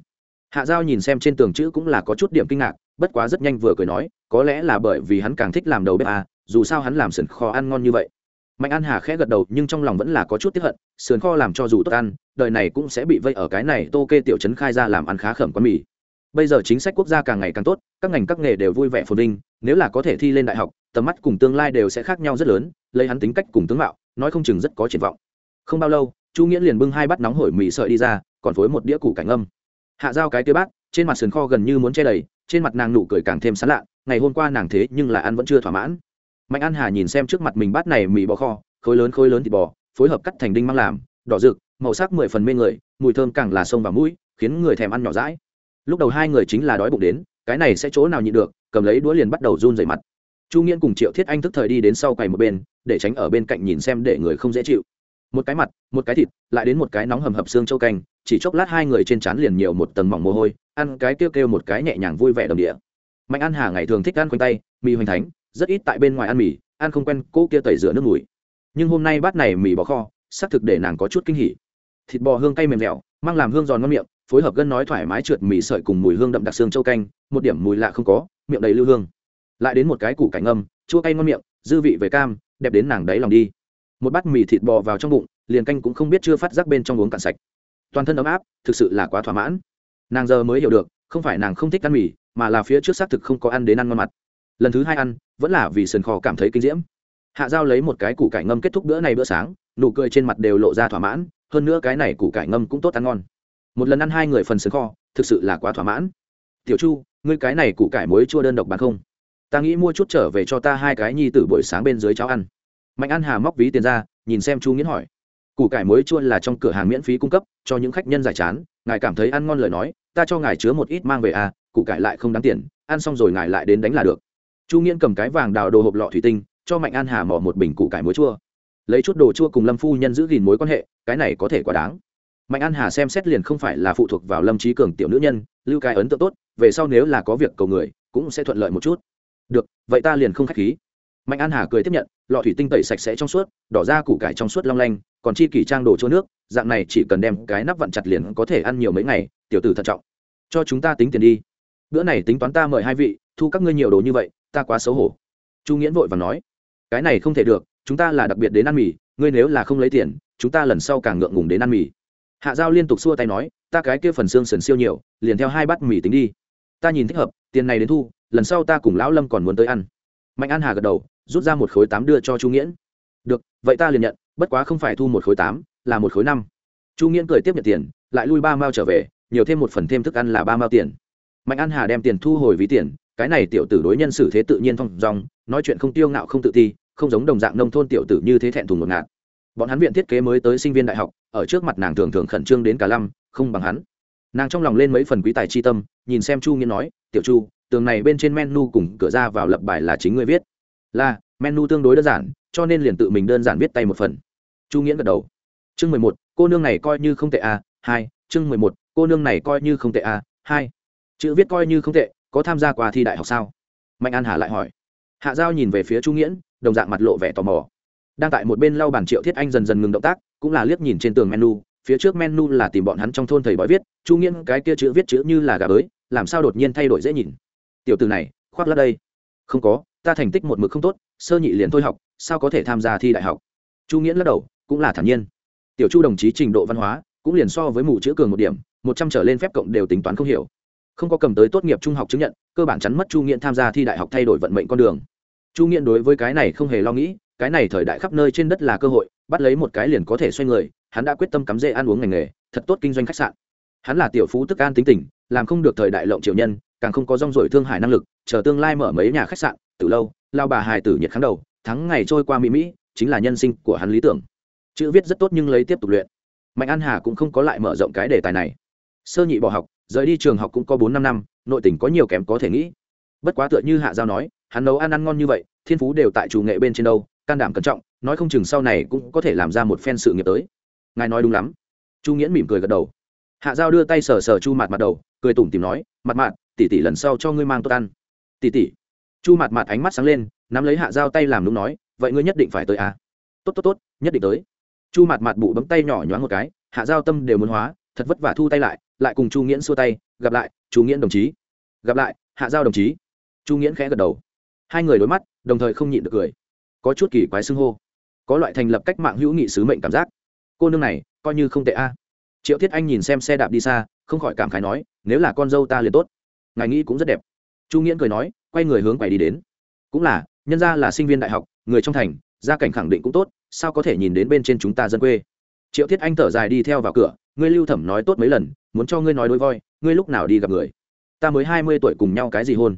Hạ giao nhìn xem trên tường chữ cũng là có chút điểm kinh ngạc, bất quá rất nhanh vừa cười nói có lẽ là bởi vì hắn càng thích làm đầu bếp à, dù sao hắn làm sườn kho ăn ngon như vậy. Mạnh an hà khẽ gật đầu nhưng trong lòng vẫn là có chút tiếp hận sườn kho làm cho dù tốt ăn đời này cũng sẽ bị vây ở cái này tô kê tiểu trấn khai ra làm ăn khá khẩm quán mì. Bây giờ chính sách quốc gia càng ngày càng tốt các ngành các nghề đều vui vẻ phồn vinh nếu là có thể thi lên đại học tầm mắt cùng tương lai đều sẽ khác nhau rất lớn lấy hắn tính cách cùng tướng mạo nói không chừng rất có triển vọng. Không bao lâu chu nghĩa liền bưng hai bát nóng hổi mì sợi đi ra còn phối một đĩa củ cảnh âm hạ giao cái kia bát trên mặt sườn kho gần như muốn che đầy trên mặt nàng nụ cười càng thêm sán lạ, ngày hôm qua nàng thế nhưng là ăn vẫn chưa thỏa mãn. Mạnh an hà nhìn xem trước mặt mình bát này mì bò kho, khối lớn khối lớn thịt bò, phối hợp cắt thành đinh mang làm, đỏ rực, màu sắc mười phần mê người, mùi thơm càng là sông vào mũi, khiến người thèm ăn nhỏ rãi lúc đầu hai người chính là đói bụng đến, cái này sẽ chỗ nào nhịn được, cầm lấy đũa liền bắt đầu run dày mặt. Chu nghiễn cùng triệu thiết anh thức thời đi đến sau quầy một bên, để tránh ở bên cạnh nhìn xem để người không dễ chịu. Một cái mặt, một cái thịt, lại đến một cái nóng hầm hập xương châu canh, chỉ chốc lát hai người trên trán liền nhiều một tầng mỏng mồ hôi ăn cái kêu kêu một cái nhẹ nhàng vui vẻ đồng địa. Mạnh ăn hà ngày thường thích ăn khoanh tay, mì hoành thánh, rất ít tại bên ngoài ăn mì, ăn không quen cô kia tẩy rửa nước mùi. Nhưng hôm nay bát này mì bò kho, xác thực để nàng có chút kinh hỉ. Thịt bò hương cay mềm dẻo, mang làm hương giòn ngon miệng, phối hợp gân nói thoải mái trượt mì sợi cùng mùi hương đậm đặc xương châu canh, một điểm mùi lạ không có, miệng đầy lưu hương. Lại đến một cái củ cảnh âm chua cay ngon miệng, dư vị về cam, đẹp đến nàng đáy lòng đi. Một bát mì thịt bò vào trong bụng, liền canh cũng không biết chưa phát giác bên trong uống cạn sạch. Toàn thân ấm áp, thực sự là quá thỏa mãn nàng giờ mới hiểu được, không phải nàng không thích ăn mì, mà là phía trước xác thực không có ăn đến ăn ngon mặt. Lần thứ hai ăn, vẫn là vì sườn kho cảm thấy kinh diễm. Hạ giao lấy một cái củ cải ngâm kết thúc bữa này bữa sáng, nụ cười trên mặt đều lộ ra thỏa mãn, hơn nữa cái này củ cải ngâm cũng tốt ăn ngon. Một lần ăn hai người phần sườn kho thực sự là quá thỏa mãn. Tiểu chu, ngươi cái này củ cải muối chua đơn độc bán không? Ta nghĩ mua chút trở về cho ta hai cái nhi từ buổi sáng bên dưới cháo ăn. Mạnh an hà móc ví tiền ra, nhìn xem chu nghiến hỏi. Củ cải muối chua là trong cửa hàng miễn phí cung cấp, cho những khách nhân giải chán, ngài cảm thấy ăn ngon lời nói ta cho ngài chứa một ít mang về à củ cải lại không đáng tiền, ăn xong rồi ngài lại đến đánh là được. Chu nghiễn cầm cái vàng đào đồ hộp lọ thủy tinh, cho mạnh an hà mỏ một bình củ cải muối chua. Lấy chút đồ chua cùng lâm phu nhân giữ gìn mối quan hệ, cái này có thể quá đáng. Mạnh an hà xem xét liền không phải là phụ thuộc vào lâm trí cường tiểu nữ nhân, lưu cái ấn tượng tốt, về sau nếu là có việc cầu người, cũng sẽ thuận lợi một chút. Được, vậy ta liền không k h á c h khí. Mạnh an hà cười tiếp nhận, lọ thủy tinh tẩy sạch sẽ trong suốt, đỏ ra củ cải trong suốt long lanh còn chi kỷ trang đồ chỗ nước, dạng này chỉ cần đem cái nắp vặn chặt liền có thể ăn nhiều mấy ngày, tiểu tử thận trọng. Cho chúng ta tính tiền đi. Bữa này tính toán ta mời hai vị, thu các ngươi nhiều đồ như vậy, ta quá xấu hổ. Chu nghiễn vội và nói, cái này không thể được, chúng ta là đặc biệt đến ăn mì, ngươi nếu là không lấy tiền, chúng ta lần sau càng ngượng ngùng đến ăn mì. Hạ giao liên tục xua tay nói, ta cái kia phần xương sần siêu nhiều, liền theo hai bát mì tính đi. Ta nhìn thích hợp, tiền này đến thu, lần sau ta cùng lão lâm còn muốn tới ăn. Mạnh an hà gật đầu, rút ra một khối tám đưa cho chu nghiễn. Được, vậy ta liền nhận bất quá không phải thu một khối tám, là một khối năm. Chu nghiễn cười tiếp nhận tiền, lại lui ba mao trở về, nhiều thêm một phần thêm thức ăn là ba mao tiền. Mạnh an hà đem tiền thu hồi ví tiền, cái này tiểu tử đối nhân xử thế tự nhiên thong dong nói chuyện không tiêu ngạo không tự ti, không giống đồng dạng nông thôn tiểu tử như thế thẹn thùng ngột ngạt. Bọn hắn viện thiết kế mới tới sinh viên đại học, ở trước mặt nàng thường thường khẩn trương đến cả lăm, không bằng hắn. Nàng trong lòng lên mấy phần quý tài chi tâm, nhìn xem chu nghiễn nói, tiểu chu, tường này bên trên menu cùng cửa ra vào lập bài là chính ngươi viết. Là menu tương đối đơn giản, cho nên liền tự mình đơn giản viết tay một phần. Chu nghiễn gật đầu. Chương mười một, cô nương này coi như không tệ a hai, chương mười một, cô nương này coi như không tệ a hai. Chữ viết coi như không tệ, có tham gia qua thi đại học sao? Mạnh an hà lại hỏi. Hạ giao nhìn về phía chu nghiễn, đồng dạng mặt lộ vẻ tò mò. Đang tại một bên lau bàn triệu thiết anh dần dần ngừng động tác, cũng là liếc nhìn trên tường menu, phía trước menu là tìm bọn hắn trong thôn thầy bói viết, chu nghiễn cái kia chữ viết chữ như là gà bới, làm sao đột nhiên thay đổi dễ nhìn. Tiểu từ này, khoác lát đây. Không có ta thành tích một mực không tốt, sơ nhị liền thôi học, sao có thể tham gia thi đại học? Chu nghiễn lắc đầu, cũng là thản nhiên. Tiểu chu đồng chí trình độ văn hóa, cũng liền so với mù chữ cường một điểm, một trăm trở lên phép cộng đều tính toán không hiểu. Không có cầm tới tốt nghiệp trung học chứng nhận, cơ bản chắn mất chu nghiễn tham gia thi đại học thay đổi vận mệnh con đường. Chu nghiễn đối với cái này không hề lo nghĩ, cái này thời đại khắp nơi trên đất là cơ hội, bắt lấy một cái liền có thể xoay người, hắn đã quyết tâm cắm rễ ăn uống ngành nghề, thật tốt kinh doanh khách sạn. Hắn là tiểu phú tức an tính tình, làm không được thời đại lộng triều nhân càng không có rong rổi thương hải năng lực, chờ tương lai mở mấy nhà khách sạn, từ lâu, lao bà hài tử nhiệt kháng đầu, tháng ngày trôi qua mỹ mỹ, chính là nhân sinh của hắn lý tưởng. Chữ viết rất tốt nhưng lấy tiếp tục luyện. Mạnh an hà cũng không có lại mở rộng cái đề tài này. Sơ nhị bỏ học, rời đi trường học cũng có bốn năm năm, nội tình có nhiều kém có thể nghĩ. Bất quá tựa như hạ giao nói, hắn nấu ăn ăn ngon như vậy, thiên phú đều tại chủ nghệ bên trên đâu, can đảm cẩn trọng, nói không chừng sau này cũng có thể làm ra một phen sự nghiệp tới. Ngài nói đúng lắm. Chu nghiễn mỉm cười gật đầu hạ giao đưa tay sờ sờ chu mặt mặt đầu, cười tủm tìm nói mặt mặt tỉ tỉ lần sau cho ngươi mang tốt ăn. Tỉ tỉ? Chu mặt mặt ánh mắt sáng lên, nắm lấy hạ giao tay làm đúng nói, vậy ngươi nhất định phải tới à? tốt tốt tốt, nhất định tới. Chu mặt mặt bụ bấm tay nhỏ nhoáng một cái, hạ giao tâm đều muốn hóa, thật vất vả thu tay lại lại cùng chu nghiễn xua tay, gặp lại, chu nghiễn đồng chí. Gặp lại, hạ giao đồng chí. Chu nghiễn khẽ gật đầu. Hai người đối mắt, đồng thời không nhịn được cười. Có chút kỳ quái xưng hô. Có loại thành lập cách mạng hữu nghị sứ mệnh cảm giác. Cô nương này, coi như không tệ a triệu thiết anh nhìn xem xe đạp đi xa, không khỏi cảm khái nói, nếu là con dâu ta liền tốt. Ngài nghĩ cũng rất đẹp. Chu nghiễn cười nói, quay người hướng quầy đi đến. Cũng là, nhân ra là sinh viên đại học, người trong thành, gia cảnh khẳng định cũng tốt, sao có thể nhìn đến bên trên chúng ta dân quê? Triệu thiết anh thở dài đi theo vào cửa, ngươi lưu thẩm nói tốt mấy lần, muốn cho ngươi nói đôi voi, ngươi lúc nào đi gặp người? Ta mới hai mươi tuổi cùng nhau cái gì hôn?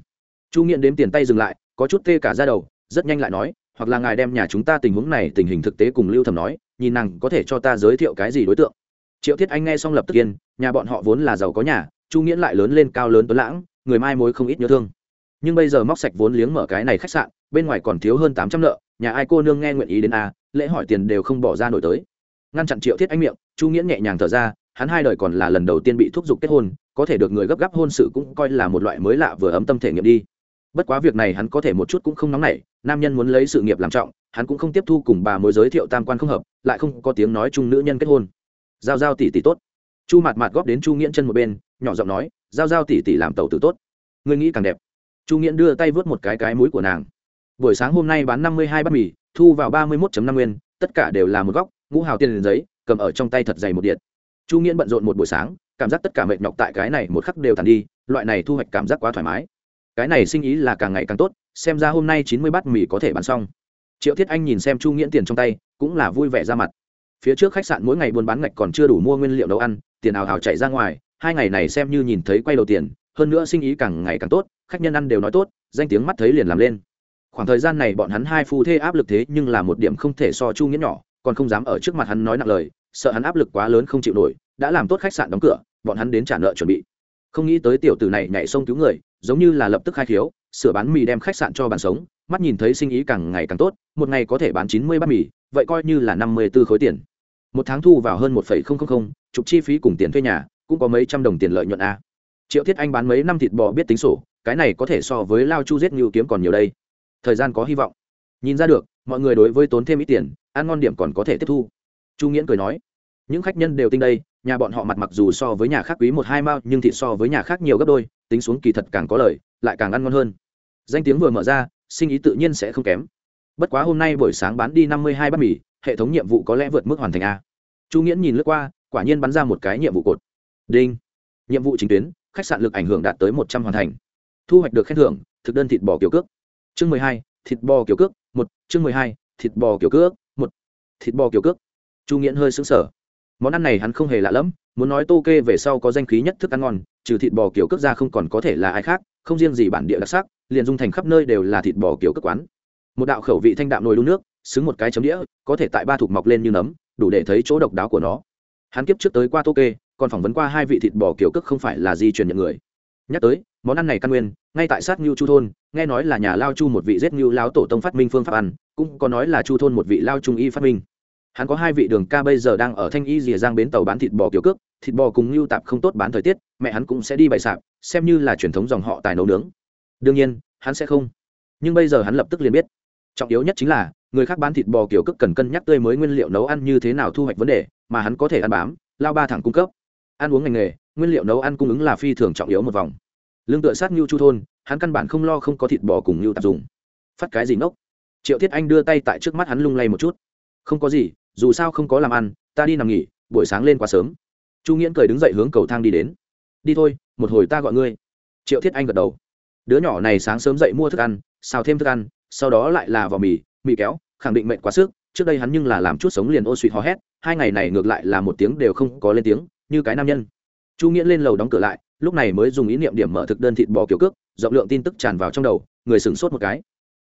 Chu nghiện đếm tiền tay dừng lại, có chút tê cả ra đầu, rất nhanh lại nói, hoặc là ngài đem nhà chúng ta tình huống này tình hình thực tế cùng lưu thẩm nói, nhìn nàng có thể cho ta giới thiệu cái gì đối tượng? Triệu thiết anh nghe xong lập tức yên, nhà bọn họ vốn là giàu có nhà, chu nghiễn lại lớn lên cao lớn tuấn lãng, người mai mối không ít nhớ thương. Nhưng bây giờ móc sạch vốn liếng mở cái này khách sạn, bên ngoài còn thiếu hơn tám trăm nợ, nhà ai cô nương nghe nguyện ý đến a lễ hỏi tiền đều không bỏ ra nổi tới. Ngăn chặn triệu thiết anh miệng, chu nghiễn nhẹ nhàng thở ra, hắn hai đời còn là lần đầu tiên bị thúc giục kết hôn, có thể được người gấp gáp hôn sự cũng coi là một loại mới lạ vừa ấm tâm thể nghiệm đi. Bất quá việc này hắn có thể một chút cũng không nóng nảy, nam nhân muốn lấy sự nghiệp làm trọng, hắn cũng không tiếp thu cùng bà mối giới thiệu tam quan không hợp, lại không có tiếng nói chung nữ nhân kết hôn giao giao tỷ tỷ tốt. Chu mạt mạt góp đến chu nghiễn chân một bên, nhỏ giọng nói, giao giao tỷ tỷ làm tàu tử tốt. Người nghĩ càng đẹp. Chu nghiễn đưa tay vớt một cái cái mũi của nàng. Buổi sáng hôm nay bán năm mươi hai bát mì, thu vào ba mươi một năm nguyên, tất cả đều là một góc, ngũ hào tiền giấy, cầm ở trong tay thật dày một điện. Chu nghiễn bận rộn một buổi sáng, cảm giác tất cả mệt nhọc tại cái này một khắc đều tàn đi, loại này thu hoạch cảm giác quá thoải mái. Cái này sinh ý là càng ngày càng tốt, xem ra hôm nay chín mươi bát mì có thể bán xong. Triệu thiết anh nhìn xem chu nghiễn tiền trong tay, cũng là vui vẻ ra mặt phía trước khách sạn mỗi ngày buôn bán ngạch còn chưa đủ mua nguyên liệu nấu ăn, tiền ảo hào chạy ra ngoài, hai ngày này xem như nhìn thấy quay đầu tiền, hơn nữa sinh ý càng ngày càng tốt, khách nhân ăn đều nói tốt, danh tiếng mắt thấy liền làm lên. Khoảng thời gian này bọn hắn hai phu thê áp lực thế nhưng là một điểm không thể so chu nghĩa nhỏ, còn không dám ở trước mặt hắn nói nặng lời, sợ hắn áp lực quá lớn không chịu nổi, đã làm tốt khách sạn đóng cửa, bọn hắn đến trả nợ chuẩn bị. Không nghĩ tới tiểu tử này nhảy sông cứu người, giống như là lập tức khai khiếu, sửa bán mì đem khách sạn cho bàn sống, mắt nhìn thấy sinh ý càng ngày càng tốt, một ngày có thể bán chín mươi bát mì, vậy coi như là năm mươi b ố khối tiền một tháng thu vào hơn một phẩy không không không chục chi phí cùng tiền thuê nhà, cũng có mấy trăm đồng tiền lợi nhuận a. Triệu thiết anh bán mấy năm thịt bò biết tính sổ, cái này có thể so với lao chu giết ngưu kiếm còn nhiều đây. Thời gian có hy vọng. Nhìn ra được, mọi người đối với tốn thêm ít tiền, ăn ngon điểm còn có thể tiếp thu. Chu nghiễn cười nói, những khách nhân đều tinh đây, nhà bọn họ mặt mặc dù so với nhà khác quý một hai mao, nhưng thịt so với nhà khác nhiều gấp đôi, tính xuống kỳ thật càng có lời lại càng ăn ngon hơn. Danh tiếng vừa mở ra, sinh ý tự nhiên sẽ không kém. Bất quá hôm nay buổi sáng bán đi năm mươi hai bát mì hệ thống nhiệm vụ có lẽ vượt mức hoàn thành a. Chu nghiễn nhìn lướt qua, quả nhiên bắn ra một cái nhiệm vụ cột. Đinh. Nhiệm vụ chính tuyến, khách sạn lực ảnh hưởng đạt tới một trăm hoàn thành. Thu hoạch được khen thưởng, thực đơn thịt bò kiểu cước. Chương mười hai, thịt bò kiểu cước, một. Chương mười hai, thịt bò kiểu cước, một. Thịt bò kiểu cước. Chu nghiễn hơi xứng sở món ăn này hắn không hề lạ lẫm, muốn nói tô kê về sau có danh khí nhất thức ăn ngon, trừ thịt bò kiểu cước ra không còn có thể là ai khác, không riêng gì bản địa đặc sắc, liền dung thành khắp nơi đều là thịt bò kiểu cước quán. Một đạo khẩu vị thanh đạm nồi đun nước xứng một cái chấm đĩa, có thể tại ba thục mọc lên như nấm, đủ để thấy chỗ độc đáo của nó. Hắn kiếp trước tới qua tô kê còn phỏng vấn qua hai vị thịt bò kiểu cước không phải là di truyền nhận người. Nhắc tới, món ăn này căn nguyên, ngay tại sát ngưu chu thôn, nghe nói là nhà lao chu một vị giết ngưu lao tổ tông phát minh phương pháp ăn, cũng có nói là chu thôn một vị lao trung y phát minh. Hắn có hai vị đường ca bây giờ đang ở thanh y rìa giang bến tàu bán thịt bò kiểu cước, thịt bò cùng ngưu tạp không tốt bán thời tiết, mẹ hắn cũng sẽ đi bày sạp, xem như là truyền thống dòng họ tài nấu nướng. Đương nhiên, hắn sẽ không. Nhưng bây giờ hắn lập tức liền biết. Trọng yếu nhất chính là người khác bán thịt bò kiểu cước cần cân nhắc tươi mới nguyên liệu nấu ăn như thế nào thu hoạch vấn đề, mà hắn có thể ăn bám, lao ba thẳng cung cấp. Ăn uống ngành nghề, nguyên liệu nấu ăn cung ứng là phi thường trọng yếu một vòng. Lương tựa sát ngưu chu thôn, hắn căn bản không lo không có thịt bò cùng ngưu tạp dùng. Phát cái gì nốc triệu thiết anh đưa tay tại trước mắt hắn lung lay một chút. Không có gì, dù sao không có làm ăn, ta đi nằm nghỉ, buổi sáng lên quá sớm. Chu nghiễn cười đứng dậy hướng cầu thang đi đến. Đi thôi, một hồi ta gọi ngươi. Triệu thiết anh gật đầu. Đứa nhỏ này sáng sớm dậy mua thức ăn, xào thêm thức ăn, sau đó lại là vào mì mì kéo, khẳng định mệnh quá sức, trước đây hắn nhưng là làm chút sống liền ô suỵt hò hét, hai ngày này ngược lại là một tiếng đều không có lên tiếng, như cái nam nhân. Chu nghĩa lên lầu đóng cửa lại, lúc này mới dùng ý niệm điểm mở thực đơn thịt bò kiểu cước, rộng lượng tin tức tràn vào trong đầu, người sửng sốt một cái.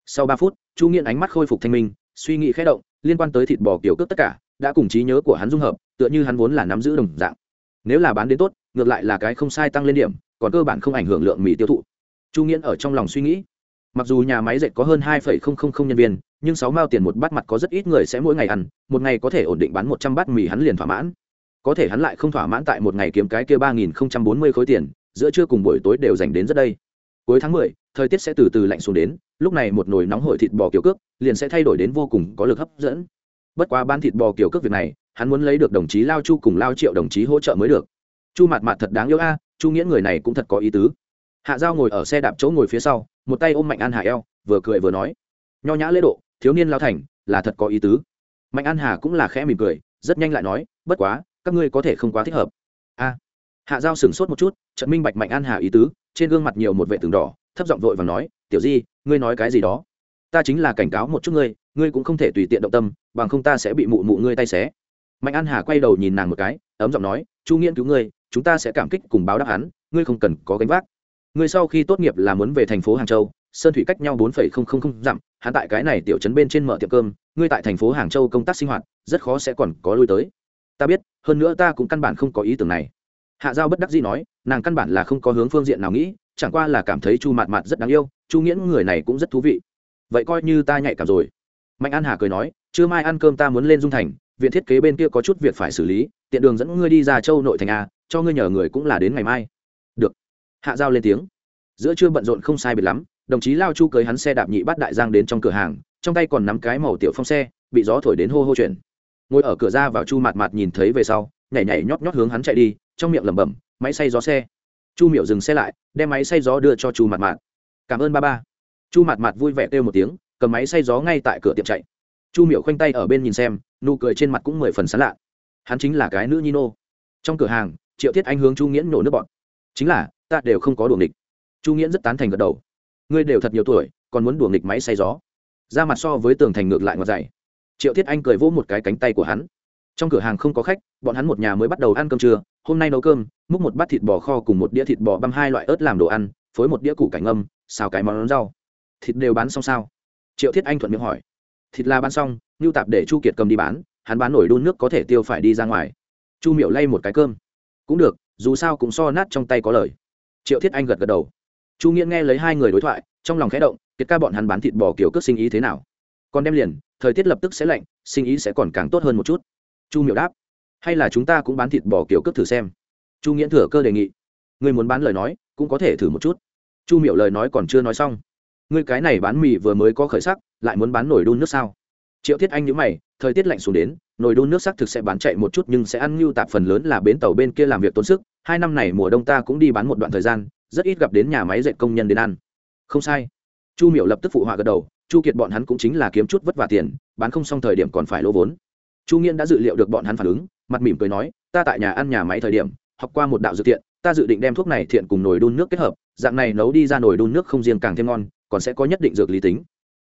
Sau ba phút, chu nghiễn ánh mắt khôi phục thanh minh, suy nghĩ khẽ động, liên quan tới thịt bò kiểu cước tất cả, đã cùng trí nhớ của hắn dung hợp, tựa như hắn vốn là nắm giữ đồng dạng. Nếu là bán đến tốt, ngược lại là cái không sai tăng lên điểm, còn cơ bản không ảnh hưởng lượng mì tiêu thụ. Chu nghiễn ở trong lòng suy nghĩ mặc dù nhà máy dệt có hơn hai nhân viên, nhưng sáu mao tiền một bát mặt có rất ít người sẽ mỗi ngày ăn, một ngày có thể ổn định bán một trăm bát mì hắn liền thỏa mãn. Có thể hắn lại không thỏa mãn tại một ngày kiếm cái kia ba nghìn bốn mươi khối tiền, giữa trưa cùng buổi tối đều dành đến rất đây. Cuối tháng mười, thời tiết sẽ từ từ lạnh xuống đến, lúc này một nồi nóng hổi thịt bò kiểu cước liền sẽ thay đổi đến vô cùng có lực hấp dẫn. Bất quá bán thịt bò kiểu cước việc này, hắn muốn lấy được đồng chí lao chu cùng lao triệu đồng chí hỗ trợ mới được. Chu mặt mặt thật đáng yêu a, chu nghĩa người này cũng thật có ý tứ hạ giao ngồi ở xe đạp chỗ ngồi phía sau, một tay ôm mạnh an hà eo, vừa cười vừa nói, nho nhã lễ độ, thiếu niên lao thành, là thật có ý tứ. Mạnh an hà cũng là khẽ mỉm cười, rất nhanh lại nói, bất quá, các ngươi có thể không quá thích hợp. A. Hạ giao sửng sốt một chút trận minh bạch mạnh an hà ý tứ, trên gương mặt nhiều một vệ tường đỏ, thấp giọng vội và nói, tiểu di, ngươi nói cái gì đó? Ta chính là cảnh cáo một chút ngươi ngươi cũng không thể tùy tiện động tâm, bằng không ta sẽ bị mụ mụ ngươi tay xé. Mạnh an hà quay đầu nhìn nàng một cái, ấm giọng nói, chu nghiên cứu ngươi, chúng ta sẽ cảm kích cùng báo đáp hắn, ngươi không cần có gánh vác ngươi sau khi tốt nghiệp là muốn về thành phố hàng châu, sơn thủy cách nhau bốn phẩy không không không dặm, hắn tại cái này tiểu trấn bên trên mở tiệm cơm, ngươi tại thành phố hàng châu công tác sinh hoạt, rất khó sẽ còn có lui tới. Ta biết, hơn nữa ta cũng căn bản không có ý tưởng này. Hạ giao bất đắc dĩ nói, nàng căn bản là không có hướng phương diện nào nghĩ, chẳng qua là cảm thấy chu mạt mạt rất đáng yêu, chu nghiễn người này cũng rất thú vị. Vậy coi như ta nhạy cảm rồi. Mạnh an hà cười nói chưa mai ăn cơm ta muốn lên dung thành, viện thiết kế bên kia có chút việc phải xử lý, tiện đường dẫn ngươi đi ra châu nội thành a, cho ngươi nhờ người cũng là đến ngày mai hạ giao lên tiếng. Giữa trưa bận rộn không sai biệt lắm, đồng chí lao chu cưới hắn xe đạp nhị bắt đại giang đến trong cửa hàng, trong tay còn nắm cái màu tiểu phong xe, bị gió thổi đến hô hô chuyển. Ngồi ở cửa ra vào chu mạt mạt nhìn thấy về sau, nhảy nhảy nhót nhót hướng hắn chạy đi, trong miệng lẩm bẩm, máy xay gió xe. Chu miệu dừng xe lại, đem máy xay gió đưa cho chu mạt mạt. Cảm ơn ba ba. Chu mạt mạt vui vẻ kêu một tiếng, cầm máy xay gió ngay tại cửa tiệm chạy. Chu miệu khoanh tay ở bên nhìn xem, nụ cười trên mặt cũng mười phần sán lạ. Hắn chính là cái nữ nhi nô. Trong cửa hàng, triệu thiết anh hướng chu nghiễn nổ nước bọn chính là ta đều không có đùa nghịch. Chu nghiễn rất tán thành gật đầu. Ngươi đều thật nhiều tuổi còn muốn đùa nghịch máy xay gió. Ra mặt so với tường thành ngược lại ngọt dày triệu thiết anh cười vỗ một cái cánh tay của hắn. Trong cửa hàng không có khách bọn hắn một nhà mới bắt đầu ăn cơm trưa. Hôm nay nấu cơm múc một bát thịt bò kho cùng một đĩa thịt bò băm hai loại ớt làm đồ ăn phối một đĩa củ cảnh ngâm, xào cái món rau. Thịt đều bán xong sao? Triệu thiết anh thuận miệng hỏi. Thịt là bán xong ngưu tạp để chu kiệt cầm đi bán hắn bán nổi đun nước có thể tiêu phải đi ra ngoài. Chu miệu lay một cái cơm. Cũng được dù sao cũng so nát trong tay có lời triệu thiết anh gật gật đầu. Chu nghĩa nghe lấy hai người đối thoại, trong lòng khẽ động, kiệt ca bọn hắn bán thịt bò kiểu cước sinh ý thế nào? Còn đem liền, thời tiết lập tức sẽ lạnh, sinh ý sẽ còn càng tốt hơn một chút. Chu miệu đáp, hay là chúng ta cũng bán thịt bò kiểu cước thử xem. Chu nghĩa thừa cơ đề nghị người muốn bán lời nói, cũng có thể thử một chút. Chu miệu lời nói còn chưa nói xong, ngươi cái này bán mì vừa mới có khởi sắc, lại muốn bán nổi đun nước sao? Triệu thiết anh nhữ mày, thời tiết lạnh xuống đến nồi đun nước sắc thực sẽ bán chạy một chút nhưng sẽ ăn nhu tạp phần lớn là bến tàu bên kia làm việc tốn sức. Hai năm này mùa đông ta cũng đi bán một đoạn thời gian, rất ít gặp đến nhà máy dạy công nhân đến ăn. Không sai. Chu miểu lập tức phụ họa gật đầu, chu kiệt bọn hắn cũng chính là kiếm chút vất vả tiền, bán không xong thời điểm còn phải lỗ vốn. Chu nghiên đã dự liệu được bọn hắn phản ứng, mặt mỉm cười nói, ta tại nhà ăn nhà máy thời điểm, học qua một đạo dự thiện, ta dự định đem thuốc này thiện cùng nồi đun nước kết hợp, dạng này nấu đi ra nồi đun nước không riêng càng thêm ngon, còn sẽ có nhất định dược lý tính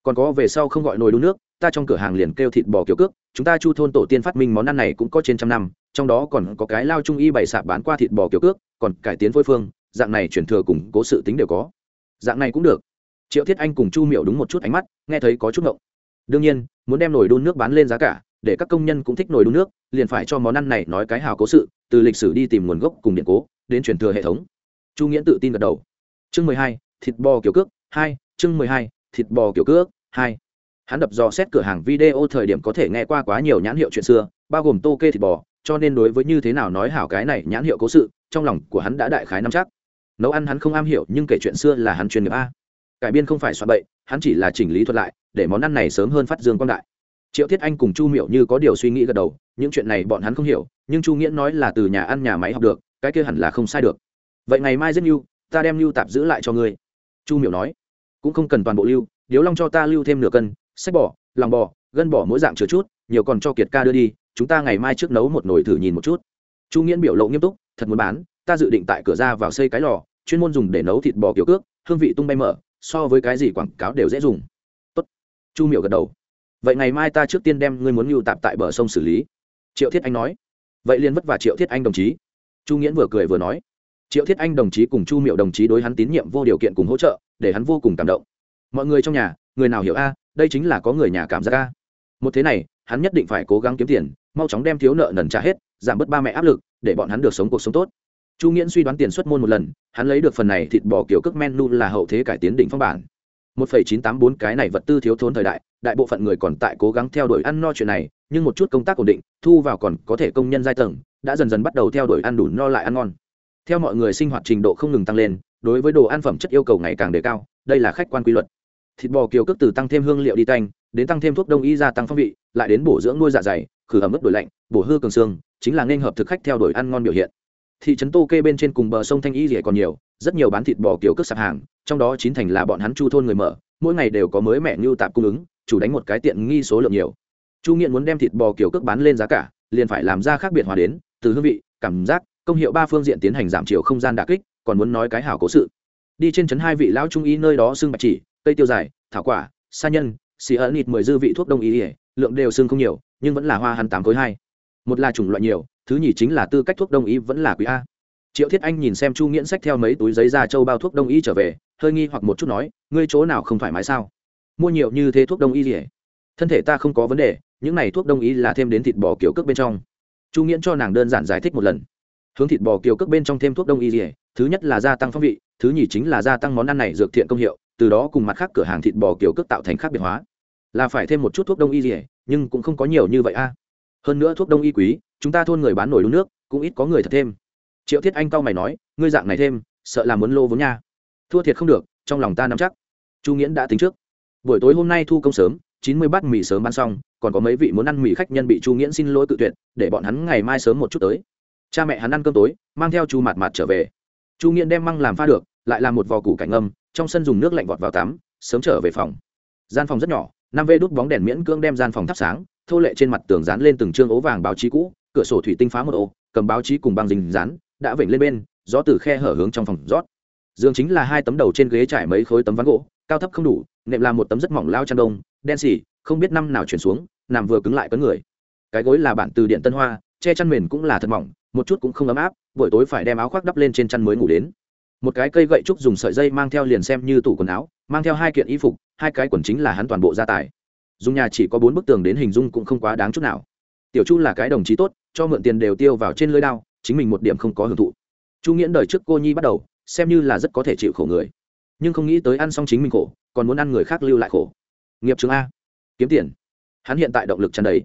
còn có về sau không gọi nồi đun nước, ta trong cửa hàng liền kêu thịt bò kiểu cước, chúng ta chu thôn tổ tiên phát minh món ăn này cũng có trên trăm năm, trong đó còn có cái lao trung y bày sạp bán qua thịt bò kiểu cước, còn cải tiến phôi phương, dạng này chuyển thừa cùng cố sự tính đều có. Dạng này cũng được. Triệu thiết anh cùng chu miệu đúng một chút ánh mắt, nghe thấy có chút ngộng. Đương nhiên, muốn đem nồi đun nước bán lên giá cả, để các công nhân cũng thích nồi đun nước, liền phải cho món ăn này nói cái hào cố sự, từ lịch sử đi tìm nguồn gốc cùng điện cố, đến truyền thừa hệ thống. Chu nghĩa tự tin gật đầu. Chương mười hai, thịt bò kiểu cước, hai, chương mười hai thịt bò kiểu cước, hai. Hắn đập dò xét cửa hàng video thời điểm có thể nghe qua quá nhiều nhãn hiệu chuyện xưa, bao gồm tô kê thịt bò, cho nên đối với như thế nào nói hảo cái này nhãn hiệu cố sự, trong lòng của hắn đã đại khái nắm chắc. Nấu ăn hắn không am hiểu, nhưng kể chuyện xưa là hắn chuyên nghiệp a. Cải biên không phải soạn bậy, hắn chỉ là chỉnh lý thuật lại, để món ăn này sớm hơn phát dương quang đại. Triệu thiết anh cùng chu miệu như có điều suy nghĩ gật đầu, những chuyện này bọn hắn không hiểu, nhưng chu nghĩa nói là từ nhà ăn nhà máy học được, cái kia hẳn là không sai được. Vậy ngày mai giết lưu ta đem lưu tạp giữ lại cho ngươi. Chu miệu nói cũng không cần toàn bộ lưu, điếu long cho ta lưu thêm nửa cân, sách bỏ lòng bò, gân bỏ mỗi dạng chứa chút, nhiều còn cho kiệt ca đưa đi, chúng ta ngày mai trước nấu một nồi thử nhìn một chút. Chu nghiễn biểu lộ nghiêm túc, thật muốn bán, ta dự định tại cửa ra vào xây cái lò, chuyên môn dùng để nấu thịt bò kiểu cước, hương vị tung bay mở, so với cái gì quảng cáo đều dễ dùng. Tốt. Chu miệu gật đầu. Vậy ngày mai ta trước tiên đem ngươi muốn lưu tạp tại bờ sông xử lý. Triệu thiết anh nói. Vậy liên vất vả triệu thiết anh đồng chí. Chu nghiễn vừa cười vừa nói. Triệu thiết anh đồng chí cùng chu miệu đồng chí đối hắn tín nhiệm vô điều kiện cùng hỗ trợ để hắn vô cùng cảm động. Mọi người trong nhà, người nào hiểu a, đây chính là có người nhà cảm giác a. Một thế này, hắn nhất định phải cố gắng kiếm tiền, mau chóng đem thiếu nợ nần trả hết, giảm bớt ba mẹ áp lực, để bọn hắn được sống cuộc sống tốt. Chu nghiễn suy đoán tiền xuất môn một lần, hắn lấy được phần này thịt bò kiểu cước menu là hậu thế cải tiến đỉnh phong bản. Một phẩy chín tám bốn cái này vật tư thiếu thốn thời đại đại bộ phận người còn tại cố gắng theo đuổi ăn no chuyện này, nhưng một chút công tác ổn định, thu vào còn có thể công nhân giai tầng, đã dần dần bắt đầu theo đuổi ăn đủ no lại ăn ngon. Theo mọi người sinh hoạt trình độ không ngừng tăng lên đối với đồ ăn phẩm chất yêu cầu ngày càng đề cao, đây là khách quan quy luật. Thịt bò kiều cước từ tăng thêm hương liệu đi tanh đến tăng thêm thuốc đông y gia tăng phong vị, lại đến bổ dưỡng nuôi dạ dày, khử ẩm ướt đổi lạnh, bổ hư cường xương, chính là nên hợp thực khách theo đuổi ăn ngon biểu hiện. Thị trấn tô kê bên trên cùng bờ sông thanh y rỉa còn nhiều, rất nhiều bán thịt bò kiểu cước sạp hàng, trong đó chín thành là bọn hắn chu thôn người mở, mỗi ngày đều có mới mẹ ngưu tạp cung ứng, chủ đánh một cái tiện nghi số lượng nhiều. Chu nghiện muốn đem thịt bò kiểu cước bán lên giá cả, liền phải làm ra khác biệt hòa đến, từ hương vị, cảm giác, công hiệu ba phương diện tiến hành giảm chiều không gian đà kích còn muốn nói cái hảo cố sự. Đi trên trấn hai vị lão trung y nơi đó xương bạch chỉ, cây tiêu dài, thảo quả, sa nhân, xì ẩn nịt mười dư vị thuốc đông y ỉa lượng đều xương không nhiều, nhưng vẫn là hoa hắn tám khối hai. Một là chủng loại nhiều, thứ nhì chính là tư cách thuốc đông y vẫn là quý a. Triệu thiết anh nhìn xem chu nghiễn sách theo mấy túi giấy ra châu bao thuốc đông y trở về, hơi nghi hoặc một chút nói, ngươi chỗ nào không thoải mái sao? Mua nhiều như thế thuốc đông y ỉa thân thể ta không có vấn đề, những này thuốc đông y là thêm đến thịt bò kiểu cước bên trong. Chu nghiễn cho nàng đơn giản giải thích một lần. Hướng thịt bò kiểu cước bên trong thêm thuốc đông y ỉa thứ nhất là gia tăng phong vị, thứ nhì chính là gia tăng món ăn này dược thiện công hiệu, từ đó cùng mặt khác cửa hàng thịt bò kiểu cước tạo thành khác biệt hóa. Là phải thêm một chút thuốc đông y gì, nhưng cũng không có nhiều như vậy a. Hơn nữa thuốc đông y quý, chúng ta thôn người bán nổi đúng nước, cũng ít có người thật thêm. Triệu thiết anh cau mày nói, ngươi dạng này thêm, sợ là muốn lô vốn nha. Thua thiệt không được, trong lòng ta nắm chắc. Chu nghiễn đã tính trước. Buổi tối hôm nay thu công sớm, chín mươi bát mì sớm bán xong, còn có mấy vị muốn ăn mì khách nhân bị chu nghiễn xin lỗi tự tuyệt, để bọn hắn ngày mai sớm một chút tới. Cha mẹ hắn ăn cơm tối, mang theo chu mạt mạt trở về chu nghiện đem măng làm pha được, lại làm một vò củ cảnh âm trong sân dùng nước lạnh vọt vào tắm, sớm trở về phòng. Gian phòng rất nhỏ, năm vê đút bóng đèn miễn cưỡng đem gian phòng thắp sáng, thô lệ trên mặt tường dán lên từng chương ố vàng báo chí cũ, cửa sổ thủy tinh phá một ô, cầm báo chí cùng băng dính dán, đã vểnh lên bên, gió từ khe hở hướng trong phòng rót. Giường chính là hai tấm đầu trên ghế trải mấy khối tấm ván gỗ, cao thấp không đủ, nệm là một tấm rất mỏng lao chăn đông, đen xỉ, không biết năm nào chuyển xuống, nằm vừa cứng lại cấn người. Cái gối là bản từ điện tân hoa, che chăn mền cũng là thật mỏng, một chút cũng không ấm áp buổi tối phải đem áo khoác đắp lên trên chăn mới ngủ đến. Một cái cây gậy trúc dùng sợi dây mang theo liền xem như tủ quần áo, mang theo hai kiện y phục, hai cái quần chính là hắn toàn bộ gia tài. Dùng nhà chỉ có bốn bức tường đến hình dung cũng không quá đáng chút nào. Tiểu chu là cái đồng chí tốt, cho mượn tiền đều tiêu vào trên lưới đao, chính mình một điểm không có hưởng thụ. Chu nghiễn đời trước cô nhi bắt đầu, xem như là rất có thể chịu khổ người. Nhưng không nghĩ tới ăn xong chính mình khổ, còn muốn ăn người khác lưu lại khổ. Nghiệp chứng a. Kiếm tiền. Hắn hiện tại động lực tràn đầy.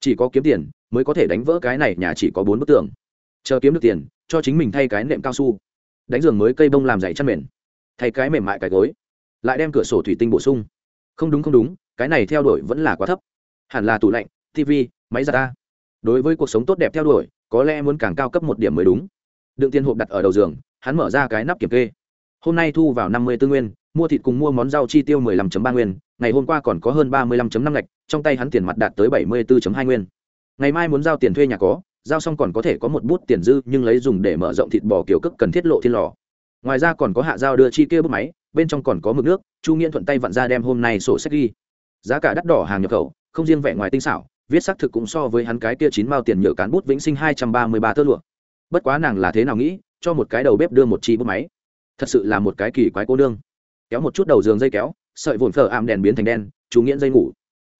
Chỉ có kiếm tiền, mới có thể đánh vỡ cái này nhà chỉ có bốn bức tường chờ kiếm được tiền, cho chính mình thay cái nệm cao su. Đánh giường mới cây bông làm dày chăn mền. Thay cái mềm mại cái gối. Lại đem cửa sổ thủy tinh bổ sung. Không đúng không đúng, cái này theo đuổi vẫn là quá thấp. Hẳn là tủ lạnh tv máy giặt ta. Đối với cuộc sống tốt đẹp theo đuổi, có lẽ muốn càng cao cấp một điểm mới đúng. Đựng tiền hộp đặt ở đầu giường, hắn mở ra cái nắp kiểm kê. Hôm nay thu vào năm mươi tư nguyên, mua thịt cùng mua món rau chi tiêu mười lăm ba nguyên, ngày hôm qua còn có hơn ba mươi lăm năm ngạch, trong tay hắn tiền mặt đạt tới bảy mươi bốn hai nguyên. Ngày mai muốn giao tiền thuê nhà có giao xong còn có thể có một bút tiền dư, nhưng lấy dùng để mở rộng thịt bò kiểu cức cần thiết lộ thiên lò. Ngoài ra còn có hạ giao đưa chi kia bút máy, bên trong còn có mực nước, chu nghiễn thuận tay vặn ra đem hôm nay sổ sách ghi. Giá cả đắt đỏ hàng nhập khẩu, không riêng vẻ ngoài tinh xảo, viết xác thực cũng so với hắn cái kia chín mao tiền nhựa cán bút vĩnh sinh hai trăm ba mươi ba tơ lụa. Bất quá nàng là thế nào nghĩ, cho một cái đầu bếp đưa một chi bút máy. Thật sự là một cái kỳ quái cô nương. Kéo một chút đầu giường dây kéo, sợi vồn phở ảm đèn biến thành đen chú nghiễn dây ngủ.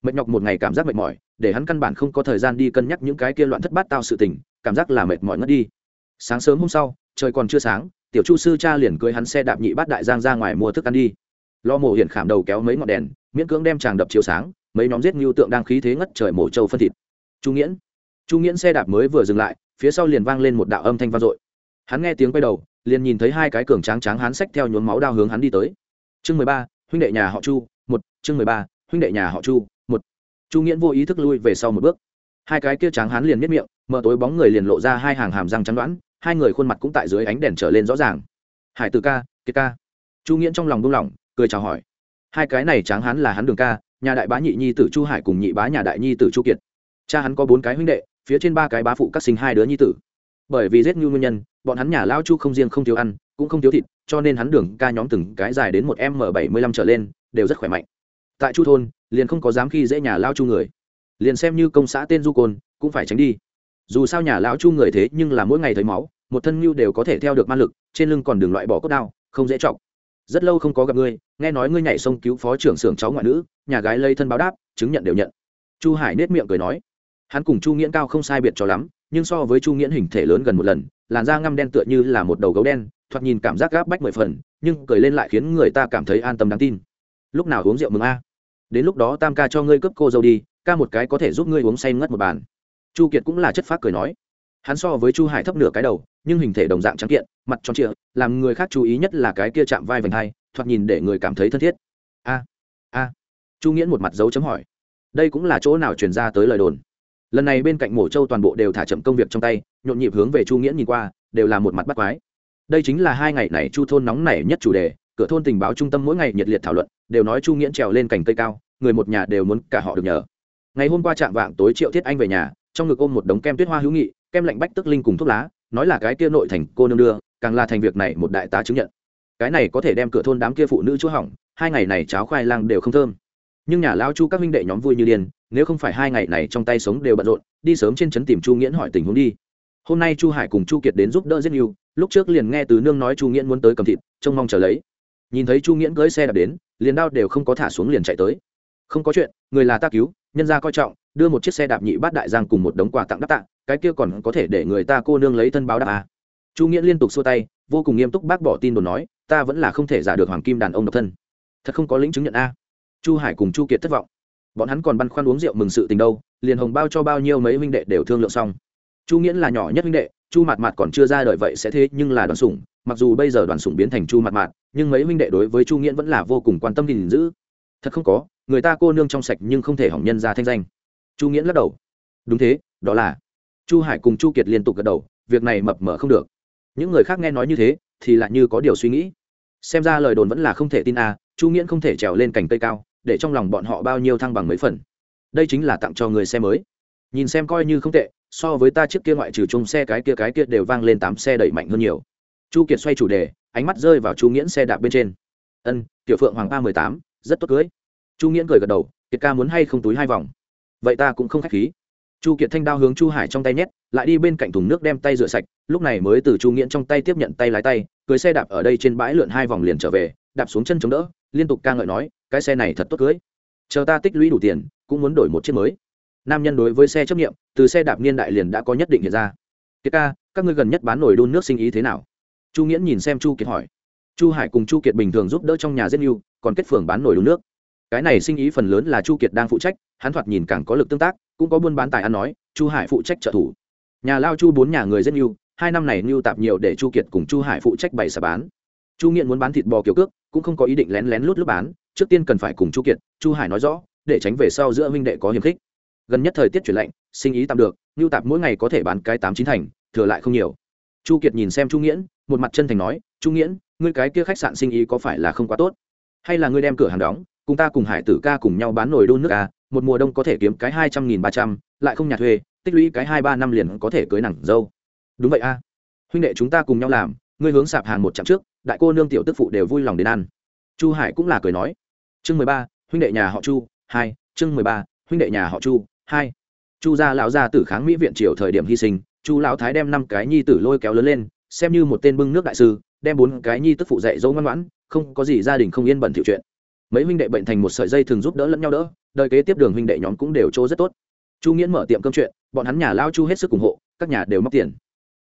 Mệt nhọc một ngày cảm giác mệt mỏi để hắn căn bản không có thời gian đi cân nhắc những cái kia loạn thất bát tao sự tình, cảm giác là mệt mỏi ngất đi. Sáng sớm hôm sau, trời còn chưa sáng, tiểu chu sư cha liền cưới hắn xe đạp nhị bát đại giang ra ngoài mua thức ăn đi. Lo mổ hiển khảm đầu kéo mấy ngọn đèn, miễn cưỡng đem tràng đập chiếu sáng, mấy nhóm giết ngưu tượng đang khí thế ngất trời mổ trâu phân thịt. Chu nghiễn chu nghiễn xe đạp mới vừa dừng lại, phía sau liền vang lên một đạo âm thanh vang dội. Hắn nghe tiếng quay đầu, liền nhìn thấy hai cái cường tráng tráng hắn xách theo nhuốm máu đao hướng hắn đi tới. Chương mười ba, huynh đệ nhà họ chu, một, chương mười ba, huynh đệ nhà họ chu chu nghiễn vô ý thức lui về sau một bước. Hai cái kia tráng hắn liền miết miệng, mở tối bóng người liền lộ ra hai hàng hàm răng trắng đoán, hai người khuôn mặt cũng tại dưới ánh đèn trở lên rõ ràng. Hải từ ca, kiệt ca. Chu nghiễn trong lòng buông lỏng, cười chào hỏi. Hai cái này tráng hắn là hắn đường ca, nhà đại bá nhị nhi tử chu hải cùng nhị bá nhà đại nhi tử chu kiệt. Cha hắn có bốn cái huynh đệ, phía trên ba cái bá phụ các sinh hai đứa nhi tử. Bởi vì giết như nguyên nhân, bọn hắn nhà lao chu không riêng không thiếu ăn, cũng không thiếu thịt, cho nên hắn đường ca nhóm từng cái dài đến một m bảy mươi lăm trở lên, đều rất khỏe mạnh tại chu thôn, liền không có dám khi dễ nhà lao chu người. Liền xem như công xã tên du côn, cũng phải tránh đi. Dù sao nhà lão chu người thế nhưng là mỗi ngày thấy máu, một thân mưu đều có thể theo được ma lực, trên lưng còn đường loại bỏ cốt đao, không dễ trọng rất lâu không có gặp ngươi, nghe nói ngươi nhảy sông cứu phó trưởng xưởng cháu ngoại nữ, nhà gái lây thân báo đáp, chứng nhận đều nhận. Chu hải nết miệng cười nói. Hắn cùng chu nghiễn cao không sai biệt cho lắm, nhưng so với chu nghiễn hình thể lớn gần một lần, làn da ngăm đen tựa như là một đầu gấu đen, thoạt nhìn cảm giác gáp bách mười phần, nhưng cười lên lại khiến người ta cảm thấy an tâm đáng tin lúc nào uống rượu mừng a? Đến lúc đó tam ca cho ngươi cướp cô dâu đi, ca một cái có thể giúp ngươi uống say ngất một bàn. Chu kiệt cũng là chất phác cười nói. Hắn so với chu hải thấp nửa cái đầu, nhưng hình thể đồng dạng trắng kiện, mặt tròn trịa, làm người khác chú ý nhất là cái kia chạm vai vành hai, thoạt nhìn để người cảm thấy thân thiết. A a. Chu nghiễn một mặt dấu chấm hỏi. Đây cũng là chỗ nào truyền ra tới lời đồn? Lần này bên cạnh mổ châu toàn bộ đều thả chậm công việc trong tay, nhộn nhịp hướng về chu nghiễn nhìn qua, đều là một mặt bắt quái. Đây chính là hai ngày này chu thôn nóng nảy nhất chủ đề cửa thôn tình báo trung tâm mỗi ngày nhiệt liệt thảo luận, đều nói chu nghiễn trèo lên cành cây cao, người một nhà đều muốn cả họ được nhờ. Ngày hôm qua chạm vạng tối triệu thiết anh về nhà, trong ngực ôm một đống kem tuyết hoa hữu nghị, kem lạnh bách tức linh cùng thuốc lá, nói là cái kia nội thành cô nương đưa, càng là thành việc này một đại tá chứng nhận. Cái này có thể đem cửa thôn đám kia phụ nữ chỗ hỏng, hai ngày này cháo khoai lang đều không thơm. Nhưng nhà lao chu các minh đệ nhóm vui như điên, nếu không phải hai ngày này trong tay sống đều bận rộn, đi sớm trên trấn tìm chu nghiễn hỏi tình huống đi. Hôm nay chu hải cùng chu kiệt đến giúp đỡ giết yêu lúc trước liền nghe từ nương nói chu nghiễn muốn tới cầm thịt, trông mong chờ lấy nhìn thấy chu nghiễn cưới xe đạp đến, liền đao đều không có thả xuống liền chạy tới không có chuyện, người là ta cứu, nhân ra coi trọng, đưa một chiếc xe đạp nhị bát đại giang cùng một đống quà tặng đáp tặng. cái kia còn có thể để người ta cô nương lấy thân báo đáp à. chu nghĩa liên tục xua tay, vô cùng nghiêm túc bác bỏ tin đồn nói, ta vẫn là không thể giả được hoàng kim đàn ông độc thân thật không có lĩnh chứng nhận a chu hải cùng chu kiệt thất vọng bọn hắn còn băn khoăn uống rượu mừng sự tình đâu, liền hồng bao cho bao nhiêu mấy huynh đệ đều thương lượng xong chu nghiễn là nhỏ nhất huynh đệ, chu mặt mặt còn chưa ra đời vậy sẽ thế nhưng là đoàn sủng mặc dù bây giờ đoàn sủng biến thành chu mặt mạn, nhưng mấy huynh đệ đối với chu nghiễn vẫn là vô cùng quan tâm gìn giữ. Thật không có người ta cô nương trong sạch nhưng không thể hỏng nhân ra thanh danh. Chu nghiễn lắc đầu. Đúng thế đó là. Chu hải cùng chu kiệt liên tục gật đầu việc này mập mờ không được. Những người khác nghe nói như thế thì lại như có điều suy nghĩ. Xem ra lời đồn vẫn là không thể tin à chu nghiễn không thể trèo lên cành cây cao để trong lòng bọn họ bao nhiêu thăng bằng mấy phần. Đây chính là tặng cho người xe mới. Nhìn xem coi như không tệ so với ta chiếc kia ngoại trừ chung xe cái kia cái kia đều vang lên tám xe đẩy mạnh hơn nhiều chu kiệt xoay chủ đề, ánh mắt rơi vào chu nghiễn xe đạp bên trên. Ân, tiểu phượng hoàng ba mười tám, rất tốt cưới. Chu nghiễn cười gật đầu, kiệt ca muốn hay không túi hai vòng? Vậy ta cũng không k h á c h khí. Chu kiệt thanh đao hướng chu hải trong tay nhét, lại đi bên cạnh thùng nước đem tay rửa sạch, lúc này mới từ chu nghiễn trong tay tiếp nhận tay lái tay, cưới xe đạp ở đây trên bãi lượn hai vòng liền trở về, đạp xuống chân chống đỡ, liên tục ca ngợi nói, cái xe này thật tốt cưới. Chờ ta tích lũy đủ tiền, cũng muốn đổi một chiếc mới. Nam nhân đối với xe chấp nghiệm, từ xe đạp niên đại liền đã có nhất định hiện ra. Kiệt ca, các ngươi gần nhất bán nổi đun nước sinh ý thế nào? Chu nghiễn nhìn xem chu kiệt hỏi. Chu hải cùng chu kiệt bình thường giúp đỡ trong nhà rất yêu, còn kết phường bán nổi đúng nước. Cái này sinh ý phần lớn là chu kiệt đang phụ trách, hắn thoạt nhìn càng có lực tương tác, cũng có buôn bán tài ăn nói, chu hải phụ trách trợ thủ. Nhà lao chu bốn nhà người rất mưu hai năm này mưu tạp nhiều để chu kiệt cùng chu hải phụ trách bày xà bán. Chu nghiễn muốn bán thịt bò kiểu cước, cũng không có ý định lén lén lút lút bán, trước tiên cần phải cùng chu kiệt, chu hải nói rõ, để tránh về sau giữa huynh đệ có hiềm khích. Gần nhất thời tiết chuyển lạnh, sinh ý tạm được nhu tạp mỗi ngày có thể bán cái tám chín thành, thừa lại không nhiều. Chu kiệt nhìn xem chu nghiễn một mặt chân thành nói trung nghiễn, ngươi cái kia khách sạn sinh ý có phải là không quá tốt? Hay là ngươi đem cửa hàng đóng, cùng ta cùng hải tử ca cùng nhau bán nồi đun nước ca một mùa đông có thể kiếm cái hai trăm nghìn ba trăm, lại không nhà thuê, tích lũy cái hai ba năm liền có thể cưới nặng dâu. Đúng vậy a. Huynh đệ chúng ta cùng nhau làm, ngươi hướng sạp hàng một chặng trước, đại cô nương tiểu tức phụ đều vui lòng đến ăn. Chu hải cũng là cười nói. Chương mười ba, huynh đệ nhà họ chu, hai, chương mười ba, huynh đệ nhà họ chu, hai. Chu gia lão gia tử kháng mỹ viện triều thời điểm hy sinh, chu lão thái đem năm cái nhi tử lôi kéo lớn lên xem như một tên bưng nước đại sư, đem bốn cái nhi tức phụ dạy dỗ ngoan ngoãn, không có gì gia đình không yên bẩn thiệu chuyện. Mấy huynh đệ bệnh thành một sợi dây thường giúp đỡ lẫn nhau đỡ, đời kế tiếp đường huynh đệ nhóm cũng đều chỗ rất tốt. Chu nghiễn mở tiệm cơm chuyện, bọn hắn nhà lao chu hết sức ủng hộ, các nhà đều móc tiền.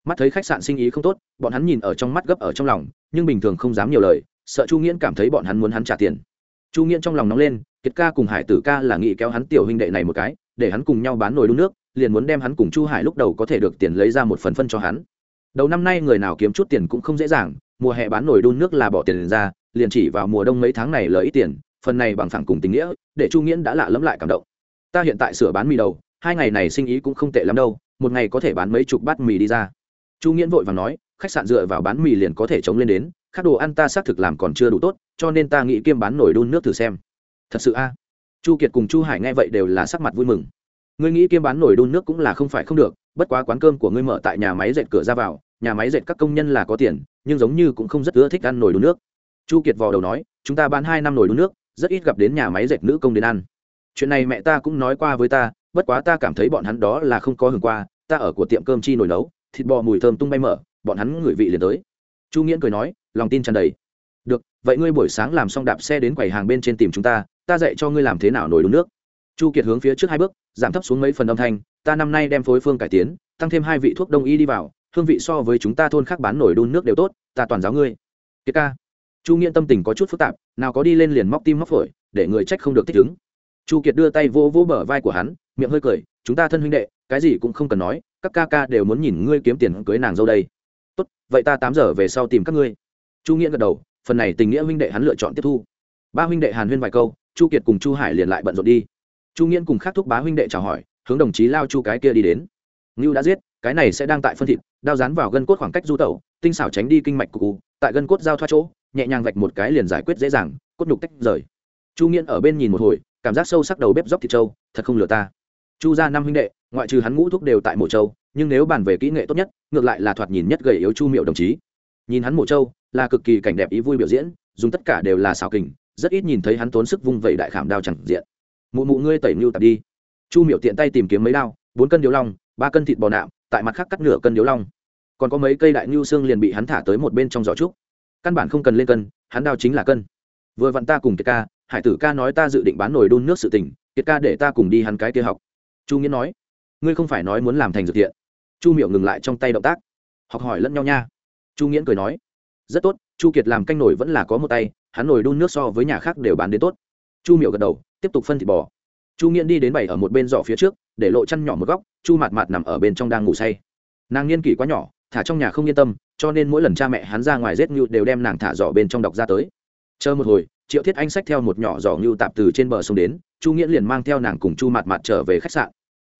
Mắt thấy khách sạn sinh ý không tốt, bọn hắn nhìn ở trong mắt gấp ở trong lòng, nhưng bình thường không dám nhiều lời, sợ chu nghiễn cảm thấy bọn hắn muốn hắn trả tiền. Chu nghiễn trong lòng nóng lên, kiệt ca cùng hải tử ca là nghị kéo hắn tiểu huynh đệ này một cái, để hắn cùng nhau bán nồi đun nước, liền muốn đem hắn cùng chu hải lúc đầu có thể được tiền lấy ra một phần phân cho hắn đầu năm nay người nào kiếm chút tiền cũng không dễ dàng, mùa hè bán nổi đun nước là bỏ tiền ra, liền chỉ vào mùa đông mấy tháng này lợi ít tiền, phần này bằng phẳng cùng tình nghĩa, để chu nghiễn đã lạ lẫm lại cảm động. Ta hiện tại sửa bán mì đầu, hai ngày này sinh ý cũng không tệ lắm đâu, một ngày có thể bán mấy chục bát mì đi ra. Chu nghiễn vội và nói, khách sạn dựa vào bán mì liền có thể chống lên đến các đồ ăn ta xác thực làm còn chưa đủ tốt, cho nên ta nghĩ kiêm bán nổi đun nước thử xem. Thật sự a? Chu kiệt cùng chu hải nghe vậy đều là sắc mặt vui mừng. Ngươi nghĩ kiêm bán nổi đun nước cũng là không phải không được bất quá quán cơm của ngươi mở tại nhà máy dệt cửa ra vào, nhà máy dệt các công nhân là có tiền, nhưng giống như cũng không rất ưa thích ăn nồi đun nước. Chu kiệt vò đầu nói, chúng ta bán hai năm nồi đun nước, rất ít gặp đến nhà máy dệt nữ công đến ăn. Chuyện này mẹ ta cũng nói qua với ta, bất quá ta cảm thấy bọn hắn đó là không có hưởng qua, ta ở của tiệm cơm chi nồi nấu, thịt bò mùi thơm tung bay mở, bọn hắn ngửi vị liền tới. Chu nghiễn cười nói, lòng tin tràn đầy. Được, vậy ngươi buổi sáng làm xong đạp xe đến quầy hàng bên trên tìm chúng ta ta dạy cho ngươi làm thế nào nồi đun nước. Chu kiệt hướng phía trước hai bước, giảm thấp xuống mấy phần âm thanh ta năm nay đem phối phương cải tiến, tăng thêm hai vị thuốc đông y đi vào, hương vị so với chúng ta thôn khác bán nổi đun nước đều tốt, ta toàn giáo ngươi. Kiệt ca. Chu nghiện tâm tình có chút phức tạp, nào có đi lên liền móc tim móc phổi, để người trách không được thích ứng. Chu kiệt đưa tay vô vô bờ vai của hắn, miệng hơi cười, chúng ta thân huynh đệ, cái gì cũng không cần nói, các ca ca đều muốn nhìn ngươi kiếm tiền cưới nàng dâu đây. Tốt, vậy ta tám giờ về sau tìm các ngươi. Chu nghiện gật đầu, phần này tình nghĩa huynh đệ hắn lựa chọn tiếp thu. Ba huynh đệ hàn huyên vài câu, chu kiệt cùng chu hải liền lại bận rộn đi. Chu nghiện cùng khắc thúc bá huynh đệ chào hỏi hướng đồng chí lao chu cái kia đi đến. Ngưu đã giết, cái này sẽ đang tại phân thịt, đao dán vào gân cốt khoảng cách du tẩu, tinh xảo tránh đi kinh mạch cụ, tại gân cốt giao thoa chỗ, nhẹ nhàng vạch một cái liền giải quyết dễ dàng, cốt nhục tách rời. Chu nghiễn ở bên nhìn một hồi, cảm giác sâu sắc đầu bếp dốc thịt trâu, thật không lừa ta. Chu ra năm huynh đệ, ngoại trừ hắn ngũ thuốc đều tại mộ châu nhưng nếu bàn về kỹ nghệ tốt nhất, ngược lại là thoạt nhìn nhất gầy yếu chu miệu đồng chí. Nhìn hắn mộ châu là cực kỳ cảnh đẹp ý vui biểu diễn, dùng tất cả đều là xào kình, rất ít nhìn thấy hắn tốn sức vung vẩy đại khảm đao chẳng diện. Mụ mụ ngươi tẩy mưu tạp đi chu miệu tiện tay tìm kiếm mấy đao bốn cân điếu long ba cân thịt bò nạm tại mặt khác cắt nửa cân điếu long. Còn có mấy cây đại ngưu xương liền bị hắn thả tới một bên trong giỏ trúc. Căn bản không cần lên cân hắn đao chính là cân. Vừa vặn ta cùng kiệt ca hải tử ca nói ta dự định bán nồi đun nước sự tỉnh, kiệt ca để ta cùng đi hắn cái kia học. Chu nghĩa nói ngươi không phải nói muốn làm thành dược thiện. Chu miệu ngừng lại trong tay động tác. Học hỏi lẫn nhau nha. Chu Nghĩa cười nói rất tốt chu kiệt làm canh nổi vẫn là có một tay hắn nổi đun nước so với nhà khác đều bán đến tốt. Chu miệu gật đầu tiếp tục phân thịt bò chu nghiễn đi đến bảy ở một bên giỏ phía trước, để lộ chăn nhỏ một góc, chu mạt mạt nằm ở bên trong đang ngủ say. Nàng niên kỷ quá nhỏ, thả trong nhà không yên tâm, cho nên mỗi lần cha mẹ hắn ra ngoài rết ngưu đều đem nàng thả giỏ bên trong đọc ra tới. Chờ một hồi, triệu thiết anh xách theo một nhỏ giỏ ngưu tạp từ trên bờ sông đến, chu nghiễn liền mang theo nàng cùng chu mạt mạt trở về khách sạn.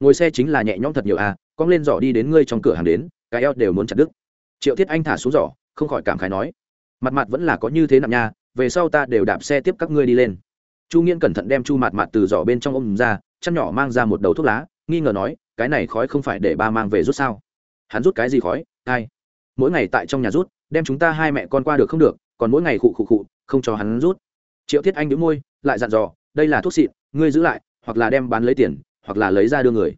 Ngồi xe chính là nhẹ nhõm thật nhiều à cong lên giỏ đi đến ngươi trong cửa hàng đến, cái eo đều muốn chặt đứt. Triệu thiết anh thả xuống giỏ, không khỏi cảm khái nói mặt mặt vẫn là có như thế nặng nha, về sau ta đều đạp xe tiếp các ngươi đi lên chu nghiễn cẩn thận đem chu mặt mặt từ giỏ bên trong ôm ra, chăn nhỏ mang ra một đầu thuốc lá, nghi ngờ nói, cái này khói không phải để ba mang về rút sao? Hắn rút cái gì khói? Ai? Mỗi ngày tại trong nhà rút, đem chúng ta hai mẹ con qua được không được, còn mỗi ngày khụ khụ khụ, không cho hắn rút. Triệu thiết anh đĩu môi, lại dặn dò, đây là thuốc xịn, ngươi giữ lại, hoặc là đem bán lấy tiền, hoặc là lấy ra đưa người.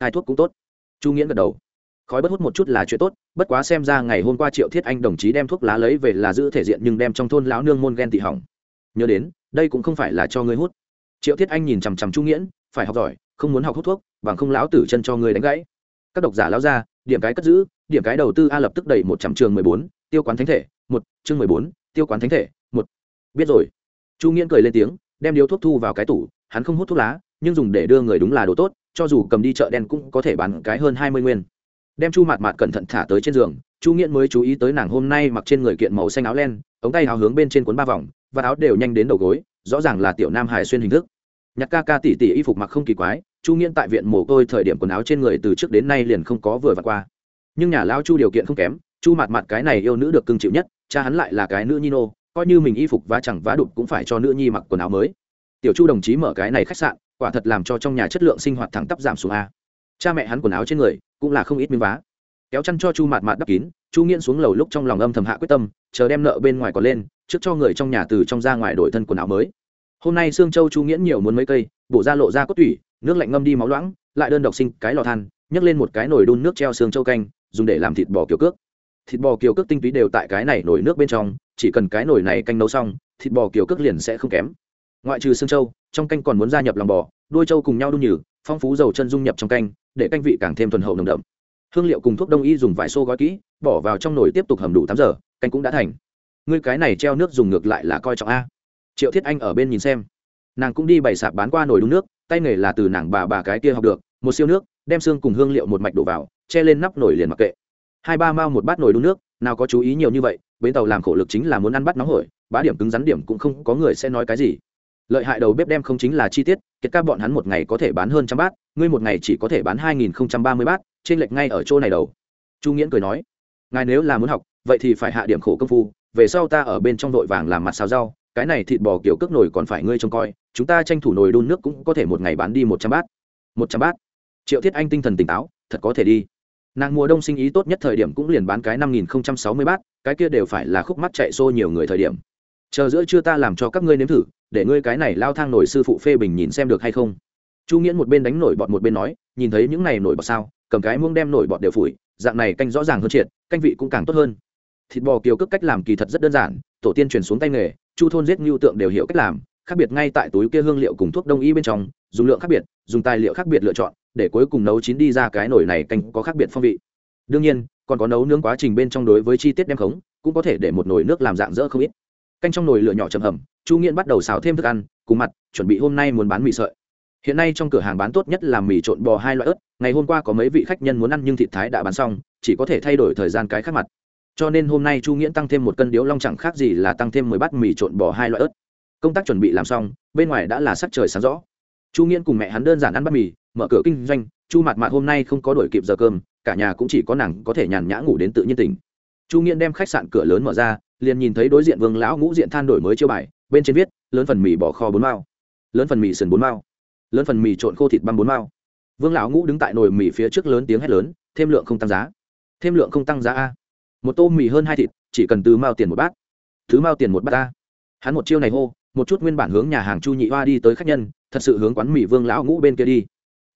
Hai thuốc cũng tốt. Chu nghiễn gật đầu. Khói bất hút một chút là chuyện tốt, bất quá xem ra ngày hôm qua triệu thiết anh đồng chí đem thuốc lá lấy về là giữ thể diện nhưng đem trong thôn lão nương môn ghen tị hỏng nhớ đến, đây cũng không phải là cho ngươi hút. Triệu thiết anh nhìn chằm chằm chu nghiễn, phải học giỏi, không muốn học hút thuốc, bằng không lão tử chân cho ngươi đánh gãy. Các độc giả lão ra điểm cái cất giữ, điểm cái đầu tư a lập tức đẩy một trăm trường mười bốn, tiêu quán thánh thể, một, chương mười bốn, tiêu quán thánh thể, một. Biết rồi. Chu nghiễn cười lên tiếng, đem điếu thuốc thu vào cái tủ, hắn không hút thuốc lá, nhưng dùng để đưa người đúng là đồ tốt, cho dù cầm đi chợ đen cũng có thể bán cái hơn hai mươi nguyên đem chu mạt mạt cẩn thận thả tới trên giường, chu nghiễn mới chú ý tới nàng hôm nay mặc trên người kiện màu xanh áo len, ống tay áo hướng bên trên cuốn ba vòng, và áo đều nhanh đến đầu gối, rõ ràng là tiểu nam hải xuyên hình thức. Nhạc ca ca tỉ tỉ y phục mặc không kỳ quái, chu nghiễn tại viện mồ côi thời điểm quần áo trên người từ trước đến nay liền không có vừa vặt qua. Nhưng nhà lao chu điều kiện không kém, chu mạt mạt cái này yêu nữ được cưng chịu nhất, cha hắn lại là cái nữ nhi nô, coi như mình y phục vá chẳng vá đục cũng phải cho nữ nhi mặc quần áo mới. Tiểu chu đồng chí mở cái này khách sạn, quả thật làm cho trong nhà chất lượng sinh hoạt thẳng tắp giảm xuống a cha mẹ hắn quần áo trên người cũng là không ít miếng vá. Kéo chăn cho chu mạt mạt đắp kín, chu nghiễn xuống lầu lúc trong lòng âm thầm hạ quyết tâm, chờ đem nợ bên ngoài còn lên, trước cho người trong nhà từ trong ra ngoài đổi thân quần áo mới. Hôm nay sương châu chu nghiễn nhiều muốn mấy cây, bổ ra lộ ra cốt tủy, nước lạnh ngâm đi máu loãng, lại đơn độc sinh cái lò than, nhấc lên một cái nồi đun nước treo xương châu canh, dùng để làm thịt bò kiểu cước. Thịt bò kiểu cước tinh túy đều tại cái này nồi nước bên trong, chỉ cần cái nồi này canh nấu xong, thịt bò kiểu cước liền sẽ không kém. Ngoại trừ xương châu, trong canh còn muốn gia nhập lòng bò, đuôi trâu cùng nhau đun nhừ, phong phú dầu chân dung nhập trong canh để canh vị càng thêm thuần hậu nồng đậm. Hương liệu cùng thuốc đông y dùng vải xô gói kỹ, bỏ vào trong nồi tiếp tục hầm đủ tám giờ, canh cũng đã thành. Ngươi cái này treo nước dùng ngược lại là coi trọng a. Triệu thiết anh ở bên nhìn xem. Nàng cũng đi bày sạp bán qua nồi đun nước, tay nghề là từ nàng bà bà cái kia học được, một siêu nước, đem xương cùng hương liệu một mạch đổ vào, che lên nắp nồi liền mặc kệ. Hai ba mao một bát nồi đun nước, nào có chú ý nhiều như vậy, bến tàu làm khổ lực chính là muốn ăn bắt nóng hổi, bá điểm cứng rắn điểm cũng không có người sẽ nói cái gì lợi hại đầu bếp đem không chính là chi tiết, kiệt ca bọn hắn một ngày có thể bán hơn trăm bát, ngươi một ngày chỉ có thể bán hai nghìn không trăm ba mươi bát trên lệch ngay ở chỗ này đầu. Chu nghiễn cười nói, ngài nếu là muốn học, vậy thì phải hạ điểm khổ công phu, về sau ta ở bên trong đội vàng làm mặt xào rau, cái này thịt bò kiểu cước nồi còn phải ngươi trông coi, chúng ta tranh thủ nồi đun nước cũng có thể một ngày bán đi một trăm bát. Một trăm bát? Triệu thiết anh tinh thần tỉnh táo, thật có thể đi. Nàng mùa đông sinh ý tốt nhất thời điểm cũng liền bán cái năm nghìn không trăm sáu mươi bát, cái kia đều phải là khúc mắt chạy xô nhiều người thời điểm. Chờ giữa chưa ta làm cho các ngươi nếm thử để ngươi cái này lao thang nổi sư phụ phê bình nhìn xem được hay không? Chu nghiễn một bên đánh nổi bọt một bên nói, nhìn thấy những này nổi bọt sao, cầm cái muông đem nổi bọt đều phủi, dạng này canh rõ ràng hơn triệt, canh vị cũng càng tốt hơn. Thịt bò kiều cước cách làm kỳ thật rất đơn giản, tổ tiên truyền xuống tay nghề, chu thôn giết ngưu tượng đều hiểu cách làm, khác biệt ngay tại túi kia hương liệu cùng thuốc đông y bên trong, dùng lượng khác biệt, dùng tài liệu khác biệt lựa chọn, để cuối cùng nấu chín đi ra cái nổi này canh có khác biệt phong vị. Đương nhiên, còn có nấu nướng quá trình bên trong đối với chi tiết đem khống, cũng có thể để một nồi nước làm dạng dỡ không ít canh trong nồi lửa nhỏ chầm hầm, chu nghiện bắt đầu xào thêm thức ăn, cùng mặt, chuẩn bị hôm nay muốn bán mì sợi. Hiện nay trong cửa hàng bán tốt nhất là mì trộn bò hai loại ớt, ngày hôm qua có mấy vị khách nhân muốn ăn nhưng thịt thái đã bán xong, chỉ có thể thay đổi thời gian cái khác mặt. Cho nên hôm nay chu nghiễn tăng thêm một cân điếu long chẳng khác gì là tăng thêm mười bát mì trộn bò hai loại ớt. Công tác chuẩn bị làm xong, bên ngoài đã là sắc trời sáng rõ. Chu nghiễn cùng mẹ hắn đơn giản ăn bát mì, mở cửa kinh doanh, chu mặt mặt hôm nay không có đổi kịp giờ cơm, cả nhà cũng chỉ có nàng có thể nhàn nhã ngủ đến tự nhiên tỉnh. Chu nghiễn đem khách sạn cửa lớn mở ra liền nhìn thấy đối diện vương lão ngũ diện than đổi mới chiêu bài, bên trên viết, lớn phần mì bỏ kho bốn mao, lớn phần mì sườn bốn mao, lớn phần mì trộn khô thịt băm bốn mao. Vương lão ngũ đứng tại nồi mì phía trước lớn tiếng hét lớn, thêm lượng không tăng giá, thêm lượng không tăng giá a. Một tô mì hơn hai thịt, chỉ cần từ mao tiền một bát. Thứ mao tiền một bát a. Hắn một chiêu này hô, một chút nguyên bản hướng nhà hàng chu nhị hoa đi tới khách nhân, thật sự hướng quán mì vương lão ngũ bên kia đi.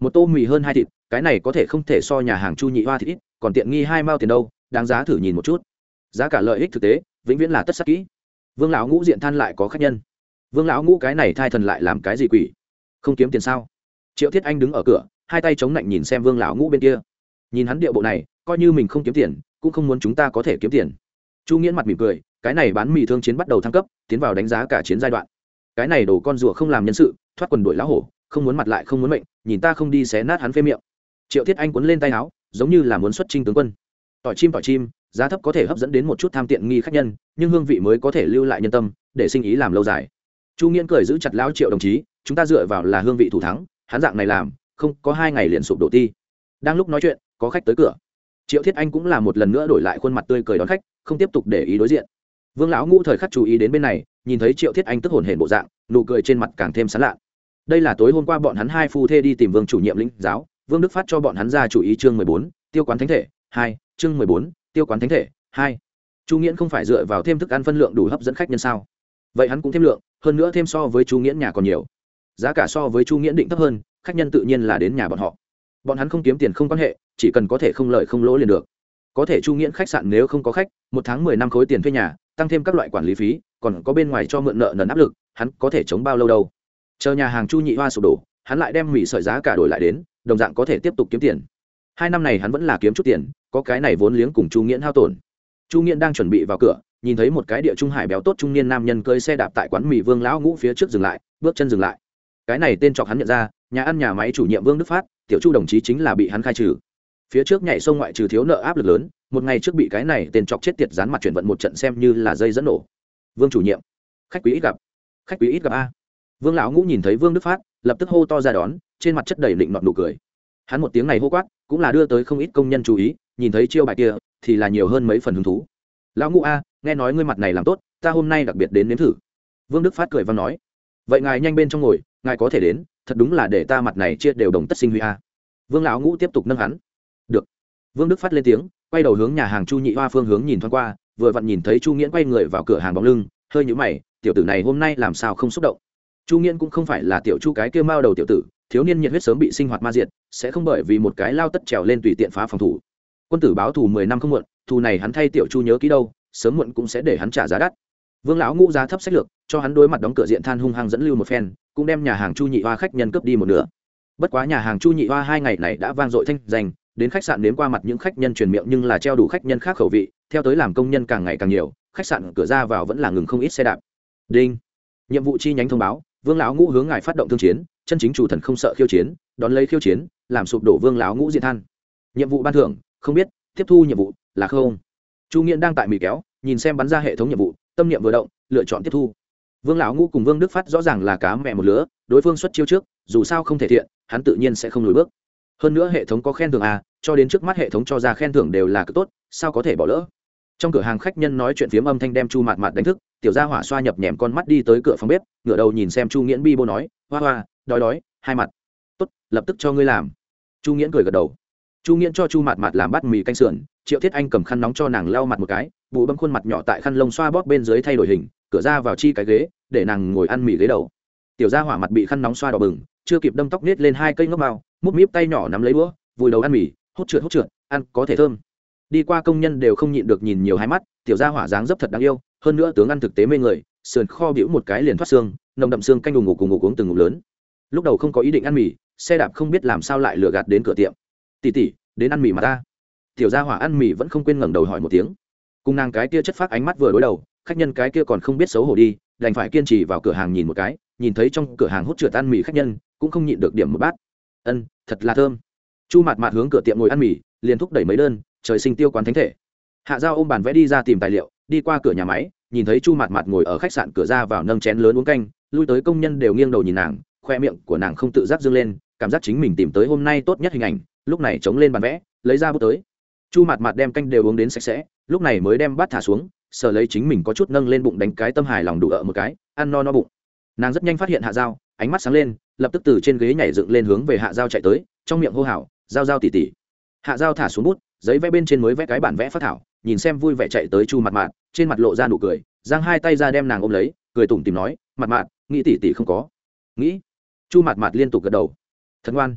Một tô mì hơn hai thịt, cái này có thể không thể so nhà hàng chu nhị hoa thịt ít, còn tiện nghi hai mao tiền đâu, đáng giá thử nhìn một chút giá cả lợi ích thực tế, vĩnh viễn là tất sắc kỹ. Vương lão ngũ diện than lại có khách nhân. Vương lão ngũ cái này thai thần lại làm cái gì quỷ? Không kiếm tiền sao? Triệu thiết anh đứng ở cửa, hai tay chống lạnh nhìn xem vương lão ngũ bên kia. Nhìn hắn điệu bộ này, coi như mình không kiếm tiền, cũng không muốn chúng ta có thể kiếm tiền. Chu nghiễn mặt mỉm cười, cái này bán mì thương chiến bắt đầu thăng cấp, tiến vào đánh giá cả chiến giai đoạn. Cái này đổ con rùa không làm nhân sự, thoát quần đuổi lão hổ, không muốn mặt lại không muốn mệnh, nhìn ta không đi xé nát hắn phê miệng. Triệu thiết anh quấn lên tay áo, giống như là muốn xuất trinh tướng quân. Tỏi chim tỏi chim giá thấp có thể hấp dẫn đến một chút tham tiện nghi khách nhân, nhưng hương vị mới có thể lưu lại nhân tâm, để sinh ý làm lâu dài. Chu nghiễn cười giữ chặt lão triệu đồng chí, chúng ta dựa vào là hương vị thủ thắng, hắn dạng này làm, không có hai ngày liền sụp đổ ti. Đang lúc nói chuyện, có khách tới cửa. Triệu thiết anh cũng là một lần nữa đổi lại khuôn mặt tươi cười đón khách, không tiếp tục để ý đối diện. Vương lão ngũ thời khắc chú ý đến bên này, nhìn thấy triệu thiết anh tức hồn hển bộ dạng, nụ cười trên mặt càng thêm sán lạ. Đây là tối hôm qua bọn hắn hai phu thê đi tìm vương chủ nhiệm lĩnh giáo, vương đức phát cho bọn hắn ra chủ ý chương mười bốn, tiêu quán thánh thể, hai, chương mười bốn tiêu quán thánh thể, hai. Chu nghiễn không phải dựa vào thêm thức ăn phân lượng đủ hấp dẫn khách nhân sao? Vậy hắn cũng thêm lượng, hơn nữa thêm so với chu nghiễn nhà còn nhiều. Giá cả so với chu nghiễn định thấp hơn, khách nhân tự nhiên là đến nhà bọn họ. Bọn hắn không kiếm tiền không quan hệ, chỉ cần có thể không lợi không lỗ liền được. Có thể chu nghiễn khách sạn nếu không có khách, một tháng mười năm khối tiền thuê nhà, tăng thêm các loại quản lý phí, còn có bên ngoài cho mượn nợ nần áp lực, hắn có thể chống bao lâu đâu? Chờ nhà hàng chu nhị hoa sụp đổ, hắn lại đem hủy sợi giá cả đổi lại đến, đồng dạng có thể tiếp tục kiếm tiền. Hai năm này hắn vẫn là kiếm chút tiền có cái này vốn liếng cùng chu nghiễn hao tổn. Chu nghiễn đang chuẩn bị vào cửa, nhìn thấy một cái địa trung hải béo tốt trung niên nam nhân cơi xe đạp tại quán mì vương lão ngũ phía trước dừng lại, bước chân dừng lại. Cái này tên chọc hắn nhận ra, nhà ăn nhà máy chủ nhiệm vương đức phát, tiểu chu đồng chí chính là bị hắn khai trừ. Phía trước nhảy sông ngoại trừ thiếu nợ áp lực lớn, một ngày trước bị cái này tên chọc chết tiệt dán mặt chuyển vận một trận xem như là dây dẫn nổ. Vương chủ nhiệm, khách quý ít gặp. Khách quý ít gặp a. Vương lão ngũ nhìn thấy vương đức phát, lập tức hô to ra đón, trên mặt chất đầy định nọt nụ cười. Hắn một tiếng này hô quát cũng là đưa tới không ít công nhân chú ý, nhìn thấy chiêu bài kia, thì là nhiều hơn mấy phần hứng thú. Lão ngũ a, nghe nói ngươi mặt này làm tốt, ta hôm nay đặc biệt đến nếm thử. Vương đức phát cười và nói. Vậy ngài nhanh bên trong ngồi, ngài có thể đến, thật đúng là để ta mặt này chia đều đồng tất sinh huy a. Vương lão ngũ tiếp tục nâng hắn. Được. Vương đức phát lên tiếng, quay đầu hướng nhà hàng chu nhị hoa phương hướng nhìn thoáng qua, vừa vặn nhìn thấy chu nghiễn quay người vào cửa hàng bóng lưng, hơi nhũ mày, tiểu tử này hôm nay làm sao không xúc động? Chu nghiễn cũng không phải là tiểu chu cái kia mao đầu tiểu tử thiếu niên nhiệt huyết sớm bị sinh hoạt ma diệt, sẽ không bởi vì một cái lao tất trèo lên tùy tiện phá phòng thủ. Quân tử báo thù mười năm không muộn, thù này hắn thay tiểu chu nhớ kỹ đâu, sớm muộn cũng sẽ để hắn trả giá đắt. Vương lão ngũ giá thấp sách lược, cho hắn đối mặt đóng cửa diện than hung hăng dẫn lưu một phen, cũng đem nhà hàng chu nhị hoa khách nhân cướp đi một nửa. Bất quá nhà hàng chu nhị hoa hai ngày này đã vang dội thanh danh, đến khách sạn nếm qua mặt những khách nhân truyền miệng nhưng là treo đủ khách nhân khác khẩu vị, theo tới làm công nhân càng ngày càng nhiều, khách sạn cửa ra vào vẫn là ngừng không ít xe đạp. Đinh. Nhiệm vụ chi nhánh thông báo, vương lão ngũ hướng ngài phát động thương chiến chân chính chủ thần không sợ khiêu chiến, đón lấy khiêu chiến, làm sụp đổ vương lão ngũ diện than. Nhiệm vụ ban thưởng, không biết, tiếp thu nhiệm vụ là không? Chu nghiện đang tại mì kéo, nhìn xem bắn ra hệ thống nhiệm vụ, tâm niệm vừa động, lựa chọn tiếp thu. Vương lão ngũ cùng vương đức phát rõ ràng là cá mẹ một lứa, đối phương xuất chiêu trước, dù sao không thể thiện, hắn tự nhiên sẽ không lùi bước. Hơn nữa hệ thống có khen thưởng à cho đến trước mắt hệ thống cho ra khen thưởng đều là cực tốt, sao có thể bỏ lỡ? Trong cửa hàng khách nhân nói chuyện phiếm âm thanh đem chu mạt mạt đánh thức, tiểu gia hỏa xoa nhập nhèm con mắt đi tới cửa phòng bếp, ngửa đầu nhìn xem chu nghiễn bi bô nói, hoa hoa, đói đói, hai mặt. Tốt, lập tức cho ngươi làm. Chu nghiễn cười gật đầu. Chu nghiễn cho chu mạt mạt làm bát mì canh sườn, triệu thiết anh cầm khăn nóng cho nàng lau mặt một cái bụ bấm khuôn mặt nhỏ tại khăn lông xoa bóp bên dưới thay đổi hình, cửa ra vào chi cái ghế, để nàng ngồi ăn mì ghế đầu. Tiểu gia hỏa mặt bị khăn nóng xoa đỏ bừng, chưa kịp đâm tóc nết lên hai cây ngốc mao múc míp tay nhỏ nắm lấy đũa, vùi đầu ăn mì, hút trượt hút trượt, ăn có thể thơm đi qua công nhân đều không nhịn được nhìn nhiều hai mắt, tiểu gia hỏa dáng dấp thật đáng yêu, hơn nữa tướng ăn thực tế mê người, sườn kho bĩu một cái liền thoát xương, nồng đậm xương canh đùng ngủ cùng ngủ uống từng ngủ lớn. Lúc đầu không có ý định ăn mì, xe đạp không biết làm sao lại lừa gạt đến cửa tiệm. Tỉ tỉ đến ăn mì mà ta. Tiểu gia hỏa ăn mì vẫn không quên ngẩng đầu hỏi một tiếng. Cùng nàng cái kia chất phát ánh mắt vừa đối đầu, khách nhân cái kia còn không biết xấu hổ đi, đành phải kiên trì vào cửa hàng nhìn một cái, nhìn thấy trong cửa hàng hút trượt ăn mì khách nhân, cũng không nhịn được điểm một bát. Ân, thật là thơm. Chu mạt mạt hướng cửa tiệm ngồi ăn mì, liền thúc đẩy mấy đơn trời sinh tiêu quán thánh thể. Hạ giao ôm bàn vẽ đi ra tìm tài liệu, đi qua cửa nhà máy, nhìn thấy chu mạt mạt ngồi ở khách sạn cửa ra vào nâng chén lớn uống canh, lui tới công nhân đều nghiêng đầu nhìn nàng, khoe miệng của nàng không tự giác dâng lên, cảm giác chính mình tìm tới hôm nay tốt nhất hình ảnh, lúc này chống lên bàn vẽ, lấy ra bút tới. Chu mạt mạt đem canh đều uống đến sạch sẽ, lúc này mới đem bát thả xuống sợ lấy chính mình có chút nâng lên bụng đánh cái tâm hài lòng đủ ở một cái, ăn no no bụng. Nàng rất nhanh phát hiện hạ dao ánh mắt sáng lên, lập tức từ trên ghế nhảy dựng lên hướng về hạ dao chạy tới, trong miệng hô hào dao dao tỉ tỉ hạ dao thả xuống bút giấy vẽ bên trên mới vẽ cái bản vẽ phát thảo, nhìn xem vui vẻ chạy tới chu mặt mạt, trên mặt lộ ra nụ cười, giang hai tay ra đem nàng ôm lấy, cười tủm tìm nói mặt mạt, nghĩ tỉ tỉ không có. Nghĩ? Chu mặt mạt liên tục gật đầu. Thật ngoan.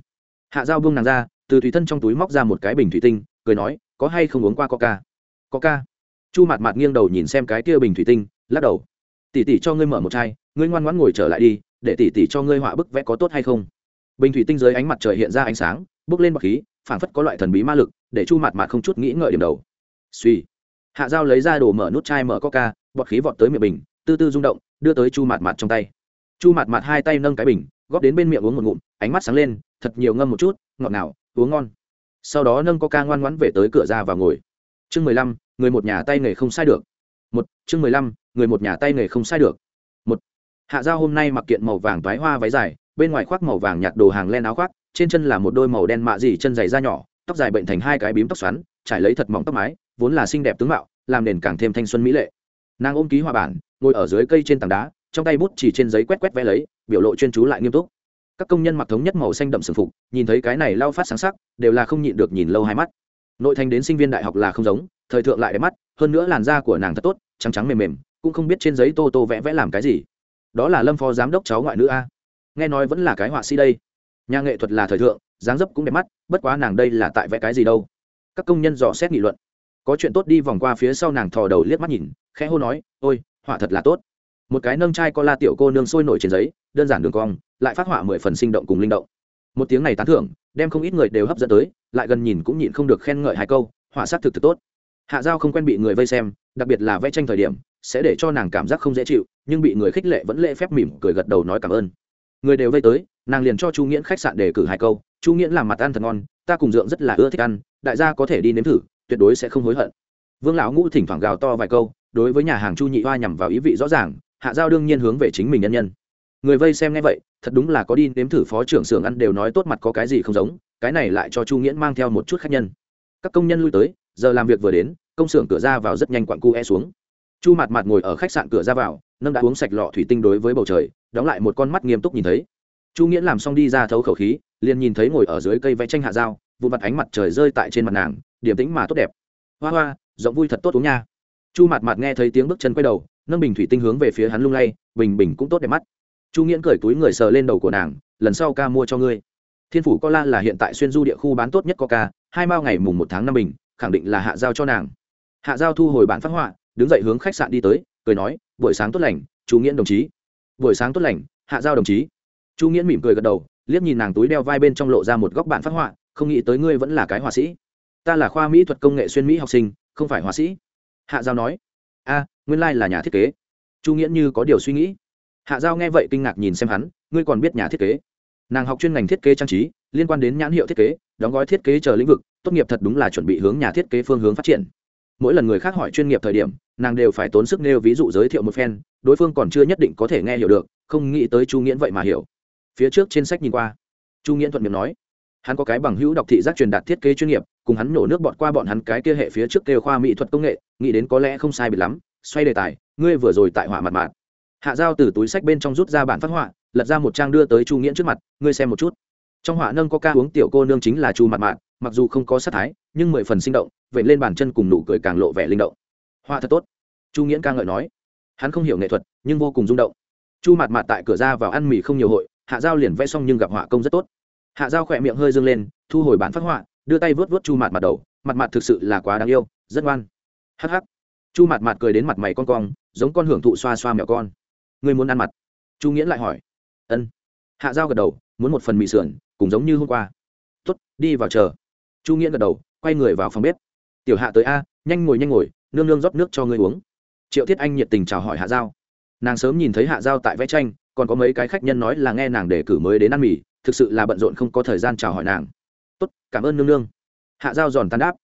Hạ dao buông nàng ra, từ thủy thân trong túi móc ra một cái bình thủy tinh, cười nói, có hay không uống qua coca? Coca? Chu mặt mạt nghiêng đầu nhìn xem cái kia bình thủy tinh, lắc đầu. Tỉ tỉ cho ngươi mở một chai, ngươi ngoan ngoãn ngồi trở lại đi, để tỉ tỉ cho ngươi họa bức vẽ có tốt hay không? Bình thủy tinh dưới ánh mặt trời hiện ra ánh sáng, bốc lên bọc khí phảng phất có loại thần bí ma lực, để chu mặt mạt không chút nghĩ ngợi điểm đầu. Suy. Hạ dao lấy ra đồ mở nút chai mở coca, bọt khí vọt tới miệng bình tư tư rung động, đưa tới chu mặt mạt trong tay. Chu mặt mạt hai tay nâng cái bình, góp đến bên miệng uống một ngụm, ánh mắt sáng lên, thật nhiều ngâm một chút, ngọt ngào, uống ngon. Sau đó nâng coca ngoan ngoãn về tới cửa ra và ngồi. Chương mười lăm, người một nhà tay nghề không sai được. Một, chương mười lăm, người một nhà tay nghề không sai được. Một, hạ giao hôm nay mặc kiện màu vàng toái hoa váy dài, bên ngoài khoác màu vàng nhạt đồ hàng len áo khoác trên chân là một đôi màu đen mạ dì, chân dày da nhỏ, tóc dài bệnh thành hai cái bím tóc xoắn, trải lấy thật mỏng tóc mái, vốn là xinh đẹp tướng mạo, làm nền càng thêm thanh xuân mỹ lệ. Nàng ôm ký hoa bản, ngồi ở dưới cây trên tảng đá, trong tay bút chỉ trên giấy quét quét vẽ lấy, biểu lộ chuyên chú lại nghiêm túc. Các công nhân mặc thống nhất màu xanh đậm sừng phục, nhìn thấy cái này lau phát sáng sắc, đều là không nhịn được nhìn lâu hai mắt. Nội thành đến sinh viên đại học là không giống, thời thượng lại đẹp mắt, hơn nữa làn da của nàng thật tốt, trắng trắng mềm mềm, cũng không biết trên giấy tô tô vẽ vẽ làm cái gì. Đó là lâm phó giám đốc cháu ngoại nữ a. Nghe nói vẫn là cái họa sĩ đây nhà nghệ thuật là thời thượng, dáng dấp cũng đẹp mắt, bất quá nàng đây là tại vẽ cái gì đâu? Các công nhân dò xét nghị luận. Có chuyện tốt đi vòng qua phía sau nàng thò đầu liếc mắt nhìn, khẽ hô nói, ôi, họa thật là tốt. Một cái nâng chai con la tiểu cô nương sôi nổi trên giấy, đơn giản đường cong, lại phát họa mười phần sinh động cùng linh động. Một tiếng này tán thưởng, đem không ít người đều hấp dẫn tới, lại gần nhìn cũng nhịn không được khen ngợi hai câu, họa sắc thực thực tốt. Hạ giao không quen bị người vây xem, đặc biệt là vẽ tranh thời điểm, sẽ để cho nàng cảm giác không dễ chịu, nhưng bị người khích lệ vẫn lễ phép mỉm cười gật đầu nói cảm ơn. Người đều vây tới nàng liền cho chu nghiễn khách sạn để cử hai câu, chu nghiễn làm mặt ăn thật ngon, ta cùng dượng rất là ưa thích ăn, đại gia có thể đi nếm thử, tuyệt đối sẽ không hối hận. Vương lão ngũ thỉnh thoảng gào to vài câu, đối với nhà hàng chu nhị hoa nhằm vào ý vị rõ ràng, hạ giao đương nhiên hướng về chính mình nhân nhân. Người vây xem nghe vậy, thật đúng là có đi nếm thử phó trưởng xưởng ăn đều nói tốt mặt có cái gì không giống, cái này lại cho chu nghiễn mang theo một chút khách nhân. Các công nhân lui tới, giờ làm việc vừa đến, công xưởng cửa ra vào rất nhanh quặn cu e xuống. Chu mặt mặt ngồi ở khách sạn cửa ra vào, nâng đã uống sạch lọ thủy tinh đối với bầu trời, đóng lại một con mắt nghiêm túc nhìn thấy chu nghĩa làm xong đi ra thấu khẩu khí, liền nhìn thấy ngồi ở dưới cây vẽ tranh hạ dao vụ mặt ánh mặt trời rơi tại trên mặt nàng, điểm tĩnh mà tốt đẹp. Hoa hoa, giọng vui thật tốt uống nha. Chu mặt mặt nghe thấy tiếng bước chân quay đầu, nâng bình thủy tinh hướng về phía hắn lung lay, bình bình cũng tốt đẹp mắt. Chu nghĩa cởi túi người sờ lên đầu của nàng, lần sau ca mua cho ngươi. Thiên phủ co la là hiện tại xuyên du địa khu bán tốt nhất coca, hai mao ngày mùng một tháng năm bình, khẳng định là hạ giao cho nàng. Hạ giao thu hồi bản phát họa, đứng dậy hướng khách sạn đi tới, cười nói, buổi sáng tốt lành chú nghĩa đồng chí. Buổi sáng tốt lành, hạ giao đồng chí chu nghiễn mỉm cười gật đầu, liếc nhìn nàng túi đeo vai bên trong lộ ra một góc bản phát họa, không nghĩ tới ngươi vẫn là cái họa sĩ. Ta là khoa mỹ thuật công nghệ xuyên mỹ học sinh, không phải họa sĩ. Hạ giao nói. A, nguyên lai là nhà thiết kế. Chu nghiễn như có điều suy nghĩ. Hạ giao nghe vậy kinh ngạc nhìn xem hắn, ngươi còn biết nhà thiết kế. Nàng học chuyên ngành thiết kế trang trí, liên quan đến nhãn hiệu thiết kế, đóng gói thiết kế chờ lĩnh vực, tốt nghiệp thật đúng là chuẩn bị hướng nhà thiết kế phương hướng phát triển. Mỗi lần người khác hỏi chuyên nghiệp thời điểm, nàng đều phải tốn sức nêu ví dụ giới thiệu một phen, đối phương còn chưa nhất định có thể nghe hiểu được, không nghĩ tới chu nghiễn vậy mà hiểu phía trước trên sách nhìn qua. Chu nghĩa thuận miệng nói, hắn có cái bằng hữu đọc thị giác truyền đạt thiết kế chuyên nghiệp, cùng hắn nổ nước bọt qua bọn hắn cái kia hệ phía trước kêu khoa mỹ thuật công nghệ, nghĩ đến có lẽ không sai biệt lắm, xoay đề tài, ngươi vừa rồi tại họa mặt mạn. Hạ giao từ túi sách bên trong rút ra bản phát họa, lật ra một trang đưa tới chu nghĩa trước mặt, ngươi xem một chút. Trong họa nâng có ca uống tiểu cô nương chính là chu mặt mạn, mặc dù không có sát thái, nhưng mười phần sinh động vậy lên bàn chân cùng nụ cười càng lộ vẻ linh động. Họa thật tốt, chu nghĩa ca ngợi nói. Hắn không hiểu nghệ thuật, nhưng vô cùng rung động. Chu mặt mạn tại cửa ra vào ăn mì không nhiều hội hạ giao liền vẽ xong nhưng gặp họa công rất tốt. Hạ giao khỏe miệng hơi dâng lên, thu hồi bản phát họa, đưa tay vớt vớt chu mặt mặt đầu. Mặt mặt thực sự là quá đáng yêu, rất ngoan. Hắc hắc. Chu mặt mặt cười đến mặt mày con cong, giống con hưởng thụ xoa xoa mèo con. Người muốn ăn mặt? Chu nghĩa lại hỏi. Ân. Hạ giao gật đầu, muốn một phần mì sườn cũng giống như hôm qua. Tuất đi vào chờ. Chu nghĩa gật đầu, quay người vào phòng bếp. Tiểu hạ tới a, nhanh ngồi nhanh ngồi, nương nương rót nước cho ngươi uống. Triệu thiết anh nhiệt tình chào hỏi hạ giao. Nàng sớm nhìn thấy hạ giao tại vẽ tranh còn có mấy cái khách nhân nói là nghe nàng để cử mới đến ăn mì, thực sự là bận rộn không có thời gian chào hỏi nàng. Tốt, cảm ơn nương nương. Hạ giao giòn tan đáp.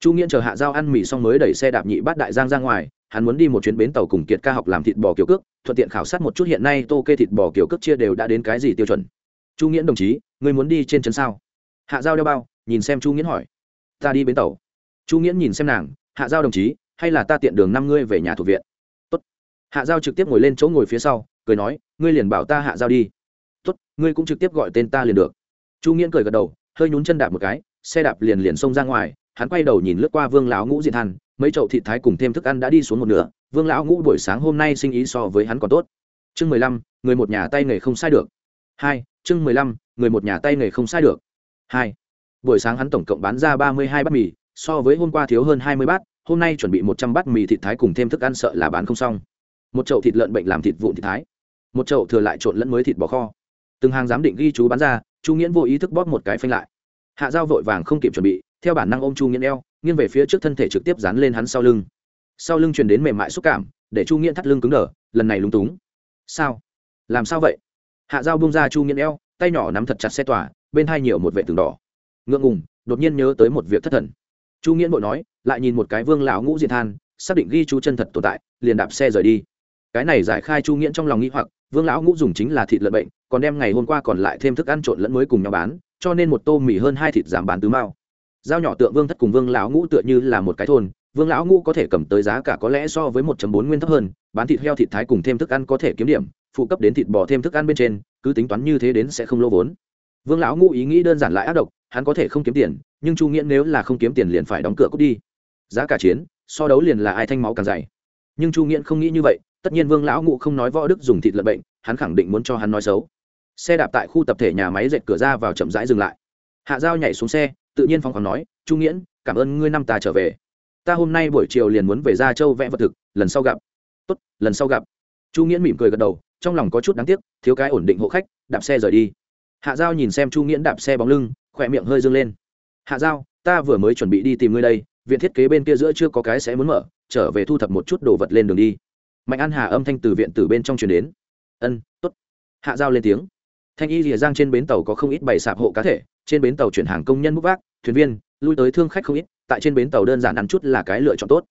Chu nghiễn chờ hạ giao ăn mì xong mới đẩy xe đạp nhị bát đại giang ra ngoài, hắn muốn đi một chuyến bến tàu cùng kiệt ca học làm thịt bò kiểu cước, thuận tiện khảo sát một chút hiện nay tô kê thịt bò kiểu cước chia đều đã đến cái gì tiêu chuẩn. Chu nghiễn đồng chí người muốn đi trên chân sao? Hạ giao đeo bao, nhìn xem chu nghiễn hỏi. Ta đi bến tàu. Chu nghiễn nhìn xem nàng, hạ giao đồng chí, hay là ta tiện đường năm ngươi về nhà thuộc viện? Tốt. hạ giao trực tiếp ngồi lên chỗ ngồi phía sau cười nói ngươi liền bảo ta hạ giao đi. Tốt, ngươi cũng trực tiếp gọi tên ta liền được. Chu nghiễn cười gật đầu hơi nhún chân đạp một cái xe đạp liền liền xông ra ngoài hắn quay đầu nhìn lướt qua vương lão ngũ diện than mấy chậu thịt thái cùng thêm thức ăn đã đi xuống một nửa vương lão ngũ buổi sáng hôm nay sinh ý so với hắn còn tốt. Chương mười lăm người một nhà tay nghề không sai được. Hai chương mười lăm người một nhà tay nghề không sai được. Hai buổi sáng hắn tổng cộng bán ra ba mươi hai bát mì so với hôm qua thiếu hơn hai mươi bát hôm nay chuẩn bị một trăm bát mì thịt thái cùng thêm thức ăn sợ là bán không xong. Một chậu thịt lợn bệnh làm thịt vụn thịt thái một chậu thừa lại trộn lẫn mới thịt bò kho. Từng hàng giám định ghi chú bán ra, chu nghiễn vô ý thức bóp một cái phanh lại. Hạ dao vội vàng không kịp chuẩn bị, theo bản năng ôm chu nghiễn eo, nghiêng về phía trước thân thể trực tiếp dán lên hắn sau lưng. Sau lưng truyền đến mềm mại xúc cảm, để chu nghiễn thắt lưng cứng đờ, lần này lúng túng. Sao? Làm sao vậy? Hạ dao bung ra chu nghiễn eo, tay nhỏ nắm thật chặt xe tỏa, bên hai nhiều một vệ tường đỏ. Ngượng ngùng, đột nhiên nhớ tới một việc thất thần. Chu nghiễn bội nói, lại nhìn một cái vương lão ngũ diện than, xác định ghi chú chân thật tồn tại, liền đạp xe rời đi cái này giải khai chu nghiễn trong lòng nghĩ hoặc, vương lão ngũ dùng chính là thịt lợn bệnh, còn đem ngày hôm qua còn lại thêm thức ăn trộn lẫn mới cùng nhau bán, cho nên một tô mì hơn hai thịt giảm bán tứ mao. Giao nhỏ tượng vương thất cùng vương lão ngũ tựa như là một cái thôn, vương lão ngũ có thể cầm tới giá cả có lẽ so với một bốn nguyên thấp hơn, bán thịt heo thịt thái cùng thêm thức ăn có thể kiếm điểm, phụ cấp đến thịt bò thêm thức ăn bên trên, cứ tính toán như thế đến sẽ không lô vốn. Vương lão ngũ ý nghĩ đơn giản lại ác độc, hắn có thể không kiếm tiền, nhưng chu nghĩa nếu là không kiếm tiền liền phải đóng cửa cút đi. Giá cả chiến, so đấu liền là ai thanh máu càng dày. Nhưng chu nghĩa không nghĩ như vậy tất nhiên vương lão ngụ không nói võ đức dùng thịt lợn bệnh, hắn khẳng định muốn cho hắn nói xấu. Xe đạp tại khu tập thể nhà máy dệt cửa ra vào chậm rãi dừng lại. Hạ giao nhảy xuống xe, tự nhiên phong còn nói, chu nghiễn, cảm ơn ngươi năm ta trở về. Ta hôm nay buổi chiều liền muốn về gia châu vẽ vật thực, lần sau gặp. Tốt, lần sau gặp. Chu nghiễn mỉm cười gật đầu, trong lòng có chút đáng tiếc, thiếu cái ổn định hộ khách, đạp xe rời đi. Hạ giao nhìn xem chu nghiễn đạp xe bóng lưng, khỏe miệng hơi dâng lên. Hạ giao, ta vừa mới chuẩn bị đi tìm ngươi đây, viện thiết kế bên kia giữa chưa có cái sẽ muốn mở, trở về thu thập một chút đồ vật lên đường đi mạnh an hà âm thanh từ viện từ bên trong truyền đến. Ân t ố t hạ giao lên tiếng. Thanh y rìa giang trên bến tàu có không ít bày sạp hộ cá thể, trên bến tàu chuyển hàng công nhân múc vác, thuyền viên, lui tới thương khách không ít, tại trên bến tàu đơn giản ăn chút là cái lựa chọn tốt.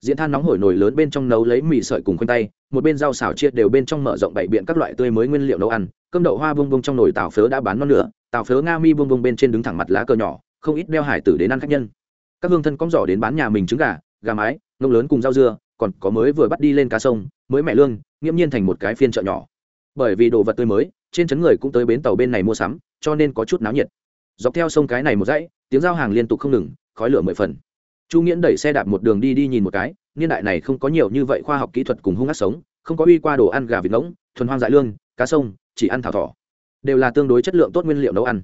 Diễn than nóng hổi nồi lớn bên trong nấu lấy mì sợi cùng khoanh tay một bên rau xào chia đều bên trong mở rộng bảy biện các loại tươi mới nguyên liệu nấu ăn, cơm đậu hoa bông bông trong nồi tàu phớ đã bán non nửa, tàu phớ nga mi bông bông bên trên đứng thẳng mặt lá cờ nhỏ, không ít đeo hải tử đến ăn khách nhân. Các hương thân cóng giỏ đến bán nhà mình trứng gà gà mái ngông lớn cùng rau dưa còn có mới vừa bắt đi lên cá sông, mới mẹ lương, nghiễm nhiên thành một cái phiên chợ nhỏ. Bởi vì đồ vật tươi mới, trên chấn người cũng tới bến tàu bên này mua sắm, cho nên có chút náo nhiệt. Dọc theo sông cái này một dãy, tiếng giao hàng liên tục không ngừng, khói lửa mười phần. Chu nghiễn đẩy xe đạp một đường đi đi nhìn một cái, niên đại này không có nhiều như vậy khoa học kỹ thuật cùng hung ác sống, không có uy qua đồ ăn gà vịt ngỗng, thuần hoang dại lương, cá sông, chỉ ăn thảo thỏ. Đều là tương đối chất lượng tốt nguyên liệu nấu ăn.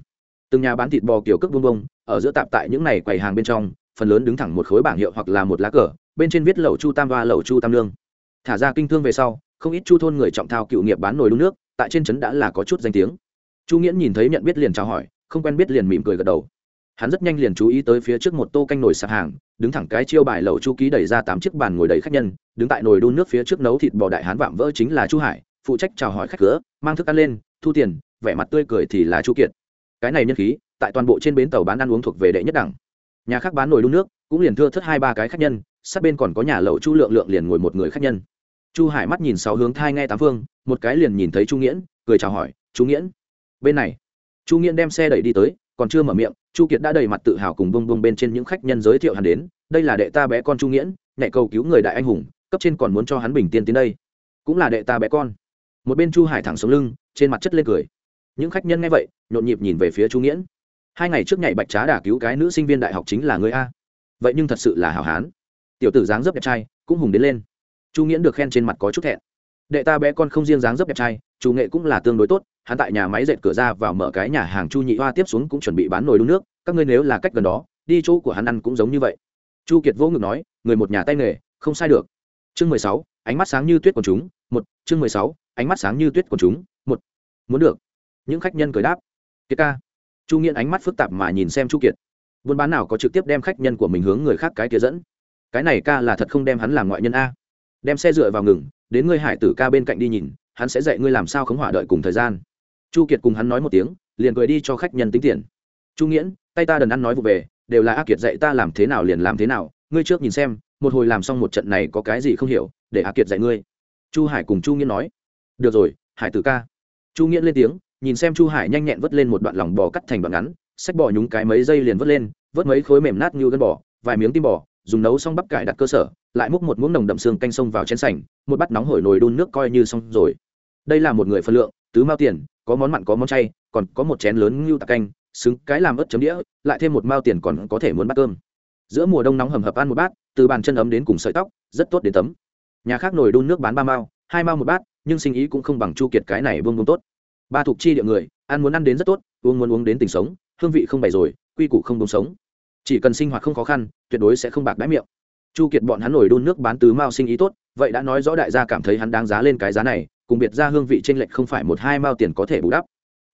Từng nhà bán thịt bò kiểu cước bông bông ở giữa tạp tại những này quầy hàng bên trong, phần lớn đứng thẳng một khối bảng hiệu hoặc là một lá cờ bên trên viết lẩu chu tam và lẩu chu tam lương thả ra kinh thương về sau, không ít chu thôn người trọng thao cựu nghiệp bán nồi đun nước, tại trên trấn đã là có chút danh tiếng. Chu nghiễn nhìn thấy nhận biết liền chào hỏi, không quen biết liền mỉm cười gật đầu. Hắn rất nhanh liền chú ý tới phía trước một tô canh nồi sạp hàng, đứng thẳng cái chiêu bài lẩu chu ký đẩy ra tám chiếc bàn ngồi đầy khách nhân, đứng tại nồi đun nước phía trước nấu thịt bò đại hán vạm vỡ chính là chu hải, phụ trách chào hỏi khách cửa, mang thức ăn lên, thu tiền, vẻ mặt tươi cười thì là chu kiệt. Cái này nhân khí, tại toàn bộ trên bến tàu bán ăn uống thuộc về đệ nhất đẳng. Nhà khác bán nồi đun nước, cũng liền thưa thất hai ba cái khách nhân sát bên còn có nhà lẩu chu lượng lượng liền ngồi một người khách nhân. Chu hải mắt nhìn sáu hướng thai nghe tám phương, một cái liền nhìn thấy chu nghiễn, cười chào hỏi, Chu nghiễn, bên này. Chu nghiễn đem xe đẩy đi tới, còn chưa mở miệng, chu kiệt đã đầy mặt tự hào cùng bông bông bên trên những khách nhân giới thiệu hắn đến, đây là đệ ta bé con chu nghiễn nhạy cầu cứu người đại anh hùng, cấp trên còn muốn cho hắn bình tiên tiến đây. Cũng là đệ ta bé con. Một bên chu hải thẳng xuống lưng, trên mặt chất lên cười. Những khách nhân nghe vậy, nhộn nhịp nhìn về phía chu nghiễn. Hai ngày trước nhảy bạch trá đả cứu cái nữ sinh viên đại học chính là người a. Vậy nhưng thật sự là hảo hán tiểu tử dáng dấp đẹp trai, cũng hùng đến lên. Chu nghiễn được khen trên mặt có chút thẹn. Đệ ta bé con không riêng dáng dấp đẹp trai, chủ nghệ cũng là tương đối tốt, hắn tại nhà máy dệt cửa ra vào mở cái nhà hàng chu nhị hoa tiếp xuống cũng chuẩn bị bán nồi đun nước, các ngươi nếu là cách gần đó, đi chỗ của hắn ăn cũng giống như vậy. Chu kiệt vỗ ngực nói, người một nhà tay nghề, không sai được. Chương mười sáu, ánh mắt sáng như tuyết của chúng, một, chương mười sáu, ánh mắt sáng như tuyết của chúng, một. Muốn được. Những khách nhân cười đáp. Kiệt ca. Chu nghiễn ánh mắt phức tạp mà nhìn xem chu kiệt. Buôn bán nào có trực tiếp đem khách nhân của mình hướng người khác cái kia dẫn cái này ca là thật không đem hắn làm ngoại nhân a. Đem xe dựa vào ngừng, đến ngươi hải tử ca bên cạnh đi nhìn, hắn sẽ dạy ngươi làm sao khống hỏa đợi cùng thời gian. Chu kiệt cùng hắn nói một tiếng, liền cười đi cho khách nhân tính tiền. Chu nghiễn, tay ta đần ăn nói vụ về, đều là a kiệt dạy ta làm thế nào liền làm thế nào, ngươi trước nhìn xem, một hồi làm xong một trận này có cái gì không hiểu, để a kiệt dạy ngươi. Chu hải cùng chu nghiễn nói. Được rồi, hải tử ca. Chu nghiễn lên tiếng, nhìn xem chu hải nhanh nhẹn vớt lên một đoạn lòng bò cắt thành đoạn ngắn sách bò nhúng cái mấy giây liền vớt lên, vớt mấy khối mềm nát như gân bò, vài miếng tim bò dùng nấu xong bắp cải đặt cơ sở, lại múc một muỗng nồng đậm xương canh sông vào chén sành, một bát nóng hổi nồi đun nước coi như xong rồi. Đây là một người phân lượng, tứ mao tiền, có món mặn có món chay, còn có một chén lớn ngưu tạc canh, xứng cái làm ớt chấm đĩa, lại thêm một mao tiền còn có thể muốn bát cơm. Giữa mùa đông nóng hầm hập ăn một bát, từ bàn chân ấm đến cùng sợi tóc, rất tốt đến tấm. Nhà khác nồi đun nước bán ba mao, hai mao một bát, nhưng sinh ý cũng không bằng chu kiệt cái này vương vương tốt. Ba thuộc chi địa người, ăn muốn ăn đến rất tốt, uống muốn uống đến tình sống, hương vị không bày rồi, quy củ không đúng sống chỉ cần sinh hoạt không khó khăn, tuyệt đối sẽ không bạc đáy miệng. Chu kiệt bọn hắn nổi đun nước bán tứ mao sinh ý tốt, vậy đã nói rõ đại gia cảm thấy hắn đáng giá lên cái giá này, cùng biệt ra hương vị t r ê n lệch không phải một hai mao tiền có thể bù đắp.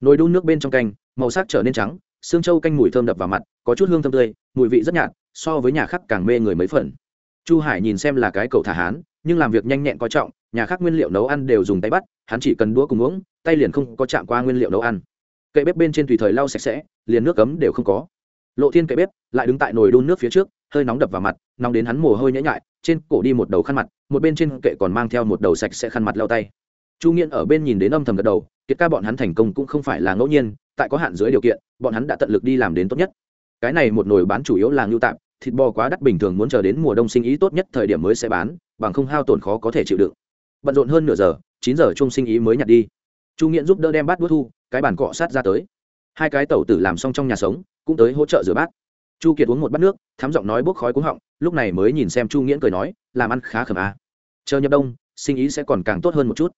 Nồi đun nước bên trong canh, màu sắc trở nên trắng, xương trâu canh mùi thơm đập vào mặt, có chút hương thơm tươi, mùi vị rất nhạt, so với nhà khác càng mê người mấy phần. Chu hải nhìn xem là cái cậu thả hán, nhưng làm việc nhanh nhẹn coi trọng, nhà khác nguyên liệu nấu ăn đều dùng tay bắt, hắn chỉ cần đũa cùng uống, tay liền không có chạm qua nguyên liệu nấu ăn. Cây bếp bên trên tùy thời lau sạch sẽ, liền nước cấm đều không có lộ thiên kệ bếp, lại đứng tại nồi đun nước phía trước, hơi nóng đập vào mặt, nóng đến hắn mồ hôi nhễ nhại, trên cổ đi một đầu khăn mặt, một bên trên kệ còn mang theo một đầu sạch sẽ khăn mặt lau tay. Chu nghiện ở bên nhìn đến âm thầm gật đầu, kiệt ca bọn hắn thành công cũng không phải là ngẫu nhiên, tại có hạn dưới điều kiện, bọn hắn đã tận lực đi làm đến tốt nhất. Cái này một nồi bán chủ yếu là ngưu tạm, thịt bò quá đắt bình thường muốn chờ đến mùa đông sinh ý tốt nhất thời điểm mới sẽ bán, bằng không hao tổn khó có thể chịu đựng. Bận rộn hơn nửa giờ, chín giờ chung sinh ý mới nhặt đi. Chu nghiện giúp đỡ đem bát đuốt thu, cái bàn cọ sát ra tới hai cái tẩu tử làm xong trong nhà sống, cũng tới hỗ trợ rửa bát. Chu kiệt uống một bát nước thám giọng nói bốc khói cuống họng, lúc này mới nhìn xem chu nghiễn cười nói, làm ăn khá khẩm à. chờ nhập đông, sinh ý sẽ còn càng tốt hơn một chút.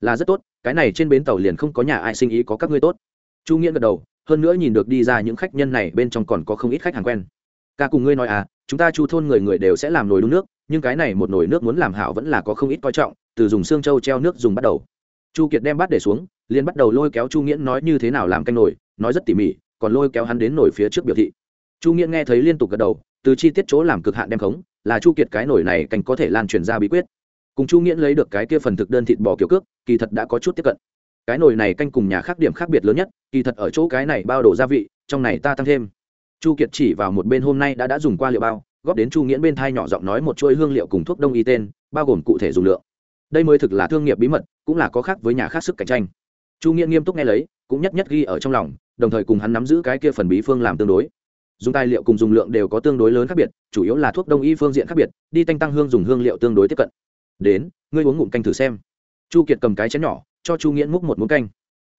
Là rất tốt, cái này trên bến tàu liền không có nhà ai sinh ý có các ngươi tốt. Chu nghiễn gật đầu, hơn nữa nhìn được đi ra những khách nhân này bên trong còn có không ít khách hàng quen. Ca cùng ngươi nói à chúng ta chu thôn người người đều sẽ làm nồi đun nước, nhưng cái này một nồi nước muốn làm hảo vẫn là có không ít coi trọng, từ dùng xương trâu treo nước dùng bắt đầu. Chu kiệt đem bát để xuống, liền bắt đầu lôi kéo chu nghiễn nói như thế nào làm canh nồi nói rất tỉ mỉ, còn lôi kéo hắn đến nổi phía trước biểu thị. Chu nghĩa nghe thấy liên tục gật đầu, từ chi tiết chỗ làm cực hạn đem khống, là chu kiệt cái nổi này cảnh có thể lan truyền ra bí quyết. Cùng chu nghĩa lấy được cái kia phần thực đơn thịt bò kiểu cước, kỳ thật đã có chút tiếp cận. Cái nồi này canh cùng nhà khác điểm khác biệt lớn nhất, kỳ thật ở chỗ cái này bao đồ gia vị, trong này ta tăng thêm. Chu kiệt chỉ vào một bên hôm nay đã đã dùng qua liệu bao, góp đến chu nghĩa bên thai nhỏ giọng nói một chuỗi hương liệu cùng thuốc đông y tên, bao gồm cụ thể dùng lượng. Đây mới thực là thương nghiệp bí mật, cũng là có khác với nhà khác sức cạnh tranh. Chu nghĩa nghiêm túc nghe lấy, cũng nhất nhất ghi ở trong lòng đồng thời cùng hắn nắm giữ cái kia phần bí phương làm tương đối. Dùng tài liệu cùng dùng lượng đều có tương đối lớn khác biệt, chủ yếu là thuốc đông y phương diện khác biệt, đi tanh tăng hương dùng hương liệu tương đối tiếp cận. Đến, ngươi uống ngụm canh thử xem. Chu kiệt cầm cái chén nhỏ, cho chu nghiễn múc một muỗng canh.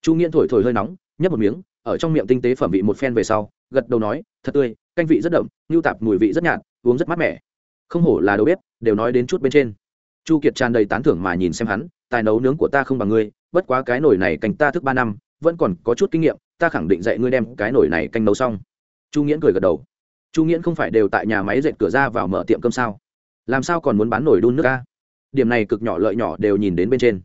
Chu nghiễn thổi thổi hơi nóng, nhấp một miếng, ở trong miệng tinh tế phẩm vị một phen về sau, gật đầu nói, thật tươi, canh vị rất đậm, ngưu tạp, mùi vị rất nhạt, uống rất mát mẻ. Không hổ là đầu bếp, đều nói đến chút bên trên. Chu kiệt tràn đầy tán thưởng mà nhìn xem hắn, tài nấu nướng của ta không bằng ngươi, bất quá cái nồi này canh ta thức ba năm, vẫn còn có chút kinh nghiệm ta khẳng định dạy ngươi đem cái nồi này canh nấu xong. Chu nghiễn cười gật đầu. Chu nghiễn không phải đều tại nhà máy dệt cửa ra vào mở tiệm cơm sao? Làm sao còn muốn bán nồi đun nước ca điểm này cực nhỏ lợi nhỏ đều nhìn đến bên trên.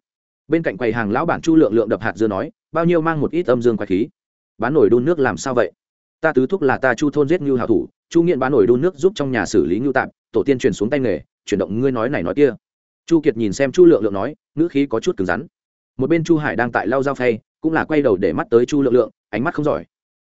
Bên cạnh quầy hàng lão bản chu lượng lượng đập hạt dưa nói, bao nhiêu mang một ít âm dương quái khí. Bán nồi đun nước làm sao vậy? Ta tứ thúc là ta chu thôn giết ngưu hảo thủ, chu nghiện bán nổi đun nước giúp trong nhà xử lý ngưu tạm tổ tiên truyền xuống tay nghề, chuyển động ngươi nói này nói kia. Chu kiệt nhìn xem chu lượng lượng nói, ngữ khí có chút cứng rắn. Một bên chu hải đang tại lau dao phay cũng là quay đầu để mắt tới chu lượng lượng, ánh mắt không giỏi.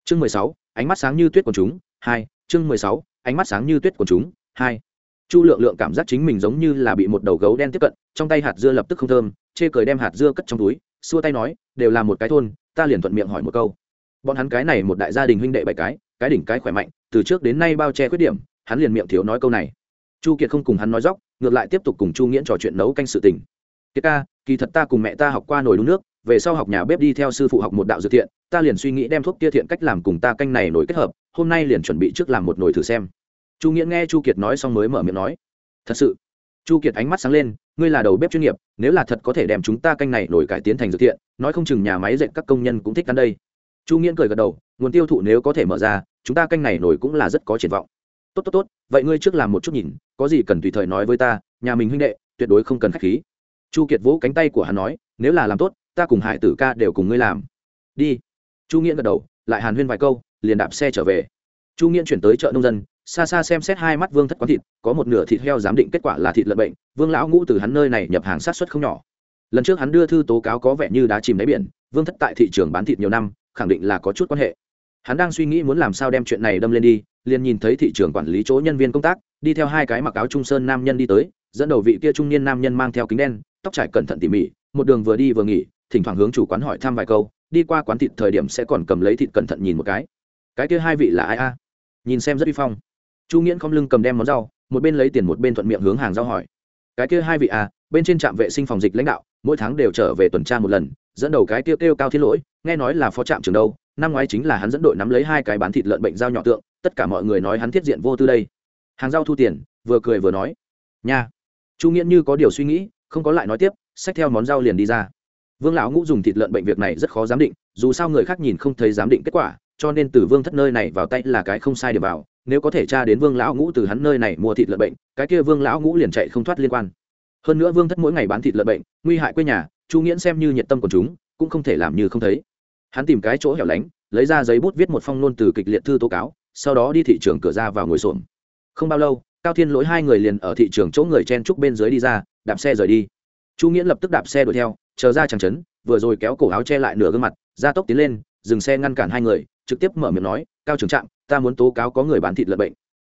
Chương mười sáu, ánh mắt sáng như tuyết của chúng, hai, chương mười sáu, ánh mắt sáng như tuyết của chúng, hai. Chu lượng lượng cảm giác chính mình giống như là bị một đầu gấu đen tiếp cận, trong tay hạt dưa lập tức không thơm, chê cười đem hạt dưa cất trong túi, xua tay nói, đều là một cái thôn, ta liền thuận miệng hỏi một câu. Bọn hắn cái này một đại gia đình huynh đệ bảy cái cái đỉnh cái khỏe mạnh, từ trước đến nay bao che khuyết điểm, hắn liền miệng thiếu nói câu này. Chu kiệt không cùng hắn nói dóc ngược lại tiếp tục cùng chu nghiễn trò chuyện nấu canh sự tình. Kiệt ca, kỳ thật ta cùng mẹ ta học qua nồi đun nước về sau học nhà bếp đi theo sư phụ học một đạo dự thiện, ta liền suy nghĩ đem thuốc kia thiện cách làm cùng ta canh này nổi kết hợp, hôm nay liền chuẩn bị trước làm một nồi thử xem. Chu nghĩa nghe chu kiệt nói xong mới mở miệng nói, thật sự? Chu kiệt ánh mắt sáng lên, ngươi là đầu bếp chuyên nghiệp, nếu là thật có thể đem chúng ta canh này nổi cải tiến thành dự thiện, nói không chừng nhà máy dệt các công nhân cũng thích ăn đây. Chu nghĩa cười gật đầu, nguồn tiêu thụ nếu có thể mở ra, chúng ta canh này nổi cũng là rất có triển vọng. Tốt tốt tốt, vậy ngươi trước làm một chút nhìn, có gì cần tùy thời nói với ta, nhà mình huynh đệ, tuyệt đối không cần k h á c h khí. Chu kiệt vỗ cánh tay của hắn nói, nếu là làm tốt ta cùng hải tử ca đều cùng ngươi làm. Đi. Chu nghiễn gật đầu, lại hàn huyên vài câu, liền đạp xe trở về. Chu nghiễn chuyển tới chợ nông dân, xa xa xem xét hai mắt vương thất quán thịt, có một nửa thịt heo giám định kết quả là thịt lợn bệnh, vương lão ngũ từ hắn nơi này nhập hàng sát xuất không nhỏ. Lần trước hắn đưa thư tố cáo có vẻ như đá chìm đáy biển, vương thất tại thị trường bán thịt nhiều năm, khẳng định là có chút quan hệ. Hắn đang suy nghĩ muốn làm sao đem chuyện này đâm lên đi, liền nhìn thấy thị trường quản lý chỗ nhân viên công tác, đi theo hai cái mặc áo trung sơn nam nhân đi tới, dẫn đầu vị kia trung niên nam nhân mang theo kính đen, tóc trải cẩn thận tỉ mỉ, một đường vừa đi vừa nghỉ thỉnh thoảng hướng chủ quán hỏi thăm vài câu, đi qua quán thịt thời điểm sẽ còn cầm lấy thịt cẩn thận nhìn một cái. Cái kia hai vị là ai a? Nhìn xem rất uy phong. Chu nghiễn không lưng cầm đem món rau, một bên lấy tiền một bên thuận miệng hướng hàng rau hỏi. Cái kia hai vị a bên trên trạm vệ sinh phòng dịch lãnh đạo, mỗi tháng đều trở về tuần tra một lần, dẫn đầu cái kia kêu cao thiết lỗi, nghe nói là phó trạm trường đâu, năm ngoái chính là hắn dẫn đội nắm lấy hai cái bán thịt lợn bệnh dao nhỏ tượng, tất cả mọi người nói hắn thiết diện vô tư đây. Hàng rau thu tiền, vừa cười vừa nói. Nha. Chu nghiễn như có điều suy nghĩ, không có lại nói tiếp, xách theo món rau liền đi ra vương lão ngũ dùng thịt lợn bệnh việc này rất khó giám định, dù sao người khác nhìn không thấy giám định kết quả, cho nên từ vương thất nơi này vào tay là cái không sai để vào, nếu có thể tra đến vương lão ngũ từ hắn nơi này mua thịt lợn bệnh, cái kia vương lão ngũ liền chạy không thoát liên quan. Hơn nữa vương thất mỗi ngày bán thịt lợn bệnh, nguy hại quê nhà, chu nghiễn xem như nhiệt tâm của chúng, cũng không thể làm như không thấy. Hắn tìm cái chỗ hẻo lánh, lấy ra giấy bút viết một phong nôn từ kịch liệt thư tố cáo, sau đó đi thị trường cửa ra vào ngồi xổm. Không bao lâu, cao thiên lỗi hai người liền ở thị trường chỗ người chen trúc bên dưới đi ra, đạp xe rời đi chu nghĩa lập tức đạp xe đuổi theo, chờ ra chẳng chấn vừa rồi kéo cổ áo che lại nửa gương mặt, ra tốc tiến lên, dừng xe ngăn cản hai người, trực tiếp mở miệng nói, cao trưởng trạm, ta muốn tố cáo có người bán thịt lợn bệnh.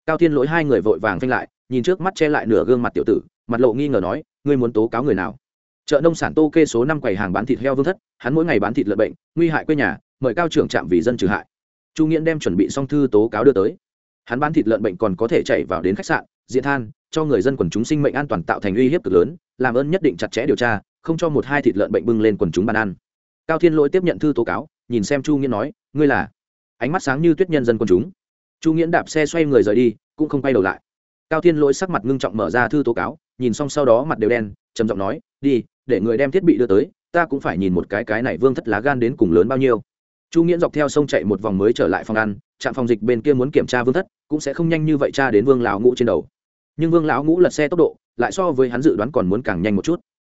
Cao thiên lỗi hai người vội vàng phanh lại, nhìn trước mắt che lại nửa gương mặt tiểu tử, mặt lộ nghi ngờ nói, ngươi muốn tố cáo người nào? Chợ nông sản tô kê số năm quầy hàng bán thịt heo vương thất, hắn mỗi ngày bán thịt lợn bệnh, nguy hại quê nhà, mời cao trưởng trạm vì dân trừ hại. Chu nghiễn đem chuẩn bị xong thư tố cáo đưa tới. Hắn bán thịt lợn bệnh còn có thể chạy vào đến khách sạn, diện than, cho người dân quần chúng sinh mệnh an toàn tạo thành uy hiếp cực lớn làm ơn nhất định chặt chẽ điều tra, không cho một hai thịt lợn bệnh bưng lên quần chúng bàn ăn. Cao thiên lỗi tiếp nhận thư tố cáo, nhìn xem chu nghĩa nói, ngươi là? Ánh mắt sáng như tuyết nhân dân quần chúng. Chu nghĩa đạp xe xoay người rời đi, cũng không quay đầu lại. Cao thiên lỗi sắc mặt ngưng trọng mở ra thư tố cáo, nhìn xong sau đó mặt đều đen, trầm giọng nói, đi, để người đem thiết bị đưa tới, ta cũng phải nhìn một cái cái này vương thất lá gan đến cùng lớn bao nhiêu. Chu nghĩa dọc theo sông chạy một vòng mới trở lại phòng ăn, trạm phòng dịch bên kia muốn kiểm tra vương thất, cũng sẽ không nhanh như vậy tra đến vương lão ngũ trên đầu. Nhưng vương lão ngũ lật xe tốc độ lại so với hắn dự đoán còn muốn càng nhanh một chút.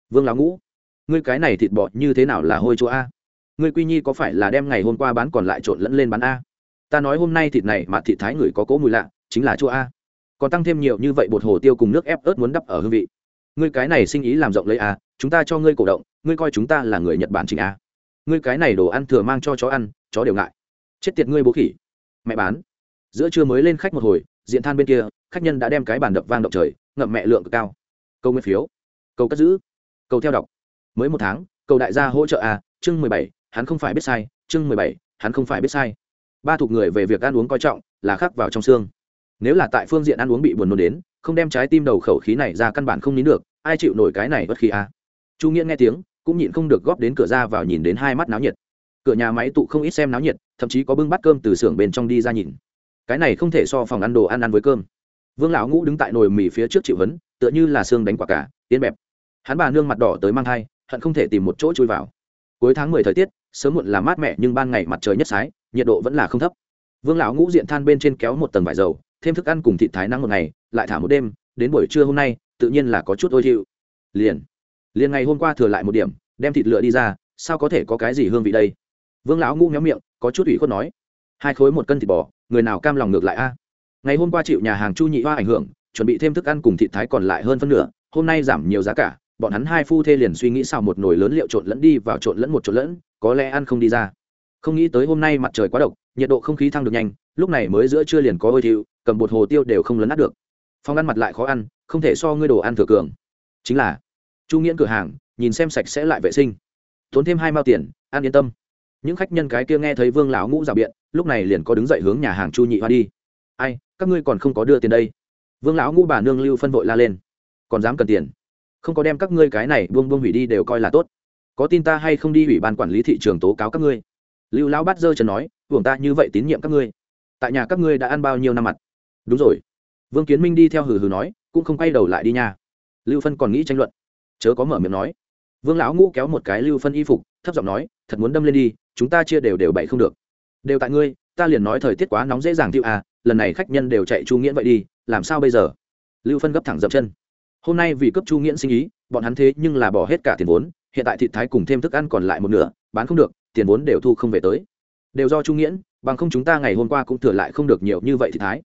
Vương lão ngũ, ngươi cái này thịt bọt như thế nào là hôi chỗ a? Ngươi quy nhi có phải là đem ngày hôm qua bán còn lại trộn lẫn lên bán a? Ta nói hôm nay thịt này mà thịt thái người có cỗ mùi lạ, chính là chỗ a. Còn tăng thêm nhiều như vậy bột hồ tiêu cùng nước ép ớt muốn đắp ở hương vị. Ngươi cái này sinh ý làm rộng lấy a, chúng ta cho ngươi cổ động, ngươi coi chúng ta là người nhật bản chính a. Ngươi cái này đồ ăn thừa mang cho chó ăn, chó đều ngại. Chết tiệt ngươi bố khỉ. Mẹ bán. Giữa trưa mới lên khách một hồi, diện than bên kia, khách nhân đã đem cái bàn đập vang động trời ngậm mẹ lượng cực cao. Câu nguyên phiếu. Câu cất giữ. Câu theo đọc. Mới một tháng cầu đại gia hỗ trợ à, chương mười bảy hắn không phải biết sai chương mười bảy hắn không phải biết sai. Ba thuộc người về việc ăn uống coi trọng là khắc vào trong xương. Nếu là tại phương diện ăn uống bị buồn nôn đến không đem trái tim đầu khẩu khí này ra căn bản không nín được ai chịu nổi cái này bất khí à? chu nghĩa nghe tiếng cũng nhịn không được góp đến cửa ra vào nhìn đến hai mắt náo nhiệt. Cửa nhà máy tụ không ít xem náo nhiệt thậm chí có bưng bát cơm từ xưởng bên trong đi ra nhìn. Cái này không thể so phòng ăn đồ ăn ăn với cơm vương lão ngũ đứng tại nồi mì phía trước chịu vấn tựa như là xương đánh quả cả tiến bẹp. Hắn bà nương mặt đỏ tới mang thai, hận không thể tìm một chỗ chui vào. Cuối tháng mười thời tiết, sớm muộn là mát mẻ nhưng ban ngày mặt trời nhất sái, nhiệt độ vẫn là không thấp. Vương lão ngũ diện than bên trên kéo một tầng vải dầu, thêm thức ăn cùng thịt thái nắng một ngày, lại thả một đêm, đến buổi trưa hôm nay, tự nhiên là có chút ôi thiệu. Liền liền ngày hôm qua thừa lại một điểm, đem thịt lựa đi ra, sao có thể có cái gì hương vị đây? Vương lão ngũ nhóm miệng, có chút ủy khuất nói. Hai khối một cân thịt bò, người nào cam lòng ngược lại a? Ngày hôm qua chịu nhà hàng chu nhị hoa ảnh hưởng, chuẩn bị thêm thức ăn cùng thịt thái còn lại hơn phân nửa, hôm nay giảm nhiều giá cả, bọn hắn hai phu thê liền suy nghĩ sao một nồi lớn liệu trộn lẫn đi vào trộn lẫn một trộn lẫn, có lẽ ăn không đi ra. Không nghĩ tới hôm nay mặt trời quá độc, nhiệt độ không khí thăng được nhanh, lúc này mới giữa trưa liền có hơi thiệu, cầm bột hồ tiêu đều không lấn át được. Phong ăn mặt lại khó ăn, không thể so ngươi đồ ăn thừa cường. Chính là, chu nghiễn cửa hàng, nhìn xem sạch sẽ lại vệ sinh. Tốn thêm hai mao tiền, ăn yên tâm. Những khách nhân cái kia nghe thấy vương lão ngũ rào biện, lúc này liền có đứng dậy hướng nhà hàng chu nhị hoa đi. Ai các ngươi còn không có đưa tiền đây. Vương lão ngũ bà nương lưu phân vội la lên. Còn dám cần tiền? Không có đem các ngươi cái này buông buông hủy đi đều coi là tốt. Có tin ta hay không đi ủy ban quản lý thị trường tố cáo các ngươi? Lưu lão bắt dơ trần nói, hưởng ta như vậy tín nhiệm các ngươi. Tại nhà các ngươi đã ăn bao nhiêu năm mặt? Đúng rồi. Vương kiến minh đi theo hừ hừ nói, cũng không quay đầu lại đi nha. Lưu phân còn nghĩ tranh luận. Chớ có mở miệng nói. Vương lão ngũ kéo một cái lưu phân y phục, thấp giọng nói, thật muốn đâm lên đi, chúng ta chia đều đều bậy không được. Đều tại ngươi, ta liền nói thời tiết quá nóng dễ dàng tiêu à lần này khách nhân đều chạy chu nghiễn vậy đi, làm sao bây giờ? Lưu phân gấp thẳng dậm chân. Hôm nay vì cấp chu nghiễn sinh ý, bọn hắn thế nhưng là bỏ hết cả tiền vốn, hiện tại thịt thái cùng thêm thức ăn còn lại một nửa, bán không được, tiền vốn đều thu không về tới. Đều do chu nghiễn, bằng không chúng ta ngày hôm qua cũng thừa lại không được nhiều như vậy thịt thái.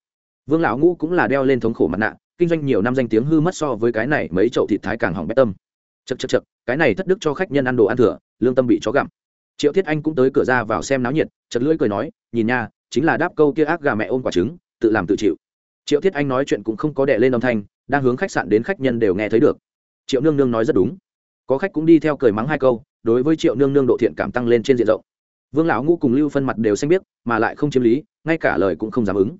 Vương lão ngũ cũng là đeo lên thống khổ mặt nạ, kinh doanh nhiều năm danh tiếng hư mất so với cái này mấy chậu thịt thái càng hỏng bét tâm. Chật chật chật cái này thất đức cho khách nhân ăn đồ ăn thừa, lương tâm bị chó gặm. Triệu thiết anh cũng tới cửa ra vào xem náo nhiệt chật lưỡi cười nói, nhìn nha chính là đáp câu kia ác gà mẹ ôm quả trứng, tự làm tự chịu. Triệu thiết anh nói chuyện cũng không có đẻ lên âm thanh, đang hướng khách sạn đến khách nhân đều nghe thấy được. Triệu nương nương nói rất đúng. Có khách cũng đi theo cười mắng hai câu, đối với triệu nương nương độ thiện cảm tăng lên trên diện rộng. Vương lão ngũ cùng lưu phân mặt đều xanh biết mà lại không chiếm lý, ngay cả lời cũng không dám ứng.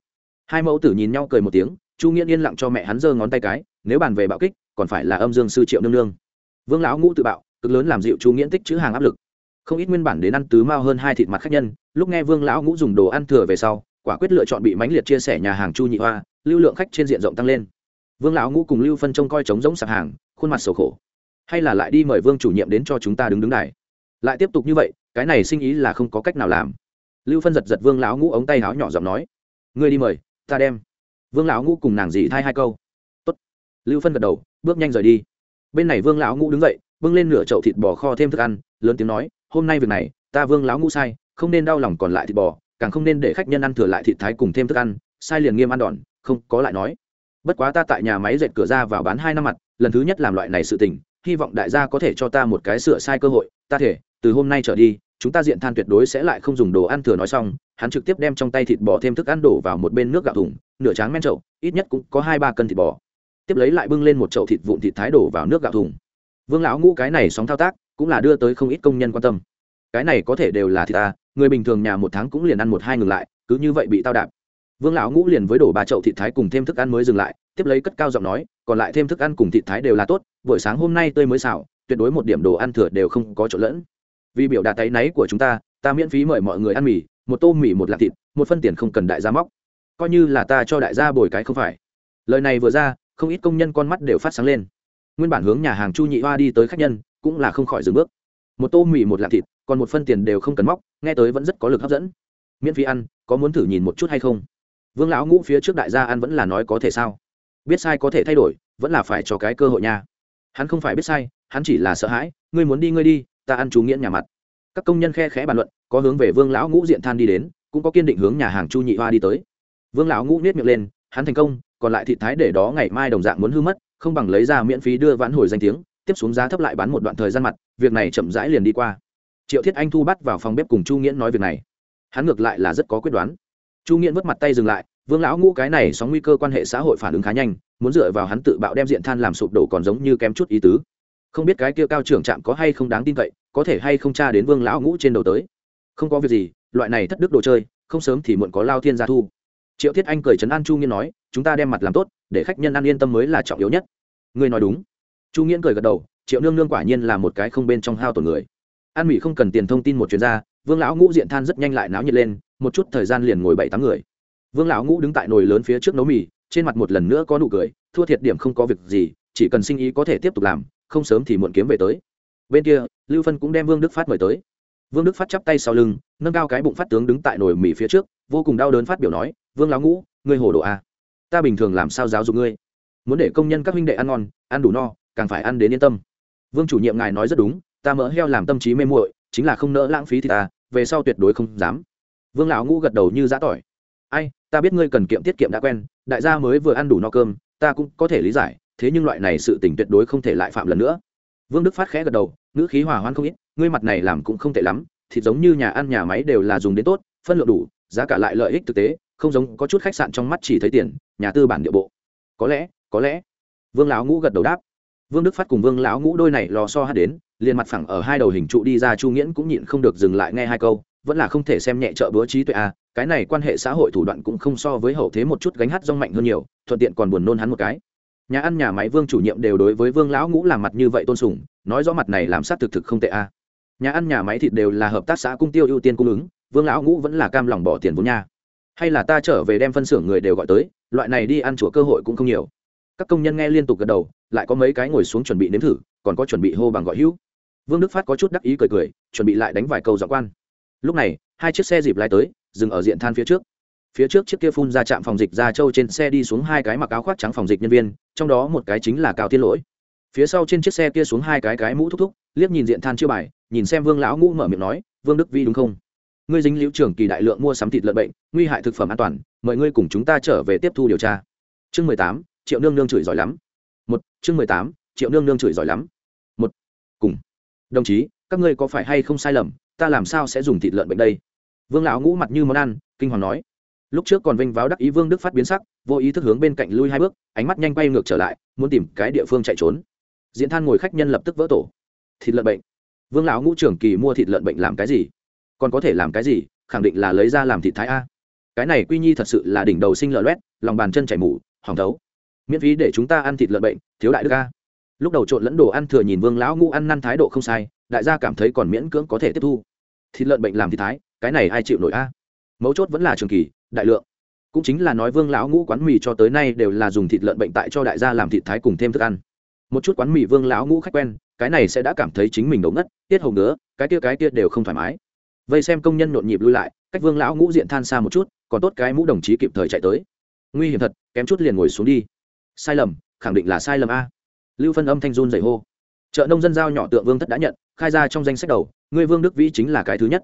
Hai mẫu tử nhìn nhau cười một tiếng, chu nghĩa yên lặng cho mẹ hắn giơ ngón tay cái, nếu bàn về bạo kích, còn phải là âm dương sư triệu nương nương. Vương lão ngũ tự bạo, cực lớn làm dịu chu nghĩa tích chữ hàng áp lực. Không ít nguyên bản đến ăn tứ mao hơn hai thịt mặt khách nhân lúc nghe vương lão ngũ dùng đồ ăn thừa về sau, quả quyết lựa chọn bị mãnh liệt chia sẻ nhà hàng chu nhị hoa, lưu lượng khách trên diện rộng tăng lên. Vương lão ngũ cùng lưu phân trông coi trống giống sạp hàng, khuôn mặt sầu khổ. Hay là lại đi mời vương chủ nhiệm đến cho chúng ta đứng đứng này lại tiếp tục như vậy, cái này sinh ý là không có cách nào làm. Lưu phân giật giật vương lão ngũ ống tay áo nhỏ giọng nói, ngươi đi mời, ta đem. Vương lão ngũ cùng nàng dì thay hai câu. Tốt. lưu phân gật đầu, bước nhanh rời đi. Bên này vương lão ngũ đứng dậy, bưng lên nửa chậu thịt bò kho thêm thức ăn, lớn tiếng nói, hôm nay việc này, ta vương lão ngũ sai không nên đau lòng còn lại thịt bò, càng không nên để khách nhân ăn thừa lại thịt thái cùng thêm thức ăn, sai liền nghiêm ăn đòn, không có lại nói. Bất quá ta tại nhà máy dệt cửa ra vào bán hai năm mặt, lần thứ nhất làm loại này sự tình, hy vọng đại gia có thể cho ta một cái sửa sai cơ hội, ta thể, từ hôm nay trở đi, chúng ta diện than tuyệt đối sẽ lại không dùng đồ ăn thừa nói xong, hắn trực tiếp đem trong tay thịt bò thêm thức ăn đổ vào một bên nước gạo thùng, nửa tráng men trậu ít nhất cũng có hai ba cân thịt bò. Tiếp lấy lại bưng lên một chậu thịt vụn thịt thái đổ vào nước gạo thùng. Vương lão ngũ cái này sóng thao tác, cũng là đưa tới không ít công nhân quan tâm cái này có thể đều là thịt ta, người bình thường nhà một tháng cũng liền ăn một hai ngừng lại, cứ như vậy bị tao đạp. Vương lão ngũ liền với đổ ba chậu thịt thái cùng thêm thức ăn mới dừng lại, tiếp lấy cất cao giọng nói, còn lại thêm thức ăn cùng thịt thái đều là tốt, buổi sáng hôm nay tươi mới xào, tuyệt đối một điểm đồ ăn thừa đều không có chỗ lẫn. Vì biểu đạt tay náy của chúng ta ta miễn phí mời mọi người ăn mì, một tô mì một lạc thịt, một phân tiền không cần đại gia móc. Coi như là ta cho đại gia bồi cái không phải. Lời này vừa ra, không ít công nhân con mắt đều phát sáng lên. Nguyên bản hướng nhà hàng chu nhị hoa đi tới khách nhân, cũng là không khỏi dừng bước một tô mì, một lạng thịt, còn một phân tiền đều không cần móc, nghe tới vẫn rất có lực hấp dẫn. Miễn phí ăn, có muốn thử nhìn một chút hay không? Vương lão ngũ phía trước đại gia ăn vẫn là nói có thể sao? Biết sai có thể thay đổi, vẫn là phải cho cái cơ hội nha. Hắn không phải biết sai, hắn chỉ là sợ hãi, ngươi muốn đi, ngươi đi, ta ăn chú nghĩa nhà mặt. Các công nhân khe khẽ bàn luận, có hướng về vương lão ngũ diện than đi đến, cũng có kiên định hướng nhà hàng chu nhị hoa đi tới. Vương lão ngũ nết miệng lên, hắn thành công, còn lại thị thái để đó ngày mai đồng dạng muốn hư mất, không bằng lấy ra miễn phí đưa vãn hồi danh tiếng tiếp xuống giá thấp lại bán một đoạn thời gian mặt, việc này chậm rãi liền đi qua. Triệu thiết anh thu bắt vào phòng bếp cùng chu nghiễn nói việc này. Hắn ngược lại là rất có quyết đoán. Chu nghiễn vứt mặt tay dừng lại, vương lão ngũ, cái này sóng nguy cơ quan hệ xã hội phản ứng khá nhanh, muốn dựa vào hắn tự bạo đem diện than làm sụp đổ còn giống như kém chút ý tứ. Không biết cái kia cao trưởng trạm có hay không đáng tin cậy, có thể hay không tra đến vương lão ngũ trên đầu tới. Không có việc gì, loại này thất đức đồ chơi, không sớm thì muộn có lao thiên gia thu. Triệu thiết anh cười trấn an chu nghiễn nói, chúng ta đem mặt làm tốt, để khách nhân ăn yên tâm mới là trọng yếu nhất. Ngươi nói đúng chu nghiễn cười gật đầu, triệu nương nương quả nhiên là một cái không bên trong hao tổn người. An mỹ không cần tiền thông tin một chuyên gia vương lão ngũ diện than rất nhanh lại náo nhiệt lên, một chút thời gian liền ngồi bảy tám người. Vương lão ngũ đứng tại nồi lớn phía trước nấu mì, trên mặt một lần nữa có nụ cười, thua thiệt điểm không có việc gì, chỉ cần sinh ý có thể tiếp tục làm, không sớm thì muộn kiếm về tới. Bên kia, lưu phân cũng đem vương đức phát mời tới. Vương đức phát chắp tay sau lưng, nâng cao cái bụng phát tướng đứng tại nồi mì phía trước, vô cùng đau đớn phát biểu nói, vương lão ngũ, ngươi hồ đồ a. À? ta bình thường làm sao giáo dục ngươi? Muốn để công nhân các huynh đệ ăn ngon, ăn đủ no càng phải ăn đến yên tâm. Vương chủ nhiệm ngài nói rất đúng, ta mỡ heo làm tâm trí mê muội, chính là không nỡ lãng phí thì ta, về sau tuyệt đối không dám. Vương lão ngũ gật đầu như giã tỏi. Ai, ta biết ngươi cần kiệm tiết kiệm đã quen, đại gia mới vừa ăn đủ no cơm, ta cũng có thể lý giải, thế nhưng loại này sự tình tuyệt đối không thể lại phạm lần nữa. Vương đức phát khẽ gật đầu, ngữ khí hòa hoan không ít, ngươi mặt này làm cũng không tệ lắm, thịt giống như nhà ăn nhà máy đều là dùng đến tốt, phân lượng đủ, giá cả lại lợi ích thực tế, không giống có chút khách sạn trong mắt chỉ thấy tiền, nhà tư bản địa bộ. Có lẽ có lẽ. Vương lão ngũ gật đầu đáp vương đức phát cùng vương lão ngũ đôi này lò so hát đến, liền mặt phẳng ở hai đầu hình trụ đi ra chu nghiễn cũng nhịn không được dừng lại nghe hai câu, vẫn là không thể xem nhẹ trợ bữa trí tuệ a à. cái này quan hệ xã hội thủ đoạn cũng không so với hậu thế một chút gánh hát rong mạnh hơn nhiều, thuận tiện còn buồn nôn hắn một cái nhà ăn nhà máy vương chủ nhiệm đều đối với vương lão ngũ làm mặt như vậy tôn sùng, nói rõ mặt này làm sát thực thực không tệ a à. nhà ăn nhà máy thịt đều là hợp tác xã cung tiêu ưu tiên cung ứng, vương lão ngũ vẫn là cam lòng bỏ tiền vốn nha hay là ta trở về đem phân xưởng người đều gọi tới, loại này đi ăn chùa cơ hội cũng không nhiều các công nhân nghe liên tục gật đầu lại có mấy cái ngồi xuống chuẩn bị nếm thử, còn có chuẩn bị hô bằng gọi hữu. Vương đức phát có chút đắc ý cười cười, chuẩn bị lại đánh vài câu dọ quan. Lúc này, hai chiếc xe dịp lái tới, dừng ở diện than phía trước. Phía trước chiếc kia phun ra trạm phòng dịch ra châu trên xe đi xuống hai cái mặc áo khoác trắng phòng dịch nhân viên, trong đó một cái chính là cao thiên lỗi. Phía sau trên chiếc xe kia xuống hai cái cái mũ thúc thúc, liếc nhìn diện than chưa bài, nhìn xem vương lão ngũ mở miệng nói, vương đức vi đúng không? Ngươi dính liễu trưởng kỳ đại lượng mua sắm thịt lợn bệnh, nguy hại thực phẩm an toàn, mời ngươi cùng chúng ta trở về tiếp thu điều tra. Chương mười tám, triệu nương nương chửi giỏi lắm một, chương mười tám, triệu nương nương chửi giỏi lắm. Một, cùng. Đồng chí, các ngươi có phải hay không sai lầm, ta làm sao sẽ dùng thịt lợn bệnh đây? Vương lão ngũ mặt như món ăn, kinh hoàng nói. Lúc trước còn vinh váo đắc ý vương đức phát biến sắc, vô ý thức hướng bên cạnh lui hai bước, ánh mắt nhanh bay ngược trở lại, muốn tìm cái địa phương chạy trốn. Diễn than ngồi khách nhân lập tức vỡ tổ. Thịt lợn bệnh. Vương lão ngũ trưởng kỳ mua thịt lợn bệnh làm cái gì? Còn có thể làm cái gì? Khẳng định là lấy ra làm thịt thái a. Cái này quy nhi thật sự là đỉnh đầu sinh lợn loét, lòng bàn chân chảy mủ hỏng thấu miễn phí để chúng ta ăn thịt lợn bệnh, thiếu đại đức ca lúc đầu trộn lẫn đồ ăn thừa nhìn vương lão ngũ ăn năn thái độ không sai, đại gia cảm thấy còn miễn cưỡng có thể tiếp thu. Thịt lợn bệnh làm thịt thái, cái này ai chịu nổi a? Mấu chốt vẫn là trường kỳ, đại lượng. Cũng chính là nói vương lão ngũ quán mì cho tới nay đều là dùng thịt lợn bệnh tại cho đại gia làm thịt thái cùng thêm thức ăn. Một chút quán mì vương lão ngũ khách quen, cái này sẽ đã cảm thấy chính mình đống ngất, tiết hầu nữa cái kia cái kia đều không thoải mái. Vây xem công nhân nhộn nhịp lui lại, cách vương lão ngũ diện than xa một chút, còn tốt cái mũ đồng chí kịp thời chạy tới. Nguy hiểm thật, kém chút liền ngồi xuống đi sai lầm, khẳng định là sai lầm a. Lưu phân âm thanh run dày hô. Chợ nông dân giao nhỏ tượng vương thất đã nhận, khai ra trong danh sách đầu ngươi vương đức vĩ chính là cái thứ nhất.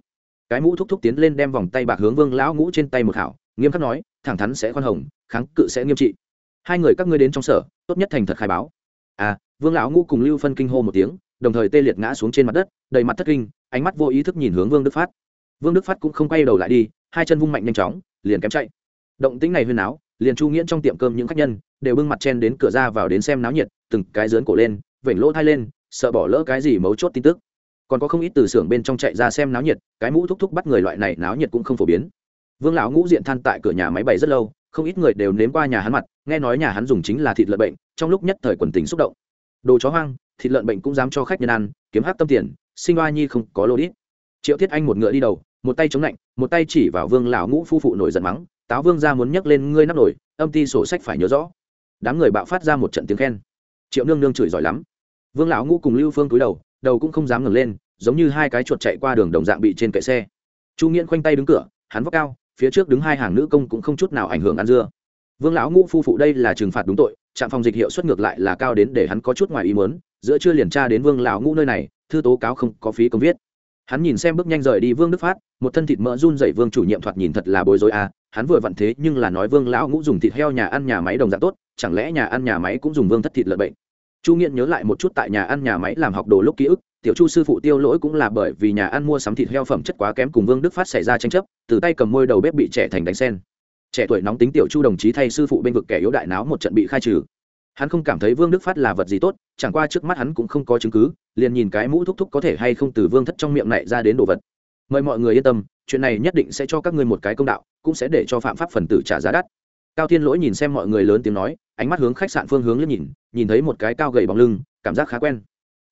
Cái mũ thúc thúc tiến lên đem vòng tay bạc hướng vương lão ngũ trên tay một hảo, nghiêm khắc nói, thẳng thắn sẽ khoan hồng, kháng cự sẽ nghiêm trị. Hai người các ngươi đến trong sở, tốt nhất thành thật khai báo. À vương lão ngũ cùng lưu phân kinh hô một tiếng, đồng thời tê liệt ngã xuống trên mặt đất, đầy mặt thất kinh, ánh mắt vô ý thức nhìn hướng vương đức phát. Vương đức phát cũng không quay đầu lại đi, hai chân vung mạnh nhanh chóng, liền kém chạy. Động tĩnh này huyên áo liền chu nghiễn trong tiệm cơm những khách nhân đều bưng mặt chen đến cửa ra vào đến xem náo nhiệt, từng cái dớn cổ lên, vểnh lỗ thai lên, sợ bỏ lỡ cái gì mấu chốt tin tức. Còn có không ít từ xưởng bên trong chạy ra xem náo nhiệt, cái mũ thúc thúc bắt người loại này náo nhiệt cũng không phổ biến. Vương lão ngũ diện than tại cửa nhà máy bày rất lâu, không ít người đều nếm qua nhà hắn mặt, nghe nói nhà hắn dùng chính là thịt lợn bệnh, trong lúc nhất thời quần tình xúc động. Đồ chó hoang, thịt lợn bệnh cũng dám cho khách nhân ăn, kiếm hát tâm tiền, sinh oa nhi không có lô đít. Triệu thiết anh một ngựa đi đầu, một tay chống lạnh, một tay chỉ vào vương lão ngũ phu phụ nổi giận mắng táo vương ra muốn nhắc lên ngươi nắp nổi, âm ty sổ sách phải nhớ rõ. Đám người bạo phát ra một trận tiếng khen. Triệu nương nương chửi giỏi lắm. Vương lão ngũ cùng lưu phương cúi đầu đầu cũng không dám ngẩng lên, giống như hai cái chuột chạy qua đường đồng dạng bị trên kệ xe. Chu nghiễn khoanh tay đứng cửa, hắn vóc cao, phía trước đứng hai hàng nữ công cũng không chút nào ảnh hưởng ăn dưa. Vương lão ngũ phu phụ đây là trừng phạt đúng tội, trạm phòng dịch hiệu suất ngược lại là cao đến để hắn có chút ngoài ý muốn, giữa chưa liền tra đến vương lão ngũ nơi này, thư tố cáo không có phí công viết. Hắn nhìn xem bước nhanh rời đi vương đức phát, một thân thịt mỡ run dậy vương chủ nhiệm thoạt nhìn thật là bối rối à hắn vừa vặn thế nhưng là nói vương lão ngũ dùng thịt heo nhà ăn nhà máy đồng dạng tốt, chẳng lẽ nhà ăn nhà máy cũng dùng vương thất thịt lợn bệnh? Chu nghiện nhớ lại một chút tại nhà ăn nhà máy làm học đồ lúc ký ức, tiểu chu sư phụ tiêu lỗi cũng là bởi vì nhà ăn mua sắm thịt heo phẩm chất quá kém cùng vương đức phát xảy ra tranh chấp, từ tay cầm môi đầu bếp bị trẻ thành đánh sen. Trẻ tuổi nóng tính tiểu chu đồng chí thay sư phụ bên vực kẻ yếu đại náo một trận bị khai trừ. Hắn không cảm thấy vương đức phát là vật gì tốt, chẳng qua trước mắt hắn cũng không có chứng cứ, liền nhìn cái mũ thúc thúc có thể hay không từ vương thất trong miệng này ra đến đồ vật. Mời mọi người yên tâm chuyện này nhất định sẽ cho các ngươi một cái công đạo, cũng sẽ để cho phạm pháp phần tử trả giá đắt. Cao thiên lỗi nhìn xem mọi người lớn tiếng nói, ánh mắt hướng khách sạn phương hướng liếc nhìn nhìn thấy một cái cao gầy bóng lưng, cảm giác khá quen.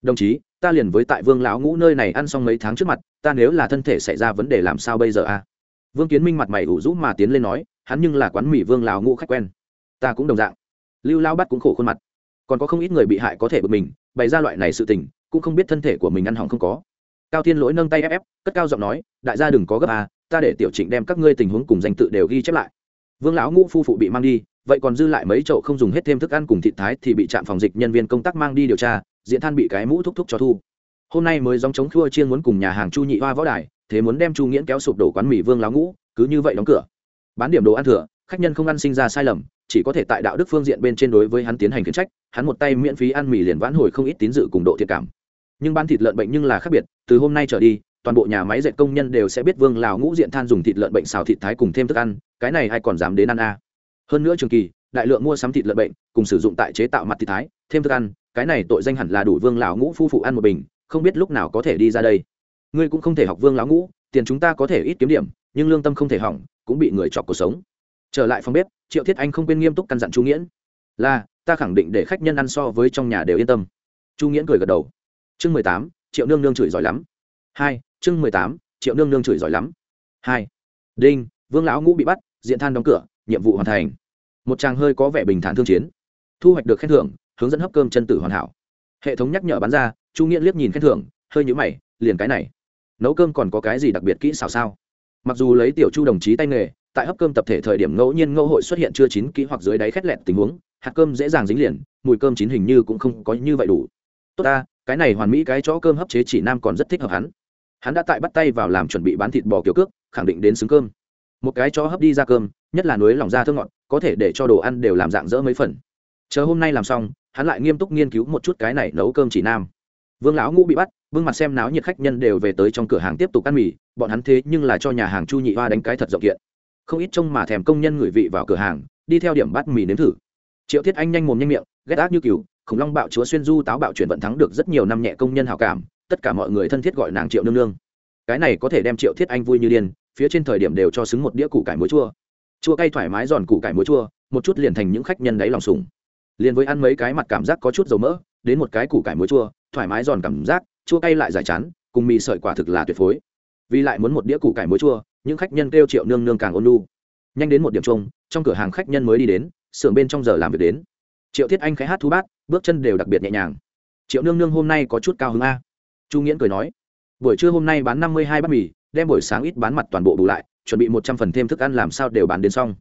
Đồng chí, ta liền với tại vương lão ngũ nơi này ăn xong mấy tháng trước mặt, ta nếu là thân thể xảy ra vấn đề làm sao bây giờ a vương kiến minh mặt mày ủ rũ mà tiến lên nói, hắn nhưng là quán mì vương lão ngũ khách quen. Ta cũng đồng dạng. Lưu lao bắt cũng khổ khuôn mặt. Còn có không ít người bị hại có thể bực mình, bày ra loại này sự tình, cũng không biết thân thể của mình ăn hỏng không có cao thiên lỗi nâng tay ép ép, cất cao giọng nói, đại gia đừng có gấp à ta để tiểu trịnh đem các ngươi tình huống cùng danh tự đều ghi chép lại. Vương lão ngũ phu phụ bị mang đi, vậy còn dư lại mấy chậu không dùng hết thêm thức ăn cùng thịt thái thì bị trạm phòng dịch nhân viên công tác mang đi điều tra diễn than bị cái mũ thúc thúc cho thu. Hôm nay mới dòng chống khua chiên muốn cùng nhà hàng chu nhị hoa võ đài, thế muốn đem chu nghiễn kéo sụp đổ quán mì vương lão ngũ, cứ như vậy đóng cửa. Bán điểm đồ ăn thừa, khách nhân không ăn sinh ra sai lầm, chỉ có thể tại đạo đức phương diện bên trên đối với hắn tiến hành khiển trách, hắn một tay miễn phí ăn mì liền vãn hồi không ít tín dự cùng độ thiệt cảm nhưng bán thịt lợn bệnh nhưng là khác biệt, từ hôm nay trở đi, toàn bộ nhà máy dệt công nhân đều sẽ biết vương lào ngũ diện than dùng thịt lợn bệnh xào thịt thái cùng thêm thức ăn, cái này ai còn dám đến ăn a? À. hơn nữa trường kỳ, đại lượng mua sắm thịt lợn bệnh, cùng sử dụng tại chế tạo mặt thịt thái, thêm thức ăn, cái này tội danh hẳn là đủ vương lào ngũ phu phụ ăn một bình, không biết lúc nào có thể đi ra đây. Ngươi cũng không thể học vương lão ngũ, tiền chúng ta có thể ít kiếm điểm, nhưng lương tâm không thể hỏng, cũng bị người chọc cuộc sống. Trở lại phòng bếp, triệu thiết anh không quên nghiêm túc căn dặn chu nghiễn. Là, ta khẳng định để khách nhân ăn so với trong nhà đều yên tâm. Chu nghiễn cười gật đầu chương mười tám, triệu nương nương chửi giỏi lắm. Hai, chương mười tám, triệu nương nương chửi giỏi lắm. Hai, đinh, vương lão ngũ bị bắt, diện than đóng cửa, nhiệm vụ hoàn thành. Một chàng hơi có vẻ bình thản thương chiến. Thu hoạch được khen thưởng, hướng dẫn hấp cơm chân tử hoàn hảo. Hệ thống nhắc nhở bán ra, chu nghiễn liếc nhìn khen thưởng, hơi nhũ mày, liền cái này. Nấu cơm còn có cái gì đặc biệt kỹ xảo sao? Mặc dù lấy tiểu chu đồng chí tay nghề, tại hấp cơm tập thể thời điểm ngẫu nhiên ngẫu hội xuất hiện chưa chín kỹ hoặc dưới đáy khét lẹt tình huống, hạt cơm dễ dàng dính liền, mùi cơm chín hình như cũng không có như vậy đủ. Tốt ta cái này hoàn mỹ cái chỗ cơm hấp chế chỉ nam còn rất thích hợp hắn. Hắn đã tại bắt tay vào làm chuẩn bị bán thịt bò kiểu cước, khẳng định đến xứng cơm. Một cái chó hấp đi ra cơm, nhất là núi lòng da thơm ngọt, có thể để cho đồ ăn đều làm dạng dỡ mấy phần. Chờ hôm nay làm xong, hắn lại nghiêm túc nghiên cứu một chút cái này nấu cơm chỉ nam. Vương lão ngũ bị bắt, vương mặt xem náo nhiệt khách nhân đều về tới trong cửa hàng tiếp tục ăn mì, bọn hắn thế nhưng là cho nhà hàng chu nhị hoa đánh cái thật rộng kiện. Không ít trông mà thèm công nhân ngửi vị vào cửa hàng, đi theo điểm bát mì nếm thử. Triệu thiết anh nhanh mồm nhanh miệng, ghét ác như cừu khủng long bạo chúa xuyên du táo bạo chuyển vận thắng được rất nhiều năm nhẹ công nhân hào cảm, tất cả mọi người thân thiết gọi nàng triệu nương nương. Cái này có thể đem triệu thiết anh vui như điên, phía trên thời điểm đều cho xứng một đĩa củ cải muối chua. Chua cay thoải mái giòn củ cải muối chua, một chút liền thành những khách nhân đáy lòng sùng liền với ăn mấy cái mặt cảm giác có chút dầu mỡ, đến một cái củ cải muối chua, thoải mái giòn cảm giác, chua cay lại giải chán, cùng mì sợi quả thực là tuyệt phối. Vì lại muốn một đĩa củ cải muối chua, những khách nhân kêu triệu nương nương càng ôn lu nhanh đến một điểm chung, trong cửa hàng khách nhân mới đi đến, xưởng bên trong giờ làm việc đến. Triệu thiết anh khẽ hát thu bát bước chân đều đặc biệt nhẹ nhàng. Triệu nương nương hôm nay có chút cao hứng a. Chu nghiễn cười nói, buổi trưa hôm nay bán năm mươi hai bát mì, đem buổi sáng ít bán mặt toàn bộ bù lại, chuẩn bị một trăm phần thêm thức ăn làm sao đều bán đến xong.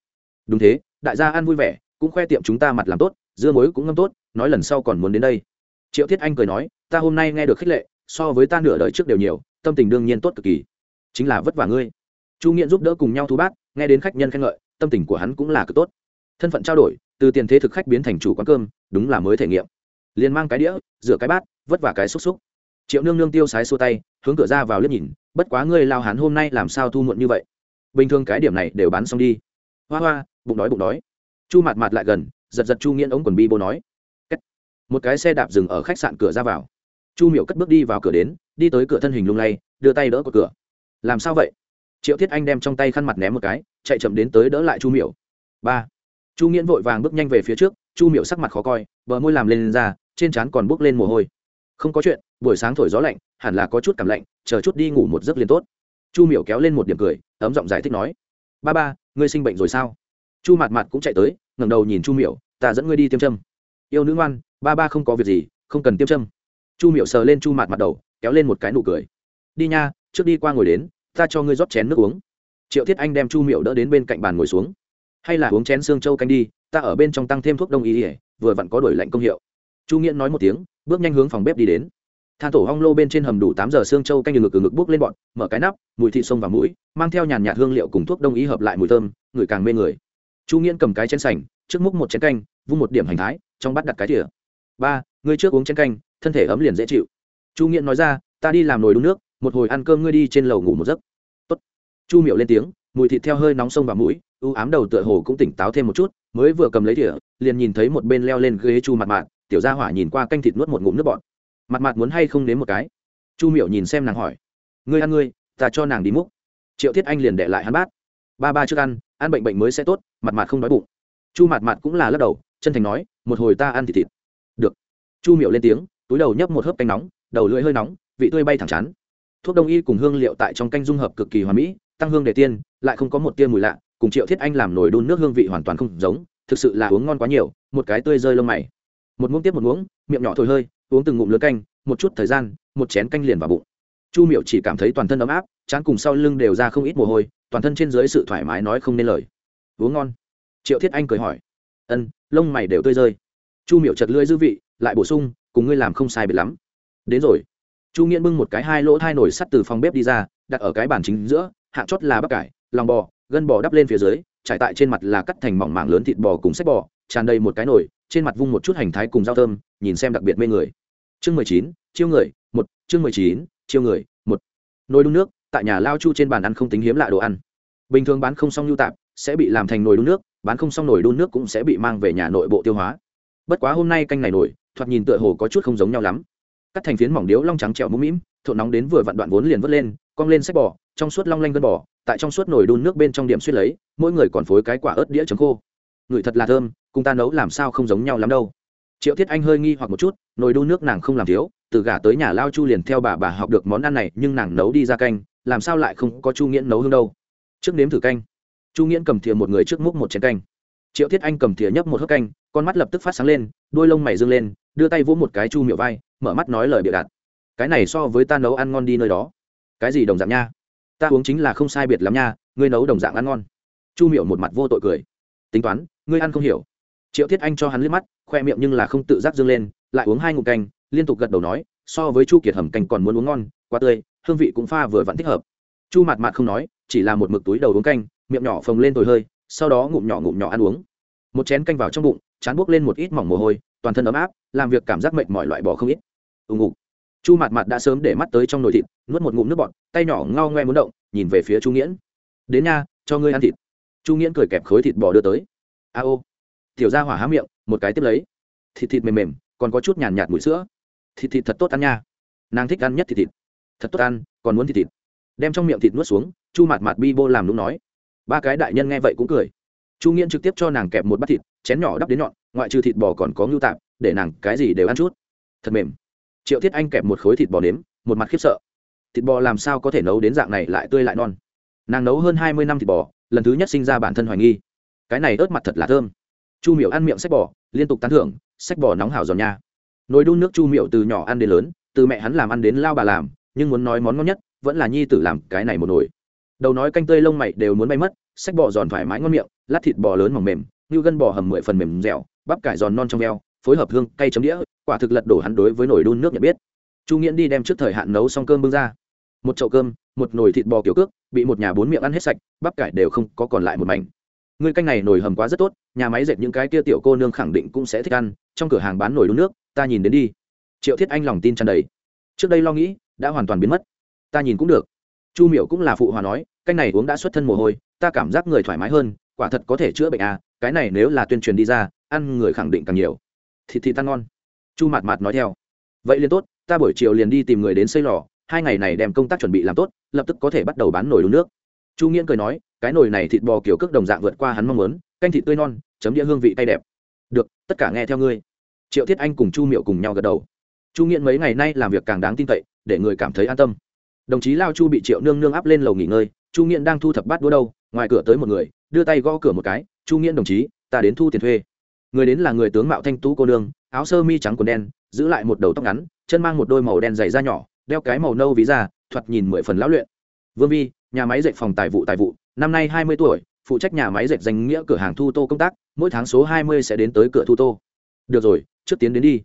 Đúng thế, đại gia ăn vui vẻ, cũng khoe tiệm chúng ta mặt làm tốt, dưa muối cũng ngâm tốt, nói lần sau còn muốn đến đây. Triệu thiết anh cười nói, ta hôm nay nghe được khích lệ, so với ta nửa đời trước đều nhiều, tâm tình đương nhiên tốt cực kỳ. Chính là vất vả ngươi. Chu nghiện giúp đỡ cùng nhau thu bát, nghe đến khách nhân khen ngợi, tâm tình của hắn cũng là cực tốt. Thân phận trao đổi từ tiền thế thực khách biến thành chủ quán cơm, đúng là mới thể nghiệm. Liền mang cái đĩa, rửa cái bát, vất vả cái xúc xúc. Triệu nương nương tiêu sái xua tay, hướng cửa ra vào liếc nhìn, bất quá ngươi lao hán hôm nay làm sao thu muộn như vậy? Bình thường cái điểm này đều bán xong đi. Hoa hoa, bụng đói bụng đói. Chu mặt mặt lại gần, giật giật chu nghiễn ống quần bi bô nói. Một cái xe đạp dừng ở khách sạn cửa ra vào. Chu miểu cất bước đi vào cửa đến, đi tới cửa thân hình lung lay, đưa tay đỡ của cửa. Làm sao vậy? Triệu thiết anh đem trong tay khăn mặt ném một cái, chạy chậm đến tới đỡ lại chu miểu. Ba chu nghiễn vội vàng bước nhanh về phía trước chu miệu sắc mặt khó coi bờ môi làm lên, lên ra trên trán còn bước lên mồ hôi. Không có chuyện buổi sáng thổi gió lạnh hẳn là có chút cảm lạnh chờ chút đi ngủ một giấc liền tốt. Chu Miểu kéo lên một điểm cười ấm giọng giải thích nói ba ba ngươi sinh bệnh rồi sao? Chu mặt mặt cũng chạy tới ngẩng đầu nhìn chu Miểu, ta dẫn ngươi đi tiêm châm. Yêu nữ ngoan ba ba không có việc gì không cần tiêm châm. Chu Miểu sờ lên chu mặt mặt đầu kéo lên một cái nụ cười. Đi nha trước đi qua ngồi đến ta cho ngươi rót chén nước uống. Triệu thiết anh đem chu Miểu đỡ đến bên cạnh bàn ngồi xuống hay là uống chén xương châu canh đi, ta ở bên trong tăng thêm thuốc đông y ỉa vừa vặn có đổi lạnh công hiệu. Chu nghiễn nói một tiếng, bước nhanh hướng phòng bếp đi đến. Than tổ hong lô bên trên hầm đủ tám giờ xương châu canh ngực ngực bước lên bọn, mở cái nắp, mùi thịt sông vào mũi, mang theo nhàn nhạt hương liệu cùng thuốc đông y hợp lại mùi thơm, người càng mê người. Chu nghiễn cầm cái chén sành, trước múc một chén canh, vung một điểm hành thái, trong bắt đặt cái thìa. Ba, ngươi trước uống chén canh, thân thể ấm liền dễ chịu. Chu nghiễn nói ra, ta đi làm nồi đun nước, một hồi ăn cơm ngươi đi trên lầu ngủ một giấc. Tốt. chu miệu lên tiếng mùi thịt theo hơi nóng sông vào mũi u ám đầu tựa hồ cũng tỉnh táo thêm một chút mới vừa cầm lấy thìa liền nhìn thấy một bên leo lên ghế chu mặt Mạt, tiểu gia hỏa nhìn qua canh thịt nuốt một ngụm nước bọn mặt Mạt muốn hay không nếm một cái? Chu miệu nhìn xem nàng hỏi. Ngươi ăn ngươi ta cho nàng đi múc. Triệu thiết anh liền để lại hắn bát. Ba ba trước ăn ăn bệnh bệnh mới sẽ tốt mặt Mạt không đói bụng. Chu mặt Mạt cũng là lắc đầu chân thành nói một hồi ta ăn thịt thịt. Được. Chu miệu lên tiếng túi đầu nhấp một hớp canh nóng đầu lưỡi hơi nóng vị tươi bay thẳng chán, thuốc đông y cùng hương liệu tại trong canh dung hợp cực kỳ hoàn mỹ tăng hương để tiên, lại không có một tia mùi lạ, cùng triệu thiết anh làm nồi đun nước hương vị hoàn toàn không giống, thực sự là uống ngon quá nhiều, một cái tươi rơi lông mày. Một muỗng tiếp một muỗng, miệng nhỏ thổi hơi, uống từng ngụm lớn canh, một chút thời gian, một chén canh liền vào bụng. Chu miệu chỉ cảm thấy toàn thân ấm áp, chán cùng sau lưng đều ra không ít mồ hôi, toàn thân trên dưới sự thoải mái nói không nên lời. Uống ngon. Triệu thiết anh cười hỏi. Ân, lông mày đều tươi rơi. Chu miệu chật lưỡi dư vị, lại bổ sung, cùng ngươi làm không sai biệt lắm. Đến rồi. Chu nghiễn bưng một cái hai lỗ hai nồi sắt từ phòng bếp đi ra, đặt ở cái bàn chính giữa hạng chót là bắp cải, lòng bò, gân bò đắp lên phía dưới, trải tại trên mặt là cắt thành mỏng mảng lớn thịt bò cùng sách bò, tràn đầy một cái nồi, trên mặt vung một chút hành thái cùng rau thơm, nhìn xem đặc biệt mê người. Chương mười chín, chiêu người, một, chương mười chín, chiêu người, một. Nồi đun nước, tại nhà lao chu trên bàn ăn không tính hiếm lạ đồ ăn. Bình thường bán không xong nhu tạp, sẽ bị làm thành nồi đun nước, bán không xong nồi đun nước cũng sẽ bị mang về nhà nội bộ tiêu hóa. Bất quá hôm nay canh này nổi, thoạt nhìn tựa hồ có chút không giống nhau lắm cắt thành phiến mỏng điếu long trắng trẹo mũm mĩm thộn nóng đến vừa vặn đoạn vốn liền vớt lên, cong lên sách bò, trong suốt long lanh gân bò, tại trong suốt nồi đun nước bên trong điểm suýt lấy, mỗi người còn phối cái quả ớt đĩa trứng khô. Ngửi thật là thơm, cùng ta nấu làm sao không giống nhau lắm đâu. Triệu thiết anh hơi nghi hoặc một chút, nồi đun nước nàng không làm thiếu, từ gả tới nhà lao chu liền theo bà bà học được món ăn này, nhưng nàng nấu đi ra canh, làm sao lại không có chu nghiễn nấu hương đâu. Trước nếm thử canh. Chu nghiễn cầm thìa một người trước múc một chén canh. Triệu thiết anh cầm thìa nhấp một hớp canh, con mắt lập tức phát sáng lên, đôi lông mày dâng lên, đưa tay vỗ một cái chu miệu vai mở mắt nói lời bịa đặt. Cái này so với ta nấu ăn ngon đi nơi đó. Cái gì đồng dạng nha? Ta uống chính là không sai biệt lắm nha, ngươi nấu đồng dạng ăn ngon. Chu miệu một mặt vô tội cười. Tính toán, ngươi ăn không hiểu. Triệu thiết anh cho hắn liếc mắt, khoe miệng nhưng là không tự giác dâng lên, lại uống hai ngụm canh, liên tục gật đầu nói, so với chu kiệt hầm canh còn muốn uống ngon, quá tươi, hương vị cũng pha vừa vặn thích hợp. Chu mặt mặt không nói, chỉ là một mực túi đầu uống canh, miệng nhỏ phồng lên tồi hơi, sau đó ngụm nhỏ ngụm nhỏ ăn uống. Một chén canh vào trong bụng, chán buốc lên một ít mỏng mồ hôi, toàn thân ấm áp, làm việc cảm giác mệt mỏi loại bỏ không ít ù ngục. Chu mặt mặt đã sớm để mắt tới trong nồi thịt, nuốt một ngụm nước bọt, tay nhỏ ngao ngoe muốn động, nhìn về phía chu nghiễn. Đến nha, cho ngươi ăn thịt. Chu nghiễn cười kẹp khối thịt bò đưa tới. A ô. Tiểu ra hỏa há miệng, một cái tiếp lấy. Thịt thịt mềm mềm, còn có chút nhàn nhạt mùi sữa. Thịt thịt thật tốt ăn nha. Nàng thích ăn nhất thịt thịt. Thật tốt ăn, còn muốn thịt thịt. Đem trong miệng thịt nuốt xuống, chu mặt mặt bi bô làm đúng nói. Ba cái đại nhân nghe vậy cũng cười. Chu nghiễn trực tiếp cho nàng kẹp một bát thịt, chén nhỏ đắp đến nhọn, ngoại trừ thịt bò còn có ngưu tạp, để nàng cái gì đều ăn chút. Thật mềm triệu thiết anh kẹp một khối thịt bò nếm, một mặt khiếp sợ. Thịt bò làm sao có thể nấu đến dạng này lại tươi lại non? Nàng nấu hơn hai mươi năm thịt bò, lần thứ nhất sinh ra bản thân hoài nghi. Cái này ớt mặt thật là thơm. Chu miểu ăn miệng sách bò, liên tục tán thưởng, sách bò nóng hảo giòn nha. Nồi đun nước chu miểu từ nhỏ ăn đến lớn, từ mẹ hắn làm ăn đến lao bà làm, nhưng muốn nói món ngon nhất, vẫn là nhi tử làm cái này một nồi. Đầu nói canh tươi lông mày đều muốn bay mất, sách bò giòn thoải mái ngon miệng, lát thịt bò lớn mỏng mềm, như gân bò hầm mười phần mềm dẻo, bắp cải giòn non trong veo, phối hợp hương cay chấm đĩa quả thực lật đổ hắn đối với nồi đun nước nhận biết. Chu nghiễn đi đem trước thời hạn nấu xong cơm bưng ra. Một chậu cơm, một nồi thịt bò kiểu cước, bị một nhà bốn miệng ăn hết sạch, bắp cải đều không có còn lại một mảnh. Người canh này nồi hầm quá rất tốt, nhà máy dệt những cái kia tiểu cô nương khẳng định cũng sẽ thích ăn, trong cửa hàng bán nồi đun nước, ta nhìn đến đi. Triệu thiết anh lòng tin tràn đầy. Trước đây lo nghĩ, đã hoàn toàn biến mất. Ta nhìn cũng được. Chu miểu cũng là phụ hòa nói, canh này uống đã xuất thân mồ hôi, ta cảm giác người thoải mái hơn, quả thật có thể chữa bệnh à cái này nếu là tuyên truyền đi ra, ăn người khẳng định càng nhiều. Thịt thịt tan ngon chu mạt mạt nói theo. Vậy liền tốt, ta buổi chiều liền đi tìm người đến xây lò, hai ngày này đem công tác chuẩn bị làm tốt, lập tức có thể bắt đầu bán nồi đun nước. Chu nghiễn cười nói, cái nồi này thịt bò kiểu cước đồng dạng vượt qua hắn mong muốn, canh thịt tươi non, chấm đĩa hương vị tay đẹp. Được, tất cả nghe theo ngươi. Triệu thiết anh cùng chu miệu cùng nhau gật đầu. Chu nghiễn mấy ngày nay làm việc càng đáng tin cậy, để người cảm thấy an tâm. Đồng chí lao chu bị triệu nương nương áp lên lầu nghỉ ngơi, chu nghiễn đang thu thập bát đũa đâu, ngoài cửa tới một người, đưa tay gõ cửa một cái, chu nghiễn đồng chí, ta đến thu tiền thuê người đến là người tướng mạo thanh tú cô nương, áo sơ mi trắng quần đen, giữ lại một đầu tóc ngắn, chân mang một đôi màu đen dày da nhỏ, đeo cái màu nâu ví da, thoạt nhìn mười phần lão luyện. Vương vi, nhà máy dệt phòng tài vụ tài vụ, năm nay hai mươi tuổi, phụ trách nhà máy dệt danh nghĩa cửa hàng thu tô công tác, mỗi tháng số hai mươi sẽ đến tới cửa thu tô. Được rồi, trước tiến đến đi.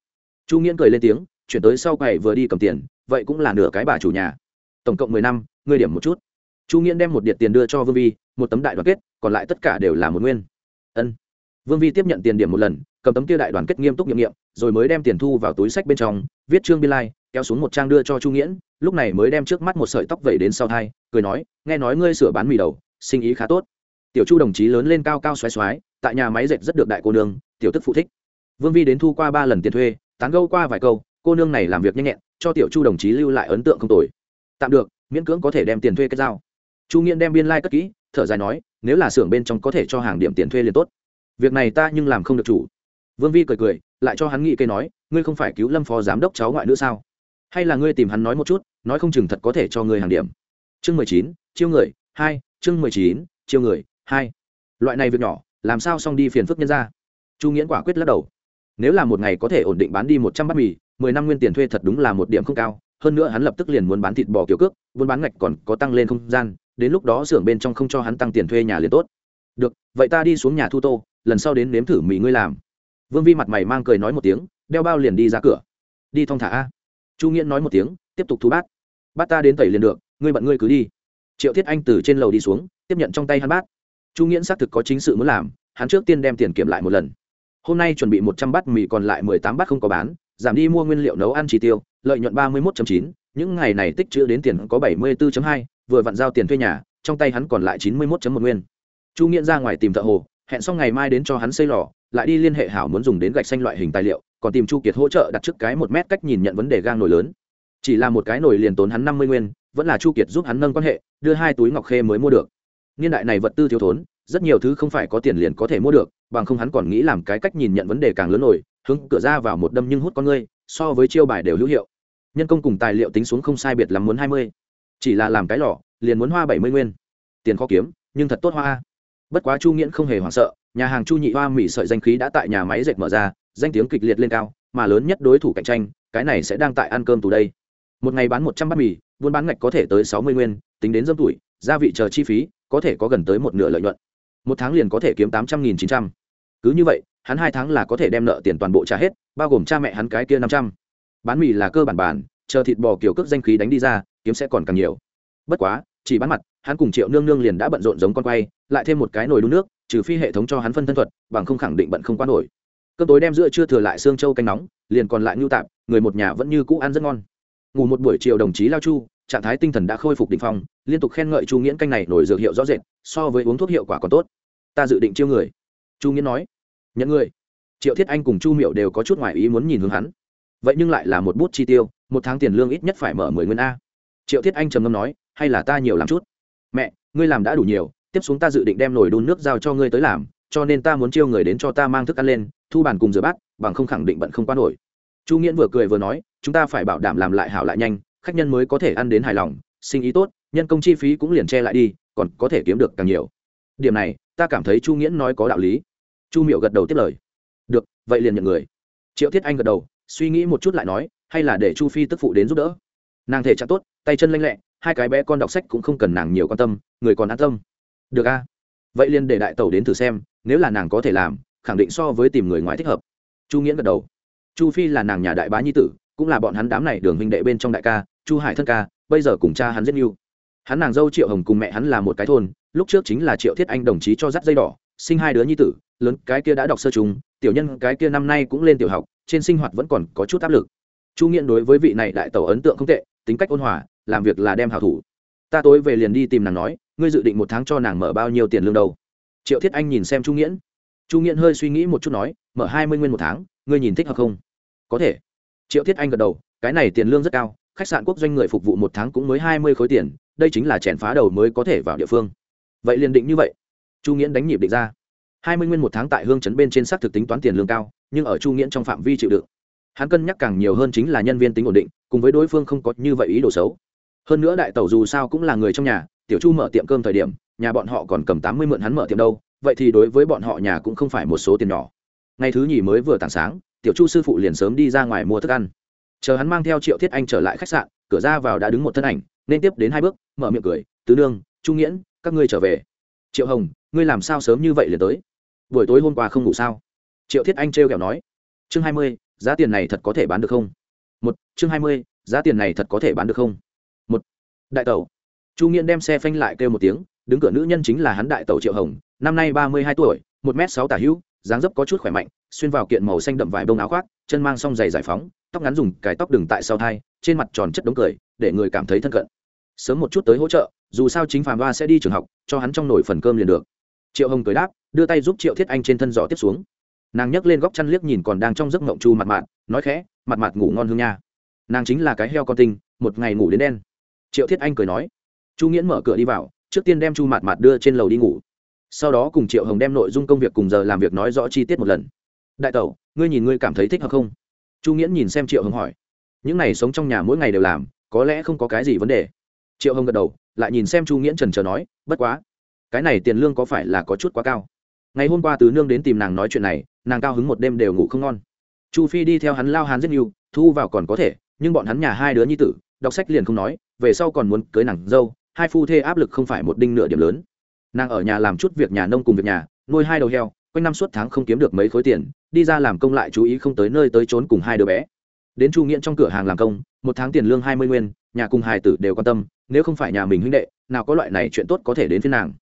Chu nghiễn cười lên tiếng, chuyển tới sau quầy vừa đi cầm tiền, vậy cũng là nửa cái bà chủ nhà. Tổng cộng mười năm, ngươi điểm một chút. Chu nghiễn đem một điện tiền đưa cho vương vi, một tấm đại đoàn kết, còn lại tất cả đều là một nguyên. Ân vương vi tiếp nhận tiền điểm một lần cầm tấm kia đại đoàn kết nghiêm túc nghiệm nghiệm rồi mới đem tiền thu vào túi sách bên trong viết chương biên lai、like, kéo xuống một trang đưa cho chu nghiễn lúc này mới đem trước mắt một sợi tóc vẩy đến sau thai cười nói nghe nói ngươi sửa bán mì đầu sinh ý khá tốt. Tiểu chu đồng chí lớn lên cao cao xoáy xoáy tại nhà máy dệt rất được đại cô nương tiểu tức phụ thích. Vương vi đến thu qua ba lần tiền thuê tán gâu qua vài câu cô nương này làm việc nhanh nhẹn cho tiểu chu đồng chí lưu lại ấn tượng không tồi. Tạm được miễn cưỡng có thể đem tiền thuê kết giao. Chu nghiễn đem biên lai、like、cất kỹ thở dài nói nếu là xưởng bên trong có thể cho hàng điểm tiền thuê liền tốt việc này ta nhưng làm không được chủ. Vương vi cười cười, lại cho hắn nghĩ cây nói, ngươi không phải cứu lâm phó giám đốc cháu ngoại nữa sao? Hay là ngươi tìm hắn nói một chút, nói không chừng thật có thể cho ngươi hàng điểm. Chương mười chín, chiêu người, hai, chương mười chín, chiêu người, hai. Loại này việc nhỏ, làm sao xong đi phiền phức nhân ra chu nghiễn quả quyết lắc đầu. Nếu là một ngày có thể ổn định bán đi một trăm bát mì, mười năm nguyên tiền thuê thật đúng là một điểm không cao, hơn nữa hắn lập tức liền muốn bán thịt bò kiểu cước, buôn bán ngạch còn có tăng lên không gian, đến lúc đó xưởng bên trong không cho hắn tăng tiền thuê nhà liền tốt. Được, vậy ta đi xuống nhà thu tô lần sau đến nếm thử mì ngươi làm. Vương vi mặt mày mang cười nói một tiếng, đeo bao liền đi ra cửa. Đi thong thả a. Chu nghĩa nói một tiếng, tiếp tục thu bát. Bát ta đến tẩy liền được, ngươi bận ngươi cứ đi. Triệu thiết anh từ trên lầu đi xuống, tiếp nhận trong tay hắn bát. Chu nghĩa xác thực có chính sự muốn làm, hắn trước tiên đem tiền kiểm lại một lần. Hôm nay chuẩn bị một trăm bát mì còn lại mười tám bát không có bán, giảm đi mua nguyên liệu nấu ăn chi tiêu, lợi nhuận ba mươi một chín, những ngày này tích chữ đến tiền có bảy mươi 74 hai, vừa vặn giao tiền thuê nhà, trong tay hắn còn lại chín mươi một một nguyên. Chu nghĩa ra ngoài tìm thợ hồ hẹn xong ngày mai đến cho hắn xây lò, lại đi liên hệ hảo muốn dùng đến gạch xanh loại hình tài liệu, còn tìm chu kiệt hỗ trợ đặt trước cái một mét cách nhìn nhận vấn đề gang nổi lớn. Chỉ là một cái nồi liền tốn hắn năm mươi nguyên, vẫn là chu kiệt giúp hắn nâng quan hệ, đưa hai túi ngọc khê mới mua được. Niên đại này vật tư thiếu thốn, rất nhiều thứ không phải có tiền liền có thể mua được, bằng không hắn còn nghĩ làm cái cách nhìn nhận vấn đề càng lớn nổi, hướng cửa ra vào một đâm nhưng hút con ngươi, so với chiêu bài đều hữu hiệu. Nhân công cùng tài liệu tính xuống không sai biệt lắm muốn hai mươi. Chỉ là làm cái lò, liền muốn hoa bảy mươi nguyên. Tiền khó kiếm, nhưng thật tốt hoa bất quá chu nghiễn không hề hoảng sợ, nhà hàng chu nhị hoa mỹ sợi danh khí đã tại nhà máy dệt mở ra, danh tiếng kịch liệt lên cao, mà lớn nhất đối thủ cạnh tranh, cái này sẽ đang tại ăn cơm tù đây. Một ngày bán một trăm bát mì, buôn bán ngạch có thể tới sáu mươi nguyên, tính đến dâm tuổi, gia vị chờ chi phí, có thể có gần tới một nửa lợi nhuận. Một tháng liền có thể kiếm tám trăm nghìn chín trăm. Cứ như vậy, hắn hai tháng là có thể đem nợ tiền toàn bộ trả hết, bao gồm cha mẹ hắn cái kia năm trăm. Bán mì là cơ bản bản, chờ thịt bò kiểu cước danh khí đánh đi ra, kiếm sẽ còn càng nhiều. Bất quá, chỉ bán mặt hắn cùng triệu nương nương liền đã bận rộn giống con quay, lại thêm một cái nồi đun nước, trừ phi hệ thống cho hắn phân thân thuật, bằng không khẳng định bận không quá nổi. Cơm tối đem giữa chưa thừa lại xương châu canh nóng, liền còn lại nhu tạp, người một nhà vẫn như cũ ăn rất ngon. Ngủ một buổi chiều đồng chí lao chu, trạng thái tinh thần đã khôi phục định phong, liên tục khen ngợi chu nghiễn canh này nổi dược hiệu rõ rệt, so với uống thuốc hiệu quả còn tốt. Ta dự định chiêu người. Chu nghiễn nói. Nhận người. Triệu thiết anh cùng chu miệu đều có chút ngoại ý muốn nhìn hướng hắn. Vậy nhưng lại là một bút chi tiêu, một tháng tiền lương ít nhất phải mở mười nguyên a. Triệu thiết anh trầm ngâm nói, hay là ta nhiều làm chút? Mẹ, ngươi làm đã đủ nhiều, tiếp xuống ta dự định đem nồi đun nước giao cho ngươi tới làm, cho nên ta muốn chiêu người đến cho ta mang thức ăn lên, thu bàn cùng rửa bát, bằng không khẳng định bận không qua nổi. Chu nghiễn vừa cười vừa nói, chúng ta phải bảo đảm làm lại hảo lại nhanh, khách nhân mới có thể ăn đến hài lòng, sinh ý tốt, nhân công chi phí cũng liền che lại đi, còn có thể kiếm được càng nhiều. Điểm này, ta cảm thấy chu nghiễn nói có đạo lý. Chu miệu gật đầu tiếp lời. Được, vậy liền nhận người. Triệu thiết anh gật đầu, suy nghĩ một chút lại nói, hay là để chu phi tức phụ đến giúp đỡ nàng thể trạng tốt tay chân lanh lẹ hai cái bé con đọc sách cũng không cần nàng nhiều quan tâm người còn an tâm. Được a. Vậy liền để đại tẩu đến thử xem nếu là nàng có thể làm khẳng định so với tìm người ngoài thích hợp. Chu nghiễn gật đầu. Chu phi là nàng nhà đại bá nhi tử cũng là bọn hắn đám này đường huynh đệ bên trong đại ca chu hải thân ca bây giờ cùng cha hắn rất yêu hắn nàng dâu triệu hồng cùng mẹ hắn là một cái thôn lúc trước chính là triệu thiết anh đồng chí cho dắt dây đỏ sinh hai đứa nhi tử lớn cái kia đã đọc sơ chúng, tiểu nhân cái kia năm nay cũng lên tiểu học trên sinh hoạt vẫn còn có chút áp lực. Chu nghiện đối với vị này đại tẩu ấn tượng không tệ tính cách ôn hòa, làm việc là đem hảo thủ. Ta tối về liền đi tìm nàng nói, ngươi dự định một tháng cho nàng mở bao nhiêu tiền lương đâu? Triệu thiết anh nhìn xem chu nghiễn. Chu nghiễn hơi suy nghĩ một chút nói, mở hai mươi nguyên một tháng, ngươi nhìn thích hợp không? Có thể. Triệu thiết anh gật đầu, cái này tiền lương rất cao, khách sạn quốc doanh người phục vụ một tháng cũng mới hai mươi khối tiền, đây chính là chèn phá đầu mới có thể vào địa phương. Vậy liền định như vậy. Chu nghiễn đánh nhịp định ra. Hai mươi nguyên một tháng tại hương chấn bên trên xác thực tính toán tiền lương cao, nhưng ở chu nghiễn trong phạm vi chịu đựng, hắn cân nhắc càng nhiều hơn chính là nhân viên tính ổn định cùng với đối phương không có như vậy ý đồ xấu. Hơn nữa đại tẩu dù sao cũng là người trong nhà, tiểu chu mở tiệm cơm thời điểm, nhà bọn họ còn cầm tám mươi mượn hắn mở tiệm đâu, vậy thì đối với bọn họ nhà cũng không phải một số tiền nhỏ. Ngày thứ nhì mới vừa tảng sáng, tiểu chu sư phụ liền sớm đi ra ngoài mua thức ăn. Chờ hắn mang theo triệu thiết anh trở lại khách sạn, cửa ra vào đã đứng một thân ảnh, nên tiếp đến hai bước, mở miệng cười, tứ nương trung nghiễn, các ngươi trở về. Triệu hồng, ngươi làm sao sớm như vậy liền tới? Buổi tối hôm qua không ngủ sao? Triệu thiết anh trêu kẹo nói. Chương hai mươi, giá tiền này thật có thể bán được không? Một, chương hai mươi, giá tiền này thật có thể bán được không? Một, đại tẩu. Chu nghiễn đem xe phanh lại kêu một tiếng, đứng cửa nữ nhân chính là hắn đại tẩu triệu hồng, năm nay ba mươi hai tuổi, một m sáu tả hữu, dáng dấp có chút khỏe mạnh, xuyên vào kiện màu xanh đậm vải bông áo khoác, chân mang song giày giải phóng, tóc ngắn dùng cài tóc đừng tại sau thai, trên mặt tròn chất đống cười, để người cảm thấy thân cận. Sớm một chút tới hỗ trợ, dù sao chính phàm ba sẽ đi trường học, cho hắn trong nồi phần cơm liền được. Triệu hồng cười đáp, đưa tay giúp triệu thiết anh trên thân giỏ tiếp xuống nàng nhấc lên góc chăn liếc nhìn còn đang trong giấc ngộng chu mặt mạt nói khẽ, mặt mạn ngủ ngon hương nha. Nàng chính là cái heo con tinh, một ngày ngủ đến đen. Triệu thiết anh cười nói, chu nghiễn mở cửa đi vào, trước tiên đem chu mặt mạn đưa trên lầu đi ngủ. Sau đó cùng triệu hồng đem nội dung công việc cùng giờ làm việc nói rõ chi tiết một lần. Đại tẩu, ngươi nhìn ngươi cảm thấy thích hợp không? Chu nghiễn nhìn xem triệu hồng hỏi, những n à y sống trong nhà mỗi ngày đều làm, có lẽ không có cái gì vấn đề. Triệu hồng gật đầu, lại nhìn xem chu nghiễn trần trờ nói, bất quá, cái này tiền lương có phải là có chút quá cao? Ngày hôm qua tứ nương đến tìm nàng nói chuyện này, nàng cao hứng một đêm đều ngủ không ngon. Chu phi đi theo hắn lao hắn rất nhiều thu vào còn có thể, nhưng bọn hắn nhà hai đứa nhi tử, đọc sách liền không nói, về sau còn muốn cưới nàng dâu, hai phu thê áp lực không phải một đinh nửa điểm lớn. Nàng ở nhà làm chút việc nhà nông cùng việc nhà, nuôi hai đầu heo, quanh năm suốt tháng không kiếm được mấy khối tiền, đi ra làm công lại chú ý không tới nơi tới trốn cùng hai đứa bé. Đến chu nghiện trong cửa hàng làm công, một tháng tiền lương hai mươi nguyên, nhà cùng hài tử đều quan tâm, nếu không phải nhà mình huynh đệ, nào có loại này chuyện tốt có thể đến phía nàng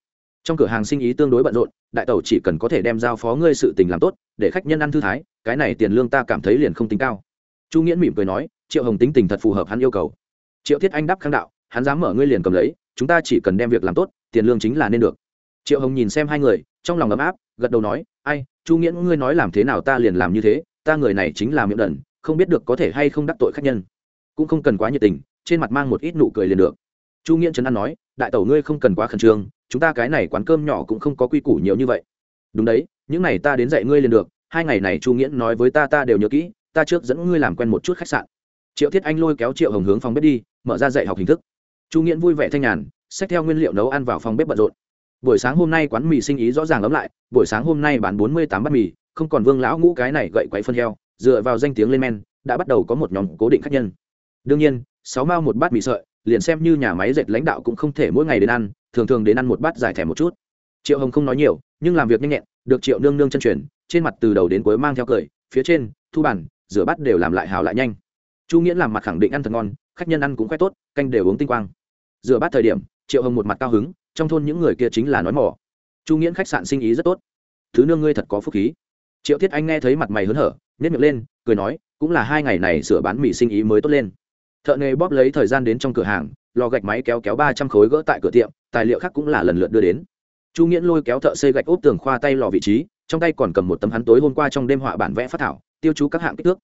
trong cửa hàng sinh ý tương đối bận rộn, đại tẩu chỉ cần có thể đem giao phó ngươi sự tình làm tốt, để khách nhân ăn thư thái, cái này tiền lương ta cảm thấy liền không tính cao. Chu nghiễn mỉm cười nói, triệu hồng tính tình thật phù hợp hắn yêu cầu. Triệu thiết anh đáp kháng đạo, hắn dám mở ngươi liền cầm lấy, chúng ta chỉ cần đem việc làm tốt, tiền lương chính là nên được. Triệu hồng nhìn xem hai người, trong lòng ấm áp, gật đầu nói, ai, chu nghiễn, ngươi nói làm thế nào ta liền làm như thế, ta người này chính là miệng đần, không biết được có thể hay không đắc tội khách nhân. Cũng không cần quá nhiệt tình, trên mặt mang một ít nụ cười liền được. Chu nghiễn trấn an nói đại tẩu ngươi không cần quá khẩn trương, chúng ta cái này quán cơm nhỏ cũng không có quy củ nhiều như vậy. Đúng đấy, những này ta đến dạy ngươi liền được, hai ngày này chu nghiễn nói với ta ta đều nhớ kỹ, ta trước dẫn ngươi làm quen một chút khách sạn. Triệu thiết anh lôi kéo triệu hồng hướng phòng bếp đi, mở ra dạy học hình thức. Chu nghiễn vui vẻ thanh nhàn, xách theo nguyên liệu nấu ăn vào phòng bếp bận rộn. Buổi sáng hôm nay quán mì sinh ý rõ ràng lắm lại, buổi sáng hôm nay bán bốn mươi tám bát mì, không còn vương lão ngũ cái này gậy quậy phân heo, dựa vào danh tiếng lên men, đã bắt đầu có một nhóm cố định khách nhân. Đương nhiên, sáu mao một bát mì sợi liền xem như nhà máy dệt lãnh đạo cũng không thể mỗi ngày đến ăn, thường thường đến ăn một bát giải thẻ một chút. Triệu hồng không nói nhiều, nhưng làm việc nhanh nhẹn, được triệu nương nương chân truyền, trên mặt từ đầu đến cuối mang theo cười, phía trên, thu bản, rửa bát đều làm lại hào lại nhanh. Chu nghĩa làm mặt khẳng định ăn thật ngon, khách nhân ăn cũng khoe tốt, canh đều uống tinh quang. Rửa bát thời điểm, triệu hồng một mặt cao hứng, trong thôn những người kia chính là nói mỏ. Chu nghĩa khách sạn sinh ý rất tốt. Thứ nương ngươi thật có phúc khí. Triệu thiết anh nghe thấy mặt mày hớn hở nhét miệng lên, cười nói, cũng là hai ngày này sửa bán mì sinh ý mới tốt lên thợ nghề bóp lấy thời gian đến trong cửa hàng, lò gạch máy kéo kéo ba trăm khối gỡ tại cửa tiệm, tài liệu khác cũng là lần lượt đưa đến. Chu nghiễn lôi kéo thợ xây gạch ốp tường khoa tay lò vị trí, trong tay còn cầm một tấm hắn tối hôm qua trong đêm họa bản vẽ phát thảo, tiêu chú các hạng kích thước.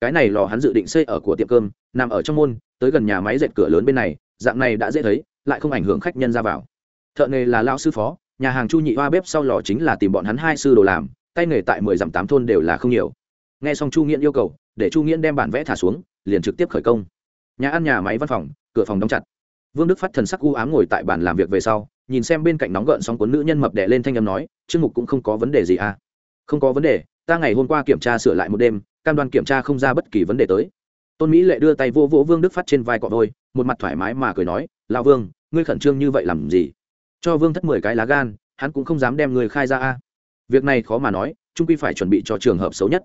Cái này lò hắn dự định xây ở của tiệm cơm, nằm ở trong môn, tới gần nhà máy dệt cửa lớn bên này, dạng này đã dễ thấy, lại không ảnh hưởng khách nhân ra vào. Thợ nghề là lao sư phó, nhà hàng chu nhị hoa bếp sau lò chính là tìm bọn hắn hai sư đồ làm, tay nghề tại mười dặm tám thôn đều là không nhiều. Nghe xong chu nghiễn yêu cầu, để chu nghiễn đem bản vẽ thả xuống, liền trực tiếp khởi công nhà ăn nhà máy văn phòng, cửa phòng đóng chặt. Vương đức phát thần sắc u ám ngồi tại bàn làm việc về sau, nhìn xem bên cạnh nóng gợn sóng cuốn nữ nhân mập đẻ lên thanh âm nói chương mục cũng không có vấn đề gì à? Không có vấn đề, ta ngày hôm qua kiểm tra sửa lại một đêm, cam đoan kiểm tra không ra bất kỳ vấn đề tới. Tôn mỹ lệ đưa tay vô vỗ vương đức phát trên vai cọ vôi, một mặt thoải mái mà cười nói lao vương, ngươi khẩn trương như vậy làm gì? Cho vương thất mười cái lá gan, hắn cũng không dám đem người khai ra a. Việc này khó mà nói trung quy phải chuẩn bị cho trường hợp xấu nhất.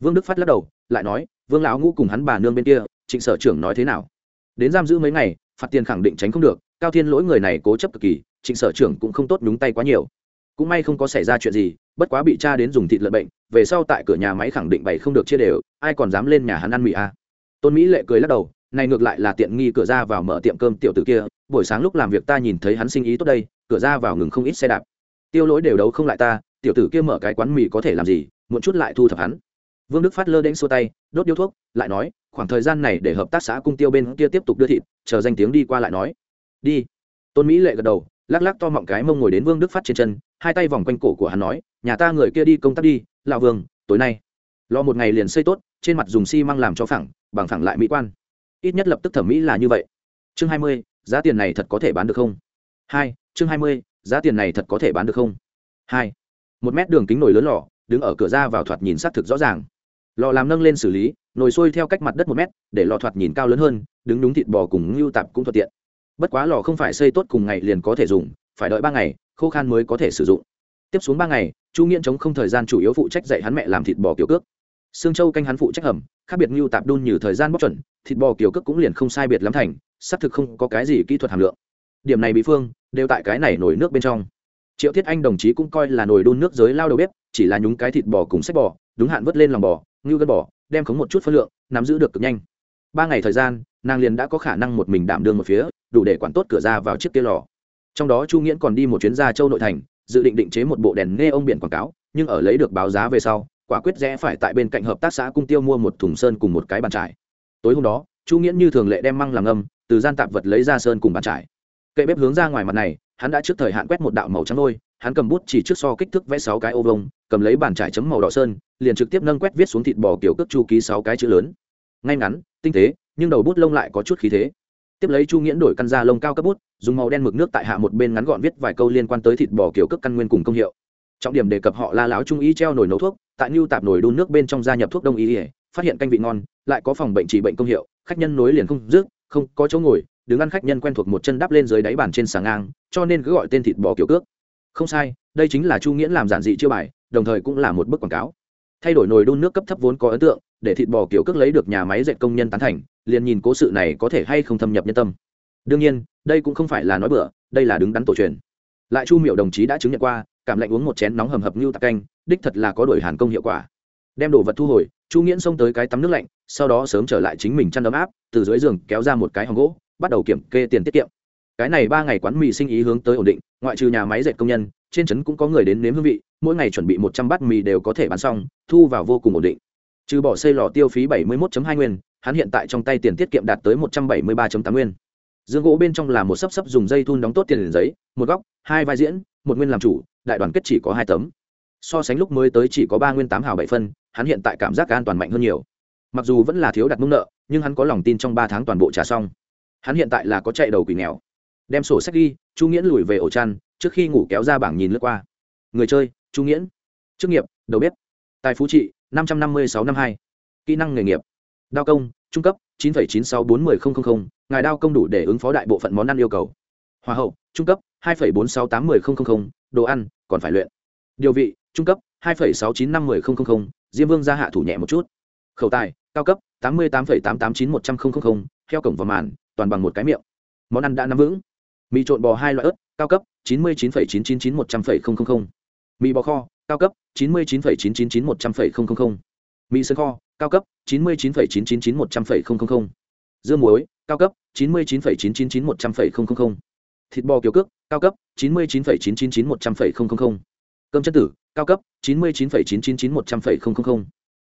Vương đức phát lắc đầu, lại nói, vương lão ngũ cùng hắn bà nương bên kia trịnh sở trưởng nói thế nào? Đến giam giữ mấy ngày, phạt tiền khẳng định tránh không được, cao thiên lỗi người này cố chấp cực kỳ, trịnh sở trưởng cũng không tốt nhúng tay quá nhiều. Cũng may không có xảy ra chuyện gì, bất quá bị cha đến dùng thịt lợn bệnh, về sau tại cửa nhà máy khẳng định bày không được chia đều, ai còn dám lên nhà hắn ăn mì a tôn mỹ lệ cười lắc đầu, này ngược lại là tiện nghi cửa ra vào mở tiệm cơm tiểu tử kia, buổi sáng lúc làm việc ta nhìn thấy hắn sinh ý tốt đây, cửa ra vào ngừng không ít xe đạp. Tiêu lỗi đều đấu không lại ta, tiểu tử kia mở cái quán mì có thể làm gì, muộn chút lại thu thập hắn vương đức phát lơ đễnh xua tay, đốt điếu thuốc, lại nói, khoảng thời gian này để hợp tác xã cung tiêu bên kia tiếp tục đưa thịt, chờ danh tiếng đi qua lại nói. Đi. Tôn mỹ lệ gật đầu, lắc lắc to mọng cái mông ngồi đến vương đức phát trên chân, hai tay vòng quanh cổ của hắn nói, nhà ta người kia đi công tác đi, lão vương, tối nay. Lo một ngày liền xây tốt, trên mặt dùng xi măng làm cho phẳng, bằng phẳng lại mỹ quan. Ít nhất lập tức thẩm mỹ là như vậy. Chương hai mươi, giá tiền này thật có thể bán được không? Hai, chương hai mươi, giá tiền này thật có thể bán được không? Hai, một mét đường kính nồi lớn lò, đứng ở cửa ra vào thoạt nhìn xác thực rõ ràng lò làm nâng lên xử lý, nồi sôi theo cách mặt đất một mét, để lò thoạt nhìn cao lớn hơn, đứng đúng thịt bò cùng ngưu tạp cũng thuận tiện. Bất quá lò không phải xây tốt cùng ngày liền có thể dùng, phải đợi ba ngày, khô khan mới có thể sử dụng. Tiếp xuống ba ngày, chu nghiễn chống không thời gian chủ yếu phụ trách dạy hắn mẹ làm thịt bò kiểu cước. Sương châu canh hắn phụ trách hầm, khác biệt ngưu tạp đun như thời gian bóc chuẩn, thịt bò kiểu cước cũng liền không sai biệt lắm thành, xác thực không có cái gì kỹ thuật hàm lượng. Điểm này bị phương đều tại cái này nổi nước bên trong. Triệu thiết anh đồng chí cũng coi là nồi đun nước giới lao đầu bếp, chỉ là nhúng cái thịt bò cùng sách bò đúng hạn vớt lên lòng bò, ngưu gân bò, đem khống một chút phân lượng, nắm giữ được cực nhanh. Ba ngày thời gian, nàng liền đã có khả năng một mình đảm đương một phía, đủ để quản tốt cửa ra vào chiếc kia lò. Trong đó chu nghiễn còn đi một chuyến ra châu nội thành, dự định định chế một bộ đèn nghe ông biển quảng cáo, nhưng ở lấy được báo giá về sau, quả quyết rẽ phải tại bên cạnh hợp tác xã cung tiêu mua một thùng sơn cùng một cái bàn trải. Tối hôm đó, chu nghiễn như thường lệ đem măng làm âm từ gian tạp vật lấy ra sơn cùng bàn trải. Kệ bếp hướng ra ngoài mặt này hắn đã trước thời hạn quét một đạo màu trắng đôi hắn cầm bút chỉ trước so kích thước vẽ sáu cái ô vông cầm lấy bàn trải chấm màu đỏ sơn, liền trực tiếp nâng quét viết xuống thịt bò kiểu cước chu ký sáu cái chữ lớn. Ngay ngắn, tinh tế, nhưng đầu bút lông lại có chút khí thế. Tiếp lấy chu nghiễn đổi căn da lông cao cấp bút, dùng màu đen mực nước tại hạ một bên ngắn gọn viết vài câu liên quan tới thịt bò kiểu cước căn nguyên cùng công hiệu. Trọng điểm đề cập họ la láo trung y treo nổi nấu thuốc, tại nhu tạp nổi đun nước bên trong gia nhập thuốc đông y, phát hiện canh vị ngon, lại có phòng bệnh trị bệnh công hiệu, khách nhân nối liền không dứt, không có chỗ ngồi đứng ăn khách nhân quen thuộc một chân đắp lên dưới đáy bàn trên sàng ngang, cho nên cứ gọi tên thịt bò kiểu cước. Không sai, đây chính là chu nghiễn làm giản dị chưa bài, đồng thời cũng là một bức quảng cáo. Thay đổi nồi đun nước cấp thấp vốn có ấn tượng, để thịt bò kiểu cước lấy được nhà máy dệt công nhân tán thành, liền nhìn cố sự này có thể hay không thâm nhập nhân tâm. Đương nhiên, đây cũng không phải là nói bừa, đây là đứng đắn tổ truyền. Lại chu miệu đồng chí đã chứng nhận qua, cảm lạnh uống một chén nóng hầm hập như tạc canh, đích thật là có đổi hàn công hiệu quả. Đem đồ vật thu hồi, chu nghiễn xông tới cái tắm nước lạnh, sau đó sớm trở lại chính mình chăn ấm áp, từ dưới giường kéo ra một cái hòm gỗ bắt đầu kiểm kê tiền tiết kiệm. Cái này ba ngày quán mì sinh ý hướng tới ổn định, ngoại trừ nhà máy dệt công nhân, trên trấn cũng có người đến nếm hương vị, mỗi ngày chuẩn bị một trăm bát mì đều có thể bán xong, thu vào vô cùng ổn định. Trừ bỏ xây lò tiêu phí bảy mươi một hai nguyên, hắn hiện tại trong tay tiền tiết kiệm đạt tới một trăm bảy mươi ba tám nguyên. Dương gỗ bên trong là một sấp sấp dùng dây thun đóng tốt tiền giấy, một góc, hai vai diễn, một nguyên làm chủ, đại đoàn kết chỉ có hai tấm. So sánh lúc mới tới chỉ có ba nguyên tám hào bảy phân, hắn hiện tại cảm giác an toàn mạnh hơn nhiều. Mặc dù vẫn là thiếu đặt mông nợ, nhưng hắn có lòng tin trong ba tháng toàn bộ trả xong hắn hiện tại là có chạy đầu quỷ nghèo. Đem sổ sách ghi, chu nghiễn lùi về ổ chăn, trước khi ngủ kéo ra bảng nhìn lướt qua. Người chơi, chu nghiễn. Chức nghiệp, đầu bếp. Tài phú trị, năm trăm năm mươi sáu năm hai. Kỹ năng nghề nghiệp. Đao công, trung cấp, chín chín sáu bốn mươi ngài đao công đủ để ứng phó đại bộ phận món ăn yêu cầu. Hòa hậu, trung cấp, hai bốn sáu tám mươi đồ ăn, còn phải luyện. Điều vị, trung cấp, hai sáu chín năm mươi diêm vương gia hạ thủ nhẹ một chút. Khẩu tài, cao cấp, tám mươi tám tám tám chín một trăm linh theo cổng vào màn toàn bằng một cái miệng món ăn đã nắm vững mì trộn bò hai loại ớt cao cấp chín mươi chín chín chín chín một trăm linh mì bò kho cao cấp chín mươi chín chín chín chín một trăm linh mì sơn kho cao cấp chín mươi chín chín chín chín một trăm linh dưa muối cao cấp chín mươi chín chín chín chín một trăm linh thịt bò kiểu cước cao cấp chín mươi chín chín chín chín một trăm linh cơm chân tử cao cấp chín mươi chín chín chín chín một trăm linh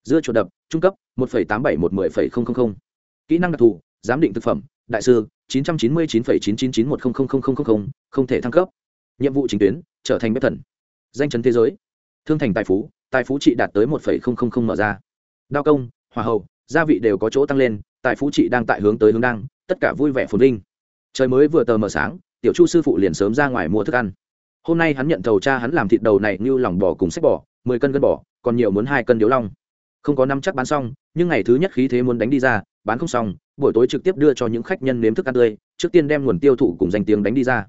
dưa chuột đập trung cấp một tám bảy một mươi kỹ năng đặc thù giám định thực phẩm đại sư, chín trăm chín mươi chín chín chín chín một không thể thăng cấp. Nhiệm vụ chính tuyến, trở thành bếp thần. Danh chấn thế giới. Thương thành tài phú tài phú trị đạt tới một mở ra. Đao công hòa hậu gia vị đều có chỗ tăng lên, tài phú trị đang tại hướng tới hướng đăng, tất cả vui vẻ phồn vinh. Trời mới vừa tờ mờ sáng, tiểu chu sư phụ liền sớm ra ngoài mua thức ăn. Hôm nay hắn nhận thầu cha hắn làm thịt đầu này như lòng bò cùng sách bò, mười cân gân bò, còn nhiều muốn hai cân điếu long. Không có năm chắc bán xong, nhưng ngày thứ nhất khí thế muốn đánh đi ra, bán không xong buổi tối trực tiếp đưa cho những khách nhân nếm thức ăn tươi trước tiên đem nguồn tiêu thụ cùng danh tiếng đánh đi ra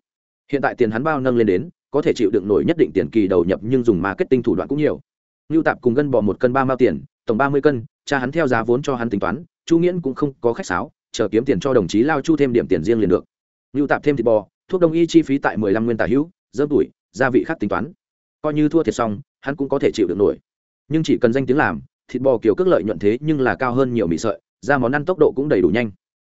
hiện tại tiền hắn bao nâng lên đến có thể chịu đựng nổi nhất định tiền kỳ đầu nhập nhưng dùng marketing thủ đoạn cũng nhiều Nưu Tạp cùng gân bỏ một cân ba mao tiền, tổng ba mươi cân, cha hắn theo giá vốn cho hắn tính toán, Chu Nghiễn cũng không có khách sáo, chờ kiếm tiền cho đồng chí Lao Chu thêm điểm tiền riêng liền được. Nưu Tạp thêm thịt bò, thuốc đông y chi phí tại mười lăm nguyên tả hữu, dơm tuổi, gia vị khác tính toán. Coi như thua thiệt xong, hắn cũng có thể chịu được nổi. Nhưng chỉ cần danh tiếng làm, thịt bò kiểu cước lợi nhuận thế nhưng là cao hơn nhiều mì sợi, ra món ăn tốc độ cũng đầy đủ nhanh.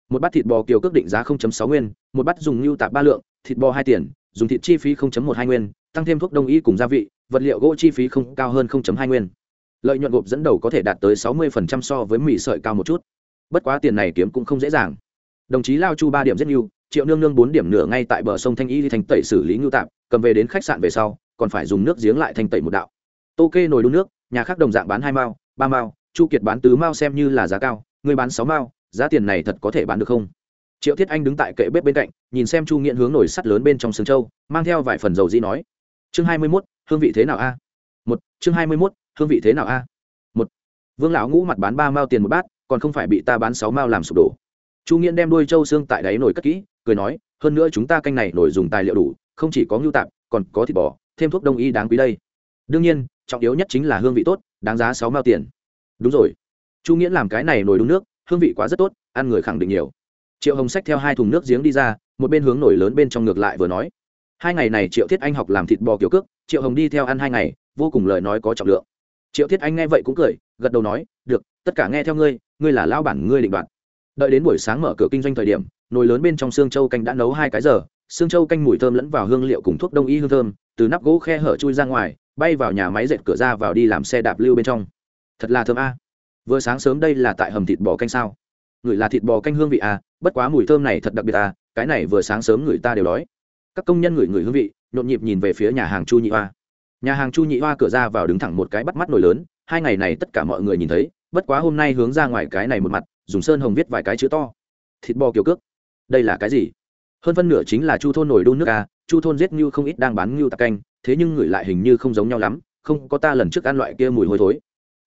Một bát thịt bò kiều cước định giá 0.6 nguyên, một bát dùng lưu Tạp ba lượng, thịt bò hai tiền, dùng thịt chi phí 0.12 nguyên, tăng thêm thuốc đông y cùng gia vị, vật liệu gỗ chi phí không cao hơn 0.2 nguyên. Lợi nhuận gộp dẫn đầu có thể đạt tới 60% so với mì sợi cao một chút. Bất quá tiền này kiếm cũng không dễ dàng. Đồng chí lao chu ba điểm rất nhiều triệu nương nương bốn điểm nửa ngay tại bờ sông thanh y thành tẩy xử lý ngưu tạm cầm về đến khách sạn về sau còn phải dùng nước giếng lại thành tẩy một đạo. Tô kê nồi đun nước nhà khác đồng dạng bán hai mao ba mao chu kiệt bán tứ mao xem như là giá cao người bán sáu mao, giá tiền này thật có thể bán được không? Triệu thiết anh đứng tại kệ bếp bên cạnh, nhìn xem chu nghiện hướng nổi sắt lớn bên trong sừng châu mang theo vài phần dầu dĩ nói, chương hai mươi mốt, hương vị thế nào a? Một, chương hai mươi mốt, hương vị thế nào a? Một, vương lão ngũ mặt bán ba mao tiền một bát, còn không phải bị ta bán sáu mao làm sụp đổ. Chu nghiện đem đuôi trâu xương tại đáy nổi cất kỹ, cười nói, hơn nữa chúng ta canh này nổi dùng tài liệu đủ, không chỉ có ngưu tạp, còn có thịt bò, thêm thuốc đông y đáng quý đây. Đương nhiên, trọng yếu nhất chính là hương vị tốt, đáng giá sáu mao tiền. Đúng rồi chu nghĩa làm cái này nồi đúng nước, hương vị quá rất tốt, ăn người khẳng định nhiều. Triệu hồng sách theo hai thùng nước giếng đi ra, một bên hướng nổi lớn bên trong ngược lại vừa nói. Hai ngày này triệu thiết anh học làm thịt bò kiểu cước, triệu hồng đi theo ăn hai ngày, vô cùng lời nói có trọng lượng. Triệu thiết anh nghe vậy cũng cười, gật đầu nói, được, tất cả nghe theo ngươi ngươi là lao bản ngươi định đoạt. Đợi đến buổi sáng mở cửa kinh doanh thời điểm, nồi lớn bên trong xương châu canh đã nấu hai cái giờ xương châu canh mùi thơm lẫn vào hương liệu cùng thuốc đông y hương thơm, từ nắp gỗ khe hở chui ra ngoài, bay vào nhà máy dệt cửa ra vào đi làm xe đạp lưu bên trong. Thật là thơm a vừa sáng sớm đây là tại hầm thịt bò canh sao? Người là thịt bò canh hương vị à? bất quá mùi thơm này thật đặc biệt à? cái này vừa sáng sớm người ta đều đói. Các công nhân ngửi người hương vị, nhộn nhịp nhìn về phía nhà hàng chu nhị hoa. Nhà hàng chu nhị hoa cửa ra vào đứng thẳng một cái bắt mắt nổi lớn, hai ngày này tất cả mọi người nhìn thấy, bất quá hôm nay hướng ra ngoài cái này một mặt, dùng sơn hồng viết vài cái chữ to. Thịt bò kiểu cước. Đây là cái gì? Hơn phân nửa chính là chu thôn nổi đun nước à chu thôn giết như không ít đang bán như tạc canh, thế nhưng ngửi lại hình như không giống nhau lắm, không có ta lần trước ăn loại kia mùi hôi thối.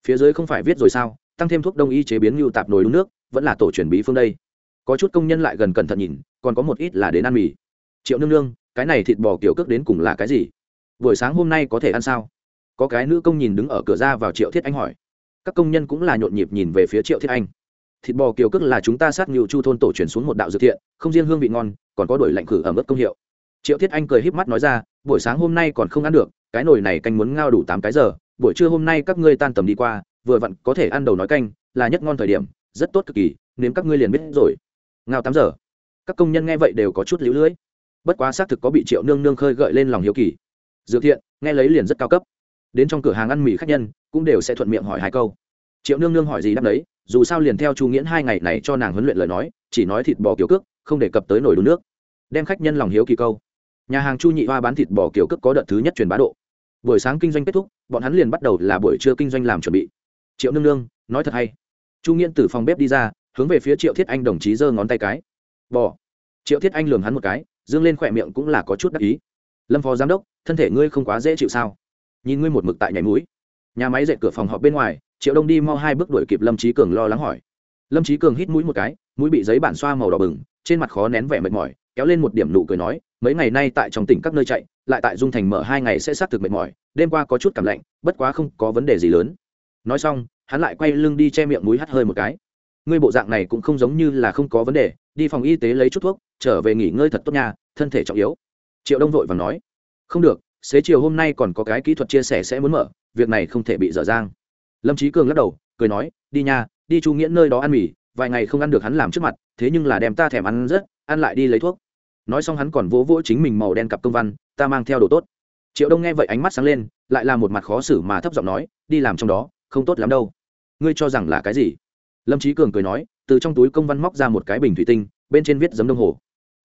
Phía dưới không phải viết rồi sao? Tăng thêm thuốc đông y chế biến lưu tạp nồi đun nước, vẫn là tổ truyền bí phương đây. Có chút công nhân lại gần cẩn thận nhìn, còn có một ít là đến ăn mì. Triệu nương nương, cái này thịt bò kiểu cước đến cùng là cái gì? Buổi sáng hôm nay có thể ăn sao? Có cái nữ công nhìn đứng ở cửa ra vào triệu thiết anh hỏi. Các công nhân cũng là nhộn nhịp nhìn về phía triệu thiết anh. Thịt bò kiều cước là chúng ta sát nhiều chu thôn tổ truyền xuống một đạo dược thiện, không riêng hương vị ngon, còn có đổi lạnh khử ở mức công hiệu. Triệu thiết anh cười híp mắt nói ra, buổi sáng hôm nay còn không ăn được, cái nồi này canh muốn ngao đủ tám cái giờ, buổi trưa hôm nay các ngươi tan tầm đi qua vừa vặn có thể ăn đầu nói canh, là nhất ngon thời điểm, rất tốt cực kỳ nếm các ngươi liền biết rồi. Ngao tám giờ. Các công nhân nghe vậy đều có chút lũ lưỡi bất quá xác thực có bị triệu nương nương khơi gợi lên lòng hiếu kỳ. Dược thiện, nghe lấy liền rất cao cấp. Đến trong cửa hàng ăn mì khách nhân, cũng đều sẽ thuận miệng hỏi hai câu. Triệu nương nương hỏi gì đáp đấy dù sao liền theo chu nghiễn hai ngày này cho nàng huấn luyện lời nói, chỉ nói thịt bò kiểu cước, không đề cập tới nổi đun nước. Đem khách nhân lòng hiếu kỳ câu. Nhà hàng chu nhị hoa bán thịt bò kiểu cước có đợt thứ nhất truyền bá độ. Buổi sáng kinh doanh kết thúc, bọn hắn liền bắt đầu là buổi trưa kinh doanh làm chuẩn bị triệu nương nương, nói thật hay. Chu nghiễn từ phòng bếp đi ra, hướng về phía triệu thiết anh đồng chí giơ ngón tay cái. Bỏ. triệu thiết anh lường hắn một cái, dương lên khỏe miệng cũng là có chút đắc ý. Lâm phó giám đốc, thân thể ngươi không quá dễ chịu sao? Nhìn ngươi một mực tại nhảy mũi. Nhà máy dậy cửa phòng họp bên ngoài, triệu đông đi mau hai bước đuổi kịp lâm trí cường lo lắng hỏi. Lâm trí cường hít mũi một cái, mũi bị giấy bản xoa màu đỏ bừng, trên mặt khó nén vẻ mệt mỏi, kéo lên một điểm nụ cười nói, mấy ngày nay tại trong tỉnh các nơi chạy, lại tại dung thành mở hai ngày sẽ xác thực mệt mỏi, đêm qua có chút cảm lạnh, bất quá không có vấn đề gì lớn nói xong, hắn lại quay lưng đi che miệng mũi hắt hơi một cái. Ngươi bộ dạng này cũng không giống như là không có vấn đề, đi phòng y tế lấy chút thuốc, trở về nghỉ ngơi thật tốt nha, thân thể trọng yếu. Triệu đông vội và nói. Không được, xế chiều hôm nay còn có cái kỹ thuật chia sẻ sẽ muốn mở, việc này không thể bị dở dang. Lâm trí cường lắc đầu, cười nói, đi nha, đi chu nghĩa nơi đó ăn mì, vài ngày không ăn được hắn làm trước mặt, thế nhưng là đem ta thèm ăn rất, ăn lại đi lấy thuốc. Nói xong hắn còn vỗ vỗ chính mình màu đen cặp công văn, ta mang theo đồ tốt. Triệu đông nghe vậy ánh mắt sáng lên, lại là một mặt khó xử mà thấp giọng nói, đi làm trong đó không tốt lắm đâu. Ngươi cho rằng là cái gì? Lâm trí cường cười nói, từ trong túi công văn móc ra một cái bình thủy tinh, bên trên viết giấm đông hồ.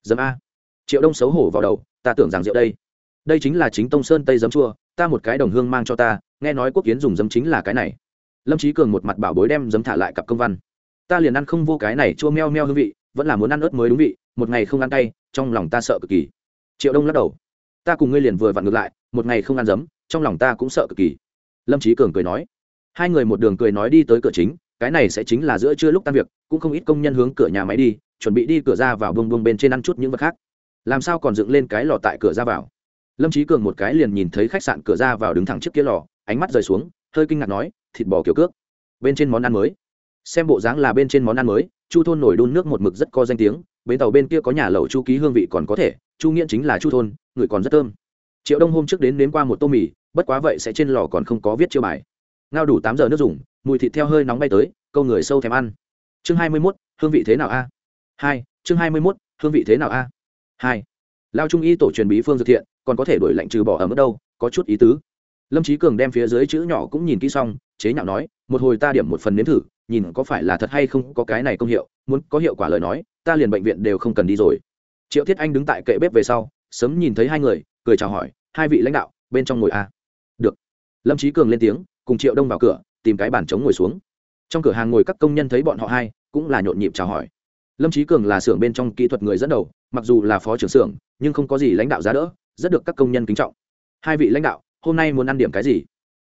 Giấm a. Triệu đông xấu hổ vào đầu, ta tưởng rằng rượu đây. Đây chính là chính tông sơn tây giấm chua, ta một cái đồng hương mang cho ta, nghe nói quốc kiến dùng giấm chính là cái này. Lâm trí cường một mặt bảo bối đem giấm thả lại cặp công văn. Ta liền ăn không vô cái này chua meo meo hương vị, vẫn là muốn ăn ớt mới đúng vị, một ngày không ăn tay trong lòng ta sợ cực kỳ. Triệu đông lắc đầu. Ta cùng ngươi liền vừa vặn ngược lại, một ngày không ăn giấm, trong lòng ta cũng sợ cực kỳ. Lâm trí cường cười nói hai người một đường cười nói đi tới cửa chính, cái này sẽ chính là giữa trưa lúc tan việc, cũng không ít công nhân hướng cửa nhà máy đi, chuẩn bị đi cửa ra vào bông bông bên trên ăn chút những vật khác. Làm sao còn dựng lên cái lò tại cửa ra vào? Lâm trí cường một cái liền nhìn thấy khách sạn cửa ra vào đứng thẳng trước kia lò, ánh mắt rời xuống, hơi kinh ngạc nói, thịt bò kiểu cước, bên trên món ăn mới. Xem bộ dáng là bên trên món ăn mới, chu thôn nổi đun nước một mực rất có danh tiếng, bến tàu bên kia có nhà lẩu chu ký hương vị còn có thể, chu nghiễn chính là chu thôn, người còn rất thơm. Triệu đông hôm trước đến nếm qua một tô mì, bất quá vậy sẽ trên lò còn không có viết chiêu bài ngao đủ tám giờ nước dùng, mùi thịt theo hơi nóng bay tới, câu người sâu thèm ăn. Chương hai mươi mốt, hương vị thế nào a? Hai, chương hai mươi mốt, hương vị thế nào a? Hai. Lao trung y tổ truyền bí phương dược thiện, còn có thể đổi lệnh trừ bỏ ở mức đâu, có chút ý tứ. Lâm trí cường đem phía dưới chữ nhỏ cũng nhìn kỹ xong, chế nhạo nói, một hồi ta điểm một phần nếm thử, nhìn có phải là thật hay không có cái này công hiệu, muốn có hiệu quả lời nói, ta liền bệnh viện đều không cần đi rồi. Triệu thiết anh đứng tại kệ bếp về sau, sớm nhìn thấy hai người, cười chào hỏi, hai vị lãnh đạo, bên trong ngồi a. Được. Lâm trí cường lên tiếng cùng triệu đông vào cửa, tìm cái bàn trống ngồi xuống. Trong cửa hàng ngồi các công nhân thấy bọn họ hai, cũng là nhộn nhịp chào hỏi. Lâm trí cường là xưởng bên trong kỹ thuật người dẫn đầu, mặc dù là phó trưởng xưởng, nhưng không có gì lãnh đạo giá đỡ, rất được các công nhân kính trọng. Hai vị lãnh đạo, hôm nay muốn ăn điểm cái gì?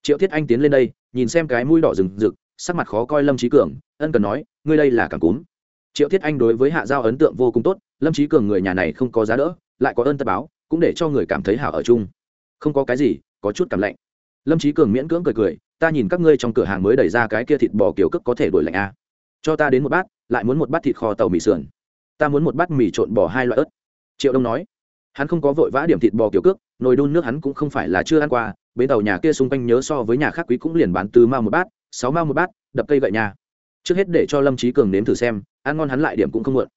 Triệu thiết anh tiến lên đây, nhìn xem cái mũi đỏ rừng rực, sắc mặt khó coi lâm trí cường, ân cần nói, ngươi đây là cảm cúm. Triệu thiết anh đối với hạ giao ấn tượng vô cùng tốt, lâm trí cường người nhà này không có giá đỡ, lại có ơn tất báo, cũng để cho người cảm thấy hảo ở chung. Không có cái gì, có chút cảm lạnh lâm trí cường miễn cưỡng cười cười, ta nhìn các ngươi trong cửa hàng mới đẩy ra cái kia thịt bò kiểu cức có thể đổi lạnh a cho ta đến một bát, lại muốn một bát thịt kho tàu mì sườn. Ta muốn một bát mì trộn bò hai loại ớt. Triệu đông nói. Hắn không có vội vã điểm thịt bò kiểu cước, nồi đun nước hắn cũng không phải là chưa ăn qua, bến tàu nhà kia xung quanh nhớ so với nhà khác quý cũng liền bán từ mao một bát, sáu mao một bát, đập cây gậy nhà. Trước hết để cho lâm trí cường nếm thử xem, ăn ngon hắn lại điểm cũng không muộn.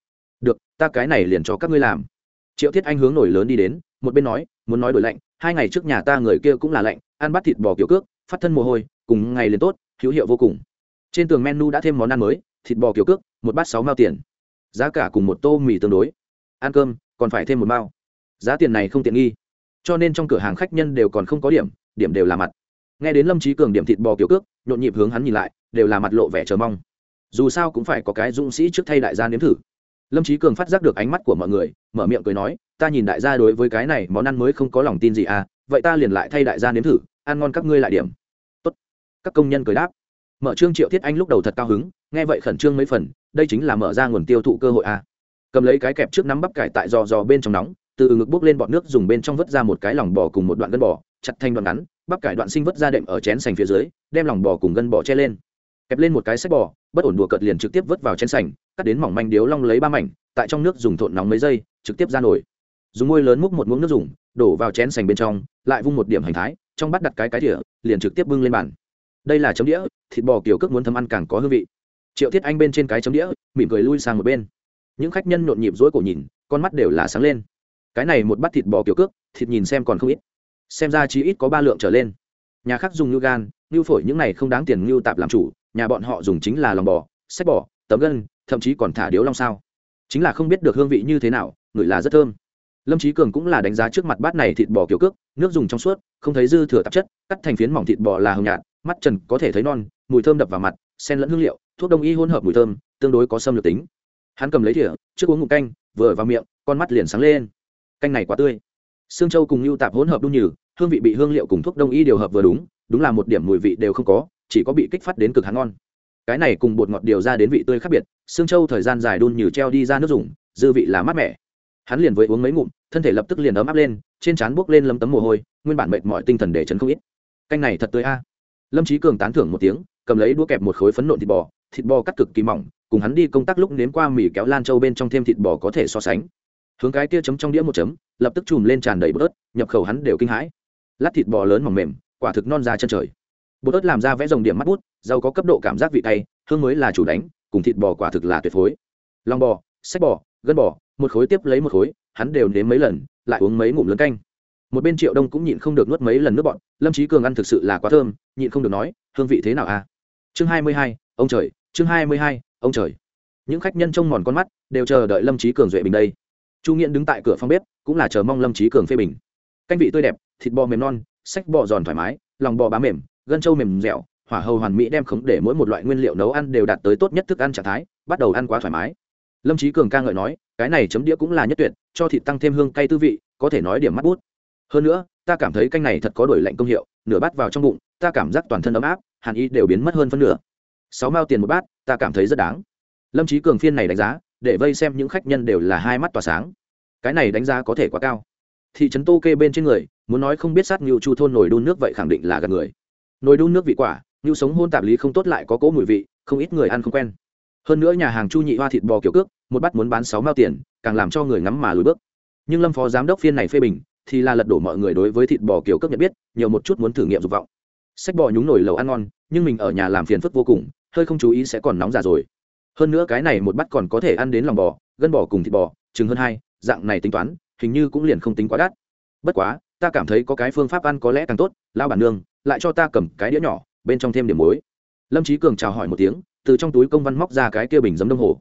Được, ta cái này liền cho các ngươi làm. Triệu thiết anh hướng nổi lớn đi đến một bên nói, muốn nói đổi lạnh, hai ngày trước nhà ta người kia cũng là lạnh, ăn bát thịt bò kiểu cước, phát thân mồ hôi, cùng ngày liền tốt, hữu hiệu vô cùng. Trên tường menu đã thêm món ăn mới, thịt bò kiểu cước, một bát sáu mao tiền. Giá cả cùng một tô mì tương đối. Ăn cơm, còn phải thêm một mao. Giá tiền này không tiện nghi. Cho nên trong cửa hàng khách nhân đều còn không có điểm điểm đều là mặt. Nghe đến lâm trí cường điểm thịt bò kiểu cước, nhộn nhịp hướng hắn nhìn lại, đều là mặt lộ vẻ chờ mong. Dù sao cũng phải có cái dũng sĩ trước thay đại gia nếm thử lâm trí cường phát giác được ánh mắt của mọi người, mở miệng cười nói, ta nhìn đại gia đối với cái này món ăn mới không có lòng tin gì à vậy ta liền lại thay đại gia nếm thử, ăn ngon các ngươi lại điểm Tốt. các công nhân cười đáp mở trương triệu thiết anh lúc đầu thật cao hứng, nghe vậy khẩn trương mấy phần, đây chính là mở ra nguồn tiêu thụ cơ hội à. cầm lấy cái kẹp trước nắm bắp cải tại giò giò bên trong nóng, từ ngực bốc lên bọt nước dùng bên trong vớt ra một cái lòng bò cùng một đoạn gân bò, chặt thành đoạn ngắn, bắp cải đoạn sinh vớt ra đệm ở chén sành phía dưới, đem lòng bò cùng gân bò che lên kẹp lên một cái sách bò, bất ổn đùa cợt liền trực tiếp vớt vào chén sành cắt đến mỏng manh điếu long lấy ba mảnh, tại trong nước dùng thộn nóng mấy giây, trực tiếp ra nổi dùng môi lớn múc một muỗng nước dùng, đổ vào chén sành bên trong, lại vung một điểm hành thái, trong bắt đặt cái cái đĩa liền trực tiếp bưng lên bàn. Đây là chấm đĩa, thịt bò kiểu cước muốn thấm ăn càng có hương vị. Triệu thiết anh bên trên cái chấm đĩa, mỉm cười lui sang một bên. Những khách nhân nhộn nhịp rỗi cổ nhìn, con mắt đều là sáng lên. Cái này một bát thịt bò kiểu cước, thịt nhìn xem còn không ít. Xem ra chỉ ít có ba lượng trở lên. Nhà khác dùng ngưu gan, ngưu phổi những này không đáng tiền ngưu tạp làm chủ, nhà bọn họ dùng chính là lòng bò sách bò, tấm gân thậm chí còn thả điếu long sao? Chính là không biết được hương vị như thế nào ngửi là rất thơm. Lâm trí cường cũng là đánh giá trước mặt bát này thịt bò kiểu cước, nước dùng trong suốt, không thấy dư thừa tạp chất, cắt thành phiến mỏng thịt bò là hồng nhạt, mắt trần có thể thấy non, mùi thơm đập vào mặt sen lẫn hương liệu, thuốc đông y hỗn hợp mùi thơm, tương đối có xâm lược tính. Hắn cầm lấy thìa, trước uống ngụm canh, vừa vào miệng, con mắt liền sáng lên. Canh này quá tươi. Xương châu cùng lưu tạp hỗn hợp đun nhừ, hương vị bị hương liệu cùng thuốc đông y điều hợp vừa đúng đúng là một điểm mùi vị đều không có, chỉ có bị kích phát đến cực hắn ngon cái này cùng bột ngọt điều ra đến vị tươi khác biệt xương châu thời gian dài đun như treo đi ra nước dùng, dư vị là mát mẻ. Hắn liền với uống mấy ngụm, thân thể lập tức liền ấm áp lên, trên trán buốc lên lấm tấm mồ hôi, nguyên bản mệt mọi tinh thần để chấn không ít. Canh này thật tươi a. Lâm trí cường tán thưởng một tiếng, cầm lấy đũa kẹp một khối phấn nộn thịt bò thịt bò cắt cực kỳ mỏng, cùng hắn đi công tác lúc nếm qua mì kéo lan châu bên trong thêm thịt bò có thể so sánh. Hướng cái kia chấm trong đĩa một chấm, lập tức chùm lên tràn đầy bớt nhập khẩu hắn đều kinh hãi. Lát thịt bò lớn mỏng mềm, quả thực non ra chân trời. Bột ớt làm ra vẽ dòng điểm mắt bút giàu có cấp độ cảm giác vị tay hương mới là chủ đánh, cùng thịt bò quả thực là tuyệt phối. Lòng bò, sách bò, gân bò, một khối tiếp lấy một khối, hắn đều nếm mấy lần, lại uống mấy ngụm lớn canh. Một bên triệu đông cũng nhịn không được nuốt mấy lần nước bọn lâm trí cường ăn thực sự là quá thơm, nhịn không được nói, hương vị thế nào à? Chương hai mươi hai, ông trời, chương hai mươi hai, ông trời. Những khách nhân trông mòn con mắt, đều chờ đợi lâm trí cường duệ bình đây. Chu nghiện đứng tại cửa phòng bếp, cũng là chờ mong lâm trí cường phê bình. Canh vị tươi đẹp, thịt bò mềm non, sách bò giòn thoải mái, lòng bò bá mềm, gân trâu mềm dẻo hỏa hầu hoàn mỹ đem khống để mỗi một loại nguyên liệu nấu ăn đều đạt tới tốt nhất thức ăn trạng thái, bắt đầu ăn quá thoải mái. Lâm trí cường ca ngợi nói, cái này chấm đĩa cũng là nhất tuyệt, cho thịt tăng thêm hương cay tư vị, có thể nói điểm mắt bút. Hơn nữa, ta cảm thấy canh này thật có đổi lạnh công hiệu, nửa bát vào trong bụng, ta cảm giác toàn thân ấm áp, hàn y đều biến mất hơn phân nửa. Sáu mao tiền một bát, ta cảm thấy rất đáng. Lâm trí cường phiên này đánh giá, để vây xem những khách nhân đều là hai mắt tỏa sáng. Cái này đánh giá có thể quá cao. Thị trấn tô kê bên trên người, muốn nói không biết sát ngưu chu thôn nồi đun nước vậy khẳng định là gần người. Nồi đun nước vị quả như sống hôn tạp lý không tốt lại có cỗ mùi vị, không ít người ăn không quen. Hơn nữa nhà hàng chu nhị hoa thịt bò kiểu cước, một bát muốn bán sáu mao tiền, càng làm cho người ngắm mà lùi bước. Nhưng lâm phó giám đốc phiên này phê bình, thì là lật đổ mọi người đối với thịt bò kiểu cước nhận biết, nhiều một chút muốn thử nghiệm dục vọng. Sách bò nhúng nổi lầu ăn ngon, nhưng mình ở nhà làm phiền phức vô cùng, hơi không chú ý sẽ còn nóng già rồi. Hơn nữa cái này một bát còn có thể ăn đến lòng bò, gân bò cùng thịt bò, chừng hơn hai, dạng này tính toán, hình như cũng liền không tính quá đắt. Bất quá, ta cảm thấy có cái phương pháp ăn có lẽ càng tốt lao bản nương, lại cho ta cầm cái đĩa nhỏ bên trong thêm điểm muối. Lâm trí cường chào hỏi một tiếng, từ trong túi công văn móc ra cái kia bình giấm đông hồ.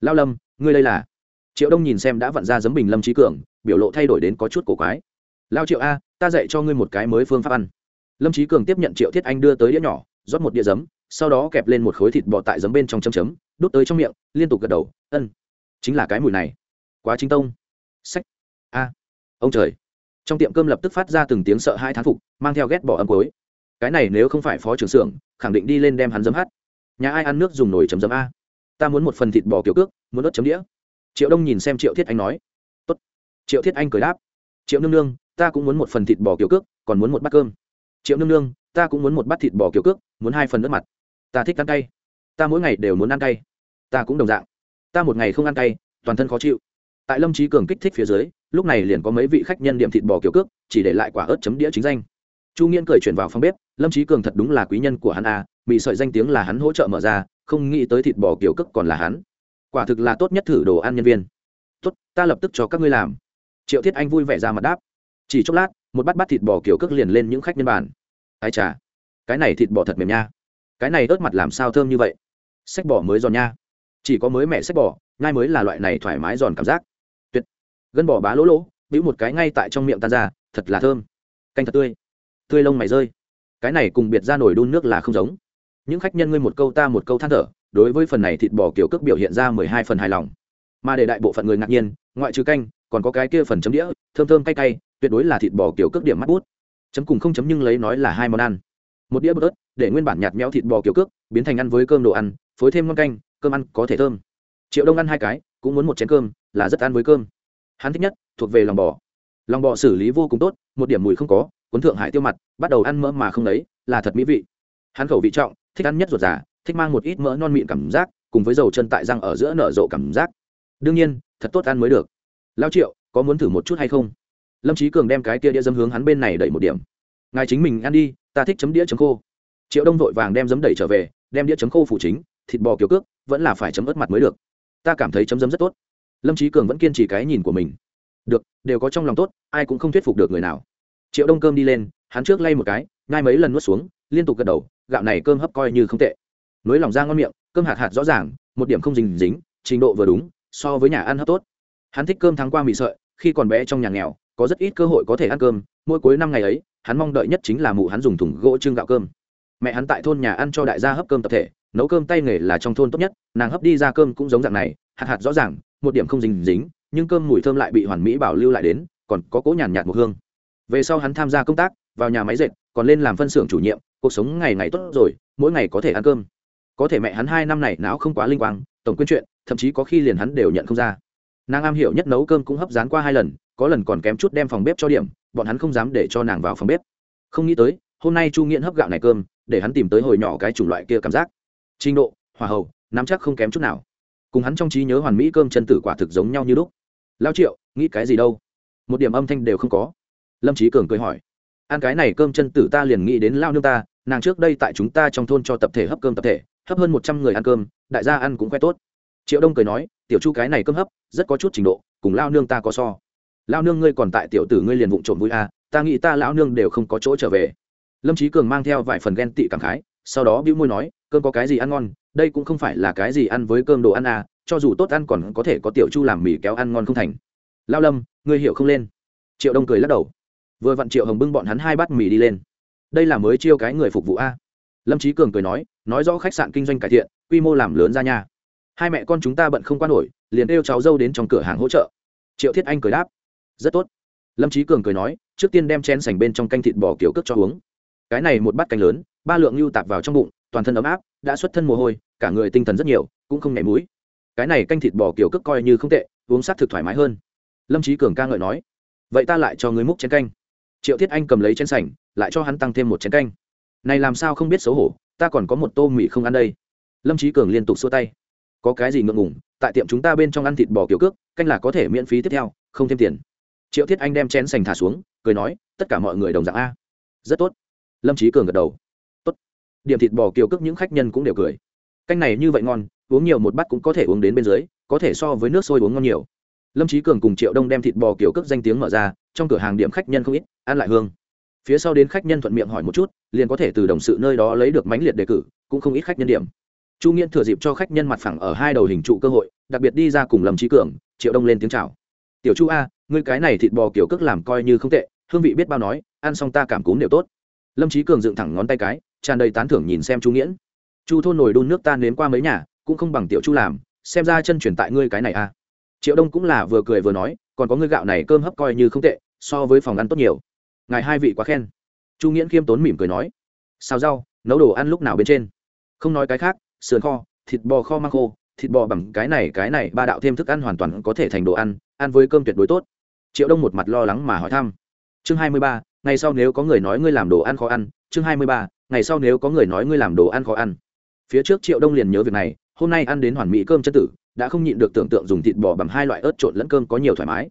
Lao lâm, ngươi đây là? Triệu đông nhìn xem đã vặn ra giấm bình lâm trí cường, biểu lộ thay đổi đến có chút cổ quái. Lao triệu a, ta dạy cho ngươi một cái mới phương pháp ăn. Lâm trí cường tiếp nhận triệu thiết anh đưa tới đĩa nhỏ, rót một đĩa giấm, sau đó kẹp lên một khối thịt bò tại giấm bên trong chấm chấm, đút tới trong miệng, liên tục gật đầu, ân, chính là cái mùi này. Quá chính tông. Sách. A, ông trời. Trong tiệm cơm lập tức phát ra từng tiếng sợ hai thán phục, mang theo ghét bỏ âm cối cái này nếu không phải phó trưởng xưởng, khẳng định đi lên đem hắn dấm hát. Nhà ai ăn nước dùng nồi chấm dấm a. Ta muốn một phần thịt bò kiểu cước, muốn ớt chấm đĩa. Triệu đông nhìn xem triệu thiết anh nói. Tốt. triệu thiết anh cười đáp. Triệu nương nương, ta cũng muốn một phần thịt bò kiểu cước, còn muốn một bát cơm. Triệu nương nương, ta cũng muốn một bát thịt bò kiểu cước, muốn hai phần nước mặt. Ta thích ăn cay. Ta mỗi ngày đều muốn ăn cay. Ta cũng đồng dạng. Ta một ngày không ăn cay, toàn thân khó chịu. Tại lâm trí cường kích thích phía dưới, lúc này liền có mấy vị khách nhân điểm thịt bò kiểu cước, chỉ để lại quả ớt chấm đĩa chính danh. Chu nghiễn cười chuyển vào phòng bếp lâm trí cường thật đúng là quý nhân của hắn a à, bị sợi danh tiếng là hắn hỗ trợ mở ra không nghĩ tới thịt bò kiểu cức còn là hắn. Quả thực là tốt nhất thử đồ ăn nhân viên. Tốt ta lập tức cho các ngươi làm. Triệu thiết anh vui vẻ ra mặt đáp. Chỉ chốc lát một bát bát thịt bò kiểu cước liền lên những khách nhân bàn. Ai chà cái này thịt bò thật mềm nha. Cái này ớt mặt làm sao thơm như vậy? Sách bò mới giòn nha. Chỉ có mới mẹ sách bò ngay mới là loại này thoải mái giòn cảm giác. Tuyệt. Gân bò bá lỗ lỗ bĩu một cái ngay tại trong miệng tan ra thật là thơm. Canh thật tươi. Tươi lông mày rơi cái này cùng biệt ra nổi đun nước là không giống. Những khách nhân ngươi một câu ta một câu than thở, đối với phần này thịt bò kiểu cước biểu hiện ra mười hai phần hài lòng. Mà để đại bộ phận người ngạc nhiên, ngoại trừ canh, còn có cái kia phần chấm đĩa, thơm thơm cay cay, tuyệt đối là thịt bò kiểu cước điểm mắt bút. Chấm cùng không chấm nhưng lấy nói là hai món ăn. Một đĩa bớt ớt, để nguyên bản nhạt méo thịt bò kiểu cước, biến thành ăn với cơm đồ ăn, phối thêm ngon canh, cơm ăn có thể thơm. Triệu đông ăn hai cái, cũng muốn một chén cơm, là rất ăn với cơm. Hắn thích nhất, thuộc về lòng bò. Lòng bò xử lý vô cùng tốt, một điểm mùi không có cuốn thượng hải tiêu mặt, bắt đầu ăn mỡ mà không lấy là thật mỹ vị. Hắn khẩu vị trọng, thích ăn nhất ruột già, thích mang một ít mỡ non mịn cảm giác, cùng với dầu chân tại răng ở giữa nở rộ cảm giác. Đương nhiên, thật tốt ăn mới được. Lao triệu, có muốn thử một chút hay không? Lâm trí cường đem cái kia đĩa dấm hướng hắn bên này đẩy một điểm. Ngài chính mình ăn đi, ta thích chấm đĩa chấm khô. Triệu đông vội vàng đem dấm đẩy trở về, đem đĩa chấm khô phủ chính, thịt bò kiểu cước, vẫn là phải chấm ớt mặt mới được. Ta cảm thấy chấm dấm rất tốt. Lâm trí cường vẫn kiên trì cái nhìn của mình. Được, đều có trong lòng tốt, ai cũng không thuyết phục được người nào triệu đông cơm đi lên, hắn trước lay một cái ngay mấy lần nuốt xuống, liên tục gật đầu, gạo này cơm hấp coi như không tệ. Nối lòng ra ngon miệng, cơm hạt hạt rõ ràng, một điểm không dính dính, trình độ vừa đúng, so với nhà ăn hấp tốt. Hắn thích cơm thắng qua mì sợi, khi còn bé trong nhà nghèo, có rất ít cơ hội có thể ăn cơm, mỗi cuối năm ngày ấy, hắn mong đợi nhất chính là mụ hắn dùng thùng gỗ trưng gạo cơm. Mẹ hắn tại thôn nhà ăn cho đại gia hấp cơm tập thể, nấu cơm tay nghề là trong thôn tốt nhất, nàng hấp đi ra cơm cũng giống dạng này, hạt hạt rõ ràng, một điểm không dính dính, nhưng cơm mùi thơm lại bị hoàn mỹ bảo lưu lại đến, còn có cố nhàn nhạt một hương về sau hắn tham gia công tác, vào nhà máy dệt, còn lên làm phân xưởng chủ nhiệm, cuộc sống ngày ngày tốt rồi, mỗi ngày có thể ăn cơm. Có thể mẹ hắn hai năm này não không quá linh quang, tổng quyên chuyện, thậm chí có khi liền hắn đều nhận không ra. Nàng am hiểu nhất nấu cơm cũng hấp dán qua hai lần, có lần còn kém chút đem phòng bếp cho điểm, bọn hắn không dám để cho nàng vào phòng bếp. Không nghĩ tới, hôm nay chu nghiện hấp gạo này cơm, để hắn tìm tới hồi nhỏ cái chủng loại kia cảm giác. Trình độ, hòa hậu, nắm chắc không kém chút nào. Cùng hắn trong trí nhớ hoàn mỹ cơm chân tử quả thực giống nhau như lúc. Lao triệu, nghĩ cái gì đâu? Một điểm âm thanh đều không có lâm trí cường cười hỏi ăn cái này cơm chân tử ta liền nghĩ đến lao nương ta nàng trước đây tại chúng ta trong thôn cho tập thể hấp cơm tập thể hấp hơn một trăm người ăn cơm đại gia ăn cũng khoe tốt. Triệu đông cười nói tiểu chu cái này cơm hấp rất có chút trình độ cùng lao nương ta có so. Lao nương ngươi còn tại tiểu tử ngươi liền vụng trộm vui à, ta nghĩ ta lão nương đều không có chỗ trở về. Lâm trí cường mang theo vài phần ghen tị cảm khái sau đó bĩu môi nói cơm có cái gì ăn ngon đây cũng không phải là cái gì ăn với cơm đồ ăn à cho dù tốt ăn còn có thể có tiểu chu làm mì kéo ăn ngon không thành. Lao lâm ngươi hiểu không lên? Triệu đông cười lắc đầu vừa vặn triệu hồng bưng bọn hắn hai bát mì đi lên. Đây là mới chiêu cái người phục vụ a. Lâm trí cường cười nói nói rõ khách sạn kinh doanh cải thiện, quy mô làm lớn ra nhà hai mẹ con chúng ta bận không quan nổi, liền kêu cháu dâu đến trong cửa hàng hỗ trợ. Triệu thiết anh cười đáp, rất tốt. Lâm trí cường cười nói, trước tiên đem chén sành bên trong canh thịt bò kiểu cước cho uống. Cái này một bát canh lớn, ba lượng lưu tạp vào trong bụng, toàn thân ấm áp, đã xuất thân mồ hôi, cả người tinh thần rất nhiều, cũng không nhảy mũi cái này canh thịt bò kiểu cước coi như không tệ, uống sát thực thoải mái hơn. Lâm trí cường ca ngợi nói, vậy ta lại cho người múc chén canh triệu thiết anh cầm lấy chén sành, lại cho hắn tăng thêm một chén canh. Này làm sao không biết xấu hổ, ta còn có một tô mì không ăn đây. Lâm trí cường liên tục xua tay. Có cái gì ngượng ngùng, tại tiệm chúng ta bên trong ăn thịt bò kiểu cước, canh là có thể miễn phí tiếp theo, không thêm tiền. Triệu thiết anh đem chén sành thả xuống, cười nói, tất cả mọi người đồng dạng a. Rất tốt. Lâm trí cường gật đầu. Tốt. Điểm thịt bò kiểu cước những khách nhân cũng đều cười. Canh này như vậy ngon, uống nhiều một bát cũng có thể uống đến bên dưới, có thể so với nước sôi uống ngon nhiều lâm trí cường cùng triệu đông đem thịt bò kiểu cước danh tiếng mở ra, trong cửa hàng điểm khách nhân không ít, ăn lại hương. Phía sau đến khách nhân thuận miệng hỏi một chút, liền có thể từ đồng sự nơi đó lấy được mánh liệt đề cử, cũng không ít khách nhân điểm. Chu nghiễn thừa dịp cho khách nhân mặt phẳng ở hai đầu hình trụ cơ hội, đặc biệt đi ra cùng lâm trí cường, triệu đông lên tiếng chào. Tiểu chu a, ngươi cái này thịt bò kiểu cước làm coi như không tệ, hương vị biết bao nói, ăn xong ta cảm cúm đều tốt. Lâm trí cường dựng thẳng ngón tay cái, tràn đầy tán thưởng nhìn xem chu nghiễn. Chu thôn nồi đun nước ta nếm qua mấy nhà, cũng không bằng tiểu chu làm, xem ra chân chuyển tại ngươi cái này a triệu đông cũng là vừa cười vừa nói, còn có ngươi gạo này cơm hấp coi như không tệ, so với phòng ăn tốt nhiều. Ngài hai vị quá khen. Chu nghiễn khiêm tốn mỉm cười nói, xào rau, nấu đồ ăn lúc nào bên trên? Không nói cái khác, sườn kho, thịt bò kho mang khô, thịt bò bằng cái này cái này, ba đạo thêm thức ăn hoàn toàn có thể thành đồ ăn ăn với cơm tuyệt đối tốt. Triệu đông một mặt lo lắng mà hỏi thăm. Chương hai mươi ba, ngày sau nếu có người nói ngươi làm đồ ăn khó ăn, chương hai mươi ba, ngày sau nếu có người nói ngươi làm đồ ăn khó ăn. Phía trước triệu đông liền nhớ việc này, hôm nay ăn đến hoàn mỹ cơm chân tử đã không nhịn được tưởng tượng dùng thịt bò bằng hai loại ớt trộn lẫn cơm có nhiều thoải mái.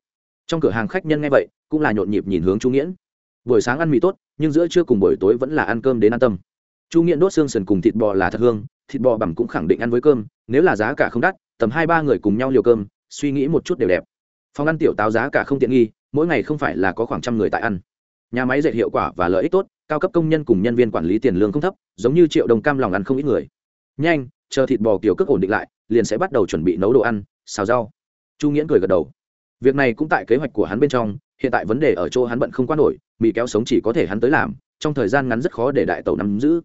Trong cửa hàng khách nhân nghe vậy, cũng là nhộn nhịp nhìn hướng chu nghiễn. Buổi sáng ăn mì tốt, nhưng giữa trưa cùng buổi tối vẫn là ăn cơm đến an tâm. Chu nghiễn đốt xương sườn cùng thịt bò là thật hương, thịt bò bằm cũng khẳng định ăn với cơm, nếu là giá cả không đắt, tầm hai ba người cùng nhau liều cơm, suy nghĩ một chút đều đẹp. Phòng ăn tiểu táo giá cả không tiện nghi, mỗi ngày không phải là có khoảng trăm người tại ăn. Nhà máy dệt hiệu quả và lợi ích tốt, cao cấp công nhân cùng nhân viên quản lý tiền lương không thấp, giống như triệu đồng cam lòng ăn không ít người. Nhanh, chờ thịt bò kiểu cước ổn định lại liền sẽ bắt đầu chuẩn bị nấu đồ ăn, xào rau. Chu nghiễn cười gật đầu. Việc này cũng tại kế hoạch của hắn bên trong, hiện tại vấn đề ở chỗ hắn bận không quan nổi, mì kéo sống chỉ có thể hắn tới làm, trong thời gian ngắn rất khó để đại tàu nắm giữ.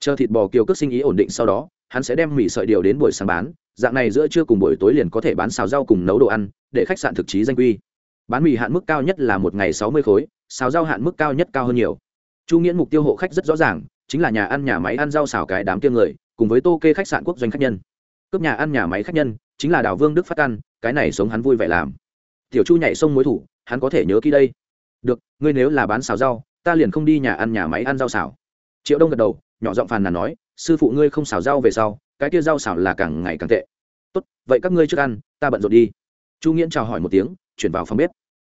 Chờ thịt bò kiều cước sinh ý ổn định sau đó, hắn sẽ đem mì sợi điều đến buổi sáng bán, dạng này giữa trưa cùng buổi tối liền có thể bán xào rau cùng nấu đồ ăn, để khách sạn thực chí danh quy. Bán mì hạn mức cao nhất là một ngày sáu mươi khối, xào rau hạn mức cao nhất cao hơn nhiều. Chu nghiễn mục tiêu hộ khách rất rõ ràng, chính là nhà ăn, nhà máy ăn rau xào cái đám tiêm người, cùng với tô kê khách sạn quốc doanh khách nhân cướp nhà ăn nhà máy khách nhân, chính là đào vương đức phát ăn, cái này sống hắn vui vẻ làm. Tiểu chu nhảy sông mối thủ, hắn có thể nhớ kỹ đây. Được, ngươi nếu là bán xào rau, ta liền không đi nhà ăn nhà máy ăn rau xào. Triệu đông gật đầu, nhỏ giọng phàn nàn nói, sư phụ ngươi không xào rau về sau, cái kia rau xào là càng ngày càng tệ. Tốt, vậy các ngươi trước ăn, ta bận rộn đi. Chu nghiễn chào hỏi một tiếng, chuyển vào phòng bếp.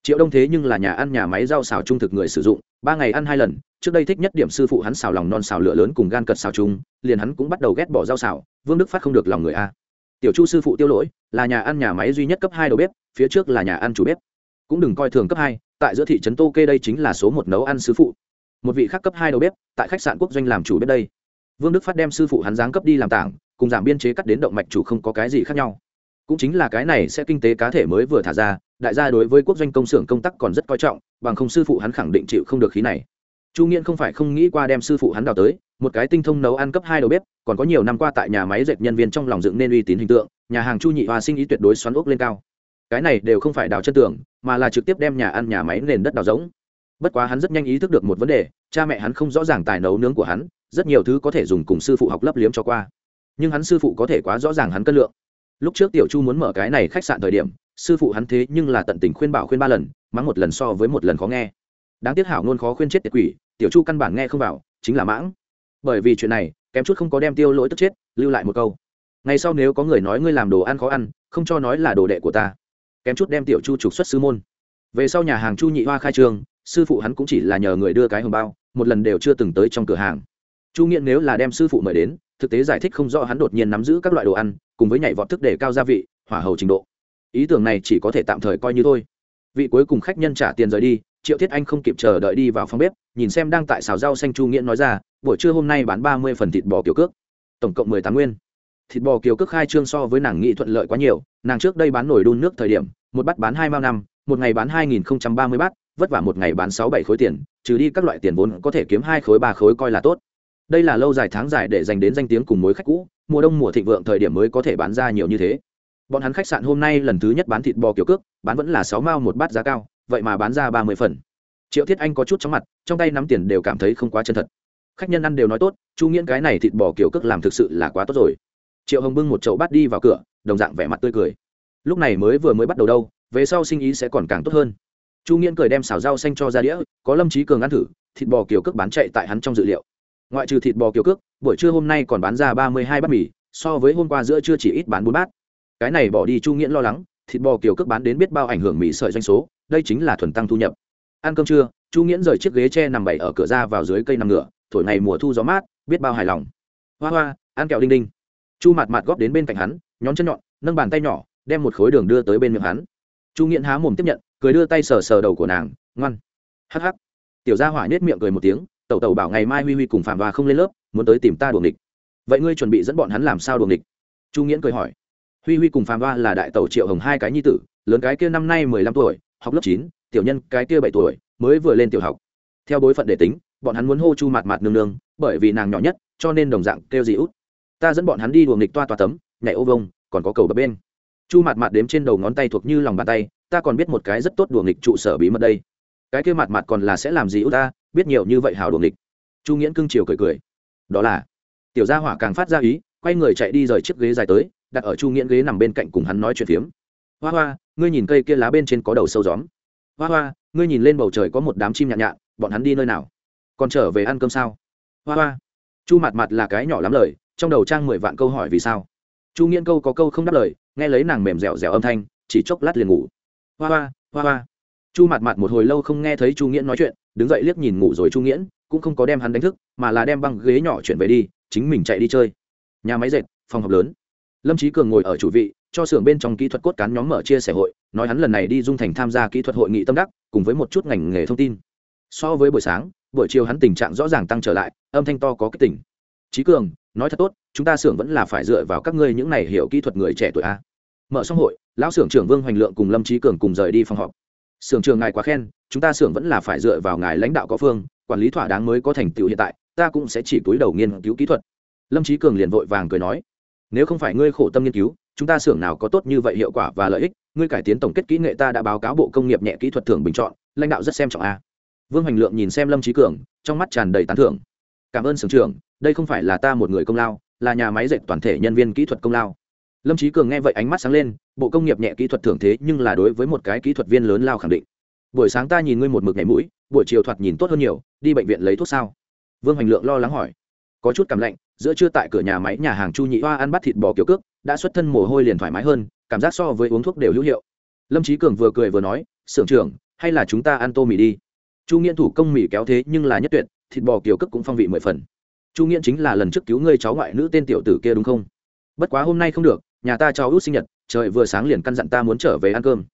Triệu đông thế nhưng là nhà ăn nhà máy rau xào trung thực người sử dụng ba ngày ăn hai lần, trước đây thích nhất điểm sư phụ hắn xào lòng non xào lửa lớn cùng gan cật xào chung, liền hắn cũng bắt đầu ghét bỏ rau xào, vương đức phát không được lòng người a. Tiểu chu sư phụ tiêu lỗi, là nhà ăn nhà máy duy nhất cấp hai đầu bếp, phía trước là nhà ăn chủ bếp. Cũng đừng coi thường cấp hai, tại giữa thị trấn tô kê đây chính là số một nấu ăn sư phụ. Một vị khác cấp hai đầu bếp, tại khách sạn quốc doanh làm chủ bếp đây. Vương đức phát đem sư phụ hắn giáng cấp đi làm tảng, cùng giảm biên chế cắt đến động mạch chủ không có cái gì khác nhau. Cũng chính là cái này sẽ kinh tế cá thể mới vừa thả ra đại gia đối với quốc doanh công xưởng công tác còn rất coi trọng, bằng không sư phụ hắn khẳng định chịu không được khí này. Chu nghiễn không phải không nghĩ qua đem sư phụ hắn đào tới, một cái tinh thông nấu ăn cấp hai đầu bếp, còn có nhiều năm qua tại nhà máy dệt nhân viên trong lòng dựng nên uy tín hình tượng, nhà hàng chu nhị hòa sinh ý tuyệt đối xoắn ốc lên cao. Cái này đều không phải đào chân tường, mà là trực tiếp đem nhà ăn nhà máy nền đất đào giống. bất quá hắn rất nhanh ý thức được một vấn đề, cha mẹ hắn không rõ ràng tài nấu nướng của hắn, rất nhiều thứ có thể dùng cùng sư phụ học lấp liếm cho qua. Nhưng hắn sư phụ có thể quá rõ ràng hắn cân lượng lúc trước tiểu chu muốn mở cái này khách sạn thời điểm, sư phụ hắn thế nhưng là tận tình khuyên bảo khuyên ba lần, mắng một lần so với một lần khó nghe. Đáng tiếc hảo ngôn khó khuyên chết tiệt quỷ, tiểu chu căn bản nghe không vào, chính là mãng. Bởi vì chuyện này, kém chút không có đem tiêu lỗi tức chết, lưu lại một câu. Ngày sau nếu có người nói ngươi làm đồ ăn khó ăn, không cho nói là đồ đệ của ta. Kém chút đem tiểu chu trục xuất sư môn. Về sau nhà hàng chu nhị hoa khai trương sư phụ hắn cũng chỉ là nhờ người đưa cái hồng bao, một lần đều chưa từng tới trong cửa hàng. Chu nghiện nếu là đem sư phụ mời đến, thực tế giải thích không rõ hắn đột nhiên nắm giữ các loại đồ ăn cùng với nhảy vọt thức để cao gia vị, hỏa hầu trình độ. Ý tưởng này chỉ có thể tạm thời coi như thôi. Vị cuối cùng khách nhân trả tiền rời đi, triệu thiết anh không kịp chờ đợi đi vào phòng bếp, nhìn xem đang tại xào rau xanh chu nghiện nói ra, buổi trưa hôm nay bán ba mươi phần thịt bò kiểu cước. Tổng cộng mười tám nguyên. Thịt bò kiểu cước khai trương so với nàng nghị thuận lợi quá nhiều, nàng trước đây bán nổi đun nước thời điểm, một bát bán hai mao năm, một ngày bán hai nghìn ba mươi bát, vất vả một ngày bán sáu bảy khối tiền, trừ đi các loại tiền vốn có thể kiếm hai khối ba khối coi là tốt. Đây là lâu dài tháng dài để dành đến danh tiếng cùng mối khách cũ mùa đông mùa thịnh vượng thời điểm mới có thể bán ra nhiều như thế. Bọn hắn khách sạn hôm nay lần thứ nhất bán thịt bò kiểu cước, bán vẫn là sáu mao một bát giá cao, vậy mà bán ra ba mươi phần. Triệu thiết anh có chút chóng mặt, trong tay nắm tiền đều cảm thấy không quá chân thật. Khách nhân ăn đều nói tốt, chu nghiễn cái này thịt bò kiểu cước làm thực sự là quá tốt rồi. Triệu hồng bưng một chậu bát đi vào cửa, đồng dạng vẻ mặt tươi cười. Lúc này mới vừa mới bắt đầu đâu, về sau sinh ý sẽ còn càng tốt hơn. Chu nghiễn cười đem xào rau xanh cho ra đĩa, có lâm trí cường ăn thử, thịt bò kiểu cước bán chạy tại hắn trong dự liệu. Ngoại trừ thịt bò kiểu cước buổi trưa hôm nay còn bán ra ba mươi hai bát mì, so với hôm qua giữa trưa chỉ ít bán bốn bát. Cái này bỏ đi chu nghiễn lo lắng, thịt bò kiểu cước bán đến biết bao ảnh hưởng mì sợi doanh số, đây chính là thuần tăng thu nhập. Ăn cơm trưa, chu nghiễn rời chiếc ghế tre nằm bậy ở cửa ra vào dưới cây nằm ngựa, thổi ngày mùa thu gió mát, biết bao hài lòng. Hoa hoa, ăn kẹo đinh đinh. Chu mặt mặt góp đến bên cạnh hắn, nhón chân nhọn, nâng bàn tay nhỏ, đem một khối đường đưa tới bên miệng hắn. Chu nghiễn há mồm tiếp nhận, cười đưa tay sờ sờ đầu của nàng, ngoan. Hắc hắc. Tiểu gia hỏa nhếch miệng cười một tiếng, tẩu tẩu bảo ngày mai huy huy cùng phạm và không lên lớp muốn tới tìm ta đuồng địch vậy ngươi chuẩn bị dẫn bọn hắn làm sao đuồng địch chu nghiễn cười hỏi. Huy huy cùng phạm và là đại tẩu triệu hồng hai cái nhi tử, lớn cái kia năm nay mười lăm tuổi, học lớp chín, tiểu nhân cái kia bảy tuổi, mới vừa lên tiểu học. Theo bối phận để tính, bọn hắn muốn hô chu Mạt Mạt nương nương, bởi vì nàng nhỏ nhất, cho nên đồng dạng kêu gì út. Ta dẫn bọn hắn đi đuồng địch toa toa tấm, nhảy ô vông, còn có cầu bập bên. Chu Mạt Mạt đếm trên đầu ngón tay thuộc như lòng bàn tay, ta còn biết một cái rất tốt đuồng địch trụ sở bí mật đây. Cái kia Mạt Mạt còn là sẽ làm gì út ta, biết nhiều như vậy hảo đuồng địch chu nghiễn cưng chiều cười cười đó là, tiểu gia hỏa càng phát ra ý, quay người chạy đi rời chiếc ghế dài tới, đặt ở chu nghiễn ghế nằm bên cạnh cùng hắn nói chuyện phiếm. Hoa hoa, ngươi nhìn cây kia lá bên trên có đầu sâu gióm. Hoa hoa, ngươi nhìn lên bầu trời có một đám chim nhạn nhạn, bọn hắn đi nơi nào? Còn trở về ăn cơm sao? Hoa hoa, chu mặt mặt là cái nhỏ lắm lời, trong đầu trang mười vạn câu hỏi vì sao? Chu nghiễn câu có câu không đáp lời, nghe lấy nàng mềm dẻo dẻo âm thanh, chỉ chốc lát liền ngủ. Hoa hoa hoa hoa. Chu mặt mặt một hồi lâu không nghe thấy chu nghiễn nói chuyện, đứng dậy liếc nhìn ngủ rồi chu nghiễn cũng không có đem hắn đánh thức, mà là đem băng ghế nhỏ chuyển về đi, chính mình chạy đi chơi. Nhà máy dệt, phòng học lớn. Lâm trí cường ngồi ở chủ vị, cho xưởng bên trong kỹ thuật cốt cán nhóm mở chia sẻ hội, nói hắn lần này đi dung thành tham gia kỹ thuật hội nghị tâm đắc, cùng với một chút ngành nghề thông tin. So với buổi sáng, buổi chiều hắn tình trạng rõ ràng tăng trở lại, âm thanh to có cái tỉnh. Trí cường, nói thật tốt, chúng ta xưởng vẫn là phải dựa vào các ngươi những này hiểu kỹ thuật người trẻ tuổi a. Mở xong hội, lão xưởng trưởng vương hoành lượng cùng lâm trí cường cùng rời đi phòng họp. Xưởng trường ngài quá khen, chúng ta xưởng vẫn là phải dựa vào ngài lãnh đạo có phương quản lý thỏa đáng mới có thành tựu hiện tại, ta cũng sẽ chỉ túi đầu nghiên cứu kỹ thuật. Lâm trí cường liền vội vàng cười nói, nếu không phải ngươi khổ tâm nghiên cứu, chúng ta xưởng nào có tốt như vậy hiệu quả và lợi ích, ngươi cải tiến tổng kết kỹ nghệ ta đã báo cáo bộ công nghiệp nhẹ kỹ thuật thưởng bình chọn, lãnh đạo rất xem trọng a. Vương hoành lượng nhìn xem lâm trí cường, trong mắt tràn đầy tán thưởng. Cảm ơn sưởng trưởng, đây không phải là ta một người công lao, là nhà máy dệt toàn thể nhân viên kỹ thuật công lao. Lâm trí cường nghe vậy ánh mắt sáng lên, bộ công nghiệp nhẹ kỹ thuật thưởng thế nhưng là đối với một cái kỹ thuật viên lớn lao khẳng định buổi sáng ta nhìn ngươi một mực nhảy mũi, buổi chiều thoạt nhìn tốt hơn nhiều, đi bệnh viện lấy thuốc sao? Vương hoành lượng lo lắng hỏi. Có chút cảm lạnh, giữa trưa tại cửa nhà máy nhà hàng chu nhị hoa ăn bắt thịt bò kiểu cước, đã xuất thân mồ hôi liền thoải mái hơn, cảm giác so với uống thuốc đều hữu hiệu. Lâm trí cường vừa cười vừa nói, sưởng trưởng, hay là chúng ta ăn tô mì đi. Chu nghiễn thủ công mì kéo thế nhưng là nhất tuyệt, thịt bò kiều cước cũng phong vị mười phần. Chu nghiễn chính là lần trước cứu ngươi cháu ngoại nữ tên tiểu tử kia đúng không? Bất quá hôm nay không được, nhà ta cháu út sinh nhật, trời vừa sáng liền căn dặn ta muốn trở về ăn cơm.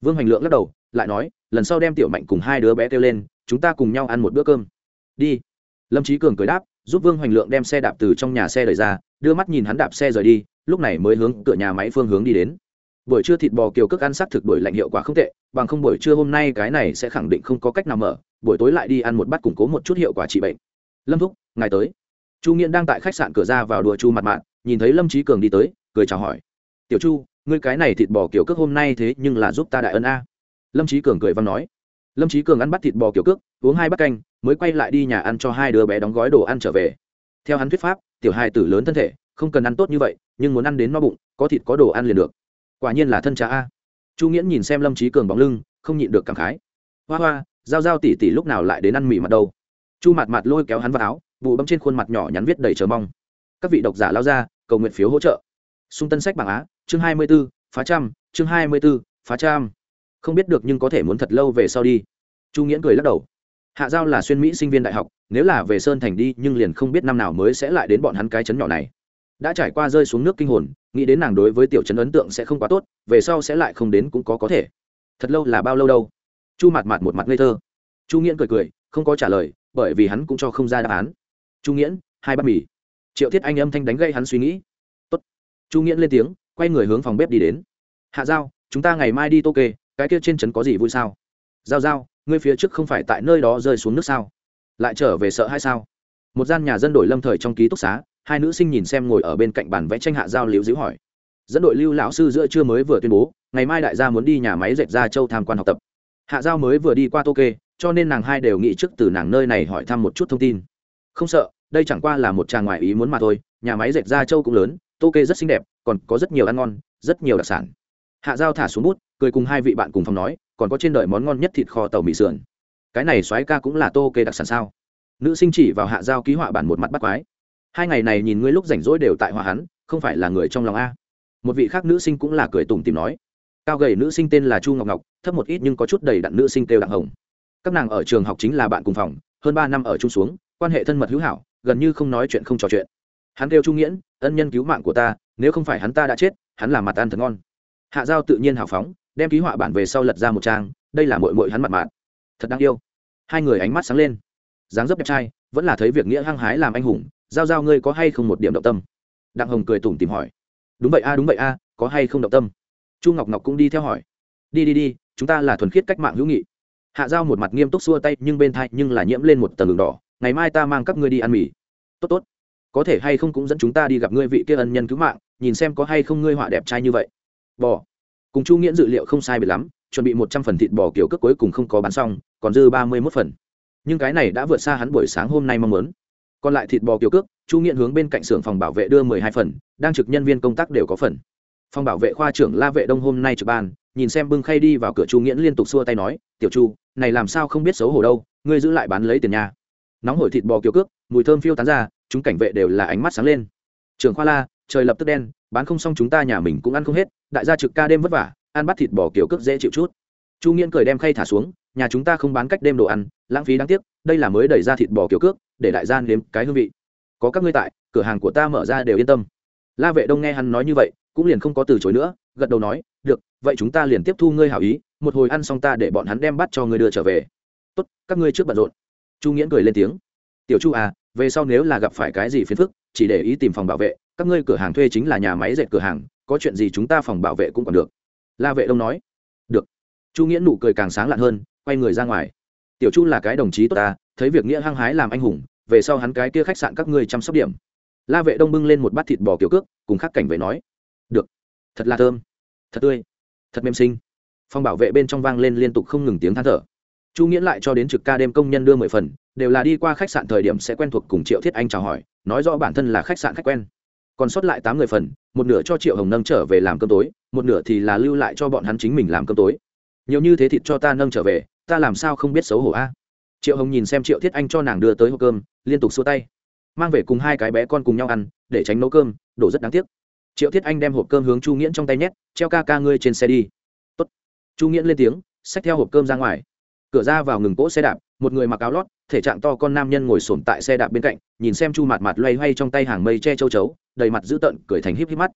Vương hoành lượng lắc đầu, lại nói lần sau đem tiểu mạnh cùng hai đứa bé kêu lên, chúng ta cùng nhau ăn một bữa cơm. Đi. Lâm trí cường cười đáp, giúp vương hoành lượng đem xe đạp từ trong nhà xe đẩy ra, đưa mắt nhìn hắn đạp xe rời đi, lúc này mới hướng cửa nhà máy phương hướng đi đến. Buổi trưa thịt bò kiều cước ăn sắc thực đổi lạnh hiệu quả không tệ, bằng không buổi trưa hôm nay cái này sẽ khẳng định không có cách nào mở, buổi tối lại đi ăn một bát củng cố một chút hiệu quả trị bệnh. Lâm thúc ngày tới. Chu nghiện đang tại khách sạn cửa ra vào đùa chu mặt mạng nhìn thấy lâm trí cường đi tới, cười chào hỏi. Tiểu chu, ngươi cái này thịt bò kiểu cước hôm nay thế nhưng là giúp ta đại ân a lâm trí cường cười văn nói, lâm trí cường ăn bắt thịt bò kiểu cước, uống hai bát canh, mới quay lại đi nhà ăn cho hai đứa bé đóng gói đồ ăn trở về. Theo hắn thuyết pháp, tiểu hai tử lớn thân thể, không cần ăn tốt như vậy, nhưng muốn ăn đến no bụng, có thịt có đồ ăn liền được. Quả nhiên là thân cha a. Chu nghiễn nhìn xem lâm trí cường bóng lưng, không nhịn được cảm khái. Hoa hoa, giao giao tỉ tỉ lúc nào lại đến ăn mì mặt đâu? Chu mặt mặt lôi kéo hắn vào áo, vụ bấm trên khuôn mặt nhỏ nhắn viết đầy chờ mong. Các vị độc giả lao ra, cầu nguyện phiếu hỗ trợ. Xung tân sách bảng á, chương hai mươi b ố phá trăm, chương hai mươi b ố phá trăm không biết được nhưng có thể muốn thật lâu về sau đi. Chu nghiễn cười lắc đầu. Hạ giao là xuyên mỹ sinh viên đại học, nếu là về sơn thành đi, nhưng liền không biết năm nào mới sẽ lại đến bọn hắn cái chấn nhỏ này. Đã trải qua rơi xuống nước kinh hồn, nghĩ đến nàng đối với tiểu chấn ấn tượng sẽ không quá tốt, về sau sẽ lại không đến cũng có có thể. Thật lâu là bao lâu đâu? Chu mặt mặt một mặt ngây thơ. Chu nghiễn cười cười, không có trả lời, bởi vì hắn cũng cho không ra đáp án. Chu nghiễn, hai bát mì. Triệu thiết anh âm thanh đánh gây hắn suy nghĩ. Tốt. chu nghiễn lên tiếng, quay người hướng phòng bếp đi đến. Hạ giao, chúng ta ngày mai đi tô kê cái kia trên trấn có gì vui sao? Giao giao, ngươi phía trước không phải tại nơi đó rơi xuống nước sao? Lại trở về sợ hay sao? Một gian nhà dân đổi lâm thời trong ký túc xá, hai nữ sinh nhìn xem ngồi ở bên cạnh bàn vẽ tranh hạ giao liễu dữ hỏi. Dẫn đội lưu lão sư giữa trưa mới vừa tuyên bố, ngày mai đại gia muốn đi nhà máy dệt ra châu tham quan học tập. Hạ giao mới vừa đi qua tô kê, cho nên nàng hai đều nghĩ trước từ nàng nơi này hỏi thăm một chút thông tin. Không sợ, đây chẳng qua là một tràng ngoại ý muốn mà thôi, nhà máy dệt ra châu cũng lớn, tô kê rất xinh đẹp, còn có rất nhiều ăn ngon, rất nhiều đặc sản hạ giao thả xuống bút, cười cùng hai vị bạn cùng phòng nói, còn có trên đời món ngon nhất thịt kho tàu mì sườn. Cái này soái ca cũng là tô kê đặc sản sao? Nữ sinh chỉ vào hạ giao ký họa bản một mặt bắt quái. Hai ngày này nhìn ngươi lúc rảnh rỗi đều tại hòa hắn, không phải là người trong lòng a? Một vị khác nữ sinh cũng là cười tủm tìm nói. Cao gầy nữ sinh tên là chu ngọc ngọc, thấp một ít nhưng có chút đầy đặn nữ sinh kêu đặng hồng. Các nàng ở trường học chính là bạn cùng phòng, hơn ba năm ở chung xuống, quan hệ thân mật hữu hảo, gần như không nói chuyện không trò chuyện. Hắn kêu trung nghiễn, ân nhân cứu mạng của ta, nếu không phải hắn ta đã chết, hắn là mặt ăn thật ngon hạ giao tự nhiên hào phóng, đem ký họa bản về sau lật ra một trang, đây là mội mội hắn mặt mạn. Thật đáng yêu. Hai người ánh mắt sáng lên. Dáng dấp đẹp trai, vẫn là thấy việc nghĩa hăng hái làm anh hùng, giao giao ngươi có hay không một điểm động tâm? Đặng hồng cười tủm tìm hỏi. Đúng vậy a, đúng vậy a, có hay không động tâm? Chu ngọc ngọc cũng đi theo hỏi. Đi đi đi, chúng ta là thuần khiết cách mạng hữu nghị. Hạ giao một mặt nghiêm túc xua tay, nhưng bên thai nhưng là nhiễm lên một tầng đường đỏ. Ngày mai ta mang các ngươi đi ăn mì. Tốt tốt. Có thể hay không cũng dẫn chúng ta đi gặp ngươi vị kia ân nhân cứu mạng, nhìn xem có hay không ngươi họa đẹp trai như vậy bò. Cùng chu nghiễn dự liệu không sai biệt lắm, chuẩn bị một trăm phần thịt bò kiểu cước cuối cùng không có bán xong, còn dư ba mươi mốt phần. Nhưng cái này đã vượt xa hắn buổi sáng hôm nay mong muốn. Còn lại thịt bò kiểu cước, chu nghiễn hướng bên cạnh xưởng phòng bảo vệ đưa mười hai phần, đang trực nhân viên công tác đều có phần. Phòng bảo vệ khoa trưởng la vệ đông hôm nay trực ban, nhìn xem bưng khay đi vào cửa chu nghiễn liên tục xua tay nói, tiểu chu, này làm sao không biết xấu hổ đâu, ngươi giữ lại bán lấy tiền nhà nóng hổi thịt bò kiểu cước, mùi thơm phiêu tán ra, chúng cảnh vệ đều là ánh mắt sáng lên. Trường khoa la, trời lập tức đen bán không xong chúng ta nhà mình cũng ăn không hết, đại gia trực ca đêm vất vả, ăn bắt thịt bò kiểu cước dễ chịu chút. Chu nghiễn cười đem khay thả xuống, nhà chúng ta không bán cách đêm đồ ăn, lãng phí đáng tiếc, đây là mới đẩy ra thịt bò kiểu cước, để đại gia nếm cái hương vị. Có các ngươi tại, cửa hàng của ta mở ra đều yên tâm. La vệ đông nghe hắn nói như vậy, cũng liền không có từ chối nữa, gật đầu nói, được, vậy chúng ta liền tiếp thu ngươi hảo ý, một hồi ăn xong ta để bọn hắn đem bắt cho ngươi đưa trở về. Tốt, các ngươi trước bận rộn. Chu nghiễn cười lên tiếng. Tiểu chu à về sau nếu là gặp phải cái gì phiền phức, chỉ để ý tìm phòng bảo vệ. Các ngươi cửa hàng thuê chính là nhà máy dệt cửa hàng, có chuyện gì chúng ta phòng bảo vệ cũng còn được. La vệ đông nói. Được. Chu nghĩa nụ cười càng sáng lạn hơn, quay người ra ngoài. Tiểu chu là cái đồng chí tốt ta, thấy việc nghĩa hăng hái làm anh hùng, về sau hắn cái kia khách sạn các ngươi chăm sóc điểm. La vệ đông bưng lên một bát thịt bò kiểu cước, cùng khắc cảnh vệ nói. Được. Thật là thơm. Thật tươi. Thật mềm sinh. Phòng bảo vệ bên trong vang lên liên tục không ngừng tiếng than thở chu nghĩa lại cho đến trực ca đêm công nhân đưa mười phần, đều là đi qua khách sạn thời điểm sẽ quen thuộc cùng triệu thiết anh chào hỏi, nói rõ bản thân là khách sạn khách quen. Còn sót lại tám người phần, một nửa cho triệu hồng nâng trở về làm cơm tối, một nửa thì là lưu lại cho bọn hắn chính mình làm cơm tối. Nhiều như thế thịt cho ta nâng trở về, ta làm sao không biết xấu hổ a? Triệu hồng nhìn xem triệu thiết anh cho nàng đưa tới hộp cơm, liên tục xua tay. Mang về cùng hai cái bé con cùng nhau ăn, để tránh nấu cơm, đổ rất đáng tiếc. Triệu thiết anh đem hộp cơm hướng chu nghiễn trong tay nhét, treo ca ca ngươi trên xe đi. Tốt. chu nghiễn lên tiếng, xách theo hộp cơm ra ngoài cửa ra vào ngừng cỗ xe đạp, một người mặc áo lót, thể trạng to con nam nhân ngồi sổm tại xe đạp bên cạnh, nhìn xem chu mặt mặt loay hoay trong tay hàng mây che châu chấu, đầy mặt dữ tợn, cười thành híp híp mắt.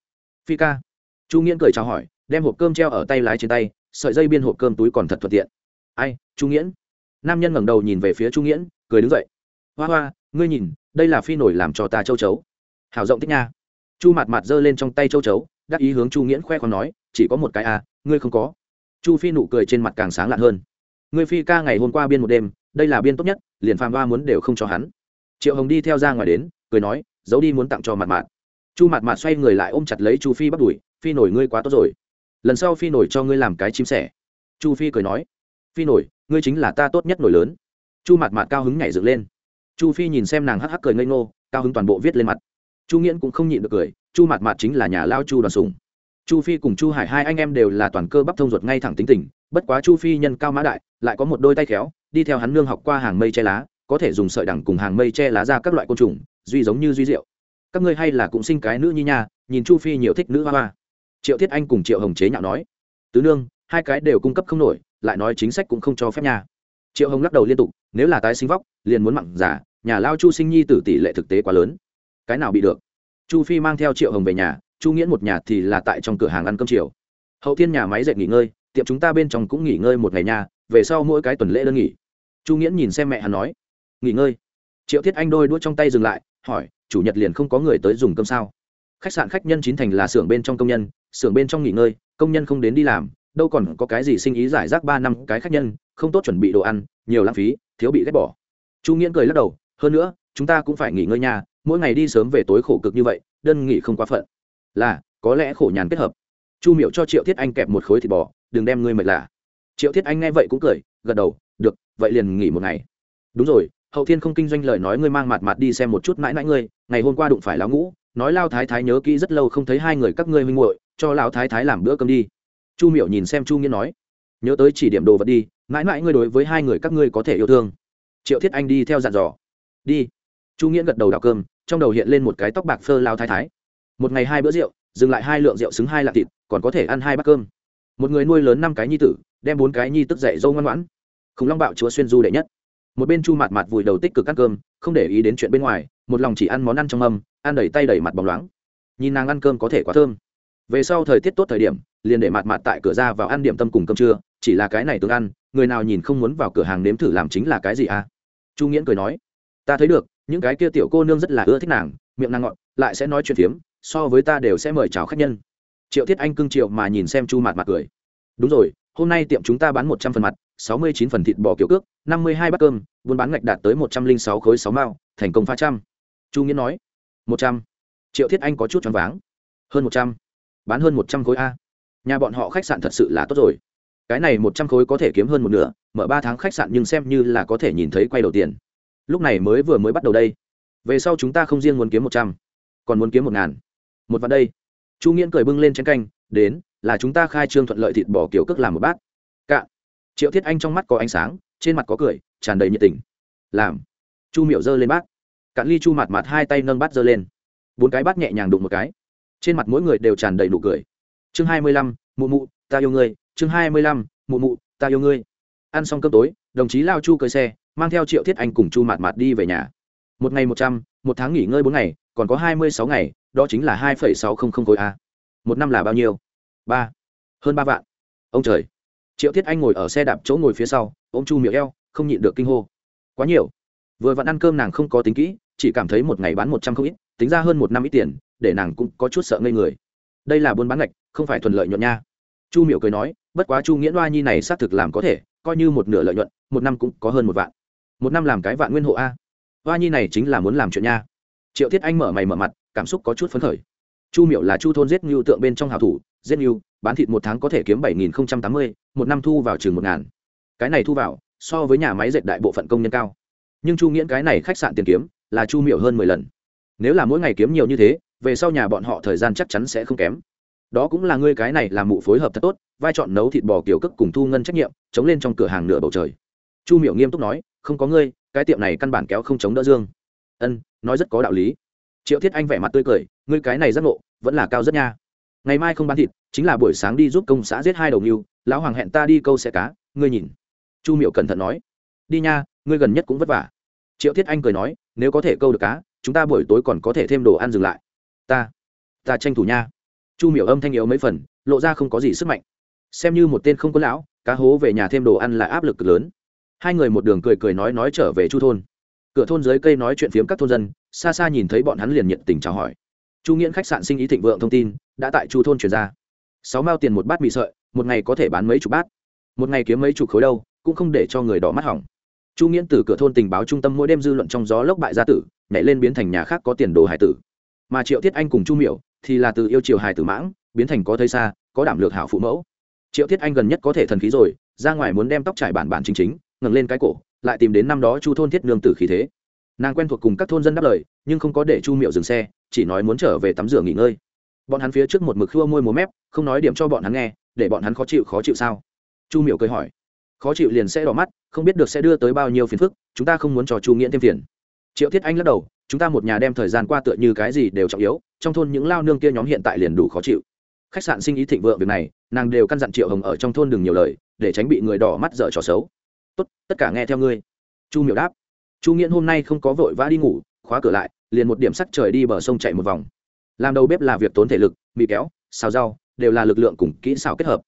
Phi ca. Chu nghiễn cười chào hỏi, đem hộp cơm treo ở tay lái trên tay, sợi dây biên hộp cơm túi còn thật thuận tiện. Ai, chu nghiễn? Nam nhân ngẩng đầu nhìn về phía chu nghiễn, cười đứng dậy. Hoa hoa, ngươi nhìn, đây là phi nổi làm cho ta châu chấu. Hảo rộng thích nha. Chu mặt mặt giơ lên trong tay châu chấu, đắc ý hướng chu nghiễn khoe còn nói, chỉ có một cái à ngươi không có. Chu phi nụ cười trên mặt càng sáng lạn hơn ngươi phi ca ngày hôm qua biên một đêm, đây là biên tốt nhất, liền phàm hoa muốn đều không cho hắn. Triệu hồng đi theo ra ngoài đến, cười nói, giấu đi muốn tặng cho mặt mạt. Chu mặt mạt xoay người lại ôm chặt lấy chu phi bắt đuổi phi nổi ngươi quá tốt rồi. Lần sau phi nổi cho ngươi làm cái chim sẻ. Chu phi cười nói, phi nổi, ngươi chính là ta tốt nhất nổi lớn. Chu mặt mạt cao hứng nhảy dựng lên. Chu phi nhìn xem nàng hắc hắc cười ngây ngô, cao hứng toàn bộ viết lên mặt. Chu nghiễn cũng không nhịn được cười, chu mặt Mạt chính là nhà lao chu đoàn sùng. Chu phi cùng chu hải hai anh em đều là toàn cơ bắp thông ruột ngay thẳng tính tình bất quá chu phi nhân cao mã đại, lại có một đôi tay khéo, đi theo hắn nương học qua hàng mây che lá, có thể dùng sợi đẳng cùng hàng mây che lá ra các loại côn trùng, duy giống như duy diệu. Các ngươi hay là cũng sinh cái nữ nhi nha, nhìn chu phi nhiều thích nữ hoa hoa. Triệu thiết anh cùng triệu hồng chế nhạo nói, tứ nương, hai cái đều cung cấp không nổi, lại nói chính sách cũng không cho phép nha. Triệu hồng lắc đầu liên tục, nếu là tái sinh vóc, liền muốn mặn giả, nhà lao chu sinh nhi tử tỷ lệ thực tế quá lớn. Cái nào bị được? Chu phi mang theo triệu hồng về nhà, chu nghiễn một nhà thì là tại trong cửa hàng ăn cơm chiều. Hậu thiên nhà máy dệt nghỉ ngơi tiệm chúng ta bên trong cũng nghỉ ngơi một ngày nhà về sau mỗi cái tuần lễ đơn nghỉ. Chu nghiễn nhìn xem mẹ hắn nói. Nghỉ ngơi. Triệu thiết anh đôi đuốt trong tay dừng lại, hỏi, chủ nhật liền không có người tới dùng cơm sao? Khách sạn khách nhân chín thành là xưởng bên trong công nhân, xưởng bên trong nghỉ ngơi, công nhân không đến đi làm, đâu còn có cái gì sinh ý giải rác ba năm cái khách nhân, không tốt chuẩn bị đồ ăn, nhiều lãng phí, thiếu bị ghét bỏ. Chu nghiễn cười lắc đầu, hơn nữa, chúng ta cũng phải nghỉ ngơi nhà mỗi ngày đi sớm về tối khổ cực như vậy, đơn nghỉ không quá phận. Là, có lẽ khổ nhàn kết hợp. Chu miệu cho triệu thiết anh kẹp một khối thịt bò đừng đem ngươi mệt lạ. Triệu thiết anh nghe vậy cũng cười, gật đầu, được, vậy liền nghỉ một ngày. Đúng rồi, hậu thiên không kinh doanh lời nói ngươi mang mặt mặt đi xem một chút mãi mãi ngươi, ngày hôm qua đụng phải lão ngũ, nói lao thái thái nhớ kỹ rất lâu không thấy hai người các ngươi huynh muội, cho lão thái thái làm bữa cơm đi. Chu miệu nhìn xem chu nghĩa nói, nhớ tới chỉ điểm đồ vật đi, mãi mãi ngươi đối với hai người các ngươi có thể yêu thương. Triệu thiết anh đi theo dặn dò, đi. Chu nghĩa gật đầu đào cơm, trong đầu hiện lên một cái tóc bạc phơ lao thái thái. Một ngày hai bữa rượu, dừng lại hai lượng rượu xứng hai lạng thịt, còn có thể ăn hai bát cơm một người nuôi lớn năm cái nhi tử, đem bốn cái nhi tức dậy dâu ngoan ngoãn. Khủng long bạo chúa xuyên du đệ nhất. Một bên chu mặt mặt vùi đầu tích cực ăn cơm, không để ý đến chuyện bên ngoài, một lòng chỉ ăn món ăn trong âm ăn đầy tay đầy mặt bóng loáng. Nhìn nàng ăn cơm có thể quá thơm. Về sau thời tiết tốt thời điểm, liền để mặt mặt tại cửa ra vào ăn điểm tâm cùng cơm trưa, chỉ là cái này tương ăn, người nào nhìn không muốn vào cửa hàng nếm thử làm chính là cái gì à? Chu nghiễn cười nói, ta thấy được, những cái kia tiểu cô nương rất là ưa thích nàng, miệng nàng ngọn lại sẽ nói chuyện phiếm, so với ta đều sẽ mời chào khách nhân triệu thiết anh cưng triệu mà nhìn xem chu Mạt mặt cười. Đúng rồi, hôm nay tiệm chúng ta bán một trăm phần mặt, sáu mươi chín phần thịt bò kiểu cước, năm mươi hai bát cơm, buôn bán ngạch đạt tới một trăm linh sáu khối sáu mao, thành công phá trăm. Chu nghĩa nói, một trăm. Triệu thiết anh có chút choáng váng. Hơn một trăm. Bán hơn một trăm khối a. Nhà bọn họ khách sạn thật sự là tốt rồi. Cái này một trăm khối có thể kiếm hơn một nửa, mở ba tháng khách sạn nhưng xem như là có thể nhìn thấy quay đầu tiền. Lúc này mới vừa mới bắt đầu đây. Về sau chúng ta không riêng muốn kiếm một trăm, còn muốn kiếm một ngàn. Một vạn đây chu nghiễn cười bưng lên chén canh, đến, là chúng ta khai trương thuận lợi thịt bò kiểu cước làm một bát. Cạn triệu thiết anh trong mắt có ánh sáng, trên mặt có cười, tràn đầy nhiệt tình. Làm. Chu miệu giơ lên bát. Cạn ly chu mặt mặt hai tay nâng bát giơ lên. Bốn cái bát nhẹ nhàng đụng một cái. Trên mặt mỗi người đều tràn đầy nụ cười. Chương hai mươi lăm, mụ mụ, ta yêu ngươi. Chương hai mươi lăm, mụ mụ, ta yêu ngươi. Ăn xong cơm tối, đồng chí lao chu cơi xe, mang theo triệu thiết anh cùng chu mặt mặt đi về nhà. Một ngày một trăm, một tháng nghỉ ngơi bốn ngày, còn có hai mươi sáu ngày đó chính là hai phẩy sáu không không khối a. Một năm là bao nhiêu? Ba. Hơn ba vạn. Ông trời. Triệu thiết anh ngồi ở xe đạp chỗ ngồi phía sau ô m chu miệng eo, không nhịn được kinh hô. Quá nhiều. Vừa vặn ăn cơm nàng không có tính kỹ, chỉ cảm thấy một ngày bán một trăm không ít, tính ra hơn một năm ít tiền, để nàng cũng có chút sợ ngây người. Đây là buôn bán ngạch, không phải thuần lợi nhuận nha. Chu miệu cười nói, bất quá chu nghiễn oa nhi này xác thực làm có thể, coi như một nửa lợi nhuận, một năm cũng có hơn một vạn. Một năm làm cái vạn nguyên hộ a. Hoa nhi này chính là muốn làm chuyện nha. Triệu thiết anh mở mày mở mặt cảm xúc có chút phấn khởi. Chu miệu là chu thôn giết ngưu tượng bên trong hào thủ, giết ngưu bán thịt một tháng có thể kiếm bảy nghìn tám mươi, một năm thu vào chừng một ngàn. Cái này thu vào, so với nhà máy dệt đại bộ phận công nhân cao. Nhưng chu nghiễn cái này khách sạn tiền kiếm, là chu miệu hơn mười lần. Nếu là mỗi ngày kiếm nhiều như thế, về sau nhà bọn họ thời gian chắc chắn sẽ không kém. Đó cũng là ngươi cái này làm mụ phối hợp thật tốt, vai chọn nấu thịt bò kiểu cất cùng thu ngân trách nhiệm, chống lên trong cửa hàng nửa bầu trời. Chu miệu nghiêm túc nói, không có ngươi, cái tiệm này căn bản kéo không chống đỡ dương. Ân, nói rất có đạo lý triệu thiết anh vẻ mặt tươi cười, ngươi cái này rất ngộ, vẫn là cao rất nha. Ngày mai không bán thịt, chính là buổi sáng đi giúp công xã giết hai đầu ngưu, lão hoàng hẹn ta đi câu xe cá, ngươi nhìn. Chu miệu cẩn thận nói, đi nha, ngươi gần nhất cũng vất vả. Triệu thiết anh cười nói, nếu có thể câu được cá, chúng ta buổi tối còn có thể thêm đồ ăn dừng lại. Ta ta tranh thủ nha. Chu miểu âm thanh yếu mấy phần, lộ ra không có gì sức mạnh. Xem như một tên không có lão, cá hố về nhà thêm đồ ăn là áp lực cực lớn. Hai người một đường cười cười nói nói trở về chu thôn cửa thôn dưới cây nói chuyện phiếm các thôn dân, xa xa nhìn thấy bọn hắn liền nhiệt tình chào hỏi. Chu nghiễn khách sạn sinh ý thịnh vượng thông tin, đã tại chu thôn chuyển ra. Sáu mao tiền một bát mì sợi, một ngày có thể bán mấy chục bát. Một ngày kiếm mấy chục khối đâu, cũng không để cho người đỏ mắt hỏng. Chu nghiễn từ cửa thôn tình báo trung tâm mỗi đêm dư luận trong gió lốc bại gia tử, nhảy lên biến thành nhà khác có tiền đồ hải tử. Mà triệu thiết anh cùng chu miểu thì là từ yêu triều hải tử mãng, biến thành có thấy xa, có đảm lược hảo phụ mẫu. Triệu thiết anh gần nhất có thể thần khí rồi, ra ngoài muốn đem tóc trải bản bản chính chính, ngẩng lên cái cổ lại tìm đến năm đó chu thôn thiết nương tử khí thế. Nàng quen thuộc cùng các thôn dân đáp lời, nhưng không có để chu miệu dừng xe, chỉ nói muốn trở về tắm rửa nghỉ ngơi. Bọn hắn phía trước một mực khua môi múa mép, không nói điểm cho bọn hắn nghe, để bọn hắn khó chịu khó chịu sao? Chu miệu cười hỏi. Khó chịu liền sẽ đỏ mắt, không biết được sẽ đưa tới bao nhiêu phiền phức, chúng ta không muốn cho chu nghĩa thêm phiền. Triệu thiết anh lắc đầu, chúng ta một nhà đem thời gian qua tựa như cái gì đều trọng yếu, trong thôn những lao nương kia nhóm hiện tại liền đủ khó chịu. Khách sạn sinh ý thịnh vượng việc này, nàng đều căn dặn triệu hồng ở trong thôn đừng nhiều lời, để tránh bị người đỏ mắt dở trò xấu tốt tất cả nghe theo ngươi. Chu miểu đáp. Chu nghiễn hôm nay không có vội vã đi ngủ khóa cửa lại liền một điểm sắc trời đi bờ sông chạy một vòng. Làm đầu bếp là việc tốn thể lực mì kéo xào rau đều là lực lượng cùng kỹ xảo kết hợp.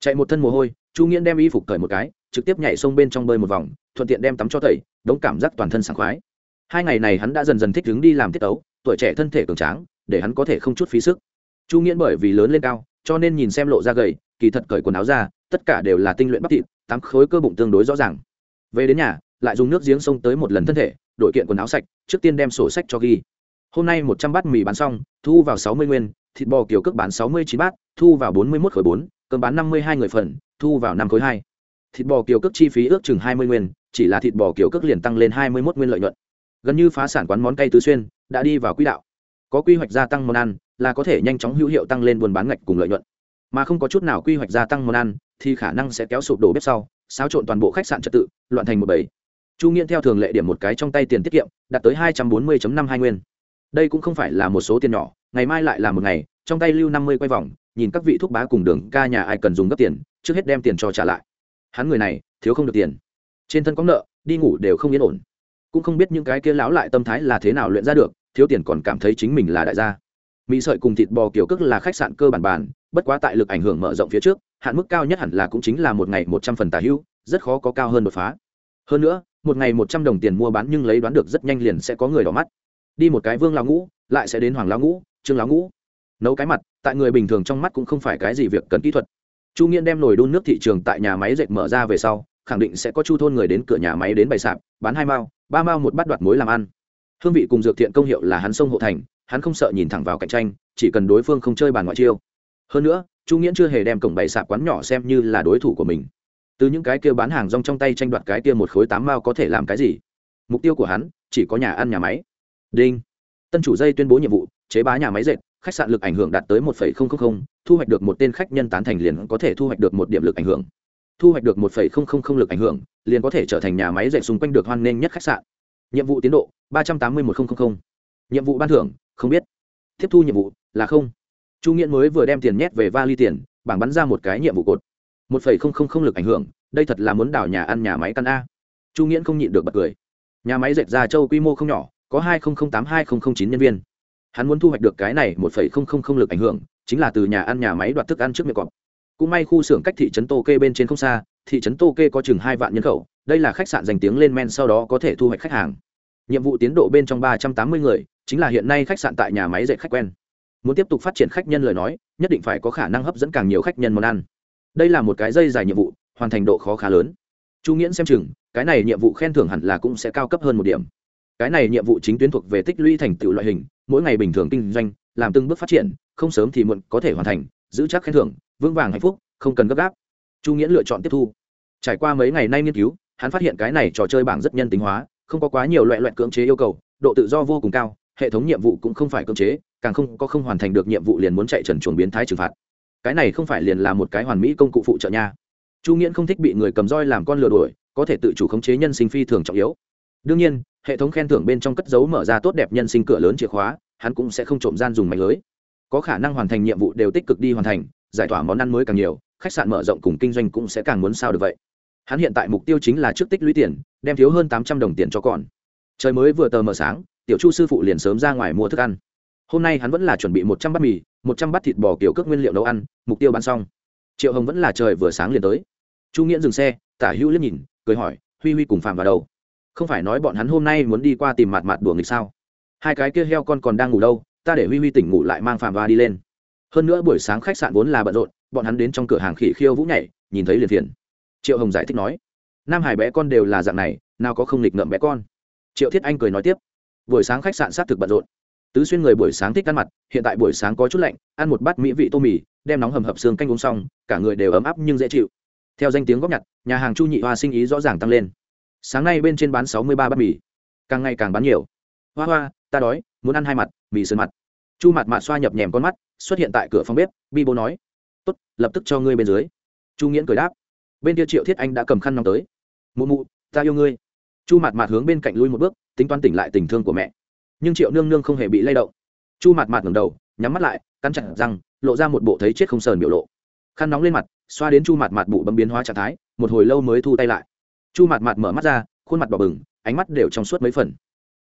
Chạy một thân mồ hôi chu nghiễn đem y phục cởi một cái trực tiếp nhảy sông bên trong bơi một vòng thuận tiện đem tắm cho tẩy đống cảm giác toàn thân sảng khoái. Hai ngày này hắn đã dần dần thích ứng đi làm tiết tấu, tuổi trẻ thân thể cường tráng để hắn có thể không chút phí sức. Chu nghiễn bởi vì lớn lên cao cho nên nhìn xem lộ ra gầy kỳ thật cởi quần áo ra tất cả đều là tinh luyện bắp thịt, tám khối cơ bụng tương đối rõ ràng. Về đến nhà, lại dùng nước giếng sông tới một lần thân thể, đổi kiện quần áo sạch, trước tiên đem sổ sách cho ghi. Hôm nay một trăm bát mì bán xong, thu vào sáu mươi nguyên, thịt bò kiểu cước bán sáu mươi chín bát, thu vào bốn mươi một khối bốn, cơm bán năm mươi hai người phần, thu vào năm khối hai. Thịt bò kiểu cước chi phí ước chừng hai mươi nguyên, chỉ là thịt bò kiểu cước liền tăng lên hai mươi một nguyên lợi nhuận. Gần như phá sản quán món cây tứ xuyên, đã đi vào quỹ đạo. Có quy hoạch gia tăng món ăn, là có thể nhanh chóng hữu hiệu tăng lên buôn bán ngạch cùng lợi nhuận mà không có chút nào quy hoạch gia tăng món ăn, thì khả năng sẽ kéo sụp đổ bếp sau, xáo trộn toàn bộ khách sạn trật tự, loạn thành một bầy. Chu nghiễn theo thường lệ điểm một cái trong tay tiền tiết kiệm, đạt tới hai trăm bốn mươi năm hai nguyên. Đây cũng không phải là một số tiền nhỏ, ngày mai lại là một ngày, trong tay lưu năm mươi quay vòng, nhìn các vị thuốc bá cùng đường ca nhà ai cần dùng gấp tiền, trước hết đem tiền cho trả lại. Hắn người này, thiếu không được tiền. Trên thân có nợ, đi ngủ đều không yên ổn. Cũng không biết những cái kia lão lại tâm thái là thế nào luyện ra được, thiếu tiền còn cảm thấy chính mình là đại gia. Mỹ sợi cùng thịt bò kiểu cước là khách sạn cơ bản bản bất quá tại lực ảnh hưởng mở rộng phía trước, hạn mức cao nhất hẳn là cũng chính là một ngày một trăm phần tà hữu, rất khó có cao hơn đột phá. Hơn nữa, một ngày một trăm đồng tiền mua bán nhưng lấy đoán được rất nhanh liền sẽ có người đỏ mắt. Đi một cái vương lao ngũ, lại sẽ đến hoàng lao ngũ, trương lao ngũ. Nấu cái mặt, tại người bình thường trong mắt cũng không phải cái gì việc cần kỹ thuật. Chu nghiên đem nồi đun nước thị trường tại nhà máy dệt mở ra về sau, khẳng định sẽ có chu thôn người đến cửa nhà máy đến bày sạp, bán hai mao, ba mao một bát đoạt mối làm ăn. Hương vị cùng dược thiện công hiệu là hắn sông hộ thành, hắn không sợ nhìn thẳng vào cạnh tranh, chỉ cần đối phương không chơi bàn ngoại chiêu hơn nữa, chu nghiễn chưa hề đem cổng bày sạp quán nhỏ xem như là đối thủ của mình. Từ những cái kia bán hàng rong trong tay tranh đoạt cái kia một khối tám mao có thể làm cái gì? Mục tiêu của hắn, chỉ có nhà ăn nhà máy. Đinh. Tân chủ dây tuyên bố nhiệm vụ, chế bá nhà máy dệt, khách sạn lực ảnh hưởng đạt tới một thu hoạch được một tên khách nhân tán thành liền có thể thu hoạch được một điểm lực ảnh hưởng. Thu hoạch được một lực ảnh hưởng, liền có thể trở thành nhà máy dệt xung quanh được hoan nghênh nhất khách sạn. Nhiệm vụ tiến độ, ba trăm tám mươi một nhiệm vụ ban thưởng, không biết. Tiếp thu nhiệm vụ, là không chu nghiễn mới vừa đem tiền nhét về vali tiền, bảng bắn ra một cái nhiệm vụ cột. Một phẩy không không không lực ảnh hưởng, đây thật là muốn đảo nhà ăn nhà máy căn a. Chu nghiễn không nhịn được bật cười. Nhà máy dệt ra châu quy mô không nhỏ, có hai nghìn tám, hai nghìn chín nhân viên. Hắn muốn thu hoạch được cái này một phẩy không không không lực ảnh hưởng, chính là từ nhà ăn nhà máy đoạt thức ăn trước miệng cọp. Cũng may khu xưởng cách thị trấn tô kê bên trên không xa, thị trấn tô kê có chừng hai vạn nhân khẩu, đây là khách sạn danh tiếng lên men sau đó có thể thu hoạch khách hàng. Nhiệm vụ tiến độ bên trong ba trăm tám mươi người, chính là hiện nay khách sạn tại nhà máy dạy khách quen muốn tiếp tục phát triển khách nhân lời nói, nhất định phải có khả năng hấp dẫn càng nhiều khách nhân món ăn. Đây là một cái dây dài nhiệm vụ, hoàn thành độ khó khá lớn. Chu nghiễn xem chừng, cái này nhiệm vụ khen thưởng hẳn là cũng sẽ cao cấp hơn một điểm. Cái này nhiệm vụ chính tuyến thuộc về tích lũy thành tựu loại hình, mỗi ngày bình thường kinh doanh, làm từng bước phát triển, không sớm thì muộn có thể hoàn thành, giữ chắc khen thưởng, vững vàng hạnh phúc, không cần gấp gáp. Chu nghiễn lựa chọn tiếp thu. Trải qua mấy ngày nay nghiên cứu, hắn phát hiện cái này trò chơi bảng rất nhân tính hóa, không có quá nhiều loại loại cưỡng chế yêu cầu, độ tự do vô cùng cao, hệ thống nhiệm vụ cũng không phải cưỡng chế càng không có không hoàn thành được nhiệm vụ liền muốn chạy trần chuồng biến thái trừng phạt. Cái này không phải liền là một cái hoàn mỹ công cụ phụ trợ nha. Chu nghiễn không thích bị người cầm roi làm con lừa đuổi, có thể tự chủ khống chế nhân sinh phi thường trọng yếu. Đương nhiên, hệ thống khen thưởng bên trong cất dấu mở ra tốt đẹp nhân sinh cửa lớn chìa khóa, hắn cũng sẽ không trộm gian dùng mạnh lưới. Có khả năng hoàn thành nhiệm vụ đều tích cực đi hoàn thành, giải tỏa món ăn mới càng nhiều, khách sạn mở rộng cùng kinh doanh cũng sẽ càng muốn sao được vậy. Hắn hiện tại mục tiêu chính là trước tích lũy tiền, đem thiếu hơn tám trăm đồng tiền cho còn trời mới vừa tờ mờ sáng, tiểu chu sư phụ liền sớm ra ngoài mua thức ăn hôm nay hắn vẫn là chuẩn bị một trăm bát mì một trăm bát thịt bò kiểu cước nguyên liệu nấu ăn mục tiêu bán xong. Triệu hồng vẫn là trời vừa sáng liền tới. Chu nghĩa dừng xe tả hữu liếc nhìn cười hỏi huy huy cùng phạm vào đầu, không phải nói bọn hắn hôm nay muốn đi qua tìm mặt mặt đùa nghịch sao? Hai cái kia heo con còn đang ngủ đâu ta để huy huy tỉnh ngủ lại mang phạm va đi lên. Hơn nữa buổi sáng khách sạn vốn là bận rộn bọn hắn đến trong cửa hàng khỉ khiêu vũ nhảy nhìn thấy liền phiền. Triệu hồng giải thích nói nam hải bé con đều là dạng này nào có không nghịch ngợm bé con. Triệu thiết anh cười nói tiếp buổi sáng khách sạn xác thực bận rộn tứ xuyên người buổi sáng thích ăn mặt, hiện tại buổi sáng có chút lạnh, ăn một bát mỹ vị tô mì, đem nóng hầm hập xương canh uống xong, cả người đều ấm áp nhưng dễ chịu. Theo danh tiếng góp nhặt, nhà hàng chu nhị hoa sinh ý rõ ràng tăng lên. Sáng nay bên trên bán sáu mươi ba bát mì, càng ngày càng bán nhiều. Hoa hoa, ta đói, muốn ăn hai mặt, mì sơn mặt. Chu mặt mạt xoa nhập nhèm con mắt, xuất hiện tại cửa phòng bếp, bi bố nói, tốt, lập tức cho ngươi bên dưới. Chu nghiễn cười đáp, bên kia triệu thiết anh đã cầm khăn nóng tới. Mụ mụ, ta yêu ngươi. Chu mặt mạt hướng bên cạnh lui một bước, tính toán tỉnh lại tình thương của mẹ nhưng triệu nương nương không hề bị lay động. Chu mặt mặt ngẩng đầu, nhắm mắt lại, cắn chặt răng, lộ ra một bộ thấy chết không sờn biểu lộ. Khăn nóng lên mặt, xoa đến chu mặt mặt bụ bấm biến hóa trạng thái, một hồi lâu mới thu tay lại. Chu mặt mặt mở mắt ra, khuôn mặt đỏ bừng, ánh mắt đều trong suốt mấy phần.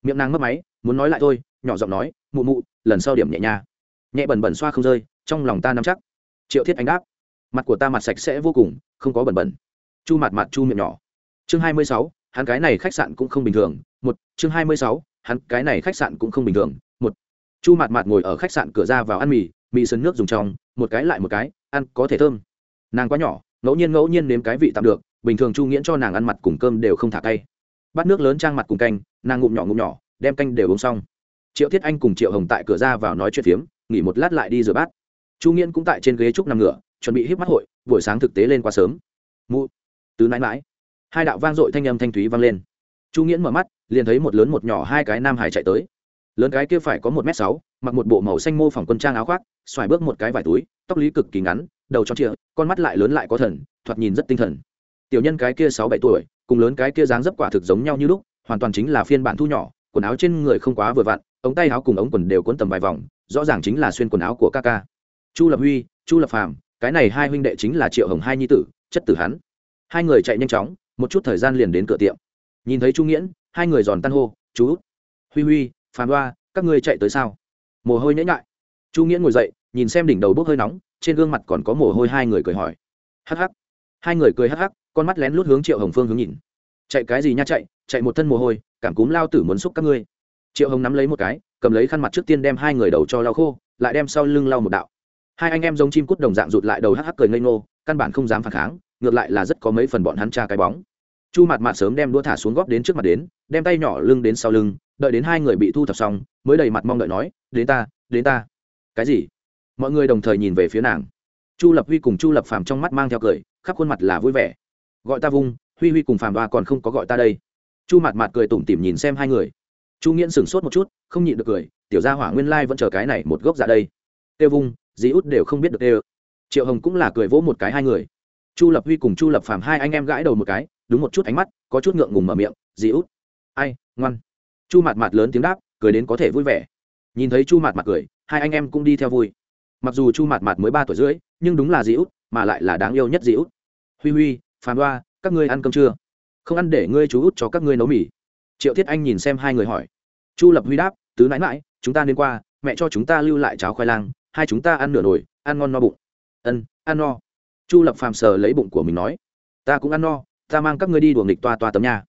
Miệng nàng mất máy, muốn nói lại thôi, nhỏ giọng nói, mụ mụ, lần sau điểm nhẹ nha. Nhẹ bẩn bẩn xoa không rơi, trong lòng ta nắm chắc. Triệu thiết anh đáp, mặt của ta mặt sạch sẽ vô cùng, không có bẩn bẩn. Chu mặt mặt chu miệng nhỏ. Chương hai mươi sáu, hắn cái này khách sạn cũng không bình thường. Một, chương hai mươi sáu hắn, cái này khách sạn cũng không bình thường. Một, chu mạt mạt ngồi ở khách sạn cửa ra vào ăn mì mì sơn nước dùng trong, một cái lại một cái, ăn có thể thơm. Nàng quá nhỏ, ngẫu nhiên ngẫu nhiên nếm cái vị tạm được, bình thường chu nghiễn cho nàng ăn mặt cùng cơm đều không thả cay bát nước lớn trang mặt cùng canh, nàng ngụm nhỏ ngụm nhỏ, đem canh đều uống xong. Triệu thiết anh cùng triệu hồng tại cửa ra vào nói chuyện phiếm, nghỉ một lát lại đi rửa bát. Chu nghiễn cũng tại trên ghế trúc nằm ngửa, chuẩn bị híp mắt hội, buổi sáng thực tế lên quá sớm. Mụ, tứ mãi mãi hai đạo vang dội thanh âm thanh thúy vang lên. Chu nghiễn mở mắt liền thấy một lớn một nhỏ hai cái nam hải chạy tới. Lớn cái kia phải có một m sáu, mặc một bộ màu xanh mô phỏng quân trang áo khoác, xoài bước một cái vải túi, tóc lý cực kỳ ngắn, đầu tròn trịa, con mắt lại lớn lại có thần, thoạt nhìn rất tinh thần. Tiểu nhân cái kia sáu bảy tuổi, cùng lớn cái kia dáng dấp quả thực giống nhau như lúc, hoàn toàn chính là phiên bản thu nhỏ, quần áo trên người không quá vừa vặn, ống tay áo cùng ống quần đều cuốn tầm vài vòng, rõ ràng chính là xuyên quần áo của ca ca. Chu lập huy, chu lập phàm, cái này hai huynh đệ chính là triệu hồng hai nhi tử, chất tử hắn. Hai người chạy nhanh chóng, một chút thời gian liền đến cửa tiệm. Nhìn thấy chu nghiễn hai người giòn tan hô, chú huy huy, phàm đoa các ngươi chạy tới sao? Mồ hôi nhễ nhại. Chu nghĩa ngồi dậy, nhìn xem đỉnh đầu bốc hơi nóng, trên gương mặt còn có mồ hôi, hai người cười hỏi. Hắc hắc. Hai người cười hắc hắc, con mắt lén lút hướng triệu hồng phương hướng nhìn. Chạy cái gì nha chạy chạy một thân mồ hôi, cảm cúm lao tử muốn xúc các ngươi. Triệu hồng nắm lấy một cái, cầm lấy khăn mặt trước tiên đem hai người đầu cho lau khô, lại đem sau lưng lau một đạo. Hai anh em giống chim cút đồng dạng rụt lại đầu hắc hắc cười ngây ngô, căn bản không dám phản kháng, ngược lại là rất có mấy phần bọn hắn tra cái bóng chu mặt Mạt sớm đem đũa thả xuống góp đến trước mặt đến, đem tay nhỏ lưng đến sau lưng, đợi đến hai người bị thu thập xong, mới đầy mặt mong đợi nói, đến ta đến ta. Cái gì? Mọi người đồng thời nhìn về phía nàng. Chu lập huy cùng chu lập phàm trong mắt mang theo cười, khắp khuôn mặt là vui vẻ. Gọi ta vung, huy huy cùng phàm ba còn không có gọi ta đây. Chu mặt mặt cười tủm tỉm nhìn xem hai người. Chu nghiễn sửng sốt một chút, không nhịn được cười, tiểu gia hỏa nguyên lai vẫn chờ cái này một gốc dạ đây. Têu vung dí út đều không biết được tê triệu hồng cũng là cười vỗ một cái hai người. Chu lập huy cùng chu lập phàm hai anh em gãi đầu một cái đúng một chút ánh mắt, có chút ngượng ngùng mở miệng, dì út. Ai, ngoan. Chu Mạt Mạt lớn tiếng đáp, cười đến có thể vui vẻ. Nhìn thấy chu Mạt Mạt cười, hai anh em cũng đi theo vui. Mặc dù chu Mạt Mạt mới ba tuổi rưỡi, nhưng đúng là dì út, mà lại là đáng yêu nhất dì út. Huy huy, phàm đoa, các ngươi ăn cơm chưa? Không ăn để ngươi chú út cho các ngươi nấu mì. Triệu thiết anh nhìn xem hai người hỏi. Chu lập huy đáp, tứ nãi mãi chúng ta nên qua, mẹ cho chúng ta lưu lại cháo khoai lang, hai chúng ta ăn nửa nồi, ăn ngon no bụng. Ân, ăn no. Chu lập phàm sờ lấy bụng của mình nói. Ta cũng ăn no ta mang các ngươi đi đùa nghịch toa toa tấm nha.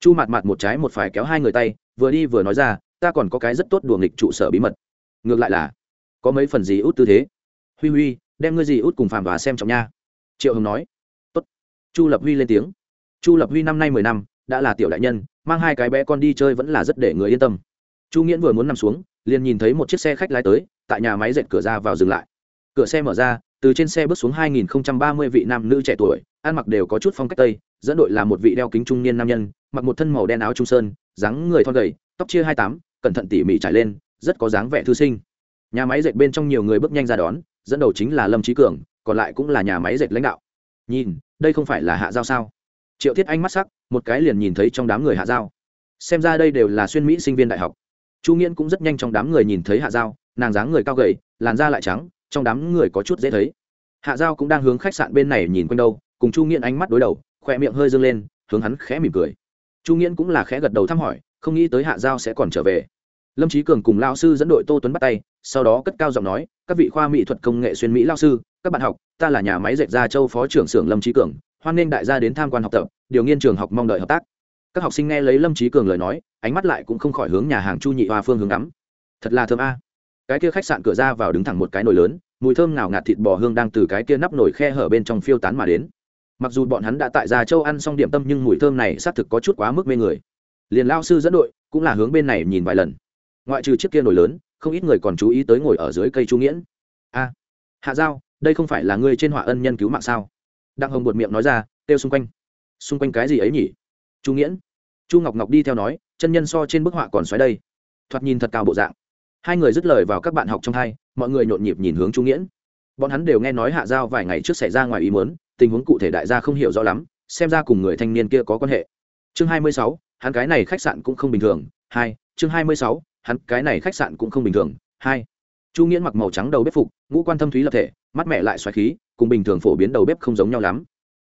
chu mặt mặt một trái một phải kéo hai người tay, vừa đi vừa nói ra, ta còn có cái rất tốt đùa nghịch trụ sở bí mật. Ngược lại là, có mấy phần gì út tư thế. Huy huy, đem ngươi gì út cùng phàm và xem trọng nha. Triệu hồng nói. Tốt. Chu lập huy lên tiếng. Chu lập huy năm nay mười năm, đã là tiểu đại nhân, mang hai cái bé con đi chơi vẫn là rất để người yên tâm. Chu nghiễn vừa muốn nằm xuống, liền nhìn thấy một chiếc xe khách lái tới, tại nhà máy dệt cửa ra vào dừng lại. Cửa xe mở ra từ trên xe bước xuống 2030 vị nam nữ trẻ tuổi, ăn mặc đều có chút phong cách tây, dẫn đội là một vị đeo kính trung niên nam nhân, mặc một thân màu đen áo trung sơn, dáng người thon gầy, tóc chia hai tám, cẩn thận tỉ mỉ trải lên, rất có dáng vẻ thư sinh. Nhà máy dệt bên trong nhiều người bước nhanh ra đón, dẫn đầu chính là lâm Chí cường, còn lại cũng là nhà máy dệt lãnh đạo. Nhìn, đây không phải là hạ giao sao? Triệu thiết anh mắt sắc, một cái liền nhìn thấy trong đám người hạ giao. Xem ra đây đều là xuyên mỹ sinh viên đại học. Chu nghiễn cũng rất nhanh trong đám người nhìn thấy hạ giao, nàng dáng người cao gầy, làn da lại trắng trong đám người có chút dễ thấy. Hạ giao cũng đang hướng khách sạn bên này nhìn quanh đâu, cùng chu nghiễn ánh mắt đối đầu khoe miệng hơi dâng lên, hướng hắn khẽ mỉm cười. Chu nghiễn cũng là khẽ gật đầu thăm hỏi, không nghĩ tới hạ giao sẽ còn trở về. Lâm trí cường cùng lao sư dẫn đội tô tuấn bắt tay, sau đó cất cao giọng nói, các vị khoa mỹ thuật công nghệ xuyên mỹ lao sư, các bạn học, ta là nhà máy dệt gia châu phó trưởng xưởng lâm trí cường, hoan nghênh đại gia đến tham quan học tập, điều nghiên trường học mong đợi hợp tác. Các học sinh nghe lấy lâm trí cường lời nói, ánh mắt lại cũng không khỏi hướng nhà hàng chu nhị hoa phương hướng ngắm. Thật là thơm a cái kia khách sạn cửa ra vào đứng thẳng một cái nồi lớn, mùi thơm nào ngạt thịt bò hương đang từ cái kia nắp nồi khe hở bên trong phiêu tán mà đến. Mặc dù bọn hắn đã tại gia châu ăn xong điểm tâm nhưng mùi thơm này xác thực có chút quá mức mê người. Liền lao sư dẫn đội cũng là hướng bên này nhìn vài lần. Ngoại trừ chiếc kia nồi lớn, không ít người còn chú ý tới ngồi ở dưới cây chu nghiễn. A, hạ giao, đây không phải là người trên họa ân nhân cứu mạng sao? Đặng hồng buột miệng nói ra, kêu xung quanh. Xung quanh cái gì ấy nhỉ? Chu nghiễn. Chu ngọc ngọc đi theo nói, chân nhân so trên bức họa còn xoáy đây. Thoạt nhìn thật cao bộ dạng hai người dứt lời vào các bạn học trong hai, mọi người nhộn nhịp nhìn hướng chu nghiễn. Bọn hắn đều nghe nói hạ giao vài ngày trước xảy ra ngoài ý muốn, tình huống cụ thể đại gia không hiểu rõ lắm, xem ra cùng người thanh niên kia có quan hệ. Chương hai mươi sáu, hắn cái này khách sạn cũng không bình thường. Hai, chương hai mươi sáu, hắn cái này khách sạn cũng không bình thường. Hai, chu nghiễn mặc màu trắng đầu bếp phục, ngũ quan thâm thúy lập thể, mắt mẹ lại xoáy khí, cùng bình thường phổ biến đầu bếp không giống nhau lắm.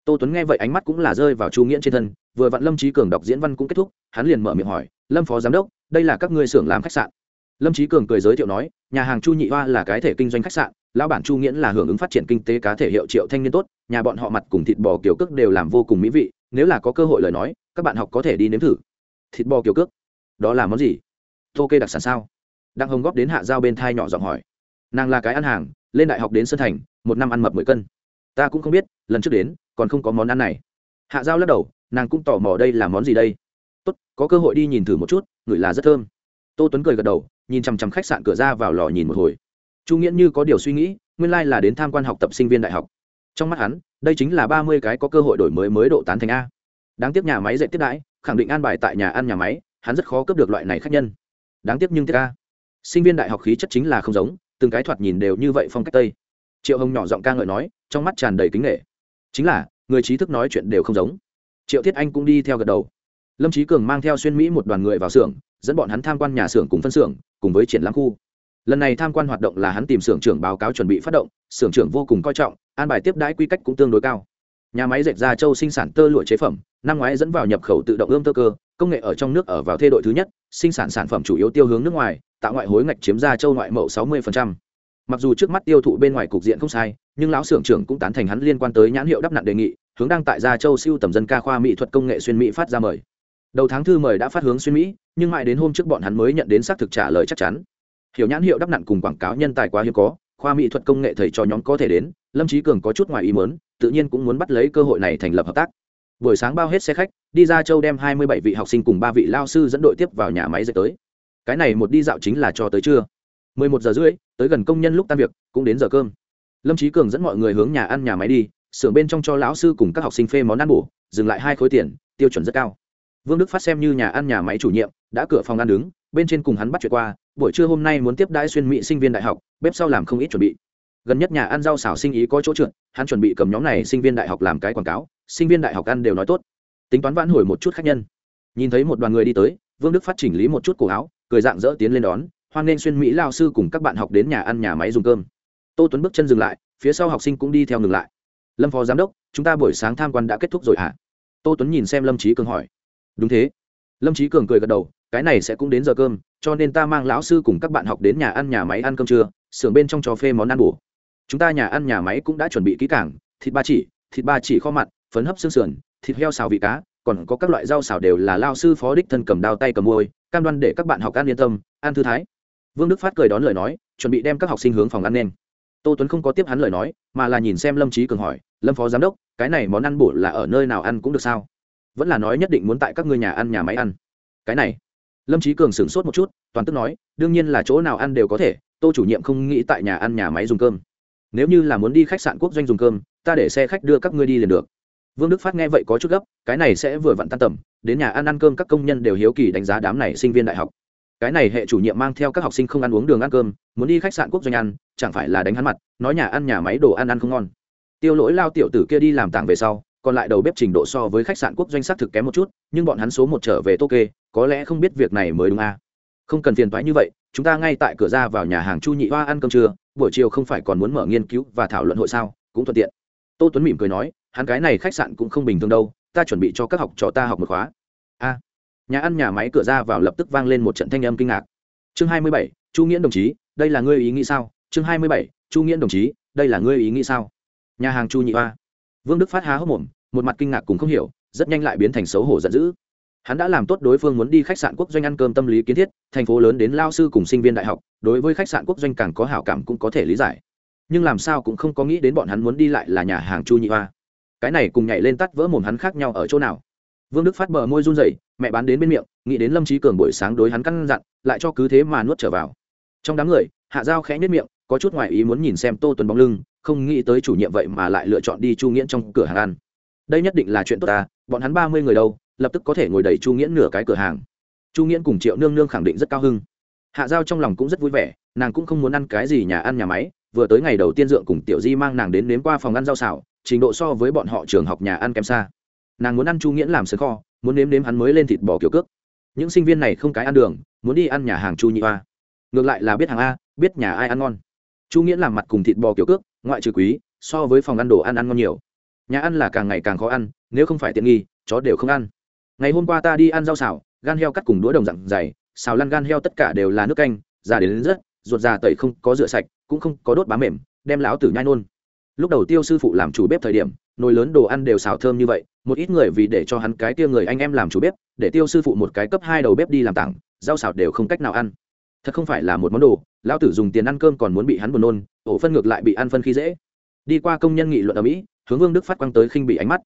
Tô tuấn nghe vậy ánh mắt cũng là rơi vào chu nghiễn trên thân, vừa vặn lâm trí cường đọc diễn văn cũng kết thúc, hắn liền mở miệng hỏi, lâm phó giám đốc, đây là các ngươi xưởng làm khách sạn? Lâm trí cường cười giới thiệu nói, nhà hàng chu nhị hoa là cái thể kinh doanh khách sạn, lão bản chu nghiễn là hưởng ứng phát triển kinh tế cá thể hiệu triệu thanh niên tốt, nhà bọn họ mặt cùng thịt bò kiểu cước đều làm vô cùng mỹ vị, nếu là có cơ hội lời nói, các bạn học có thể đi nếm thử. Thịt bò kiểu cước? Đó là món gì? Tô kê đặc sản sao? Đặng hồng góp đến hạ giao bên thai nhỏ giọng hỏi. Nàng là cái ăn hàng, lên đại học đến sân thành, một năm ăn mập mười cân. Ta cũng không biết, lần trước đến, còn không có món ăn này. Hạ giao lắc đầu, nàng cũng tò mò đây là món gì đây? Tốt, có cơ hội đi nhìn thử một chút ngửi là rất thơm. Tô tuấn cười gật đầu nhìn chằm chằm khách sạn cửa ra vào lò nhìn một hồi. Chu nghĩa như có điều suy nghĩ, nguyên lai là đến tham quan học tập sinh viên đại học. Trong mắt hắn, đây chính là ba mươi cái có cơ hội đổi mới mới độ tán thành a. Đáng tiếc nhà máy dạy tiếp đãi, khẳng định an bài tại nhà ăn nhà máy, hắn rất khó cướp được loại này khách nhân. Đáng tiếc nhưng tiếc a. Sinh viên đại học khí chất chính là không giống, từng cái thoạt nhìn đều như vậy phong cách tây. Triệu hồng nhỏ giọng ca ngợi nói, trong mắt tràn đầy kính nghệ. Chính là, người trí thức nói chuyện đều không giống. Triệu thiết anh cũng đi theo gật đầu. Lâm trí cường mang theo xuyên mỹ một đoàn người vào xưởng, dẫn bọn hắn tham quan nhà xưởng cùng phân xưởng cùng với triển lãm khu. Lần này tham quan hoạt động là hắn tìm xưởng trưởng báo cáo chuẩn bị phát động, xưởng trưởng vô cùng coi trọng, an bài tiếp đãi quy cách cũng tương đối cao. Nhà máy dệt da châu sinh sản tơ lụa chế phẩm, năm ngoái dẫn vào nhập khẩu tự động ươm tơ cơ, công nghệ ở trong nước ở vào thê đội thứ nhất, sinh sản sản phẩm chủ yếu tiêu hướng nước ngoài, tạo ngoại hối ngạch chiếm ra châu ngoại mậu 60%. mặc dù trước mắt tiêu thụ bên ngoài cục diện không sai, nhưng lão xưởng trưởng cũng tán thành hắn liên quan tới nhãn hiệu đắp nặn đề nghị, hướng đang tại da châu siêu tầm dân ca khoa mỹ thuật công nghệ xuyên mỹ phát ra mời. Đầu tháng thư mời đã phát hướng xuyên mỹ nhưng mãi đến hôm trước bọn hắn mới nhận đến xác thực trả lời chắc chắn. Hiểu nhãn hiệu đắp nặn cùng quảng cáo nhân tài quá hiếm có, khoa mỹ thuật công nghệ thầy cho nhóm có thể đến, lâm trí cường có chút ngoài ý mớn tự nhiên cũng muốn bắt lấy cơ hội này thành lập hợp tác. Buổi sáng bao hết xe khách, đi ra châu đem hai mươi bảy vị học sinh cùng ba vị lao sư dẫn đội tiếp vào nhà máy dạy tới. Cái này một đi dạo chính là cho tới trưa. mười một giờ rưỡi, tới gần công nhân lúc tan việc, cũng đến giờ cơm. Lâm trí cường dẫn mọi người hướng nhà ăn nhà máy đi, xưởng bên trong cho lão sư cùng các học sinh phê món ăn bổ, dừng lại hai khối tiền, tiêu chuẩn rất cao. Vương đức phát xem như nhà ăn nhà máy chủ nhiệm đã cửa phòng ăn đứng, bên trên cùng hắn bắt chuyện qua, buổi trưa hôm nay muốn tiếp đãi xuyên mỹ sinh viên đại học, bếp sau làm không ít chuẩn bị. Gần nhất nhà ăn rau xào sinh ý có chỗ trượt, hắn chuẩn bị cầm nhóm này sinh viên đại học làm cái quảng cáo, sinh viên đại học ăn đều nói tốt. Tính toán vãn hồi một chút khách nhân. Nhìn thấy một đoàn người đi tới, vương đức phát chỉnh lý một chút cổ áo, cười dạng dỡ tiến lên đón, hoan nghênh xuyên mỹ lao sư cùng các bạn học đến nhà ăn nhà máy dùng cơm. Tô tuấn bước chân dừng lại, phía sau học sinh cũng đi theo ngừng lại. Lâm phó giám đốc, chúng ta buổi sáng tham quan đã kết thúc rồi hả? À? tô tuấn nhìn xem lâm trí cường hỏi. Đúng thế. Lâm trí cường cười gật đầu cái này sẽ cũng đến giờ cơm, cho nên ta mang lão sư cùng các bạn học đến nhà ăn nhà máy ăn cơm trưa, xưởng bên trong cho phê món ăn bổ. Chúng ta nhà ăn nhà máy cũng đã chuẩn bị kỹ cảng thịt ba chỉ, thịt ba chỉ kho mặn, phấn hấp xương sườn, thịt heo xào vị cá, còn có các loại rau xào đều là lao sư phó đích thân cầm đao tay cầm môi, cam đoan để các bạn học ăn yên tâm, ăn thư thái. Vương đức phát cười đón lời nói, chuẩn bị đem các học sinh hướng phòng ăn nên. Tô tuấn không có tiếp hắn lời nói, mà là nhìn xem lâm trí cường hỏi, lâm phó giám đốc, cái này món ăn bổ là ở nơi nào ăn cũng được sao? Vẫn là nói nhất định muốn tại các ngươi nhà ăn nhà máy ăn. Cái này lâm trí cường sửng sốt một chút, toàn tức nói, đương nhiên là chỗ nào ăn đều có thể, tô chủ nhiệm không nghĩ tại nhà ăn nhà máy dùng cơm. Nếu như là muốn đi khách sạn quốc doanh dùng cơm, ta để xe khách đưa các ngươi đi liền được. Vương đức phát nghe vậy có chút gấp, cái này sẽ vừa vặn tan tầm, đến nhà ăn ăn cơm các công nhân đều hiếu kỳ đánh giá đám này sinh viên đại học. Cái này hệ chủ nhiệm mang theo các học sinh không ăn uống đường ăn cơm, muốn đi khách sạn quốc doanh ăn, chẳng phải là đánh hắn mặt, nói nhà ăn nhà máy đồ ăn ăn không ngon. Tiêu lỗi lao tiểu tử kia đi làm tảng về sau còn lại đầu bếp trình độ so với khách sạn quốc doanh xác thực kém một chút, nhưng bọn hắn số một trở về tô kê có lẽ không biết việc này mới đúng à. không cần phiền thoái như vậy, chúng ta ngay tại cửa ra vào nhà hàng chu nhị hoa ăn cơm trưa, buổi chiều không phải còn muốn mở nghiên cứu và thảo luận hội sao, cũng thuận tiện. Tô tuấn mỉm cười nói, hắn cái này khách sạn cũng không bình thường đâu, ta chuẩn bị cho các học trò ta học một khóa. A nhà ăn nhà máy cửa ra vào lập tức vang lên một trận thanh âm kinh ngạc. Chương hai mươi bảy, chu nghĩa đồng chí, đây là ngươi ý nghĩ sao? Chương hai mươi bảy, chu nghĩa đồng chí, đây là ngươi ý nghĩ sao? Nhà hàng chu nhị hoa. Vương đức phát há hốc mồm một mặt kinh ngạc cùng không hiểu, rất nhanh lại biến thành xấu hổ giận dữ. Hắn đã làm tốt đối phương muốn đi khách sạn quốc doanh ăn cơm tâm lý kiến thiết, thành phố lớn đến lao sư cùng sinh viên đại học, đối với khách sạn quốc doanh càng có hảo cảm cũng có thể lý giải. Nhưng làm sao cũng không có nghĩ đến bọn hắn muốn đi lại là nhà hàng chu nhị hoa. Cái này cùng nhảy lên tắt vỡ mồm hắn khác nhau ở chỗ nào? Vương đức phát bờ môi run rẩy, mẹ bán đến bên miệng, nghĩ đến lâm trí cường buổi sáng đối hắn căn dặn, lại cho cứ thế mà nuốt trở vào. Trong đám người, hạ giao khẽ nhất miệng, có chút ngoại ý muốn nhìn xem tô tuấn bóng lưng, không nghĩ tới chủ nhiệm vậy mà lại lựa chọn đi chu nghiễn trong cửa hàng ăn đây nhất định là chuyện tốt ta, bọn hắn ba mươi người đâu, lập tức có thể ngồi đẩy chu nghiễn nửa cái cửa hàng. Chu nghiễn cùng triệu nương nương khẳng định rất cao hưng hạ giao trong lòng cũng rất vui vẻ, nàng cũng không muốn ăn cái gì nhà ăn nhà máy, vừa tới ngày đầu tiên dượng cùng tiểu di mang nàng đến nếm qua phòng ăn rau xào, trình độ so với bọn họ trường học nhà ăn kém xa. Nàng muốn ăn chu nghiễn làm sân kho, muốn nếm nếm hắn mới lên thịt bò kiểu cước. Những sinh viên này không cái ăn đường, muốn đi ăn nhà hàng chu nhị hoa. Ngược lại là biết hàng a, biết nhà ai ăn ngon. Chu nghiễn làm mặt cùng thịt bò kiểu cước, ngoại trừ quý, so với phòng ăn đồ ăn ăn ngon nhiều nhà ăn là càng ngày càng khó ăn nếu không phải tiện nghi chó đều không ăn. Ngày hôm qua ta đi ăn rau xào gan heo cắt cùng đũa đồng dặn dày xào lăn gan heo tất cả đều là nước canh già đến, đến rất ruột già tẩy không có rửa sạch cũng không có đốt bám mềm đem lão tử nhai nôn. Lúc đầu tiêu sư phụ làm chủ bếp thời điểm nồi lớn đồ ăn đều xào thơm như vậy một ít người vì để cho hắn cái tia người anh em làm chủ bếp để tiêu sư phụ một cái cấp hai đầu bếp đi làm tặng rau xào đều không cách nào ăn. Thật không phải là một món đồ lão tử dùng tiền ăn cơm còn muốn bị hắn buồn nôn ổ phân ngược lại bị ăn phân khi dễ. Đi qua công nhân nghị luận ở mỹ hướng vương đức phát quăng tới khinh bị ánh mắt.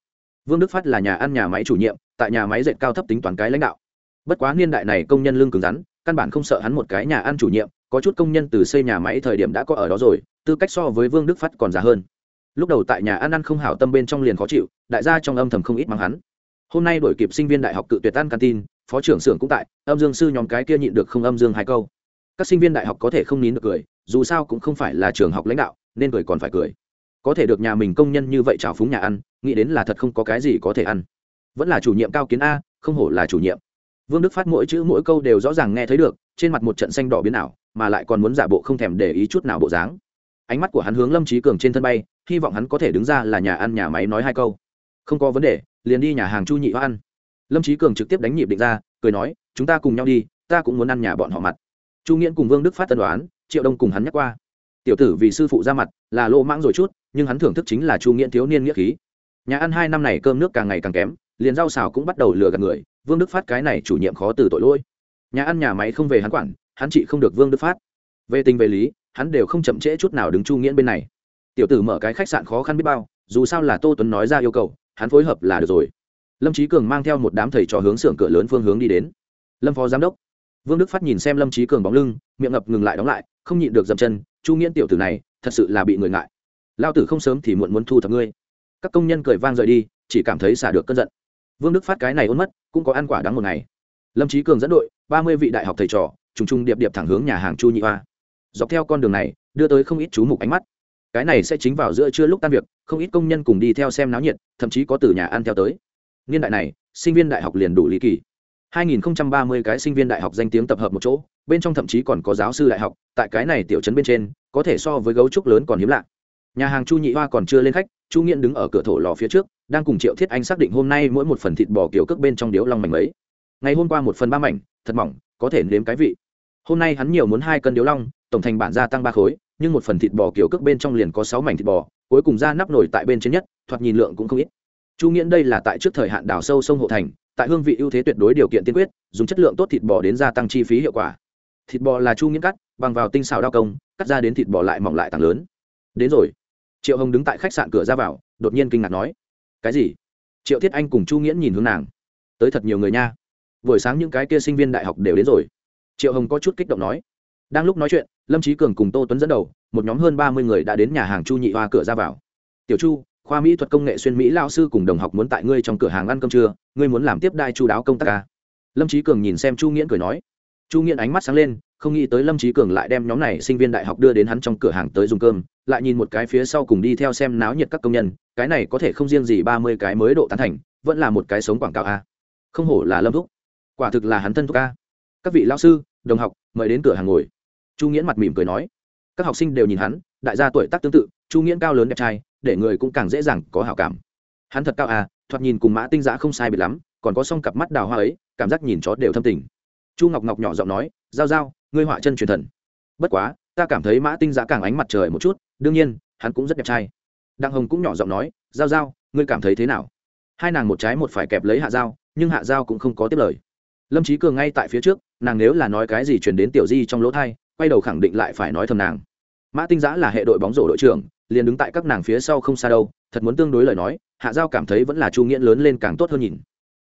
Vương đức phát là nhà ăn nhà máy chủ nhiệm, tại nhà máy dệt cao thấp tính toán cái lãnh đạo. Bất quá niên đại này công nhân lương cứng rắn, căn bản không sợ hắn một cái nhà ăn chủ nhiệm, có chút công nhân từ xây nhà máy thời điểm đã có ở đó rồi, tư cách so với vương đức phát còn giá hơn. Lúc đầu tại nhà ăn ăn không hảo tâm bên trong liền khó chịu, đại gia trong âm thầm không ít mắng hắn. Hôm nay đổi kịp sinh viên đại học cự tuyệt ăn canteen, phó trưởng xưởng cũng tại, âm dương sư nhóm cái kia nhịn được không âm dương hai câu. Các sinh viên đại học có thể không nín được cười, dù sao cũng không phải là trường học lãnh đạo, nên cười còn phải cười có thể được nhà mình công nhân như vậy trào phúng nhà ăn, nghĩ đến là thật không có cái gì có thể ăn. Vẫn là chủ nhiệm cao kiến a, không hổ là chủ nhiệm. Vương đức phát mỗi chữ mỗi câu đều rõ ràng nghe thấy được, trên mặt một trận xanh đỏ biến ảo, mà lại còn muốn giả bộ không thèm để ý chút nào bộ dáng. Ánh mắt của hắn hướng lâm trí cường trên thân bay, hy vọng hắn có thể đứng ra là nhà ăn nhà máy nói hai câu. Không có vấn đề, liền đi nhà hàng chu nhị hoa ăn. Lâm trí cường trực tiếp đánh nhịp định ra, cười nói, chúng ta cùng nhau đi, ta cũng muốn ăn nhà bọn họ mặt. Chu nghiễn cùng vương đức phát tân đoán, triệu đông cùng hắn nhắc qua tiểu tử vì sư phụ ra mặt, là lô mãng rồi chút, nhưng hắn thưởng thức chính là chu nghiễn thiếu niên nghĩa khí. Nhà ăn hai năm này cơm nước càng ngày càng kém, liền rau xào cũng bắt đầu lừa gạt người, vương đức phát cái này chủ nhiệm khó từ tội lỗi. Nhà ăn nhà máy không về hắn quản, hắn chị không được vương đức phát. Về tình về lý, hắn đều không chậm trễ chút nào đứng chu nghiễn bên này. Tiểu tử mở cái khách sạn khó khăn biết bao, dù sao là tô tuấn nói ra yêu cầu, hắn phối hợp là được rồi. Lâm trí cường mang theo một đám thầy trò hướng xưởng cửa lớn phương hướng đi đến. Lâm phó giám đốc. Vương đức phát nhìn xem lâm trí cường bóng lưng, miệng ngập ngừng lại đóng lại, không nhịn được dậm chân chu nghiễn tiểu tử này thật sự là bị người ngại. Lao tử không sớm thì muộn muốn thu thập ngươi. Các công nhân cười vang rời đi, chỉ cảm thấy xả được cơn giận. Vương đức phát cái này ôn mất, cũng có ăn quả đắng một ngày. Lâm trí cường dẫn đội, ba mươi vị đại học thầy trò, trùng trùng điệp điệp thẳng hướng nhà hàng chu nhị hoa. Dọc theo con đường này, đưa tới không ít chú mục ánh mắt. Cái này sẽ chính vào giữa trưa lúc tan việc, không ít công nhân cùng đi theo xem náo nhiệt, thậm chí có từ nhà ăn theo tới. Niên đại này, sinh viên đại học liền đủ lý kỳ. 2030 cái sinh viên đại học danh tiếng tập hợp một chỗ, bên trong thậm chí còn có giáo sư đại học, tại cái này tiểu trấn bên trên, có thể so với gấu trúc lớn còn hiếm lạ. Nhà hàng chu nhị hoa còn chưa lên khách, chu Nghiễn đứng ở cửa thổ lò phía trước, đang cùng triệu thiết anh xác định hôm nay mỗi một phần thịt bò kiểu cước bên trong điếu long mảnh mấy. Ngày hôm qua một phần ba mảnh, thật mỏng, có thể nếm cái vị. Hôm nay hắn nhiều muốn hai cân điếu long, tổng thành bản gia tăng ba khối, nhưng một phần thịt bò kiểu cước bên trong liền có sáu mảnh thịt bò, cuối cùng ra nắp nổi tại bên trên nhất, thoạt nhìn lượng cũng không ít. Chu nghiễn đây là tại trước thời hạn đào sâu sông hộ thành tại hương vị ưu thế tuyệt đối điều kiện tiên quyết, dùng chất lượng tốt thịt bò đến gia tăng chi phí hiệu quả. Thịt bò là chu nghiễn cắt, bằng vào tinh xào đao công, cắt ra đến thịt bò lại mỏng lại tăng lớn. Đến rồi. Triệu hồng đứng tại khách sạn cửa ra vào, đột nhiên kinh ngạc nói, cái gì? Triệu thiết anh cùng chu nghiễn nhìn hướng nàng. Tới thật nhiều người nha. Buổi sáng những cái kia sinh viên đại học đều đến rồi. Triệu hồng có chút kích động nói. Đang lúc nói chuyện, lâm trí cường cùng tô tuấn dẫn đầu, một nhóm hơn ba mươi người đã đến nhà hàng chu nhị hoa cửa ra vào. Tiểu chu khoa mỹ thuật công nghệ xuyên mỹ lao sư cùng đồng học muốn tại ngươi trong cửa hàng ăn cơm trưa, ngươi muốn làm tiếp đai chú đáo công tác ca lâm trí cường nhìn xem chu nghiễn cười nói. Chu nghiễn ánh mắt sáng lên, không nghĩ tới lâm trí cường lại đem nhóm này sinh viên đại học đưa đến hắn trong cửa hàng tới dùng cơm, lại nhìn một cái phía sau cùng đi theo xem náo nhiệt các công nhân, cái này có thể không riêng gì ba mươi cái mới độ tán thành, vẫn là một cái sống quảng cáo a không hổ là lâm thúc. Quả thực là hắn thân thúc a các vị lao sư, đồng học, mời đến cửa hàng ngồi. Chu nghiễn mặt mỉm cười nói. Các học sinh đều nhìn hắn đại gia tuổi tác tương tự, chu nghiễn cao lớn đẹp trai, để người cũng càng dễ dàng có hảo cảm. Hắn thật cao à thoạt nhìn cùng mã tinh giã không sai biệt lắm, còn có song cặp mắt đào hoa ấy, cảm giác nhìn chó đều thâm tình. Chu ngọc ngọc nhỏ giọng nói, giao giao, ngươi họa chân truyền thần. Bất quá, ta cảm thấy mã tinh giã càng ánh mặt trời một chút, đương nhiên, hắn cũng rất đẹp trai. Đặng hồng cũng nhỏ giọng nói, giao giao, ngươi cảm thấy thế nào? Hai nàng một trái một phải kẹp lấy hạ giao, nhưng hạ giao cũng không có tiếp lời. Lâm trí cường ngay tại phía trước, nàng nếu là nói cái gì chuyển đến tiểu di trong lỗ thai, quay đầu khẳng định lại phải nói thầm nàng mã tinh giã là hệ đội bóng rổ đội trưởng, liền đứng tại các nàng phía sau không xa đâu, thật muốn tương đối lời nói, hạ giao cảm thấy vẫn là chu nghiễn lớn lên càng tốt hơn nhìn.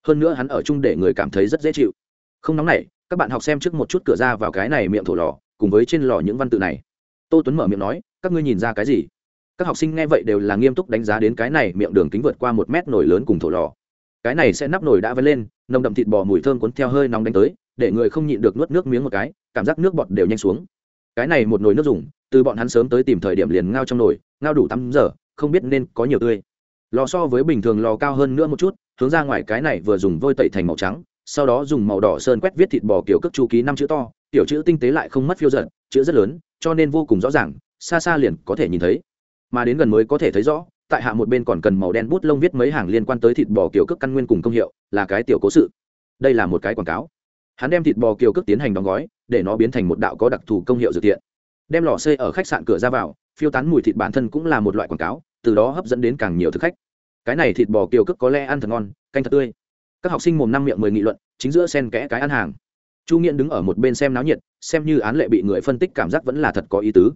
Hơn nữa hắn ở chung để người cảm thấy rất dễ chịu. Không nóng này các bạn học xem trước một chút cửa ra vào cái này miệng thổ lò, cùng với trên lò những văn tự này. Tô tuấn mở miệng nói, các ngươi nhìn ra cái gì? Các học sinh nghe vậy đều là nghiêm túc đánh giá đến cái này miệng đường kính vượt qua một mét nổi lớn cùng thổ lò. Cái này sẽ nắp nổi đã vén lên, nồng đậm thịt bò mùi thơm cuốn theo hơi nóng đánh tới, để người không nhịn được nuốt nước miếng một cái, cảm giác nước bọt đều nhanh xuống. Cái này một nồi nước dùng từ bọn hắn sớm tới tìm thời điểm liền ngao trong nồi, ngao đủ tắm giờ, không biết nên có nhiều tươi. Lò so với bình thường lò cao hơn nữa một chút, hướng ra ngoài cái này vừa dùng vôi tẩy thành màu trắng, sau đó dùng màu đỏ sơn quét viết thịt bò kiểu cước chu ký năm chữ to, tiểu chữ tinh tế lại không mất phiêu giận chữ rất lớn, cho nên vô cùng rõ ràng, xa xa liền có thể nhìn thấy. Mà đến gần mới có thể thấy rõ, tại hạ một bên còn cần màu đen bút lông viết mấy hàng liên quan tới thịt bò kiểu cước căn nguyên cùng công hiệu, là cái tiểu cố sự. Đây là một cái quảng cáo. Hắn đem thịt bò kiểu cước tiến hành đóng gói, để nó biến thành một đạo có đặc thù công hiệu dự tiện đem lò xây ở khách sạn cửa ra vào, phiêu tán mùi thịt bản thân cũng là một loại quảng cáo, từ đó hấp dẫn đến càng nhiều thực khách. Cái này thịt bò kiều cức có lẽ ăn thật ngon, canh thật tươi. Các học sinh mồm năm miệng mười nghị luận, chính giữa sen kẽ cái ăn hàng. Chu nghiện đứng ở một bên xem náo nhiệt, xem như án lệ bị người phân tích cảm giác vẫn là thật có ý tứ.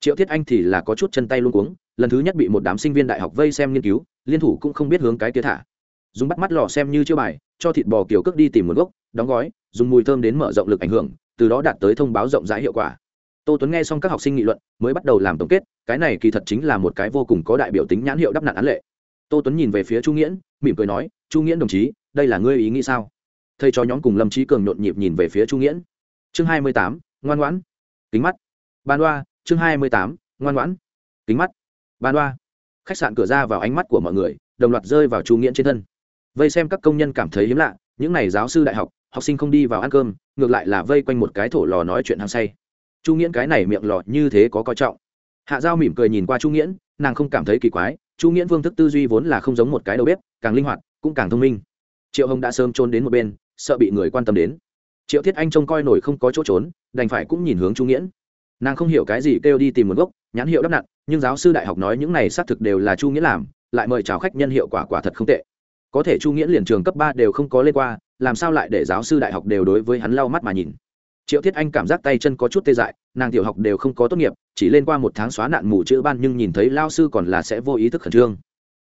Triệu thiết anh thì là có chút chân tay luôn cuống, lần thứ nhất bị một đám sinh viên đại học vây xem nghiên cứu, liên thủ cũng không biết hướng cái kia thả. Dùng bắt mắt lò xem như chưa bài, cho thịt bò kiều cước đi tìm nguồn gốc, đóng gói, dùng mùi thơm đến mở rộng lực ảnh hưởng, từ đó đạt tới thông báo rộng rãi hiệu quả tô tuấn nghe xong các học sinh nghị luận, mới bắt đầu làm tổng kết, cái này kỳ thật chính là một cái vô cùng có đại biểu tính nhãn hiệu đắp nạn án lệ. Tô tuấn nhìn về phía chu nghiễn, mỉm cười nói, chu nghiễn đồng chí, đây là ngươi ý nghĩ sao? Thầy cho nhóm cùng lâm trí cường nhộn nhịp nhìn về phía chu nghiễn. Chương hai mươi tám, ngoan ngoãn. Kính mắt. Ban đoa chương hai mươi tám, ngoan ngoãn. Kính mắt. Ban đoa khách sạn cửa ra vào ánh mắt của mọi người, đồng loạt rơi vào chu nghiễn trên thân. Vây xem các công nhân cảm thấy hiếm lạ, những n à y giáo sư đại học học sinh không đi vào ăn cơm, ngược lại là vây quanh một cái thổ lò nói chuyện hăng say chu nghiễn cái này miệng lọt như thế có coi trọng. Hạ giao mỉm cười nhìn qua chu nghiễn, nàng không cảm thấy kỳ quái, chu nghiễn vương thức tư duy vốn là không giống một cái đầu bếp, càng linh hoạt, cũng càng thông minh. Triệu hồng đã sớm trốn đến một bên, sợ bị người quan tâm đến. Triệu thiết anh trông coi nổi không có chỗ trốn, đành phải cũng nhìn hướng chu nghiễn. Nàng không hiểu cái gì kêu đi tìm nguồn gốc, nhãn hiệu đắp nặn nhưng giáo sư đại học nói những này xác thực đều là chu nghĩa làm, lại mời chào khách nhân hiệu quả quả thật không tệ. Có thể chu nghĩa liền trường cấp ba đều không có lên qua, làm sao lại để giáo sư đại học đều đối với hắn lau mắt mà nhìn? Triệu thiết anh cảm giác tay chân có chút tê dại, nàng tiểu học đều không có tốt nghiệp, chỉ lên qua một tháng xóa nạn mù chữ ban nhưng nhìn thấy lao sư còn là sẽ vô ý thức khẩn trương.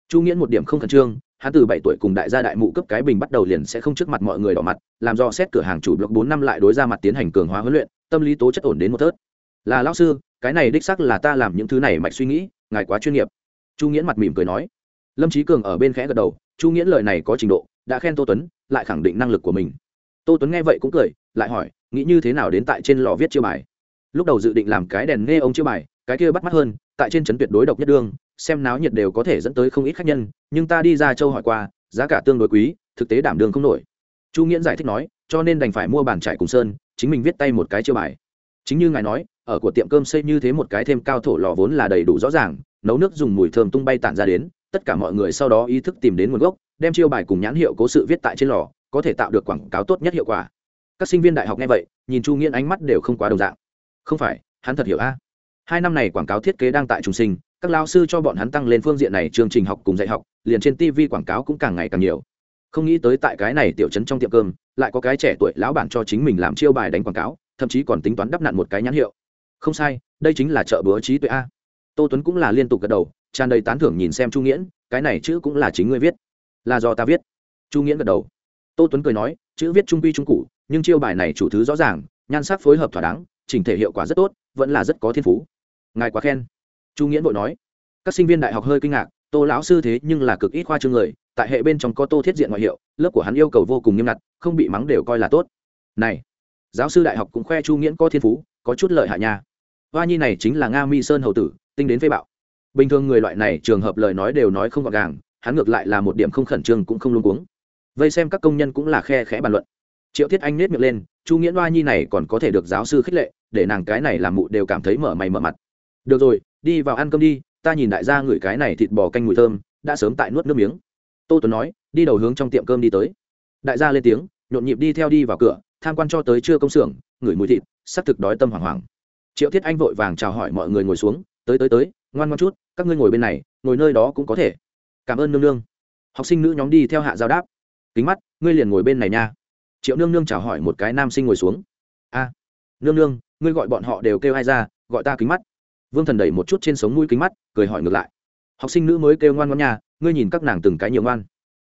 Chu nghiễn một điểm không khẩn trương, hắn từ bảy tuổi cùng đại gia đại mụ cấp cái bình bắt đầu liền sẽ không trước mặt mọi người đỏ mặt, làm do xét cửa hàng chủ block bốn năm lại đối ra mặt tiến hành cường hóa huấn luyện, tâm lý tố chất ổn đến một thớt. Là lao sư, cái này đích sắc là ta làm những thứ này mạch suy nghĩ, ngài quá chuyên nghiệp. Chu nghiễn mặt mỉm cười nói. Lâm trí cường ở bên khẽ gật đầu, chu nghiễn lời này có trình độ, đã khen tô tuấn, lại khẳng định năng lực của mình. Tô tuấn nghe vậy cũng cười, lại hỏi nghĩ như thế nào đến tại trên lò viết chiêu bài? Lúc đầu dự định làm cái đèn nghe ông chiêu bài, cái kia bắt mắt hơn, tại trên trấn tuyệt đối độc nhất đương xem náo nhiệt đều có thể dẫn tới không ít khách nhân, nhưng ta đi ra châu hỏi qua, giá cả tương đối quý, thực tế đảm đường không nổi. Chu nghiễn giải thích nói, cho nên đành phải mua bàn trải cùng sơn, chính mình viết tay một cái chiêu bài. Chính như ngài nói, ở của tiệm cơm xây như thế một cái thêm cao thổ lò vốn là đầy đủ rõ ràng, nấu nước dùng mùi thơm tung bay tản ra đến, tất cả mọi người sau đó ý thức tìm đến nguồn gốc, đem chiêu bài cùng nhãn hiệu cố sự viết tại trên lò, có thể tạo được quảng cáo tốt nhất hiệu quả các sinh viên đại học nghe vậy, nhìn chu nghiễn ánh mắt đều không quá đồng dạng. Không phải, hắn thật hiểu a. Hai năm này quảng cáo thiết kế đang tại trung sinh, các lao sư cho bọn hắn tăng lên phương diện này chương trình học cùng dạy học, liền trên tv quảng cáo cũng càng ngày càng nhiều. Không nghĩ tới tại cái này tiểu chấn trong tiệm cơm, lại có cái trẻ tuổi lão bản cho chính mình làm chiêu bài đánh quảng cáo, thậm chí còn tính toán đắp nặn một cái nhãn hiệu. Không sai, đây chính là chợ búa trí tuệ a. Tô tuấn cũng là liên tục gật đầu, tràn đầy tán thưởng nhìn xem chu nghiễn, cái này chữ cũng là chính ngươi viết. Là do ta viết. Chu nghiễn gật đầu. Tô tuấn cười nói, chữ viết trung quy trung cụ nhưng chiêu bài này chủ thứ rõ ràng, nhan sắc phối hợp thỏa đáng, chỉnh thể hiệu quả rất tốt, vẫn là rất có thiên phú. Ngài quá khen. Chu nghĩa vội nói. Các sinh viên đại học hơi kinh ngạc, tô lão sư thế nhưng là cực ít khoa trương người, tại hệ bên trong có tô thiết diện ngoại hiệu, lớp của hắn yêu cầu vô cùng nghiêm ngặt, không bị mắng đều coi là tốt. Này, giáo sư đại học cũng khoe chu nghiễn có thiên phú, có chút lợi hại nha. Hoa nhi này chính là nga mi sơn hầu tử, tinh đến phê bạo. Bình thường người loại này trường hợp lời nói đều nói không gọn gàng, hắn ngược lại là một điểm không khẩn trương cũng không luôn cuống. Vây xem các công nhân cũng là khe khẽ bàn luận triệu thiết anh nết miệng lên, chu nghĩa hoa nhi này còn có thể được giáo sư khích lệ, để nàng cái này làm mụ đều cảm thấy mở mày mở mặt. Được rồi, đi vào ăn cơm đi, ta nhìn đại gia ngửi cái này thịt bò canh mùi thơm, đã sớm tại nuốt nước miếng. Tô tuấn nói, đi đầu hướng trong tiệm cơm đi tới. Đại gia lên tiếng, nhộn nhịp đi theo đi vào cửa, tham quan cho tới chưa công xưởng, ngửi mùi thịt, sắc thực đói tâm hoảng hoảng. Triệu thiết anh vội vàng chào hỏi mọi người ngồi xuống, tới tới tới, ngoan ngoan chút, các ngươi ngồi bên này, ngồi nơi đó cũng có thể. Cảm ơn nương nương. Học sinh nữ nhóm đi theo hạ giao đáp, kính mắt, ngươi liền ngồi bên này nha triệu nương nương chào hỏi một cái nam sinh ngồi xuống. A, nương nương, ngươi gọi bọn họ đều kêu ai ra, gọi ta kính mắt. Vương thần đẩy một chút trên sống mũi kính mắt, cười hỏi ngược lại. Học sinh nữ mới kêu ngoan ngoan nha, ngươi nhìn các nàng từng cái nhiều ngoan.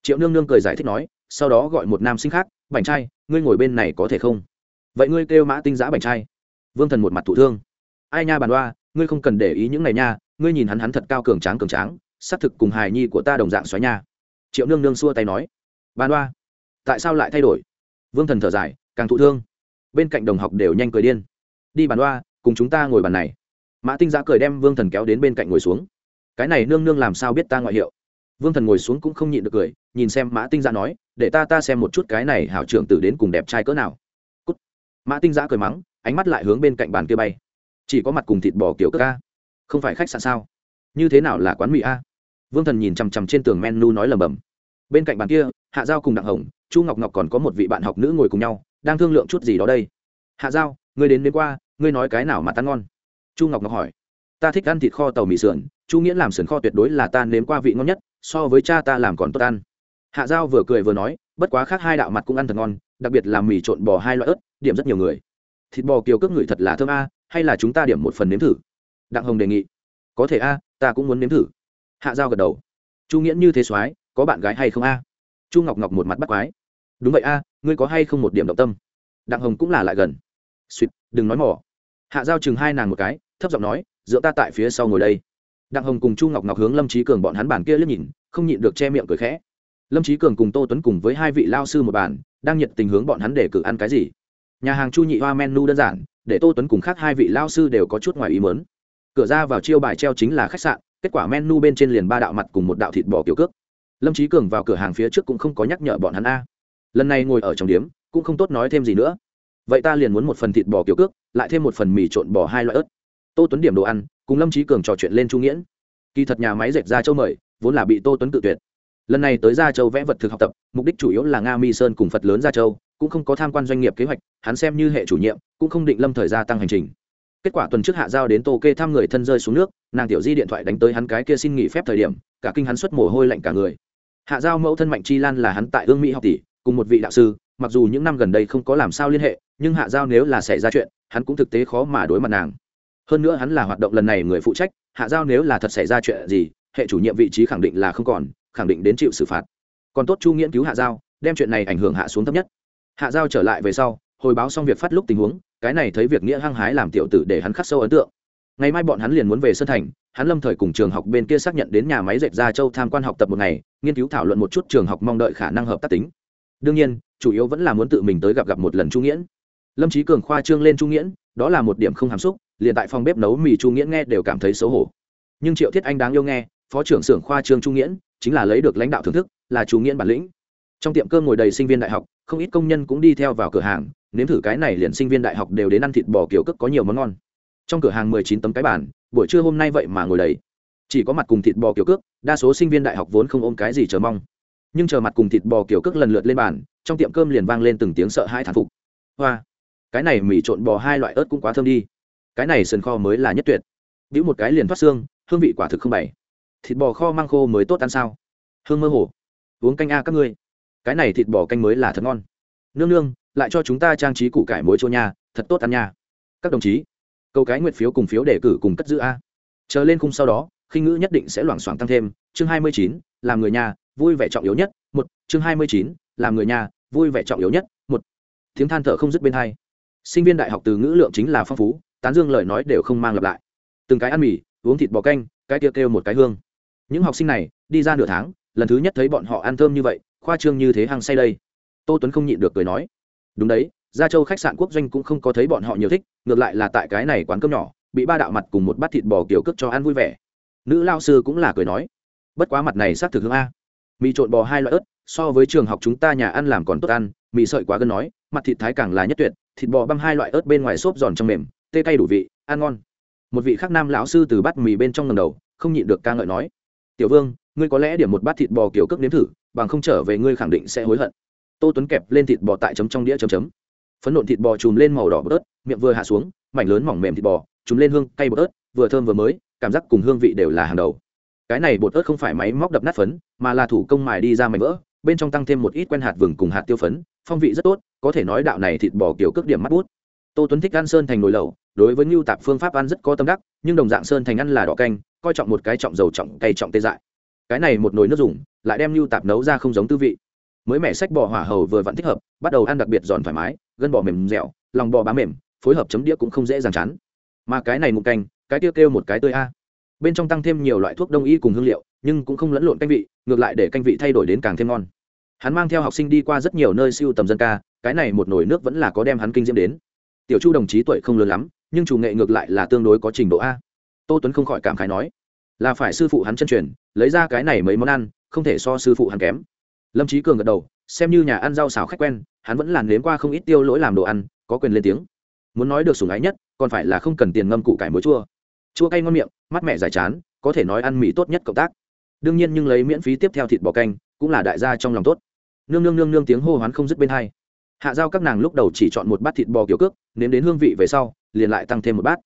Triệu nương nương cười giải thích nói, sau đó gọi một nam sinh khác, bảnh trai, ngươi ngồi bên này có thể không? Vậy ngươi kêu mã tinh giã bảnh trai. Vương thần một mặt thụ thương. Ai nha, bàn đoa, ngươi không cần để ý những này nha, ngươi nhìn hắn hắn thật cao cường tráng cường tráng, xác thực cùng hài nhi của ta đồng dạng xoáy nha. Triệu nương nương xua tay nói. Bàn đoa, tại sao lại thay đổi? Vương thần thở dài, càng thụ thương. Bên cạnh đồng học đều nhanh cười điên. Đi bàn đoa cùng chúng ta ngồi bàn này. Mã tinh giã cười đem vương thần kéo đến bên cạnh ngồi xuống. Cái này nương nương làm sao biết ta ngoại hiệu? Vương thần ngồi xuống cũng không nhịn được cười, nhìn xem mã tinh giã nói, để ta ta xem một chút cái này hảo trưởng tử đến cùng đẹp trai cỡ nào. Cút. mã tinh giã cười mắng, ánh mắt lại hướng bên cạnh bàn kia bay. Chỉ có mặt cùng thịt bò kiểu cơ ca không phải khách sạn sao? Như thế nào là quán mì a? Vương thần nhìn chằm chằm trên tường menu nói lầm bầm bên cạnh bàn kia, hạ giao cùng đặng hồng chu ngọc ngọc còn có một vị bạn học nữ ngồi cùng nhau, đang thương lượng chút gì đó đây. Hạ giao, ngươi đến đến qua, ngươi nói cái nào mà tan ngon? Chu ngọc ngọc hỏi. Ta thích ăn thịt kho tàu mì sườn, chu nghĩa làm sườn kho tuyệt đối là ta nếm qua vị ngon nhất, so với cha ta làm còn tốt ăn. Hạ giao vừa cười vừa nói, bất quá khác hai đạo mặt cũng ăn thật ngon, đặc biệt là mì trộn bò hai loại ớt, điểm rất nhiều người. Thịt bò kiều cước ngửi thật là thơm a, hay là chúng ta điểm một phần nếm thử? Đặng hồng đề nghị. Có thể a, ta cũng muốn nếm thử. Hạ giao gật đầu. Chu nghĩa như thế soái có bạn gái hay không a? Chu ngọc ngọc một mặt bắt quái đúng vậy a à, ngươi có hay không một điểm động tâm đặng hồng cũng là lại gần suýt, đừng nói mỏ hạ giao chừng hai nàng một cái, thấp giọng nói, dựa ta tại phía sau ngồi đây. Đặng hồng cùng chu ngọc ngọc hướng lâm trí cường bọn hắn bản kia liếc nhìn, không nhịn được che miệng cười khẽ. Lâm trí cường cùng tô tuấn cùng với hai vị lao sư một bàn, đang nhiệt tình hướng bọn hắn để cử ăn cái gì? Nhà hàng chu nhị hoa menu đơn giản, để tô tuấn cùng khác hai vị lao sư đều có chút ngoài ý mớn cửa ra vào chiêu bài treo chính là khách sạn, kết quả menu bên trên liền ba đạo mặt cùng một đạo thịt bò kiểu cước lâm trí cường vào cửa hàng phía trước cũng không có nhắc nhở bọn hắn a. Lần này ngồi ở trong điếm, cũng không tốt nói thêm gì nữa. Vậy ta liền muốn một phần thịt bò kiểu cước, lại thêm một phần mì trộn bò hai loại ớt. Tô tuấn điểm đồ ăn, cùng lâm trí cường trò chuyện lên trung nghiễn. Kỳ thật nhà máy dệt ra châu mời, vốn là bị tô tuấn tự tuyệt. Lần này tới gia châu vẽ vật thực học tập, mục đích chủ yếu là nga mi sơn cùng phật lớn gia châu, cũng không có tham quan doanh nghiệp kế hoạch, hắn xem như hệ chủ nhiệm, cũng không định lâm thời gia tăng hành trình. Kết quả tuần trước hạ giao đến tô kê thăm người thân rơi xuống nước, nàng tiểu di điện thoại đánh tới hắn cái kia xin nghỉ phép thời điểm, cả kinh hắn xuất mồ hôi lạnh cả người hạ giao mẫu thân mạnh chi lan là hắn tại ương mỹ học tỷ, cùng một vị đạo sư, mặc dù những năm gần đây không có làm sao liên hệ, nhưng hạ giao nếu là xảy ra chuyện, hắn cũng thực tế khó mà đối mặt nàng. Hơn nữa hắn là hoạt động lần này người phụ trách, hạ giao nếu là thật xảy ra chuyện gì, hệ chủ nhiệm vị trí khẳng định là không còn, khẳng định đến chịu xử phạt. Còn tốt chu nghiên cứu hạ giao, đem chuyện này ảnh hưởng hạ xuống thấp nhất. Hạ giao trở lại về sau, hồi báo xong việc phát lúc tình huống, cái này thấy việc nghĩa hăng hái làm tiểu tử để hắn khắc sâu ấn tượng. Ngày mai bọn hắn liền muốn về sân thành, hắn lâm thời cùng trường học bên kia xác nhận đến nhà máy dệt ra châu tham quan học tập một ngày nghiên cứu thảo luận một chút trường học mong đợi khả năng hợp tác tính. Đương nhiên, chủ yếu vẫn là muốn tự mình tới gặp gặp một lần chu nghiễn. Lâm trí cường khoa trương lên chu nghiễn, đó là một điểm không hàm xúc, liền tại phòng bếp nấu mì chu nghiễn nghe đều cảm thấy xấu hổ. Nhưng triệu thiết anh đáng yêu nghe, phó trưởng xưởng khoa trương chu nghiễn, chính là lấy được lãnh đạo thưởng thức, là chu nghiễn bản lĩnh. Trong tiệm cơm ngồi đầy sinh viên đại học, không ít công nhân cũng đi theo vào cửa hàng, nếm thử cái này liền sinh viên đại học đều đến ăn thịt bò kiểu cước có nhiều món ngon. Trong cửa hàng mười chín tấm cái bản buổi trưa hôm nay vậy mà ngồi đầy chỉ có mặt cùng thịt bò kiểu cước, đa số sinh viên đại học vốn không ôm cái gì chờ mong. Nhưng chờ mặt cùng thịt bò kiểu cước lần lượt lên bàn, trong tiệm cơm liền vang lên từng tiếng sợ hai thán phục. Hoa, cái này mì trộn bò hai loại ớt cũng quá thơm đi. Cái này sườn kho mới là nhất tuyệt. Bĩu một cái liền thoát xương, hương vị quả thực không bày. Thịt bò kho mang khô mới tốt ăn sao? Hương mơ hồ. Uống canh a các ngươi. Cái này thịt bò canh mới là thật ngon. Nương nương, lại cho chúng ta trang trí củ cải muối chỗ nha, thật tốt ăn nha. Các đồng chí, câu cái nguyện phiếu cùng phiếu đề cử cùng cất giữ a. Chờ lên khung sau đó khinh ngữ nhất định sẽ loảng xoảng tăng thêm, chương hai mươi chín, làm người nhà, vui vẻ trọng yếu nhất, một, chương hai mươi chín, làm người nhà, vui vẻ trọng yếu nhất, một. Tiếng than thở không dứt bên hai. Sinh viên đại học từ ngữ lượng chính là phong phú, tán dương lời nói đều không mang lặp lại. Từng cái ăn mì, uống thịt bò canh, cái tiêu kêu một cái hương. Những học sinh này, đi ra nửa tháng, lần thứ nhất thấy bọn họ ăn thơm như vậy, khoa trương như thế hàng say đây. Tô tuấn không nhịn được cười nói. Đúng đấy, gia châu khách sạn quốc doanh cũng không có thấy bọn họ nhiều thích, ngược lại là tại cái này quán cơm nhỏ, bị ba đạo mặt cùng một bát thịt bò kiểu cước cho ăn vui vẻ nữ lao sư cũng là cười nói, bất quá mặt này xác thực hương a. Mì trộn bò hai loại ớt, so với trường học chúng ta nhà ăn làm còn tốt ăn. Mì sợi quá gần nói, mặt thịt thái càng là nhất tuyệt, thịt bò băm hai loại ớt bên ngoài xốp giòn trong mềm, tê cay đủ vị, ăn ngon. Một vị khác nam lão sư từ bát mì bên trong ngầm đầu, không nhịn được ca ngợi nói, tiểu vương, ngươi có lẽ điểm một bát thịt bò kiểu cước nếm thử, bằng không trở về ngươi khẳng định sẽ hối hận. Tô tuấn kẹp lên thịt bò tại chấm trong đĩa chấm chấm. Phấn nộn thịt bò chùm lên màu đỏ bớt ớt, miệng vừa hạ xuống, mảnh lớn mỏng mềm thịt bò chùm lên hương cay bớt ớt, vừa thơm vừa mới cảm giác cùng hương vị đều là hàng đầu. Cái này bột ớt không phải máy móc đập nát phấn, mà là thủ công mài đi ra mảnh vỡ, bên trong tăng thêm một ít quen hạt vừng cùng hạt tiêu phấn, phong vị rất tốt, có thể nói đạo này thịt bò kiểu cước điểm mắt bút. Tô tuấn thích ăn sơn thành nồi lẩu, đối với ngưu tạp phương pháp ăn rất có tâm đắc, nhưng đồng dạng sơn thành ăn là đỏ canh, coi trọng một cái trọng dầu trọng cay trọng tê dại. Cái này một nồi nước dùng, lại đem ngưu tạp nấu ra không giống tư vị. Mới mẻ sách bò hỏa hầu vừa vặn thích hợp, bắt đầu ăn đặc biệt giòn thoải mái, gân bò mềm dẻo, lòng bò bá mềm, phối hợp chấm đĩa cũng không dễ dàng chán. Mà cái này ngụm canh cái tiêu kêu một cái tươi a. Bên trong tăng thêm nhiều loại thuốc đông y cùng hương liệu, nhưng cũng không lẫn lộn canh vị, ngược lại để canh vị thay đổi đến càng thêm ngon. Hắn mang theo học sinh đi qua rất nhiều nơi siêu tầm dân ca, cái này một nồi nước vẫn là có đem hắn kinh diễm đến. Tiểu chu đồng chí tuổi không lớn lắm, nhưng chủ nghệ ngược lại là tương đối có trình độ a. Tô tuấn không khỏi cảm khái nói, là phải sư phụ hắn chân truyền, lấy ra cái này mấy món ăn, không thể so sư phụ hắn kém. Lâm trí cường gật đầu, xem như nhà ăn rau xào khách quen, hắn vẫn làn nếm qua không ít tiêu lỗi làm đồ ăn, có quyền lên tiếng. Muốn nói được sủng ái nhất, còn phải là không cần tiền ngâm cụ cải muối chua chua cay ngon miệng, mát mẹ giải chán, có thể nói ăn mì tốt nhất cộng tác. Đương nhiên nhưng lấy miễn phí tiếp theo thịt bò canh, cũng là đại gia trong lòng tốt. Nương nương nương nương tiếng hô hoán không dứt bên hai. Hạ giao các nàng lúc đầu chỉ chọn một bát thịt bò kiểu cước, nếm đến hương vị về sau, liền lại tăng thêm một bát.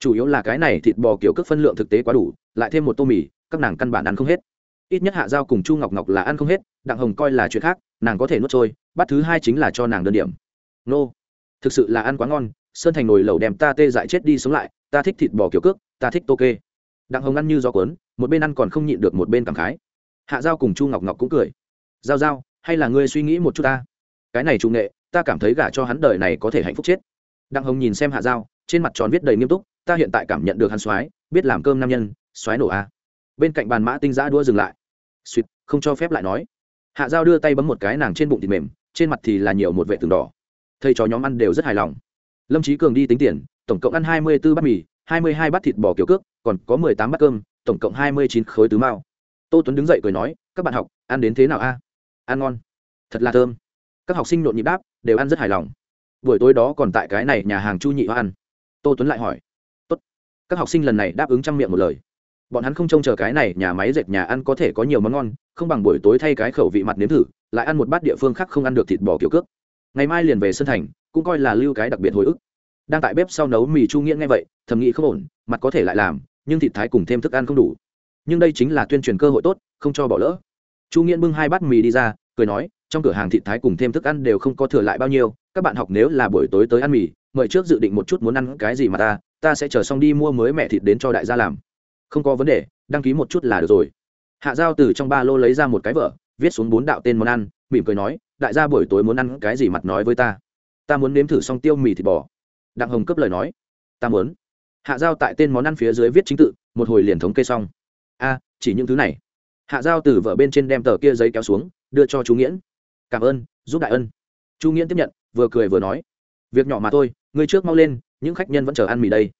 Chủ yếu là cái này thịt bò kiểu cước phân lượng thực tế quá đủ, lại thêm một tô mì, các nàng căn bản ăn không hết. Ít nhất hạ giao cùng chu ngọc ngọc là ăn không hết, đặng hồng coi là chuyện khác, nàng có thể nuốt trôi, bát thứ hai chính là cho nàng đơn điểm. Nô, thực sự là ăn quá ngon sơn thành nồi lẩu đem ta tê dại chết đi sống lại, ta thích thịt bò kiểu cước, ta thích tô kê. Đặng hồng ăn như gió cuốn, một bên ăn còn không nhịn được một bên cảm khái. Hạ giao cùng chu ngọc ngọc cũng cười. Giao giao, hay là ngươi suy nghĩ một chút ta? Cái này trung nghệ, ta cảm thấy gả cho hắn đời này có thể hạnh phúc chết. Đặng hồng nhìn xem hạ giao, trên mặt tròn viết đầy nghiêm túc, ta hiện tại cảm nhận được hắn soái, biết làm cơm nam nhân, soái nổ a. Bên cạnh bàn mã tinh giã đua dừng lại. Suýt, không cho phép lại nói. Hạ giao đưa tay bấm một cái nàng trên bụng thịt mềm, trên mặt thì là nhiều một vệ tường đỏ. Thầy chó nhóm ăn đều rất hài lòng lâm trí cường đi tính tiền, tổng cộng ăn hai mươi b ố bát mì, hai mươi hai bát thịt bò kiểu cước, còn có mười tám bát cơm, tổng cộng hai mươi chín khối tứ mao. Tô tuấn đứng dậy cười nói, các bạn học, ăn đến thế nào a? Ăn ngon. Thật là thơm. Các học sinh nhộn nhịp đáp, đều ăn rất hài lòng. Buổi tối đó còn tại cái này nhà hàng chu nhị hoa ăn. Tô tuấn lại hỏi, Tốt. các học sinh lần này đáp ứng trăm miệng một lời. Bọn hắn không trông chờ cái này nhà máy dệt nhà ăn có thể có nhiều món ngon, không bằng buổi tối thay cái khẩu vị mặt nếm thử, lại ăn một bát địa phương khác không ăn được thịt bò kiểu cước ngày mai liền về sân thành, cũng coi là lưu cái đặc biệt hồi ức. Đang tại bếp sau nấu mì chu nghĩa nghe vậy, thầm nghĩ không ổn, mặt có thể lại làm, nhưng thịt thái cùng thêm thức ăn không đủ. Nhưng đây chính là tuyên truyền cơ hội tốt, không cho bỏ lỡ. Chu nghĩa bưng hai bát mì đi ra, cười nói, trong cửa hàng thịt thái cùng thêm thức ăn đều không có thừa lại bao nhiêu, các bạn học nếu là buổi tối tới ăn mì, mời trước dự định một chút muốn ăn cái gì mà ta ta sẽ chờ xong đi mua mới mẹ thịt đến cho đại gia làm. Không có vấn đề, đăng ký một chút là được rồi. Hạ giao từ trong ba lô lấy ra một cái vở, viết xuống bốn đạo tên món ăn mỉm cười nói, đại gia buổi tối muốn ăn cái gì mặt nói với ta. Ta muốn nếm thử xong tiêu mì thịt bò. Đặng hồng cấp lời nói, ta muốn. Hạ giao tại tên món ăn phía dưới viết chính tự, một hồi liền thống kê xong. A, chỉ những thứ này. Hạ giao từ vở bên trên đem tờ kia giấy kéo xuống, đưa cho chú nghiễn. Cảm ơn, giúp đại ân. Chu nghiễn tiếp nhận, vừa cười vừa nói, việc nhỏ mà thôi, ngươi trước mau lên, những khách nhân vẫn chờ ăn mì đây.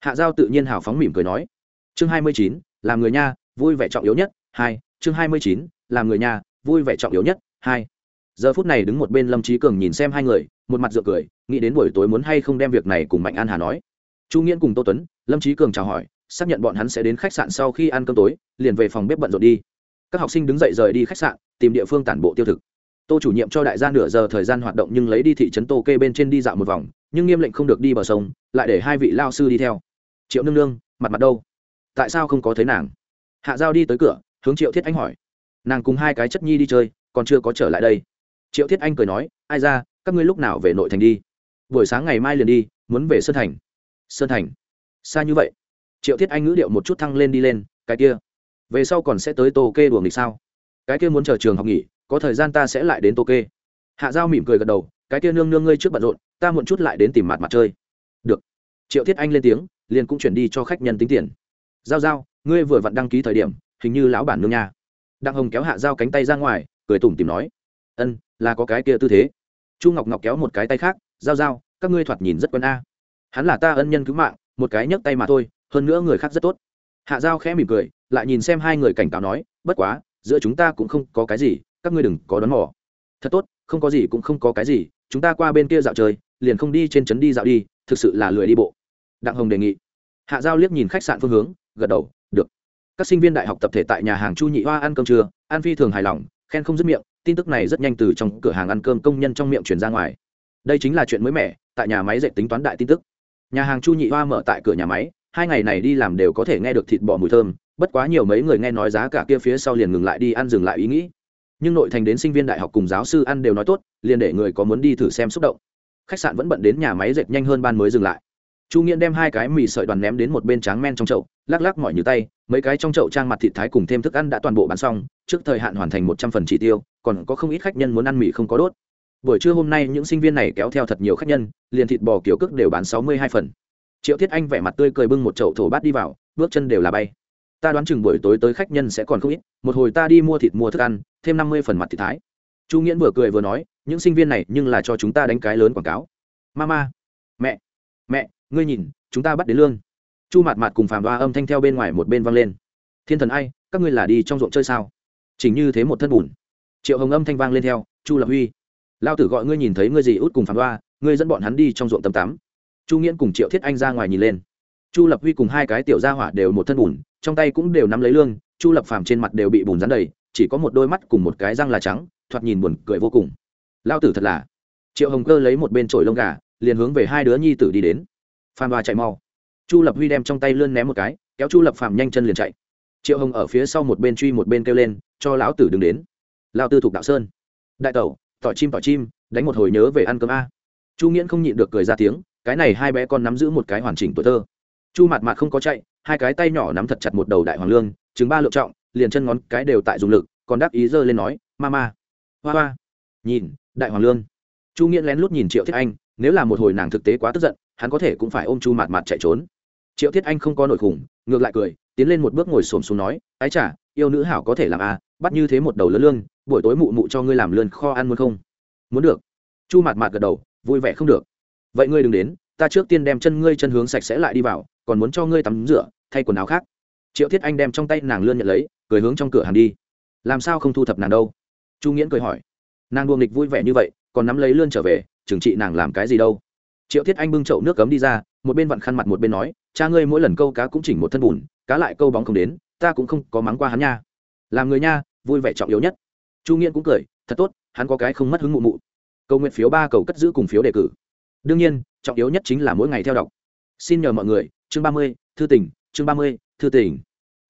Hạ giao tự nhiên hào phóng mỉm cười nói, chương hai mươi chín, làm người nha, vui vẻ trọng yếu nhất, hai, chương hai mươi chín, làm người nhà vui vẻ trọng yếu nhất hai. Giờ phút này đứng một bên lâm trí cường nhìn xem hai người, một mặt dựa cười, nghĩ đến buổi tối muốn hay không đem việc này cùng mạnh an hà nói. Chu nghiễn cùng tô tuấn, lâm trí cường chào hỏi, xác nhận bọn hắn sẽ đến khách sạn sau khi ăn cơm tối, liền về phòng bếp bận rộn đi. Các học sinh đứng dậy rời đi khách sạn, tìm địa phương tản bộ tiêu thực. Tô chủ nhiệm cho đại gia nửa giờ thời gian hoạt động nhưng lấy đi thị trấn tô kê bên trên đi dạo một vòng, nhưng nghiêm lệnh không được đi bờ sông, lại để hai vị lao sư đi theo. Triệu nương nương, mặt mặt đâu? Tại sao không có thấy nàng? Hạ giao đi tới cửa, hướng triệu thiết anh hỏi. Nàng cùng hai cái chất nhi đi chơi còn chưa có trở lại đây. Triệu thiết anh cười nói, ai ra, các ngươi lúc nào về nội thành đi? Buổi sáng ngày mai liền đi, muốn về sơn thành. Sơn thành? Xa như vậy? Triệu thiết anh ngữ điệu một chút thăng lên đi lên, cái kia, về sau còn sẽ tới tô kê đùa nghịch sao? Cái kia muốn chờ trường học nghỉ, có thời gian ta sẽ lại đến tô kê. Hạ giao mỉm cười gật đầu, cái kia nương nương ngươi trước bận rộn, ta muộn chút lại đến tìm mặt mặt chơi. Được. Triệu thiết anh lên tiếng, liền cũng chuyển đi cho khách nhân tính tiền. Giao giao, ngươi vừa vặn đăng ký thời điểm, hình như lão bản nương nha. Đặng hồng kéo hạ giao cánh tay ra ngoài cười tủm tìm nói, ân, là có cái kia tư thế. Chu ngọc ngọc kéo một cái tay khác, giao giao, các ngươi thoạt nhìn rất quen a. Hắn là ta ân nhân cứu mạng, một cái nhấc tay mà thôi, hơn nữa người khác rất tốt. Hạ giao khẽ mỉm cười, lại nhìn xem hai người cảnh cáo nói, bất quá, giữa chúng ta cũng không có cái gì, các ngươi đừng có đón mò. Thật tốt, không có gì cũng không có cái gì, chúng ta qua bên kia dạo chơi, liền không đi trên trấn đi dạo đi, thực sự là lười đi bộ. Đặng hồng đề nghị. Hạ giao liếc nhìn khách sạn phương hướng, gật đầu, được. Các sinh viên đại học tập thể tại nhà hàng chu nhị hoa ăn cơm trưa, an phi thường hài lòng khen không dứt miệng, tin tức này rất nhanh từ trong cửa hàng ăn cơm công nhân trong miệng truyền ra ngoài. Đây chính là chuyện mới mẻ, tại nhà máy dạy tính toán đại tin tức. Nhà hàng chu nhị hoa mở tại cửa nhà máy, hai ngày này đi làm đều có thể nghe được thịt bò mùi thơm, bất quá nhiều mấy người nghe nói giá cả kia phía sau liền ngừng lại đi ăn dừng lại ý nghĩ. Nhưng nội thành đến sinh viên đại học cùng giáo sư ăn đều nói tốt, liền để người có muốn đi thử xem xúc động. Khách sạn vẫn bận đến nhà máy dệt nhanh hơn ban mới dừng lại. Chu nghiễn đem hai cái mì sợi đoàn ném đến một bên tráng men trong chậu, lắc lắc mọi như tay mấy cái trong chậu trang mặt thịt thái cùng thêm thức ăn đã toàn bộ bán xong, trước thời hạn hoàn thành một trăm phần chỉ tiêu, còn có không ít khách nhân muốn ăn mì không có đốt. Buổi trưa hôm nay những sinh viên này kéo theo thật nhiều khách nhân, liền thịt bò kiểu cước đều bán sáu mươi hai phần. Triệu thiết anh vẻ mặt tươi cười bưng một chậu thổ bát đi vào, bước chân đều là bay. Ta đoán chừng buổi tối tới khách nhân sẽ còn không ít, một hồi ta đi mua thịt mua thức ăn, thêm năm mươi phần mặt thịt thái. Chu nghiễn vừa cười vừa nói, những sinh viên này nhưng là cho chúng ta đánh cái lớn quảng cáo. Mama, mẹ mẹ, ngươi nhìn, chúng ta bắt đến lương chu mạt mạt cùng phàm đoa âm thanh theo bên ngoài một bên vang lên. Thiên thần ai, các ngươi là đi trong ruộng chơi sao? Chỉnh như thế một thân bùn. Triệu hồng âm thanh vang lên theo, chu lập huy, lao tử gọi ngươi nhìn thấy ngươi gì út cùng phàm đoa, ngươi dẫn bọn hắn đi trong ruộng tầm tắm. chu nghiễn cùng triệu thiết anh ra ngoài nhìn lên. Chu lập huy cùng hai cái tiểu gia hỏa đều một thân bùn, trong tay cũng đều nắm lấy lương, chu lập phàm trên mặt đều bị bùn rắn đầy, chỉ có một đôi mắt cùng một cái răng là trắng, thoạt nhìn buồn cười vô cùng. Lao tử thật là. Triệu hồng cơ lấy một bên trổi lông gà, liền hướng về hai đứa nhi tử đi đến. Phan đoa chạy mau chu lập huy đem trong tay lươn ném một cái, kéo chu lập phàm nhanh chân liền chạy. Triệu hồng ở phía sau một bên truy một bên kêu lên, cho lão tử đừng đến. Lao tư thuộc đạo sơn. Đại tẩu tỏi chim tỏi chim, đánh một hồi nhớ về ăn cơm a. Chu nghiễn không nhịn được cười ra tiếng, cái này hai bé con nắm giữ một cái hoàn chỉnh tuổi thơ. Chu mặt mặt không có chạy, hai cái tay nhỏ nắm thật chặt một đầu đại hoàng lương chứng ba lượng trọng, liền chân ngón cái đều tại dùng lực, còn đáp ý giơ lên nói, ma ma, hoa hoa. Nhìn, đại hoàng lương. Chu nghiễn lén lút nhìn triệu thiết anh, nếu là một hồi nàng thực tế quá tức giận, hắn có thể cũng phải ôm chu mặt mặt chạy trốn triệu thiết anh không có nổi khủng, ngược lại cười, tiến lên một bước ngồi xổm xuống nói, ái chả yêu nữ hảo có thể làm à bắt như thế một đầu lớn lương, buổi tối mụ mụ cho ngươi làm lươn kho ăn muốn không? Muốn được. Chu mạt mạt gật đầu, vui vẻ không được. Vậy ngươi đừng đến, ta trước tiên đem chân ngươi chân hướng sạch sẽ lại đi vào, còn muốn cho ngươi tắm rửa, thay quần áo khác. Triệu thiết anh đem trong tay nàng lươn nhận lấy, cười hướng trong cửa hàng đi. Làm sao không thu thập nàng đâu? Chu nghiễn cười hỏi. Nàng đuồng nghịch vui vẻ như vậy, còn nắm lấy lươn trở về, trừng trị nàng làm cái gì đâu. Triệu thiết anh bưng chậu nước cấm đi ra, một bên vặn khăn mặt một bên nói cha ngươi mỗi lần câu cá cũng chỉnh một thân bùn, cá lại câu bóng không đến, ta cũng không có mắng qua hắn nha. Làm người nha, vui vẻ trọng yếu nhất. Chu nghiễn cũng cười, thật tốt, hắn có cái không mất hứng mụ mụ. Câu nguyện phiếu ba, cầu cất giữ cùng phiếu đề cử. Đương nhiên, trọng yếu nhất chính là mỗi ngày theo đọc. Xin nhờ mọi người, chương ba mươi, thư tỉnh chương ba mươi, thư tỉnh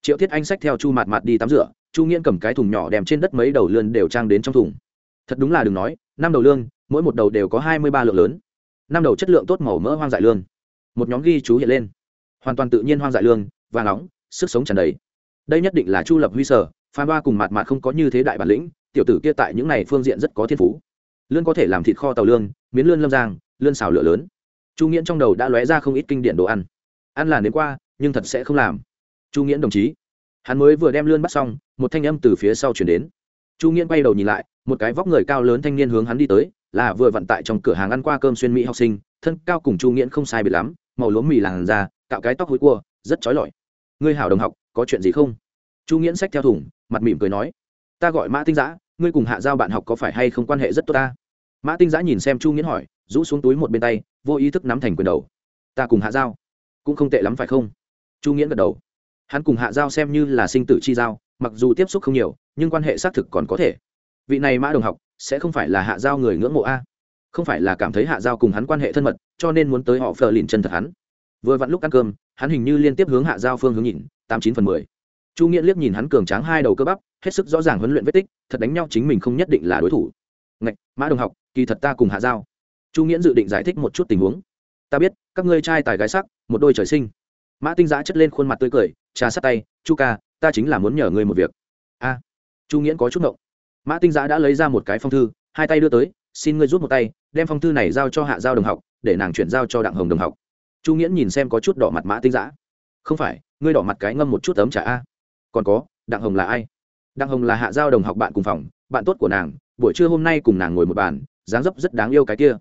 triệu thiết anh sách theo chu mạt mạt đi tắm rửa, chu nghiễn cầm cái thùng nhỏ đèm trên đất mấy đầu lươn đều trang đến trong thùng. Thật đúng là đừng nói, năm đầu lương mỗi một đầu đều có hai mươi ba lượng lớn. Năm đầu chất lượng tốt màu mỡ hoang dại lương một nhóm ghi chú hiện lên hoàn toàn tự nhiên hoang dại lương, và nóng, sức sống tràn đầy. Đây nhất định là chu lập huy sở, phan ba cùng mạt mạt không có như thế đại bản lĩnh, tiểu tử kia tại những này phương diện rất có thiên phú. Lươn có thể làm thịt kho tàu lương, miến lươn lâm giang, lươn xào lửa lớn. Chu nghiễn trong đầu đã lóe ra không ít kinh điển đồ ăn. Ăn là đến qua, nhưng thật sẽ không làm. Chu nghiễn đồng chí. Hắn mới vừa đem lươn bắt xong, một thanh âm từ phía sau chuyển đến. Chu nghiễn quay đầu nhìn lại, một cái vóc người cao lớn thanh niên hướng hắn đi tới, là vừa vận tại trong cửa hàng ăn qua cơm xuyên mỹ học sinh, thân cao cùng chu nghiễn không sai biệt lắm, màu lúa mì làn da cạo cái tóc hối cua, rất trói lọi. Ngươi hảo đồng học, có chuyện gì không? Chu nghiễn sách theo thủng mặt mỉm cười nói, ta gọi mã tinh giã, ngươi cùng hạ giao bạn học có phải hay không quan hệ rất tốt ta? Mã tinh giã nhìn xem chu nghiễn hỏi, rũ xuống túi một bên tay, vô ý thức nắm thành quyền đầu. Ta cùng hạ giao, cũng không tệ lắm phải không? Chu nghiễn gật đầu. Hắn cùng hạ giao xem như là sinh tử chi giao, mặc dù tiếp xúc không nhiều, nhưng quan hệ xác thực còn có thể. Vị này mã đồng học, sẽ không phải là hạ giao người ngưỡng mộ a. Không phải là cảm thấy hạ giao cùng hắn quan hệ thân mật, cho nên muốn tới họ phờ lìn chân thật hắn vừa vặn lúc ăn cơm, hắn hình như liên tiếp hướng hạ giao phương hướng nhìn, tám chín phần mười. Chu nghĩa liếc nhìn hắn cường tráng hai đầu cơ bắp, hết sức rõ ràng huấn luyện vết tích, thật đánh nhau chính mình không nhất định là đối thủ. Ngạch, mã đồng học, kỳ thật ta cùng hạ giao. Chu nghĩa dự định giải thích một chút tình huống. Ta biết, các ngươi trai tài gái sắc, một đôi trời sinh. Mã tinh giã chất lên khuôn mặt tươi cười, trà sát tay, chu ca, ta chính là muốn nhờ ngươi một việc. A. Chu nghĩa có chút ngộng. Mã tinh giã đã lấy ra một cái phong thư, hai tay đưa tới, xin ngươi rút một tay, đem phong thư này giao cho hạ giao đồng học, để nàng chuyển giao cho đặng hồng đồng học chu nghiễn nhìn xem có chút đỏ mặt mã tinh giã. Không phải, ngươi đỏ mặt cái ngâm một chút ấm trả a. Còn có, đặng hồng là ai? Đặng hồng là hạ giao đồng học bạn cùng phòng, bạn tốt của nàng, buổi trưa hôm nay cùng nàng ngồi một bàn, dáng dấp rất đáng yêu cái kia.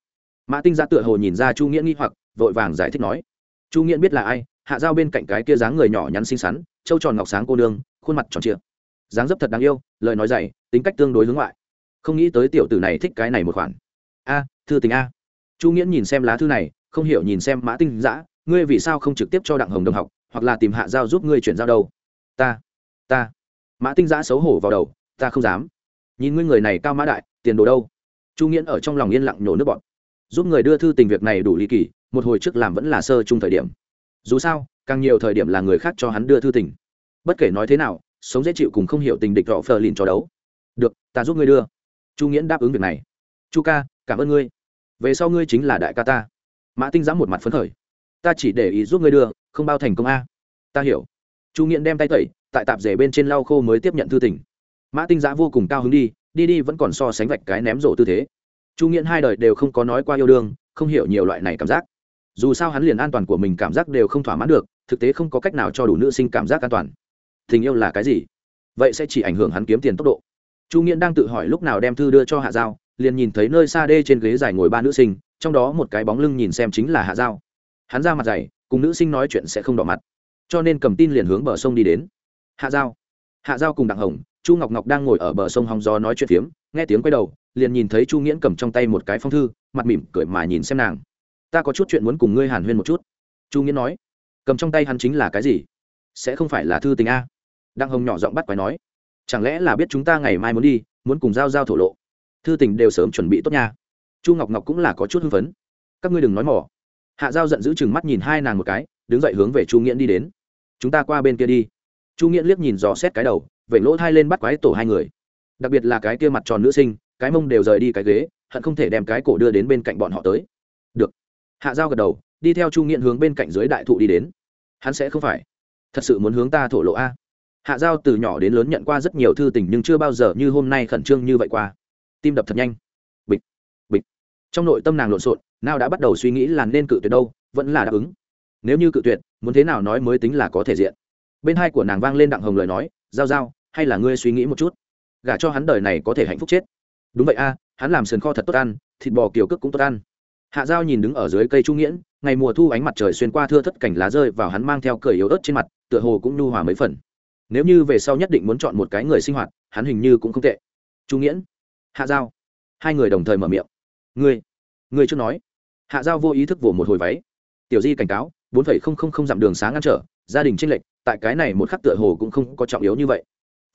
Mã tinh giã tựa hồ nhìn ra chu nghiễn nghi hoặc, vội vàng giải thích nói. Chu nghiễn biết là ai, hạ giao bên cạnh cái kia dáng người nhỏ nhắn xinh xắn, trâu tròn ngọc sáng cô nương, khuôn mặt tròn trịa. Dáng dấp thật đáng yêu, lời nói dày, tính cách tương đối hướng ngoại. Không nghĩ tới tiểu tử này thích cái này một khoản. A, thư tình a. Chu nghiễn nhìn xem lá thư này không hiểu nhìn xem mã tinh giã ngươi vì sao không trực tiếp cho đặng hồng đồng học, hoặc là tìm hạ giao giúp ngươi chuyển giao đâu? Ta ta. Mã tinh giã xấu hổ vào đầu, ta không dám. Nhìn ngươi người này cao mã đại, tiền đồ đâu? Chu nghiễn ở trong lòng yên lặng nhổ nước bọn giúp người đưa thư tình việc này đủ ly kỳ một hồi trước làm vẫn là sơ chung thời điểm. Dù sao, càng nhiều thời điểm là người khác cho hắn đưa thư tình. Bất kể nói thế nào, sống dễ chịu cùng không hiểu tình địch rõ phờ lìn cho đấu. Được, ta giúp ngươi đưa. Chu nghiễn đáp ứng việc này. Chu ca, cảm ơn ngươi. Về sau ngươi chính là đại ca ta mã tinh giã một mặt phấn khởi. Ta chỉ để ý giúp ngươi đưa, không bao thành công a. Ta hiểu. Chu nghiện đem tay tẩy, tại tạp rể bên trên lau khô mới tiếp nhận thư tình. Mã tinh giã vô cùng cao hứng đi đi đi vẫn còn so sánh vạch cái ném rổ tư thế. Chu nghiện hai đời đều không có nói qua yêu đương, không hiểu nhiều loại này cảm giác. Dù sao hắn liền an toàn của mình cảm giác đều không thỏa mãn được, thực tế không có cách nào cho đủ nữ sinh cảm giác an toàn. Tình yêu là cái gì? Vậy sẽ chỉ ảnh hưởng hắn kiếm tiền tốc độ. Chu nghiện đang tự hỏi lúc nào đem thư đưa cho hạ giao liền nhìn thấy nơi xa đê trên ghế dài ngồi ba nữ sinh, trong đó một cái bóng lưng nhìn xem chính là hạ giao. Hắn ra mặt dày, cùng nữ sinh nói chuyện sẽ không đỏ mặt. Cho nên cầm tin liền hướng bờ sông đi đến. Hạ giao. Hạ giao cùng đặng hồng, chu ngọc ngọc đang ngồi ở bờ sông hóng gió nói chuyện phiếm, nghe tiếng quay đầu, liền nhìn thấy chu nghiễn cầm trong tay một cái phong thư, mặt mỉm cười mà nhìn xem nàng. Ta có chút chuyện muốn cùng ngươi hàn huyên một chút. Chu nghiễn nói. Cầm trong tay hắn chính là cái gì? Sẽ không phải là thư tình a? Đặng hồng nhỏ giọng bắt quái nói. Chẳng lẽ là biết chúng ta ngày mai muốn đi, muốn cùng giao giao thổ lộ? Thư tình đều sớm chuẩn bị tốt nha. Chu ngọc ngọc cũng là có chút hưng phấn. Các ngươi đừng nói mỏ. Hạ giao giận giữ chừng mắt nhìn hai nàng một cái, đứng dậy hướng về chu nghiễn đi đến. Chúng ta qua bên kia đi. Chu nghiễn liếc nhìn dò xét cái đầu vậy lỗ thai lên bắt quái tổ hai người. Đặc biệt là cái kia mặt tròn nữ sinh, cái mông đều rời đi cái ghế, hận không thể đem cái cổ đưa đến bên cạnh bọn họ tới. Được. Hạ giao gật đầu, đi theo chu nghiễn hướng bên cạnh dưới đại thụ đi đến. Hắn sẽ không phải. Thật sự muốn hướng ta thổ lộ a. Hạ giao từ nhỏ đến lớn nhận qua rất nhiều thư tình nhưng chưa bao giờ như hôm nay khẩn trương như vậy qua tim đập thật nhanh. Bịch bịch. Trong nội tâm nàng lộn xộn nào đã bắt đầu suy nghĩ là nên cự tuyệt đâu, vẫn là đáp ứng. Nếu như cự tuyệt, muốn thế nào nói mới tính là có thể diện. Bên hai của nàng vang lên đặng hồng lời nói, giao giao, hay là ngươi suy nghĩ một chút? Gả cho hắn đời này có thể hạnh phúc chết. Đúng vậy a, hắn làm sườn kho thật tốt ăn, thịt bò kiểu cước cũng tốt ăn. Hạ giao nhìn đứng ở dưới cây trung nghiễn, ngày mùa thu ánh mặt trời xuyên qua thưa thất cảnh lá rơi vào hắn mang theo cười yếu ớt trên mặt, tựa hồ cũng nhu hòa mấy phần. Nếu như về sau nhất định muốn chọn một cái người sinh hoạt, hắn hình như cũng không tệ. Trung nghiễn hạ giao. Hai người đồng thời mở miệng. Ngươi ngươi chưa nói. Hạ giao vô ý thức vồ một hồi váy. Tiểu di cảnh cáo, bốn phẩy không không không dặm đường sáng ngăn trở, gia đình tranh lệch, tại cái này một khắc tựa hồ cũng không có trọng yếu như vậy.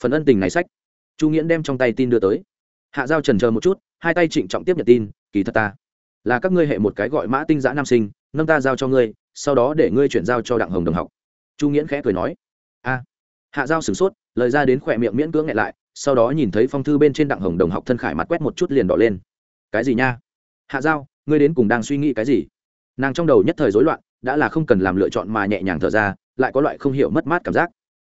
Phần ân tình này sách. Chu nghiễn đem trong tay tin đưa tới. Hạ giao trần chờ một chút, hai tay trịnh trọng tiếp nhận tin, kỳ thật ta, là các ngươi hệ một cái gọi mã tinh giã nam sinh, nâng ta giao cho ngươi, sau đó để ngươi chuyển giao cho đặng hồng đồng học. Chu nghiễn khẽ cười nói, a. Hạ giao sửng sốt, lời ra đến khỏe miệng miễn cưỡng nghẹ lại sau đó nhìn thấy phong thư bên trên đặng hồng đồng học thân khải mặt quét một chút liền đỏ lên. Cái gì nha? Hạ giao, ngươi đến cùng đang suy nghĩ cái gì? Nàng trong đầu nhất thời rối loạn, đã là không cần làm lựa chọn mà nhẹ nhàng thở ra, lại có loại không hiểu mất mát cảm giác.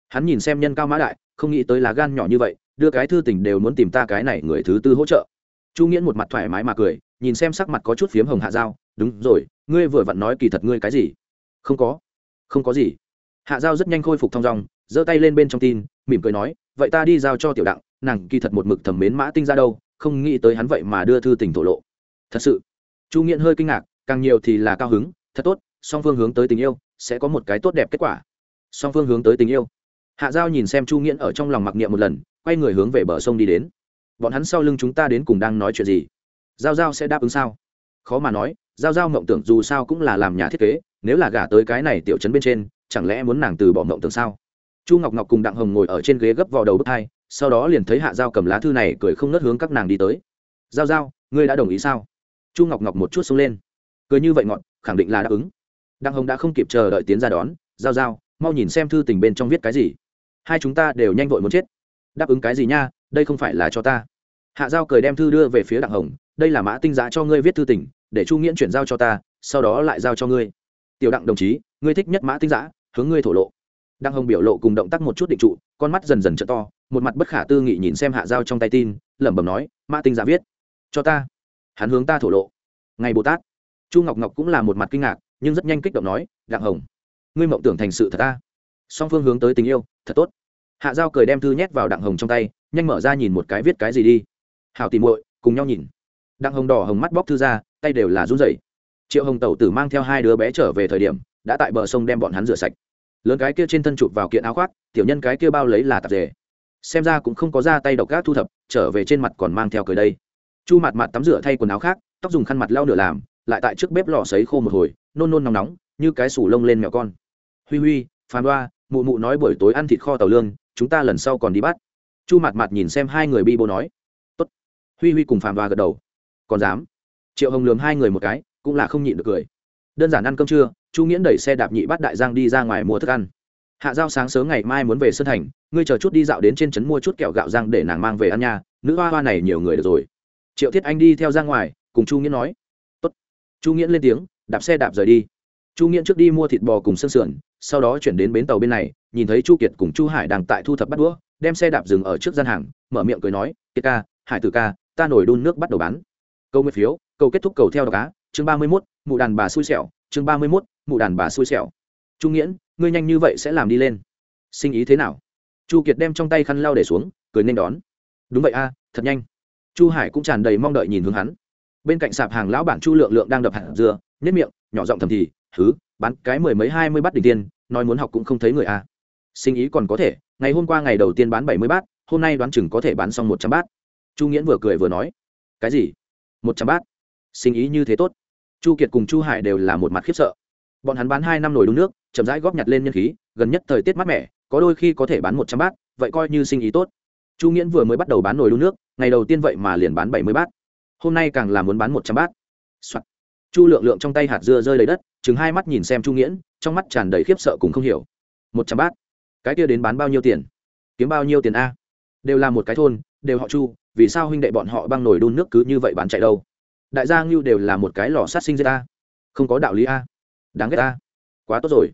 Hắn nhìn xem nhân cao mã đại, không nghĩ tới là gan nhỏ như vậy, đưa cái thư tình đều muốn tìm ta cái này người thứ tư hỗ trợ. Chu nghiễn một mặt thoải mái mà cười, nhìn xem sắc mặt có chút phiếm hồng hạ giao, đúng rồi, ngươi vừa vặn nói kỳ thật ngươi cái gì? Không có. Không có gì. Hạ giao rất nhanh khôi phục thong dong, giơ tay lên bên trong tin, mỉm cười nói vậy ta đi giao cho tiểu đặng, nàng kỳ thật một mực thẩm mến mã tinh ra đâu, không nghĩ tới hắn vậy mà đưa thư tình thổ lộ. Thật sự, chu nghiện hơi kinh ngạc, càng nhiều thì là cao hứng, thật tốt, song phương hướng tới tình yêu, sẽ có một cái tốt đẹp kết quả. Song phương hướng tới tình yêu. Hạ giao nhìn xem chu nghiện ở trong lòng mặc niệm một lần, quay người hướng về bờ sông đi đến. Bọn hắn sau lưng chúng ta đến cùng đang nói chuyện gì? Giao giao sẽ đáp ứng sao? Khó mà nói, giao giao mộng tưởng dù sao cũng là làm nhà thiết kế, nếu là gả tới cái này tiểu chấn bên trên, chẳng lẽ muốn nàng từ bỏ mộng tưởng sao? Chu ngọc ngọc cùng đặng hồng ngồi ở trên ghế gấp vào đầu bức hai sau đó liền thấy hạ giao cầm lá thư này cười không nớt hướng các nàng đi tới. Giao giao, ngươi đã đồng ý sao? Chu ngọc ngọc một chút xông lên. Cười như vậy ngọn, khẳng định là đáp ứng. Đặng hồng đã không kịp chờ đợi tiến ra đón, giao giao, mau nhìn xem thư tình bên trong viết cái gì. Hai chúng ta đều nhanh vội muốn chết. Đáp ứng cái gì nha, đây không phải là cho ta. Hạ giao cười đem thư đưa về phía đặng hồng, đây là mã tinh giá cho ngươi viết thư tình, để chu nghiễn chuyển giao cho ta, sau đó lại giao cho ngươi. Tiểu đặng đồng chí, ngươi thích nhất mã tinh giã hướng ngươi thổ lộ đặng hồng biểu lộ cùng động tác một chút định trụ, con mắt dần dần t to, một mặt bất khả tư nghị nhìn xem hạ giao trong tay tin, lẩm bẩm nói, mã tinh giả viết. Cho ta. Hắn hướng ta thổ lộ. Ngày bồ tát. Chu ngọc ngọc cũng là một mặt kinh ngạc, nhưng rất nhanh kích động nói, đặng hồng, ngươi mộng tưởng thành sự thật ta. Song phương hướng tới tình yêu, thật tốt. Hạ giao cười đem thư nhét vào đặng hồng trong tay, nhanh mở ra nhìn một cái viết cái gì đi. Hào tìm muội, cùng nhau nhìn. Đặng hồng đỏ hồng mắt bóc thư ra, tay đều là run rẩy. Triệu hồng tẩu tử mang theo hai đứa bé trở về thời điểm, đã tại bờ sông đem bọn hắn rửa sạch lớn cái kia trên thân chụp vào kiện áo khoác, tiểu nhân cái kia bao lấy là tạp dề. Xem ra cũng không có ra tay độc gác thu thập, trở về trên mặt còn mang theo cười đây. Chu mặt mặt tắm rửa thay quần áo khác, tóc dùng khăn mặt lau nửa làm, lại tại trước bếp lò sấy khô một hồi, nôn nôn nóng nóng, như cái sủ lông lên mèo con. Huy huy phán đoa, mụ mụ nói buổi tối ăn thịt kho tàu lương, chúng ta lần sau còn đi bắt. Chu mặt mặt nhìn xem hai người bi bô nói. Tốt. huy huy cùng phạm đoa gật đầu. Còn dám. Triệu hồng lường hai người một cái, cũng là không nhịn được cười. Đơn giản ăn cơm trưa chu nghiễn đẩy xe đạp nhị bắt đại giang đi ra ngoài mua thức ăn. Hạ giao sáng sớm ngày mai muốn về sơn thành, ngươi chờ chút đi dạo đến trên trấn mua chút kẹo gạo giang để nàng mang về ăn nha, nữ hoa hoa này nhiều người được rồi. Triệu thiết anh đi theo ra ngoài, cùng chu nghiễn nói. Tốt. chu nghiễn lên tiếng, đạp xe đạp rời đi. Chu nghiễn trước đi mua thịt bò cùng sân sườn, sau đó chuyển đến bến tàu bên này, nhìn thấy chu kiệt cùng chu hải đang tại thu thập bắt đũa, đem xe đạp dừng ở trước gian hàng, mở miệng cười nói, kiệt ca, hải tử ca, ta nổi đun nước bắt đầu bán. Câu nguyên phiếu, câu kết thúc cầu theo đọc cá chương ba mươi mốt, mụ đàn bà xui xẻo chương ba mươi mốt, mụ đàn bà xui xẻo. Chu nghiễn, ngươi nhanh như vậy sẽ làm đi lên. Sinh ý thế nào? Chu kiệt đem trong tay khăn lau để xuống, cười nên đón. Đúng vậy a, thật nhanh. Chu hải cũng tràn đầy mong đợi nhìn hướng hắn. Bên cạnh sạp hàng lão bản chu lượng lượng đang đập hạt dưa nhất miệng, nhỏ giọng thầm thì thứ bán cái mười mấy hai mươi bát đỉnh tiên nói muốn học cũng không thấy người a. Sinh ý còn có thể, ngày hôm qua ngày đầu tiên bán bảy mươi bát, hôm nay đoán chừng có thể bán xong một trăm bát. Chu nghiễn vừa cười vừa nói, cái gì? Một trăm bát? Sinh ý như thế tốt chu kiệt cùng chu hải đều là một mặt khiếp sợ. Bọn hắn bán hai năm nồi đun nước, chậm rãi góp nhặt lên nhân khí, gần nhất thời tiết mát mẻ, có đôi khi có thể bán một trăm bát, vậy coi như sinh ý tốt. Chu nghiễn vừa mới bắt đầu bán nồi đun nước, ngày đầu tiên vậy mà liền bán bảy mươi bát. Hôm nay càng là muốn bán một trăm bát、Soạn. chu lượng lượng trong tay hạt dưa rơi lấy đất chừng hai mắt nhìn xem chu nghiễn, trong mắt tràn đầy khiếp sợ cùng không hiểu. Một trăm bát? Cái kia đến bán bao nhiêu tiền? Kiếm bao nhiêu tiền a? Đều là một cái thôn, đều họ chu, vì sao huynh đệ bọn họ băng nồi đun nước cứ như vậy bán chạy đâu? Đại gia ngưu đều là một cái lò sát sinh ra a. Không có đạo lý a. Đáng ghét a. Quá tốt rồi.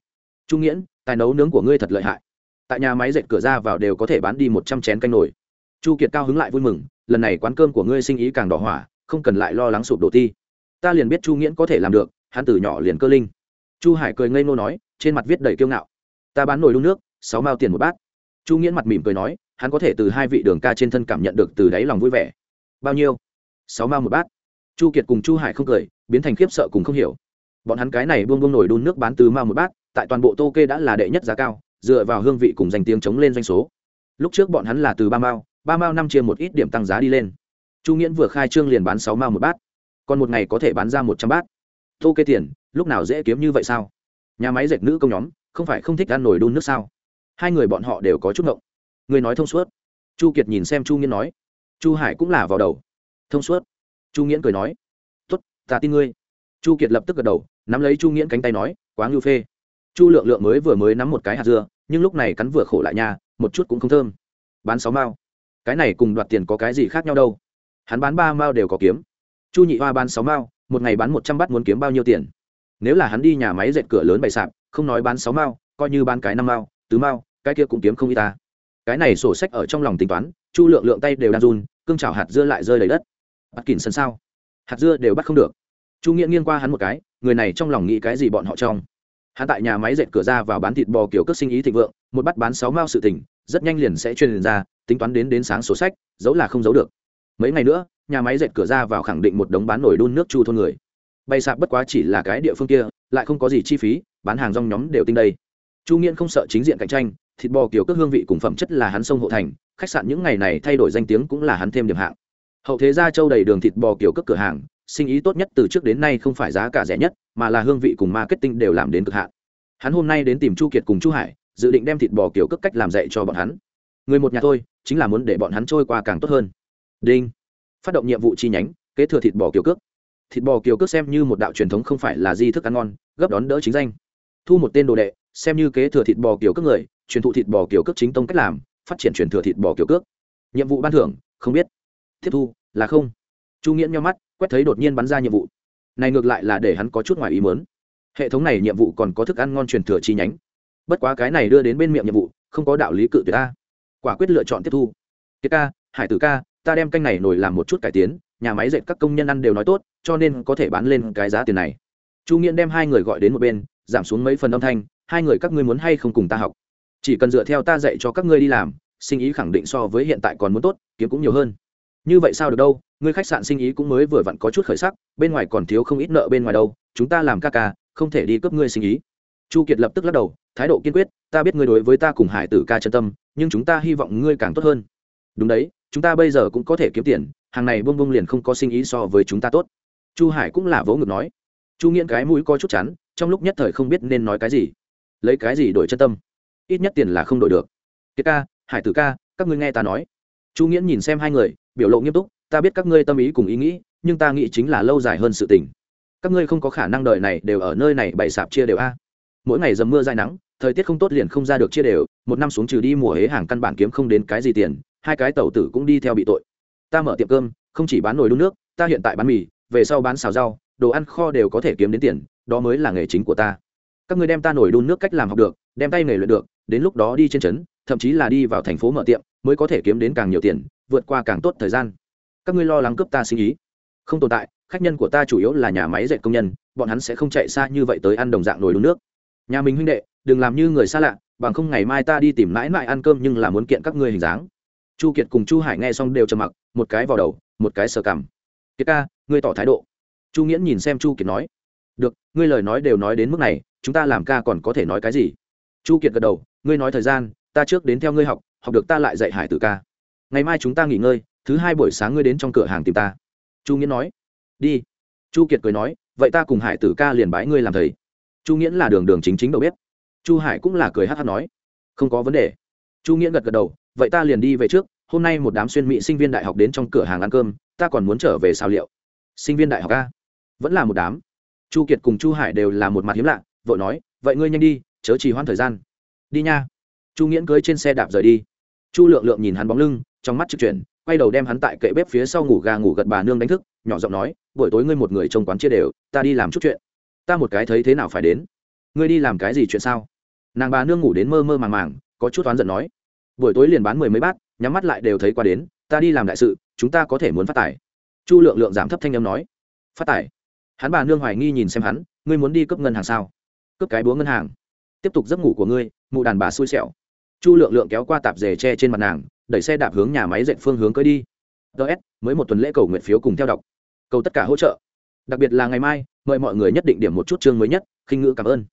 Trung nghiễn, tài nấu nướng của ngươi thật lợi hại. Tại nhà máy dệt cửa ra vào đều có thể bán đi một trăm chén canh nổi. chu kiệt cao hứng lại vui mừng, lần này quán cơm của ngươi sinh ý càng đỏ hỏa, không cần lại lo lắng sụp đổ ti. Ta liền biết chu nghiễn có thể làm được, hắn từ nhỏ liền cơ linh. Chu hải cười ngây ngô nói, trên mặt viết đầy kiêu ngạo. Ta bán nồi đun nước, sáu mao tiền một bát. Chu nghiễn mặt mỉm cười nói, hắn có thể từ hai vị đường ca trên thân cảm nhận được từ đáy lòng vui vẻ. Bao nhiêu? Sáu mao một bát chu kiệt cùng chu hải không cười, biến thành khiếp sợ cùng không hiểu. Bọn hắn cái này buông buông nổi đun nước bán từ mao một bát, tại toàn bộ tô kê đã là đệ nhất giá cao, dựa vào hương vị cùng danh tiếng chống lên doanh số. Lúc trước bọn hắn là từ ba mao ba mao năm chia một ít điểm tăng giá đi lên. Chu nghiễn vừa khai trương liền bán sáu mao một bát. Còn một ngày có thể bán ra một trăm bát. Tô kê tiền, lúc nào dễ kiếm như vậy sao? Nhà máy dệt nữ công nhóm, không phải không thích ăn nổi đun nước sao? Hai người bọn họ đều có chút ngộng. Người nói thông suốt. Chu kiệt nhìn xem chu nghiễn nói. Chu hải cũng là vào đầu. Thông suốt chu nghiễn cười nói, tốt, ta tin ngươi. Chu kiệt lập tức gật đầu, nắm lấy chu nghiễn cánh tay nói, quá ngưu phê. Chu lượng lượng mới vừa mới nắm một cái hạt dưa, nhưng lúc này cắn vừa khổ lại nha, một chút cũng không thơm. Bán sáu mao. Cái này cùng đoạt tiền có cái gì khác nhau đâu? Hắn bán ba mao đều có kiếm. Chu nhị hoa bán sáu mao, một ngày bán một trăm bát muốn kiếm bao nhiêu tiền? Nếu là hắn đi nhà máy dệt cửa lớn bày sạp, không nói bán sáu mao, coi như bán cái năm mao, tứ mao, cái kia cũng kiếm không y ta. Cái này sổ sách ở trong lòng tính toán, chu lượng lượng tay đều đang run, cương chảo hạt dưa lại rơi đầy đất bắt kỉnh sân sao? Hạt dưa đều bắt không được. Chu nghĩa nghiêng qua hắn một cái, người này trong lòng nghĩ cái gì bọn họ trong? Hắn tại nhà máy dệt cửa ra vào bán thịt bò kiểu cất sinh ý thịnh vượng, một bắt bán sáu mao sự tỉnh rất nhanh liền sẽ truyền ra, tính toán đến đến sáng sổ sách, giấu là không giấu được. Mấy ngày nữa, nhà máy dệt cửa ra vào khẳng định một đống bán nổi đun nước chu thôn người. Bay sạp bất quá chỉ là cái địa phương kia, lại không có gì chi phí, bán hàng rong nhóm đều tinh đây. Chu nghiễn không sợ chính diện cạnh tranh, thịt bò kiểu cất hương vị cùng phẩm chất là hắn sông hộ thành, khách sạn những ngày này thay đổi danh tiếng cũng là hắn thêm điểm hạng hậu thế gia châu đầy đường thịt bò kiểu cước cửa hàng, sinh ý tốt nhất từ trước đến nay không phải giá cả rẻ nhất, mà là hương vị cùng marketing đều làm đến cực hạn. Hắn hôm nay đến tìm chu kiệt cùng chu hải, dự định đem thịt bò kiểu cước cách làm dạy cho bọn hắn. Người một nhà thôi, chính là muốn để bọn hắn trôi qua càng tốt hơn. Đinh. Phát động nhiệm vụ chi nhánh, kế thừa thịt bò kiểu cước. Thịt bò kiểu cước xem như một đạo truyền thống không phải là di thức ăn ngon, gấp đón đỡ chính danh. Thu một tên đồ đệ, xem như kế thừa thịt bò kiểu cước người, truyền thụ thịt bò kiểu cước chính tông cách làm, phát triển truyền thừa thịt bò kiểu cước. Nhiệm vụ ban thưởng, không biết tiếp thu, là không. Chu nghĩa nhau mắt, quét thấy đột nhiên bắn ra nhiệm vụ. Này ngược lại là để hắn có chút ngoài ý mớn hệ thống này nhiệm vụ còn có thức ăn ngon truyền thừa chi nhánh. Bất quá cái này đưa đến bên miệng nhiệm vụ, không có đạo lý cự tuyệt ta quả quyết lựa chọn tiếp thu. Kiệt ca, hải tử ca, ta đem canh này nổi làm một chút cải tiến, nhà máy dệt các công nhân ăn đều nói tốt, cho nên có thể bán lên cái giá tiền này. Chu nghiễn đem hai người gọi đến một bên, giảm xuống mấy phần âm thanh, hai người các ngươi muốn hay không cùng ta học? Chỉ cần dựa theo ta dạy cho các ngươi đi làm, sinh ý khẳng định so với hiện tại còn muốn tốt, kiếm cũng nhiều hơn như vậy sao được đâu người khách sạn sinh ý cũng mới vừa vặn có chút khởi sắc, bên ngoài còn thiếu không ít nợ bên ngoài đâu, chúng ta làm ca ca, không thể đi cướp ngươi sinh ý. Chu kiệt lập tức lắc đầu, thái độ kiên quyết, ta biết ngươi đối với ta cùng hải tử ca chân tâm, nhưng chúng ta hy vọng ngươi càng tốt hơn. Đúng đấy, chúng ta bây giờ cũng có thể kiếm tiền, hàng này bông bông liền không có sinh ý so với chúng ta tốt. Chu hải cũng là vỗ ngực nói. Chu nghiễn cái mũi có chút chắn trong lúc nhất thời không biết nên nói cái gì. Lấy cái gì đổi chân tâm? Ít nhất tiền là không đổi được. Kiệt ca, hải tử ca, các ngươi nghe ta nói. Chu nghiễn nhìn xem hai người biểu lộ nghiêm túc, ta biết các ngươi tâm ý cùng ý nghĩ, nhưng ta nghĩ chính là lâu dài hơn sự tình. Các ngươi không có khả năng đợi này đều ở nơi này bày sạp chia đều a. Mỗi ngày dầm mưa dài nắng, thời tiết không tốt liền không ra được chia đều, một năm xuống trừ đi mùa hế hàng căn bản kiếm không đến cái gì tiền, hai cái tàu tử cũng đi theo bị tội. Ta mở tiệm cơm, không chỉ bán nồi đun nước, ta hiện tại bán mì, về sau bán xào rau, đồ ăn kho đều có thể kiếm đến tiền, đó mới là nghề chính của ta. Các ngươi đem ta nổi đun nước cách làm học được, đem tay nghề luyện được, đến lúc đó đi trên trấn, thậm chí là đi vào thành phố mở tiệm, mới có thể kiếm đến càng nhiều tiền vượt qua càng tốt thời gian. Các ngươi lo lắng cướp ta sinh ý. Không tồn tại, khách nhân của ta chủ yếu là nhà máy dệt công nhân, bọn hắn sẽ không chạy xa như vậy tới ăn đồng dạng nồi đun nước. Nhà mình huynh đệ, đừng làm như người xa lạ, bằng không ngày mai ta đi tìm mãi mãi ăn cơm nhưng là muốn kiện các ngươi hình dáng. Chu kiệt cùng chu hải nghe xong đều trầm mặc, một cái vào đầu, một cái sờ cằm. Kiệt ca, ngươi tỏ thái độ. Chu nghiễn nhìn xem chu kiệt nói. Được, ngươi lời nói đều nói đến mức này, chúng ta làm ca còn có thể nói cái gì? Chu kiệt gật đầu. Ngươi nói thời gian, ta trước đến theo ngươi học học được ta lại dạy hải tử ca ngày mai chúng ta nghỉ ngơi, thứ hai buổi sáng ngươi đến trong cửa hàng tìm ta. Chu nghĩa nói. Đi. Chu kiệt cười nói, vậy ta cùng hải tử ca liền bái ngươi làm thầy. Chu nghĩa là đường đường chính chính đầu bếp. Chu hải cũng là cười hát hát nói. Không có vấn đề. Chu nghĩa gật gật đầu, vậy ta liền đi về trước, hôm nay một đám xuyên mỹ sinh viên đại học đến trong cửa hàng ăn cơm, ta còn muốn trở về sao liệu. Sinh viên đại học ca vẫn là một đám. Chu kiệt cùng chu hải đều là một mặt hiếm lạ, vội nói, vậy ngươi nhanh đi, chớ trì hoãn thời gian. Đi nha. Chu nghiễn cưới trên xe đạp rời đi. Chu lượng lượng nhìn hắn bóng lưng trong mắt trực chuyển, quay đầu đem hắn tại kệ bếp phía sau ngủ gà ngủ gật bà nương đánh thức, nhỏ giọng nói, buổi tối ngươi một người trong quán chia đều, ta đi làm chút chuyện. Ta một cái thấy thế nào phải đến? Ngươi đi làm cái gì chuyện sao? Nàng bà nương ngủ đến mơ mơ màng màng, có chút oán giận nói, buổi tối liền bán mười mấy bát, nhắm mắt lại đều thấy qua đến, ta đi làm đại sự, chúng ta có thể muốn phát tài. Chu lượng lượng giảm thấp thanh âm nói, phát tài? Hắn bà nương hoài nghi nhìn xem hắn, ngươi muốn đi cướp ngân hàng sao? Cướp cái búa ngân hàng. Tiếp tục giấc ngủ của ngươi, mụ đàn bà xui xẻo. Chu lượng lượng kéo qua tạp dề tre trên mặt nàng đẩy xe đạp hướng nhà máy dệt phương hướng cưới đi. Ts mới một tuần lễ cầu nguyện phiếu cùng theo đọc. Cầu tất cả hỗ trợ. Đặc biệt là ngày mai, mời mọi người nhất định điểm một chút chương mới nhất, khinh ngữ cảm ơn.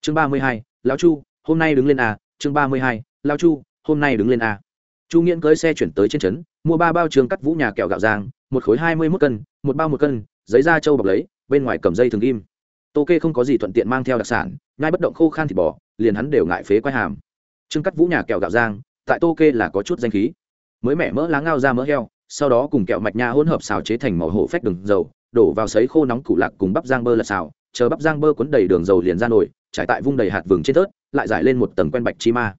Chương ba mươi hai, lão chu, hôm nay đứng lên a. Chương ba mươi hai, lão chu, hôm nay đứng lên a. Chu nghiễn cưới xe chuyển tới trên trấn, mua ba bao trường cắt vũ nhà kẹo gạo giang một khối hai mươi mốt cân, một bao một cân, giấy da trâu bọc lấy, bên ngoài cầm dây thường kim tô kê không có gì thuận tiện mang theo đặc sản, nhai bất động khô khan thịt bò, liền hắn đều ngại phế quay hàm. Trương cắt vũ nhà kẹo gạo giang tại tô kê là có chút danh khí. Mới mẻ mỡ lá ngao ra mỡ heo, sau đó cùng kẹo mạch nha hỗn hợp xào chế thành màu hổ phách đường dầu, đổ vào sấy khô nóng củ lạc cùng bắp giang bơ là xào, chờ bắp giang bơ cuốn đầy đường dầu liền ra nồi, trải tại vung đầy hạt vừng trên tớt lại giải lên một tầng quen bạch chi ma.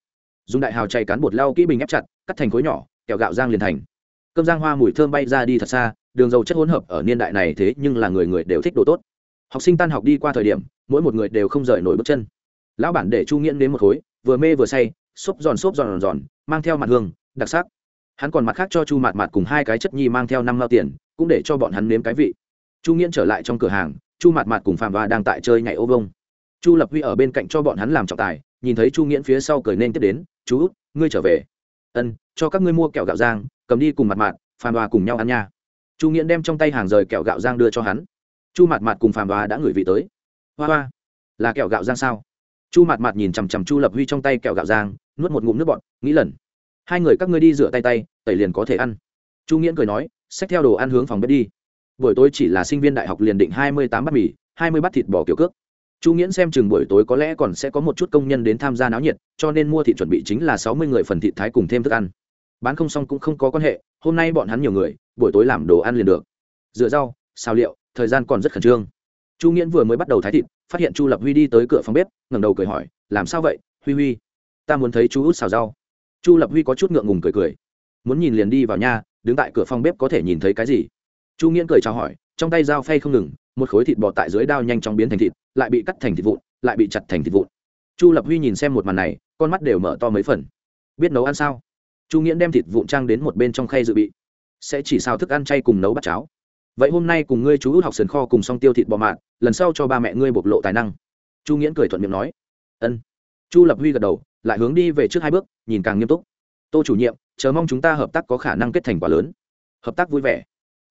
Dùng đại hào chay cán bột lau kỹ bình ép chặt, cắt thành khối nhỏ, kẹo gạo giang liền thành. Cơm giang hoa mùi thơm bay ra đi thật xa, đường dầu chất hỗn hợp ở niên đại này thế nhưng là người người đều thích đồ tốt. Học sinh tan học đi qua thời điểm, mỗi một người đều không rời nổi bước chân. Lão bản để chu nghiễn đến một khối, vừa mê vừa say, xốp giòn xốp giòn giòn mang theo mặt hương, đặc sắc. Hắn còn mặt khác cho chu mạt mạt cùng hai cái chất nhi mang theo năm mao tiền, cũng để cho bọn hắn nếm cái vị. Chu nghiễn trở lại trong cửa hàng, chu mạt mạt cùng phạm và đang tại chơi nhảy ô vông. Chu lập huy ở bên cạnh cho bọn hắn làm trọng tài, nhìn thấy chu nghiễn phía sau cười nên tiếp đến, chú út, ngươi trở về. Ân, cho các ngươi mua kẹo gạo giang cầm đi cùng mặt mạt phàm và cùng nhau ăn nha. Chu nghiễn đem trong tay hàng rời kẹo gạo giang đưa cho hắn. Chu Mạt Mạt cùng phàm và đã gửi vị tới. Hoa hoa, là kẹo gạo giang sao? Chu Mạt Mạt nhìn chằm chằm chu lập huy trong tay kẹo gạo giang nuốt một ngụm nước bọt, nghĩ lần. Hai người các ngươi đi rửa tay tay, tẩy liền có thể ăn. Chu nghiễn cười nói, xách theo đồ ăn hướng phòng bếp đi. Buổi tối chỉ là sinh viên đại học liền định hai mươi tám bát mì, hai mươi bát thịt bò kiểu cước. Chu nghiễn xem chừng buổi tối có lẽ còn sẽ có một chút công nhân đến tham gia náo nhiệt, cho nên mua thịt chuẩn bị chính là sáu mươi người phần thịt thái cùng thêm thức ăn. Bán không xong cũng không có quan hệ, hôm nay bọn hắn nhiều người, buổi tối làm đồ ăn liền được. Dựa rau, xào liệu, thời gian còn rất khẩn trương. Chu nghiễn vừa mới bắt đầu thái thịt, phát hiện chu lập huy đi tới cửa phòng bếp, ngẩng đầu cười hỏi, làm sao vậy, huy huy? Ta muốn thấy chú út xào rau. Chu lập huy có chút ngượng ngùng cười cười. Muốn nhìn liền đi vào nhà đứng tại cửa phòng bếp có thể nhìn thấy cái gì? Chu nghiễn cười chào hỏi, trong tay dao phay không ngừng, một khối thịt bò tại dưới đao nhanh chóng biến thành thịt, lại bị cắt thành thịt vụn, lại bị chặt thành thịt vụn. Chu lập huy nhìn xem một màn này, con mắt đều mở to mấy phần. Biết nấu ăn sao? Chu nghiễn đem thịt vụn trang đến một bên trong khay dự bị. Sẽ chỉ xào thức ăn chay cùng nấu bát cháo. Vậy hôm nay cùng ngươi chú út học sườn kho cùng xong tiêu thịt bò mạn lần sau cho ba mẹ ngươi bộc lộ tài năng. Chu nghiễn cười thuận miệng nói. Ân. Chu lập huy gật đầu lại hướng đi về trước hai bước, nhìn càng nghiêm túc. Tô chủ nhiệm, chờ mong chúng ta hợp tác có khả năng kết thành quả lớn. Hợp tác vui vẻ.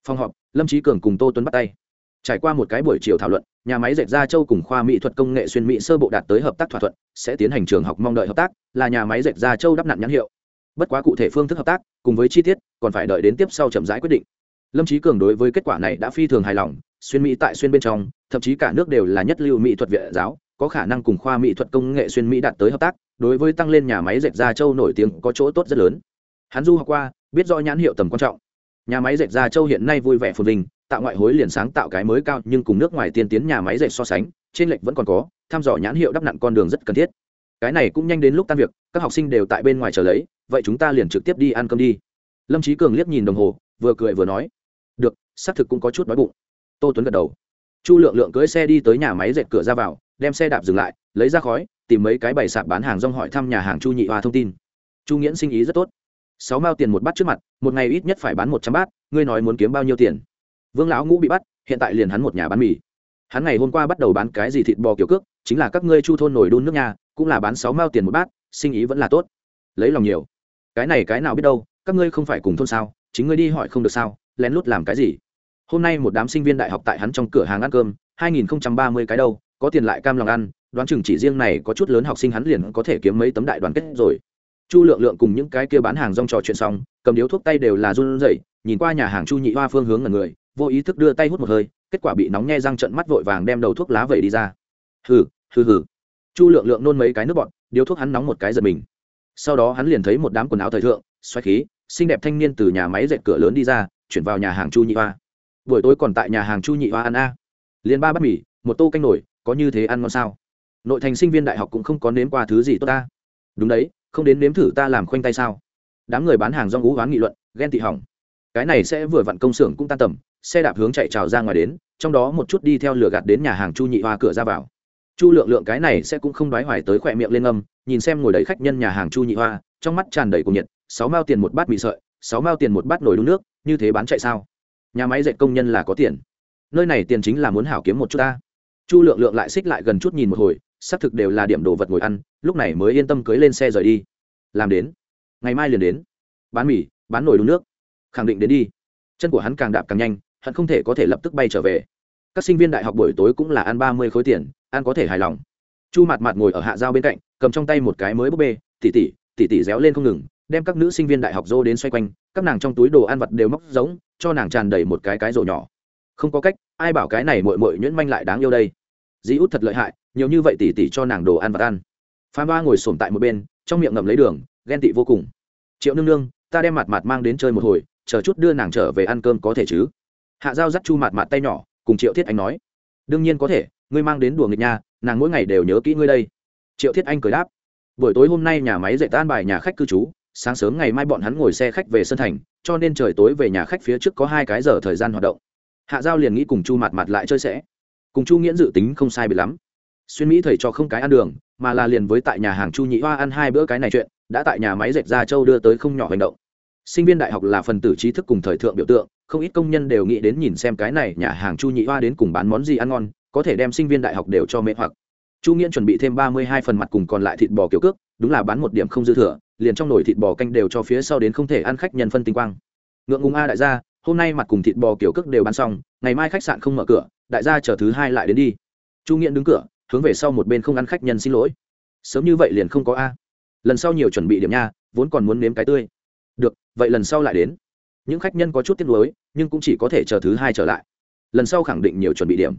Phòng họp, lâm trí cường cùng tô tuấn bắt tay. Trải qua một cái buổi chiều thảo luận, nhà máy dệt gia châu cùng khoa mỹ thuật công nghệ xuyên mỹ sơ bộ đạt tới hợp tác thỏa thuận, sẽ tiến hành trường học mong đợi hợp tác, là nhà máy dệt gia châu đắp nặn nhãn hiệu. Bất quá cụ thể phương thức hợp tác, cùng với chi tiết, còn phải đợi đến tiếp sau chậm rãi quyết định. Lâm trí cường đối với kết quả này đã phi thường hài lòng, xuyên mỹ tại xuyên bên trong, thậm chí cả nước đều là nhất lưu mỹ thuật viện giáo, có khả năng cùng khoa mỹ thuật công nghệ xuyên mỹ đạt tới hợp tác đối với tăng lên nhà máy dệt da châu nổi tiếng có chỗ tốt rất lớn. Hắn du học qua, biết rõ nhãn hiệu tầm quan trọng. Nhà máy dệt da châu hiện nay vui vẻ phồn vinh, tạo ngoại hối liền sáng tạo cái mới cao, nhưng cùng nước ngoài tiên tiến nhà máy dệt so sánh, trên lệch vẫn còn có thăm dò nhãn hiệu đắp nặn con đường rất cần thiết. Cái này cũng nhanh đến lúc tan việc, các học sinh đều tại bên ngoài chờ lấy, vậy chúng ta liền trực tiếp đi ăn cơm đi. Lâm trí cường liếc nhìn đồng hồ, vừa cười vừa nói, được, xác thực cũng có chút đói bụng. Tô tuấn gật đầu. Chu lượng lượng cưỡi xe đi tới nhà máy dệt cửa ra vào, đem xe đạp dừng lại, lấy ra khói tìm mấy cái bày sạp bán hàng rong hỏi thăm nhà hàng chu nhị hoa thông tin. Chu nghiễn sinh ý rất tốt. Sáu mao tiền một bát trước mặt, một ngày ít nhất phải bán một trăm bát, ngươi nói muốn kiếm bao nhiêu tiền? Vương lão ngũ bị bắt, hiện tại liền hắn một nhà bán mì. Hắn ngày hôm qua bắt đầu bán cái gì thịt bò kiểu cước, chính là các ngươi chu thôn nổi đun nước nhà cũng là bán sáu mao tiền một bát, sinh ý vẫn là tốt. Lấy lòng nhiều. Cái này cái nào biết đâu, các ngươi không phải cùng thôn sao, chính ngươi đi hỏi không được sao, lén lút làm cái gì? Hôm nay một đám sinh viên đại học tại hắn trong cửa hàng ăn cơm, hai nghìn ba mươi cái đâu, có tiền lại cam lòng ăn đoán chừng chỉ riêng này có chút lớn học sinh hắn liền có thể kiếm mấy tấm đại đoàn kết rồi. Chu lượng lượng cùng những cái kia bán hàng rong trò chuyện xong, cầm điếu thuốc tay đều là run rẩy, nhìn qua nhà hàng chu nhị hoa phương hướng là người, vô ý thức đưa tay hút một hơi, kết quả bị nóng nhe răng trận mắt vội vàng đem đầu thuốc lá vẩy đi ra. Hừ hừ hừ. Chu lượng lượng nôn mấy cái nước bọt, điếu thuốc hắn nóng một cái giật mình. Sau đó hắn liền thấy một đám quần áo thời thượng, xoáy khí, xinh đẹp thanh niên từ nhà máy dệt cửa lớn đi ra, chuyển vào nhà hàng chu nhị hoa. Buổi tối còn tại nhà hàng chu nhị hoa ăn a. Liền ba bát mì, một tô canh nổi có như thế ăn ngon sao? Nội thành sinh viên đại học cũng không có nếm qua thứ gì tốt ta. Đúng đấy, không đến nếm thử ta làm khoanh tay sao? Đám người bán hàng rong ngũ hoán nghị luận, ghen tị hỏng. Cái này sẽ vừa vặn công xưởng cũng tan tầm, xe đạp hướng chạy trào ra ngoài đến, trong đó một chút đi theo lửa gạt đến nhà hàng chu nhị hoa cửa ra vào. Chu lượng lượng cái này sẽ cũng không đoái hoài tới khỏe miệng lên âm, nhìn xem ngồi đầy khách nhân nhà hàng chu nhị hoa, trong mắt tràn đầy cùng nhiệt, sáu mao tiền một bát mì sợi, sáu mao tiền một bát nồi đun nước, như thế bán chạy sao? Nhà máy dạy công nhân là có tiền. Nơi này tiền chính là muốn hảo kiếm một chút ta. Chu lượng lượng lại xích lại gần chút nhìn một hồi xác thực đều là điểm đồ vật ngồi ăn, lúc này mới yên tâm cưới lên xe rời đi. Làm đến. Ngày mai liền đến. Bán mì, bán nồi đun nước. Khẳng định đến đi. Chân của hắn càng đạp càng nhanh, hắn không thể có thể lập tức bay trở về. Các sinh viên đại học buổi tối cũng là ăn ba mươi khối tiền, ăn có thể hài lòng. Chu mặt mặt ngồi ở hạ giao bên cạnh, cầm trong tay một cái mới búp bê, tỉ tỉ tỉ tỉ réo lên không ngừng, đem các nữ sinh viên đại học dô đến xoay quanh, các nàng trong túi đồ ăn vặt đều móc giống, cho nàng tràn đầy một cái cái rổ nhỏ. Không có cách, ai bảo cái này mội mội nhuyễn manh lại đáng yêu đây? Dì út thật lợi hại, nhiều như vậy tỉ tỉ cho nàng đồ ăn vặt ăn. Phan ba ngồi sổm tại một bên, trong miệng ngậm lấy đường, ghen tị vô cùng. Triệu nương nương, ta đem mặt mặt mang đến chơi một hồi, chờ chút đưa nàng trở về ăn cơm có thể chứ? Hạ giao dắt chu mặt mặt tay nhỏ, cùng triệu thiết anh nói. Đương nhiên có thể, ngươi mang đến đùa nghịch nha, nàng mỗi ngày đều nhớ kỹ ngươi đây. Triệu thiết anh cười đáp. Buổi tối hôm nay nhà máy dạy tan bài nhà khách cư trú, sáng sớm ngày mai bọn hắn ngồi xe khách về sân thành, cho nên trời tối về nhà khách phía trước có hai cái giờ thời gian hoạt động. Hạ giao liền nghĩ cùng chu mặt mặt lại chơi sẽ cùng chu nghiễn dự tính không sai bị lắm. Xuyên mỹ thầy cho không cái ăn đường, mà là liền với tại nhà hàng chu nhị hoa ăn hai bữa cái này chuyện, đã tại nhà máy dệt ra châu đưa tới không nhỏ hành động. Sinh viên đại học là phần tử trí thức cùng thời thượng biểu tượng, không ít công nhân đều nghĩ đến nhìn xem cái này nhà hàng chu nhị hoa đến cùng bán món gì ăn ngon, có thể đem sinh viên đại học đều cho mê hoặc. Chu nghiễn chuẩn bị thêm ba mươi hai phần mặt cùng còn lại thịt bò kiểu cước, đúng là bán một điểm không dư thừa, liền trong nồi thịt bò canh đều cho phía sau đến không thể ăn khách nhân phân tinh quang. Ngượng ngùng a đại gia, hôm nay mặt cùng thịt bò kiểu cước đều bán xong, ngày mai khách sạn không mở cửa đại gia chờ thứ hai lại đến đi. Chu nghiễn đứng cửa, hướng về sau một bên không ăn khách nhân xin lỗi. Sớm như vậy liền không có a. Lần sau nhiều chuẩn bị điểm nha, vốn còn muốn nếm cái tươi. Được, vậy lần sau lại đến. Những khách nhân có chút tiếc nuối, nhưng cũng chỉ có thể chờ thứ hai trở lại. Lần sau khẳng định nhiều chuẩn bị điểm.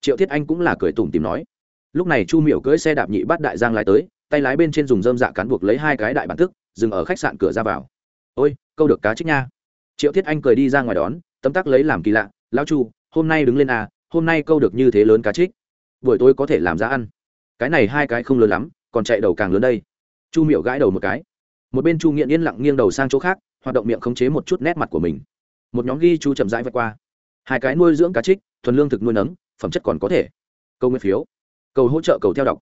Triệu thiết anh cũng là cười tủm tìm nói. Lúc này chu miểu cưỡi xe đạp nhị bắt đại giang lái tới, tay lái bên trên dùng dơm dạ cán buộc lấy hai cái đại bản thức, dừng ở khách sạn cửa ra vào. Ôi, câu được cá trích nha. Triệu thiết anh cười đi ra ngoài đón, tấm tắc lấy làm kỳ lạ. Lao chu, hôm nay đứng lên à hôm nay câu được như thế lớn cá trích. Buổi tối có thể làm ra ăn. Cái này hai cái không lớn lắm, còn chạy đầu càng lớn đây. Chu miểu gãi đầu một cái. Một bên chu nghiện yên lặng nghiêng đầu sang chỗ khác, hoạt động miệng khống chế một chút nét mặt của mình. Một nhóm ghi chu chậm rãi vượt qua. Hai cái nuôi dưỡng cá trích, thuần lương thực nuôi nấng, phẩm chất còn có thể. Câu nguyên phiếu. Cầu hỗ trợ cầu theo đọc.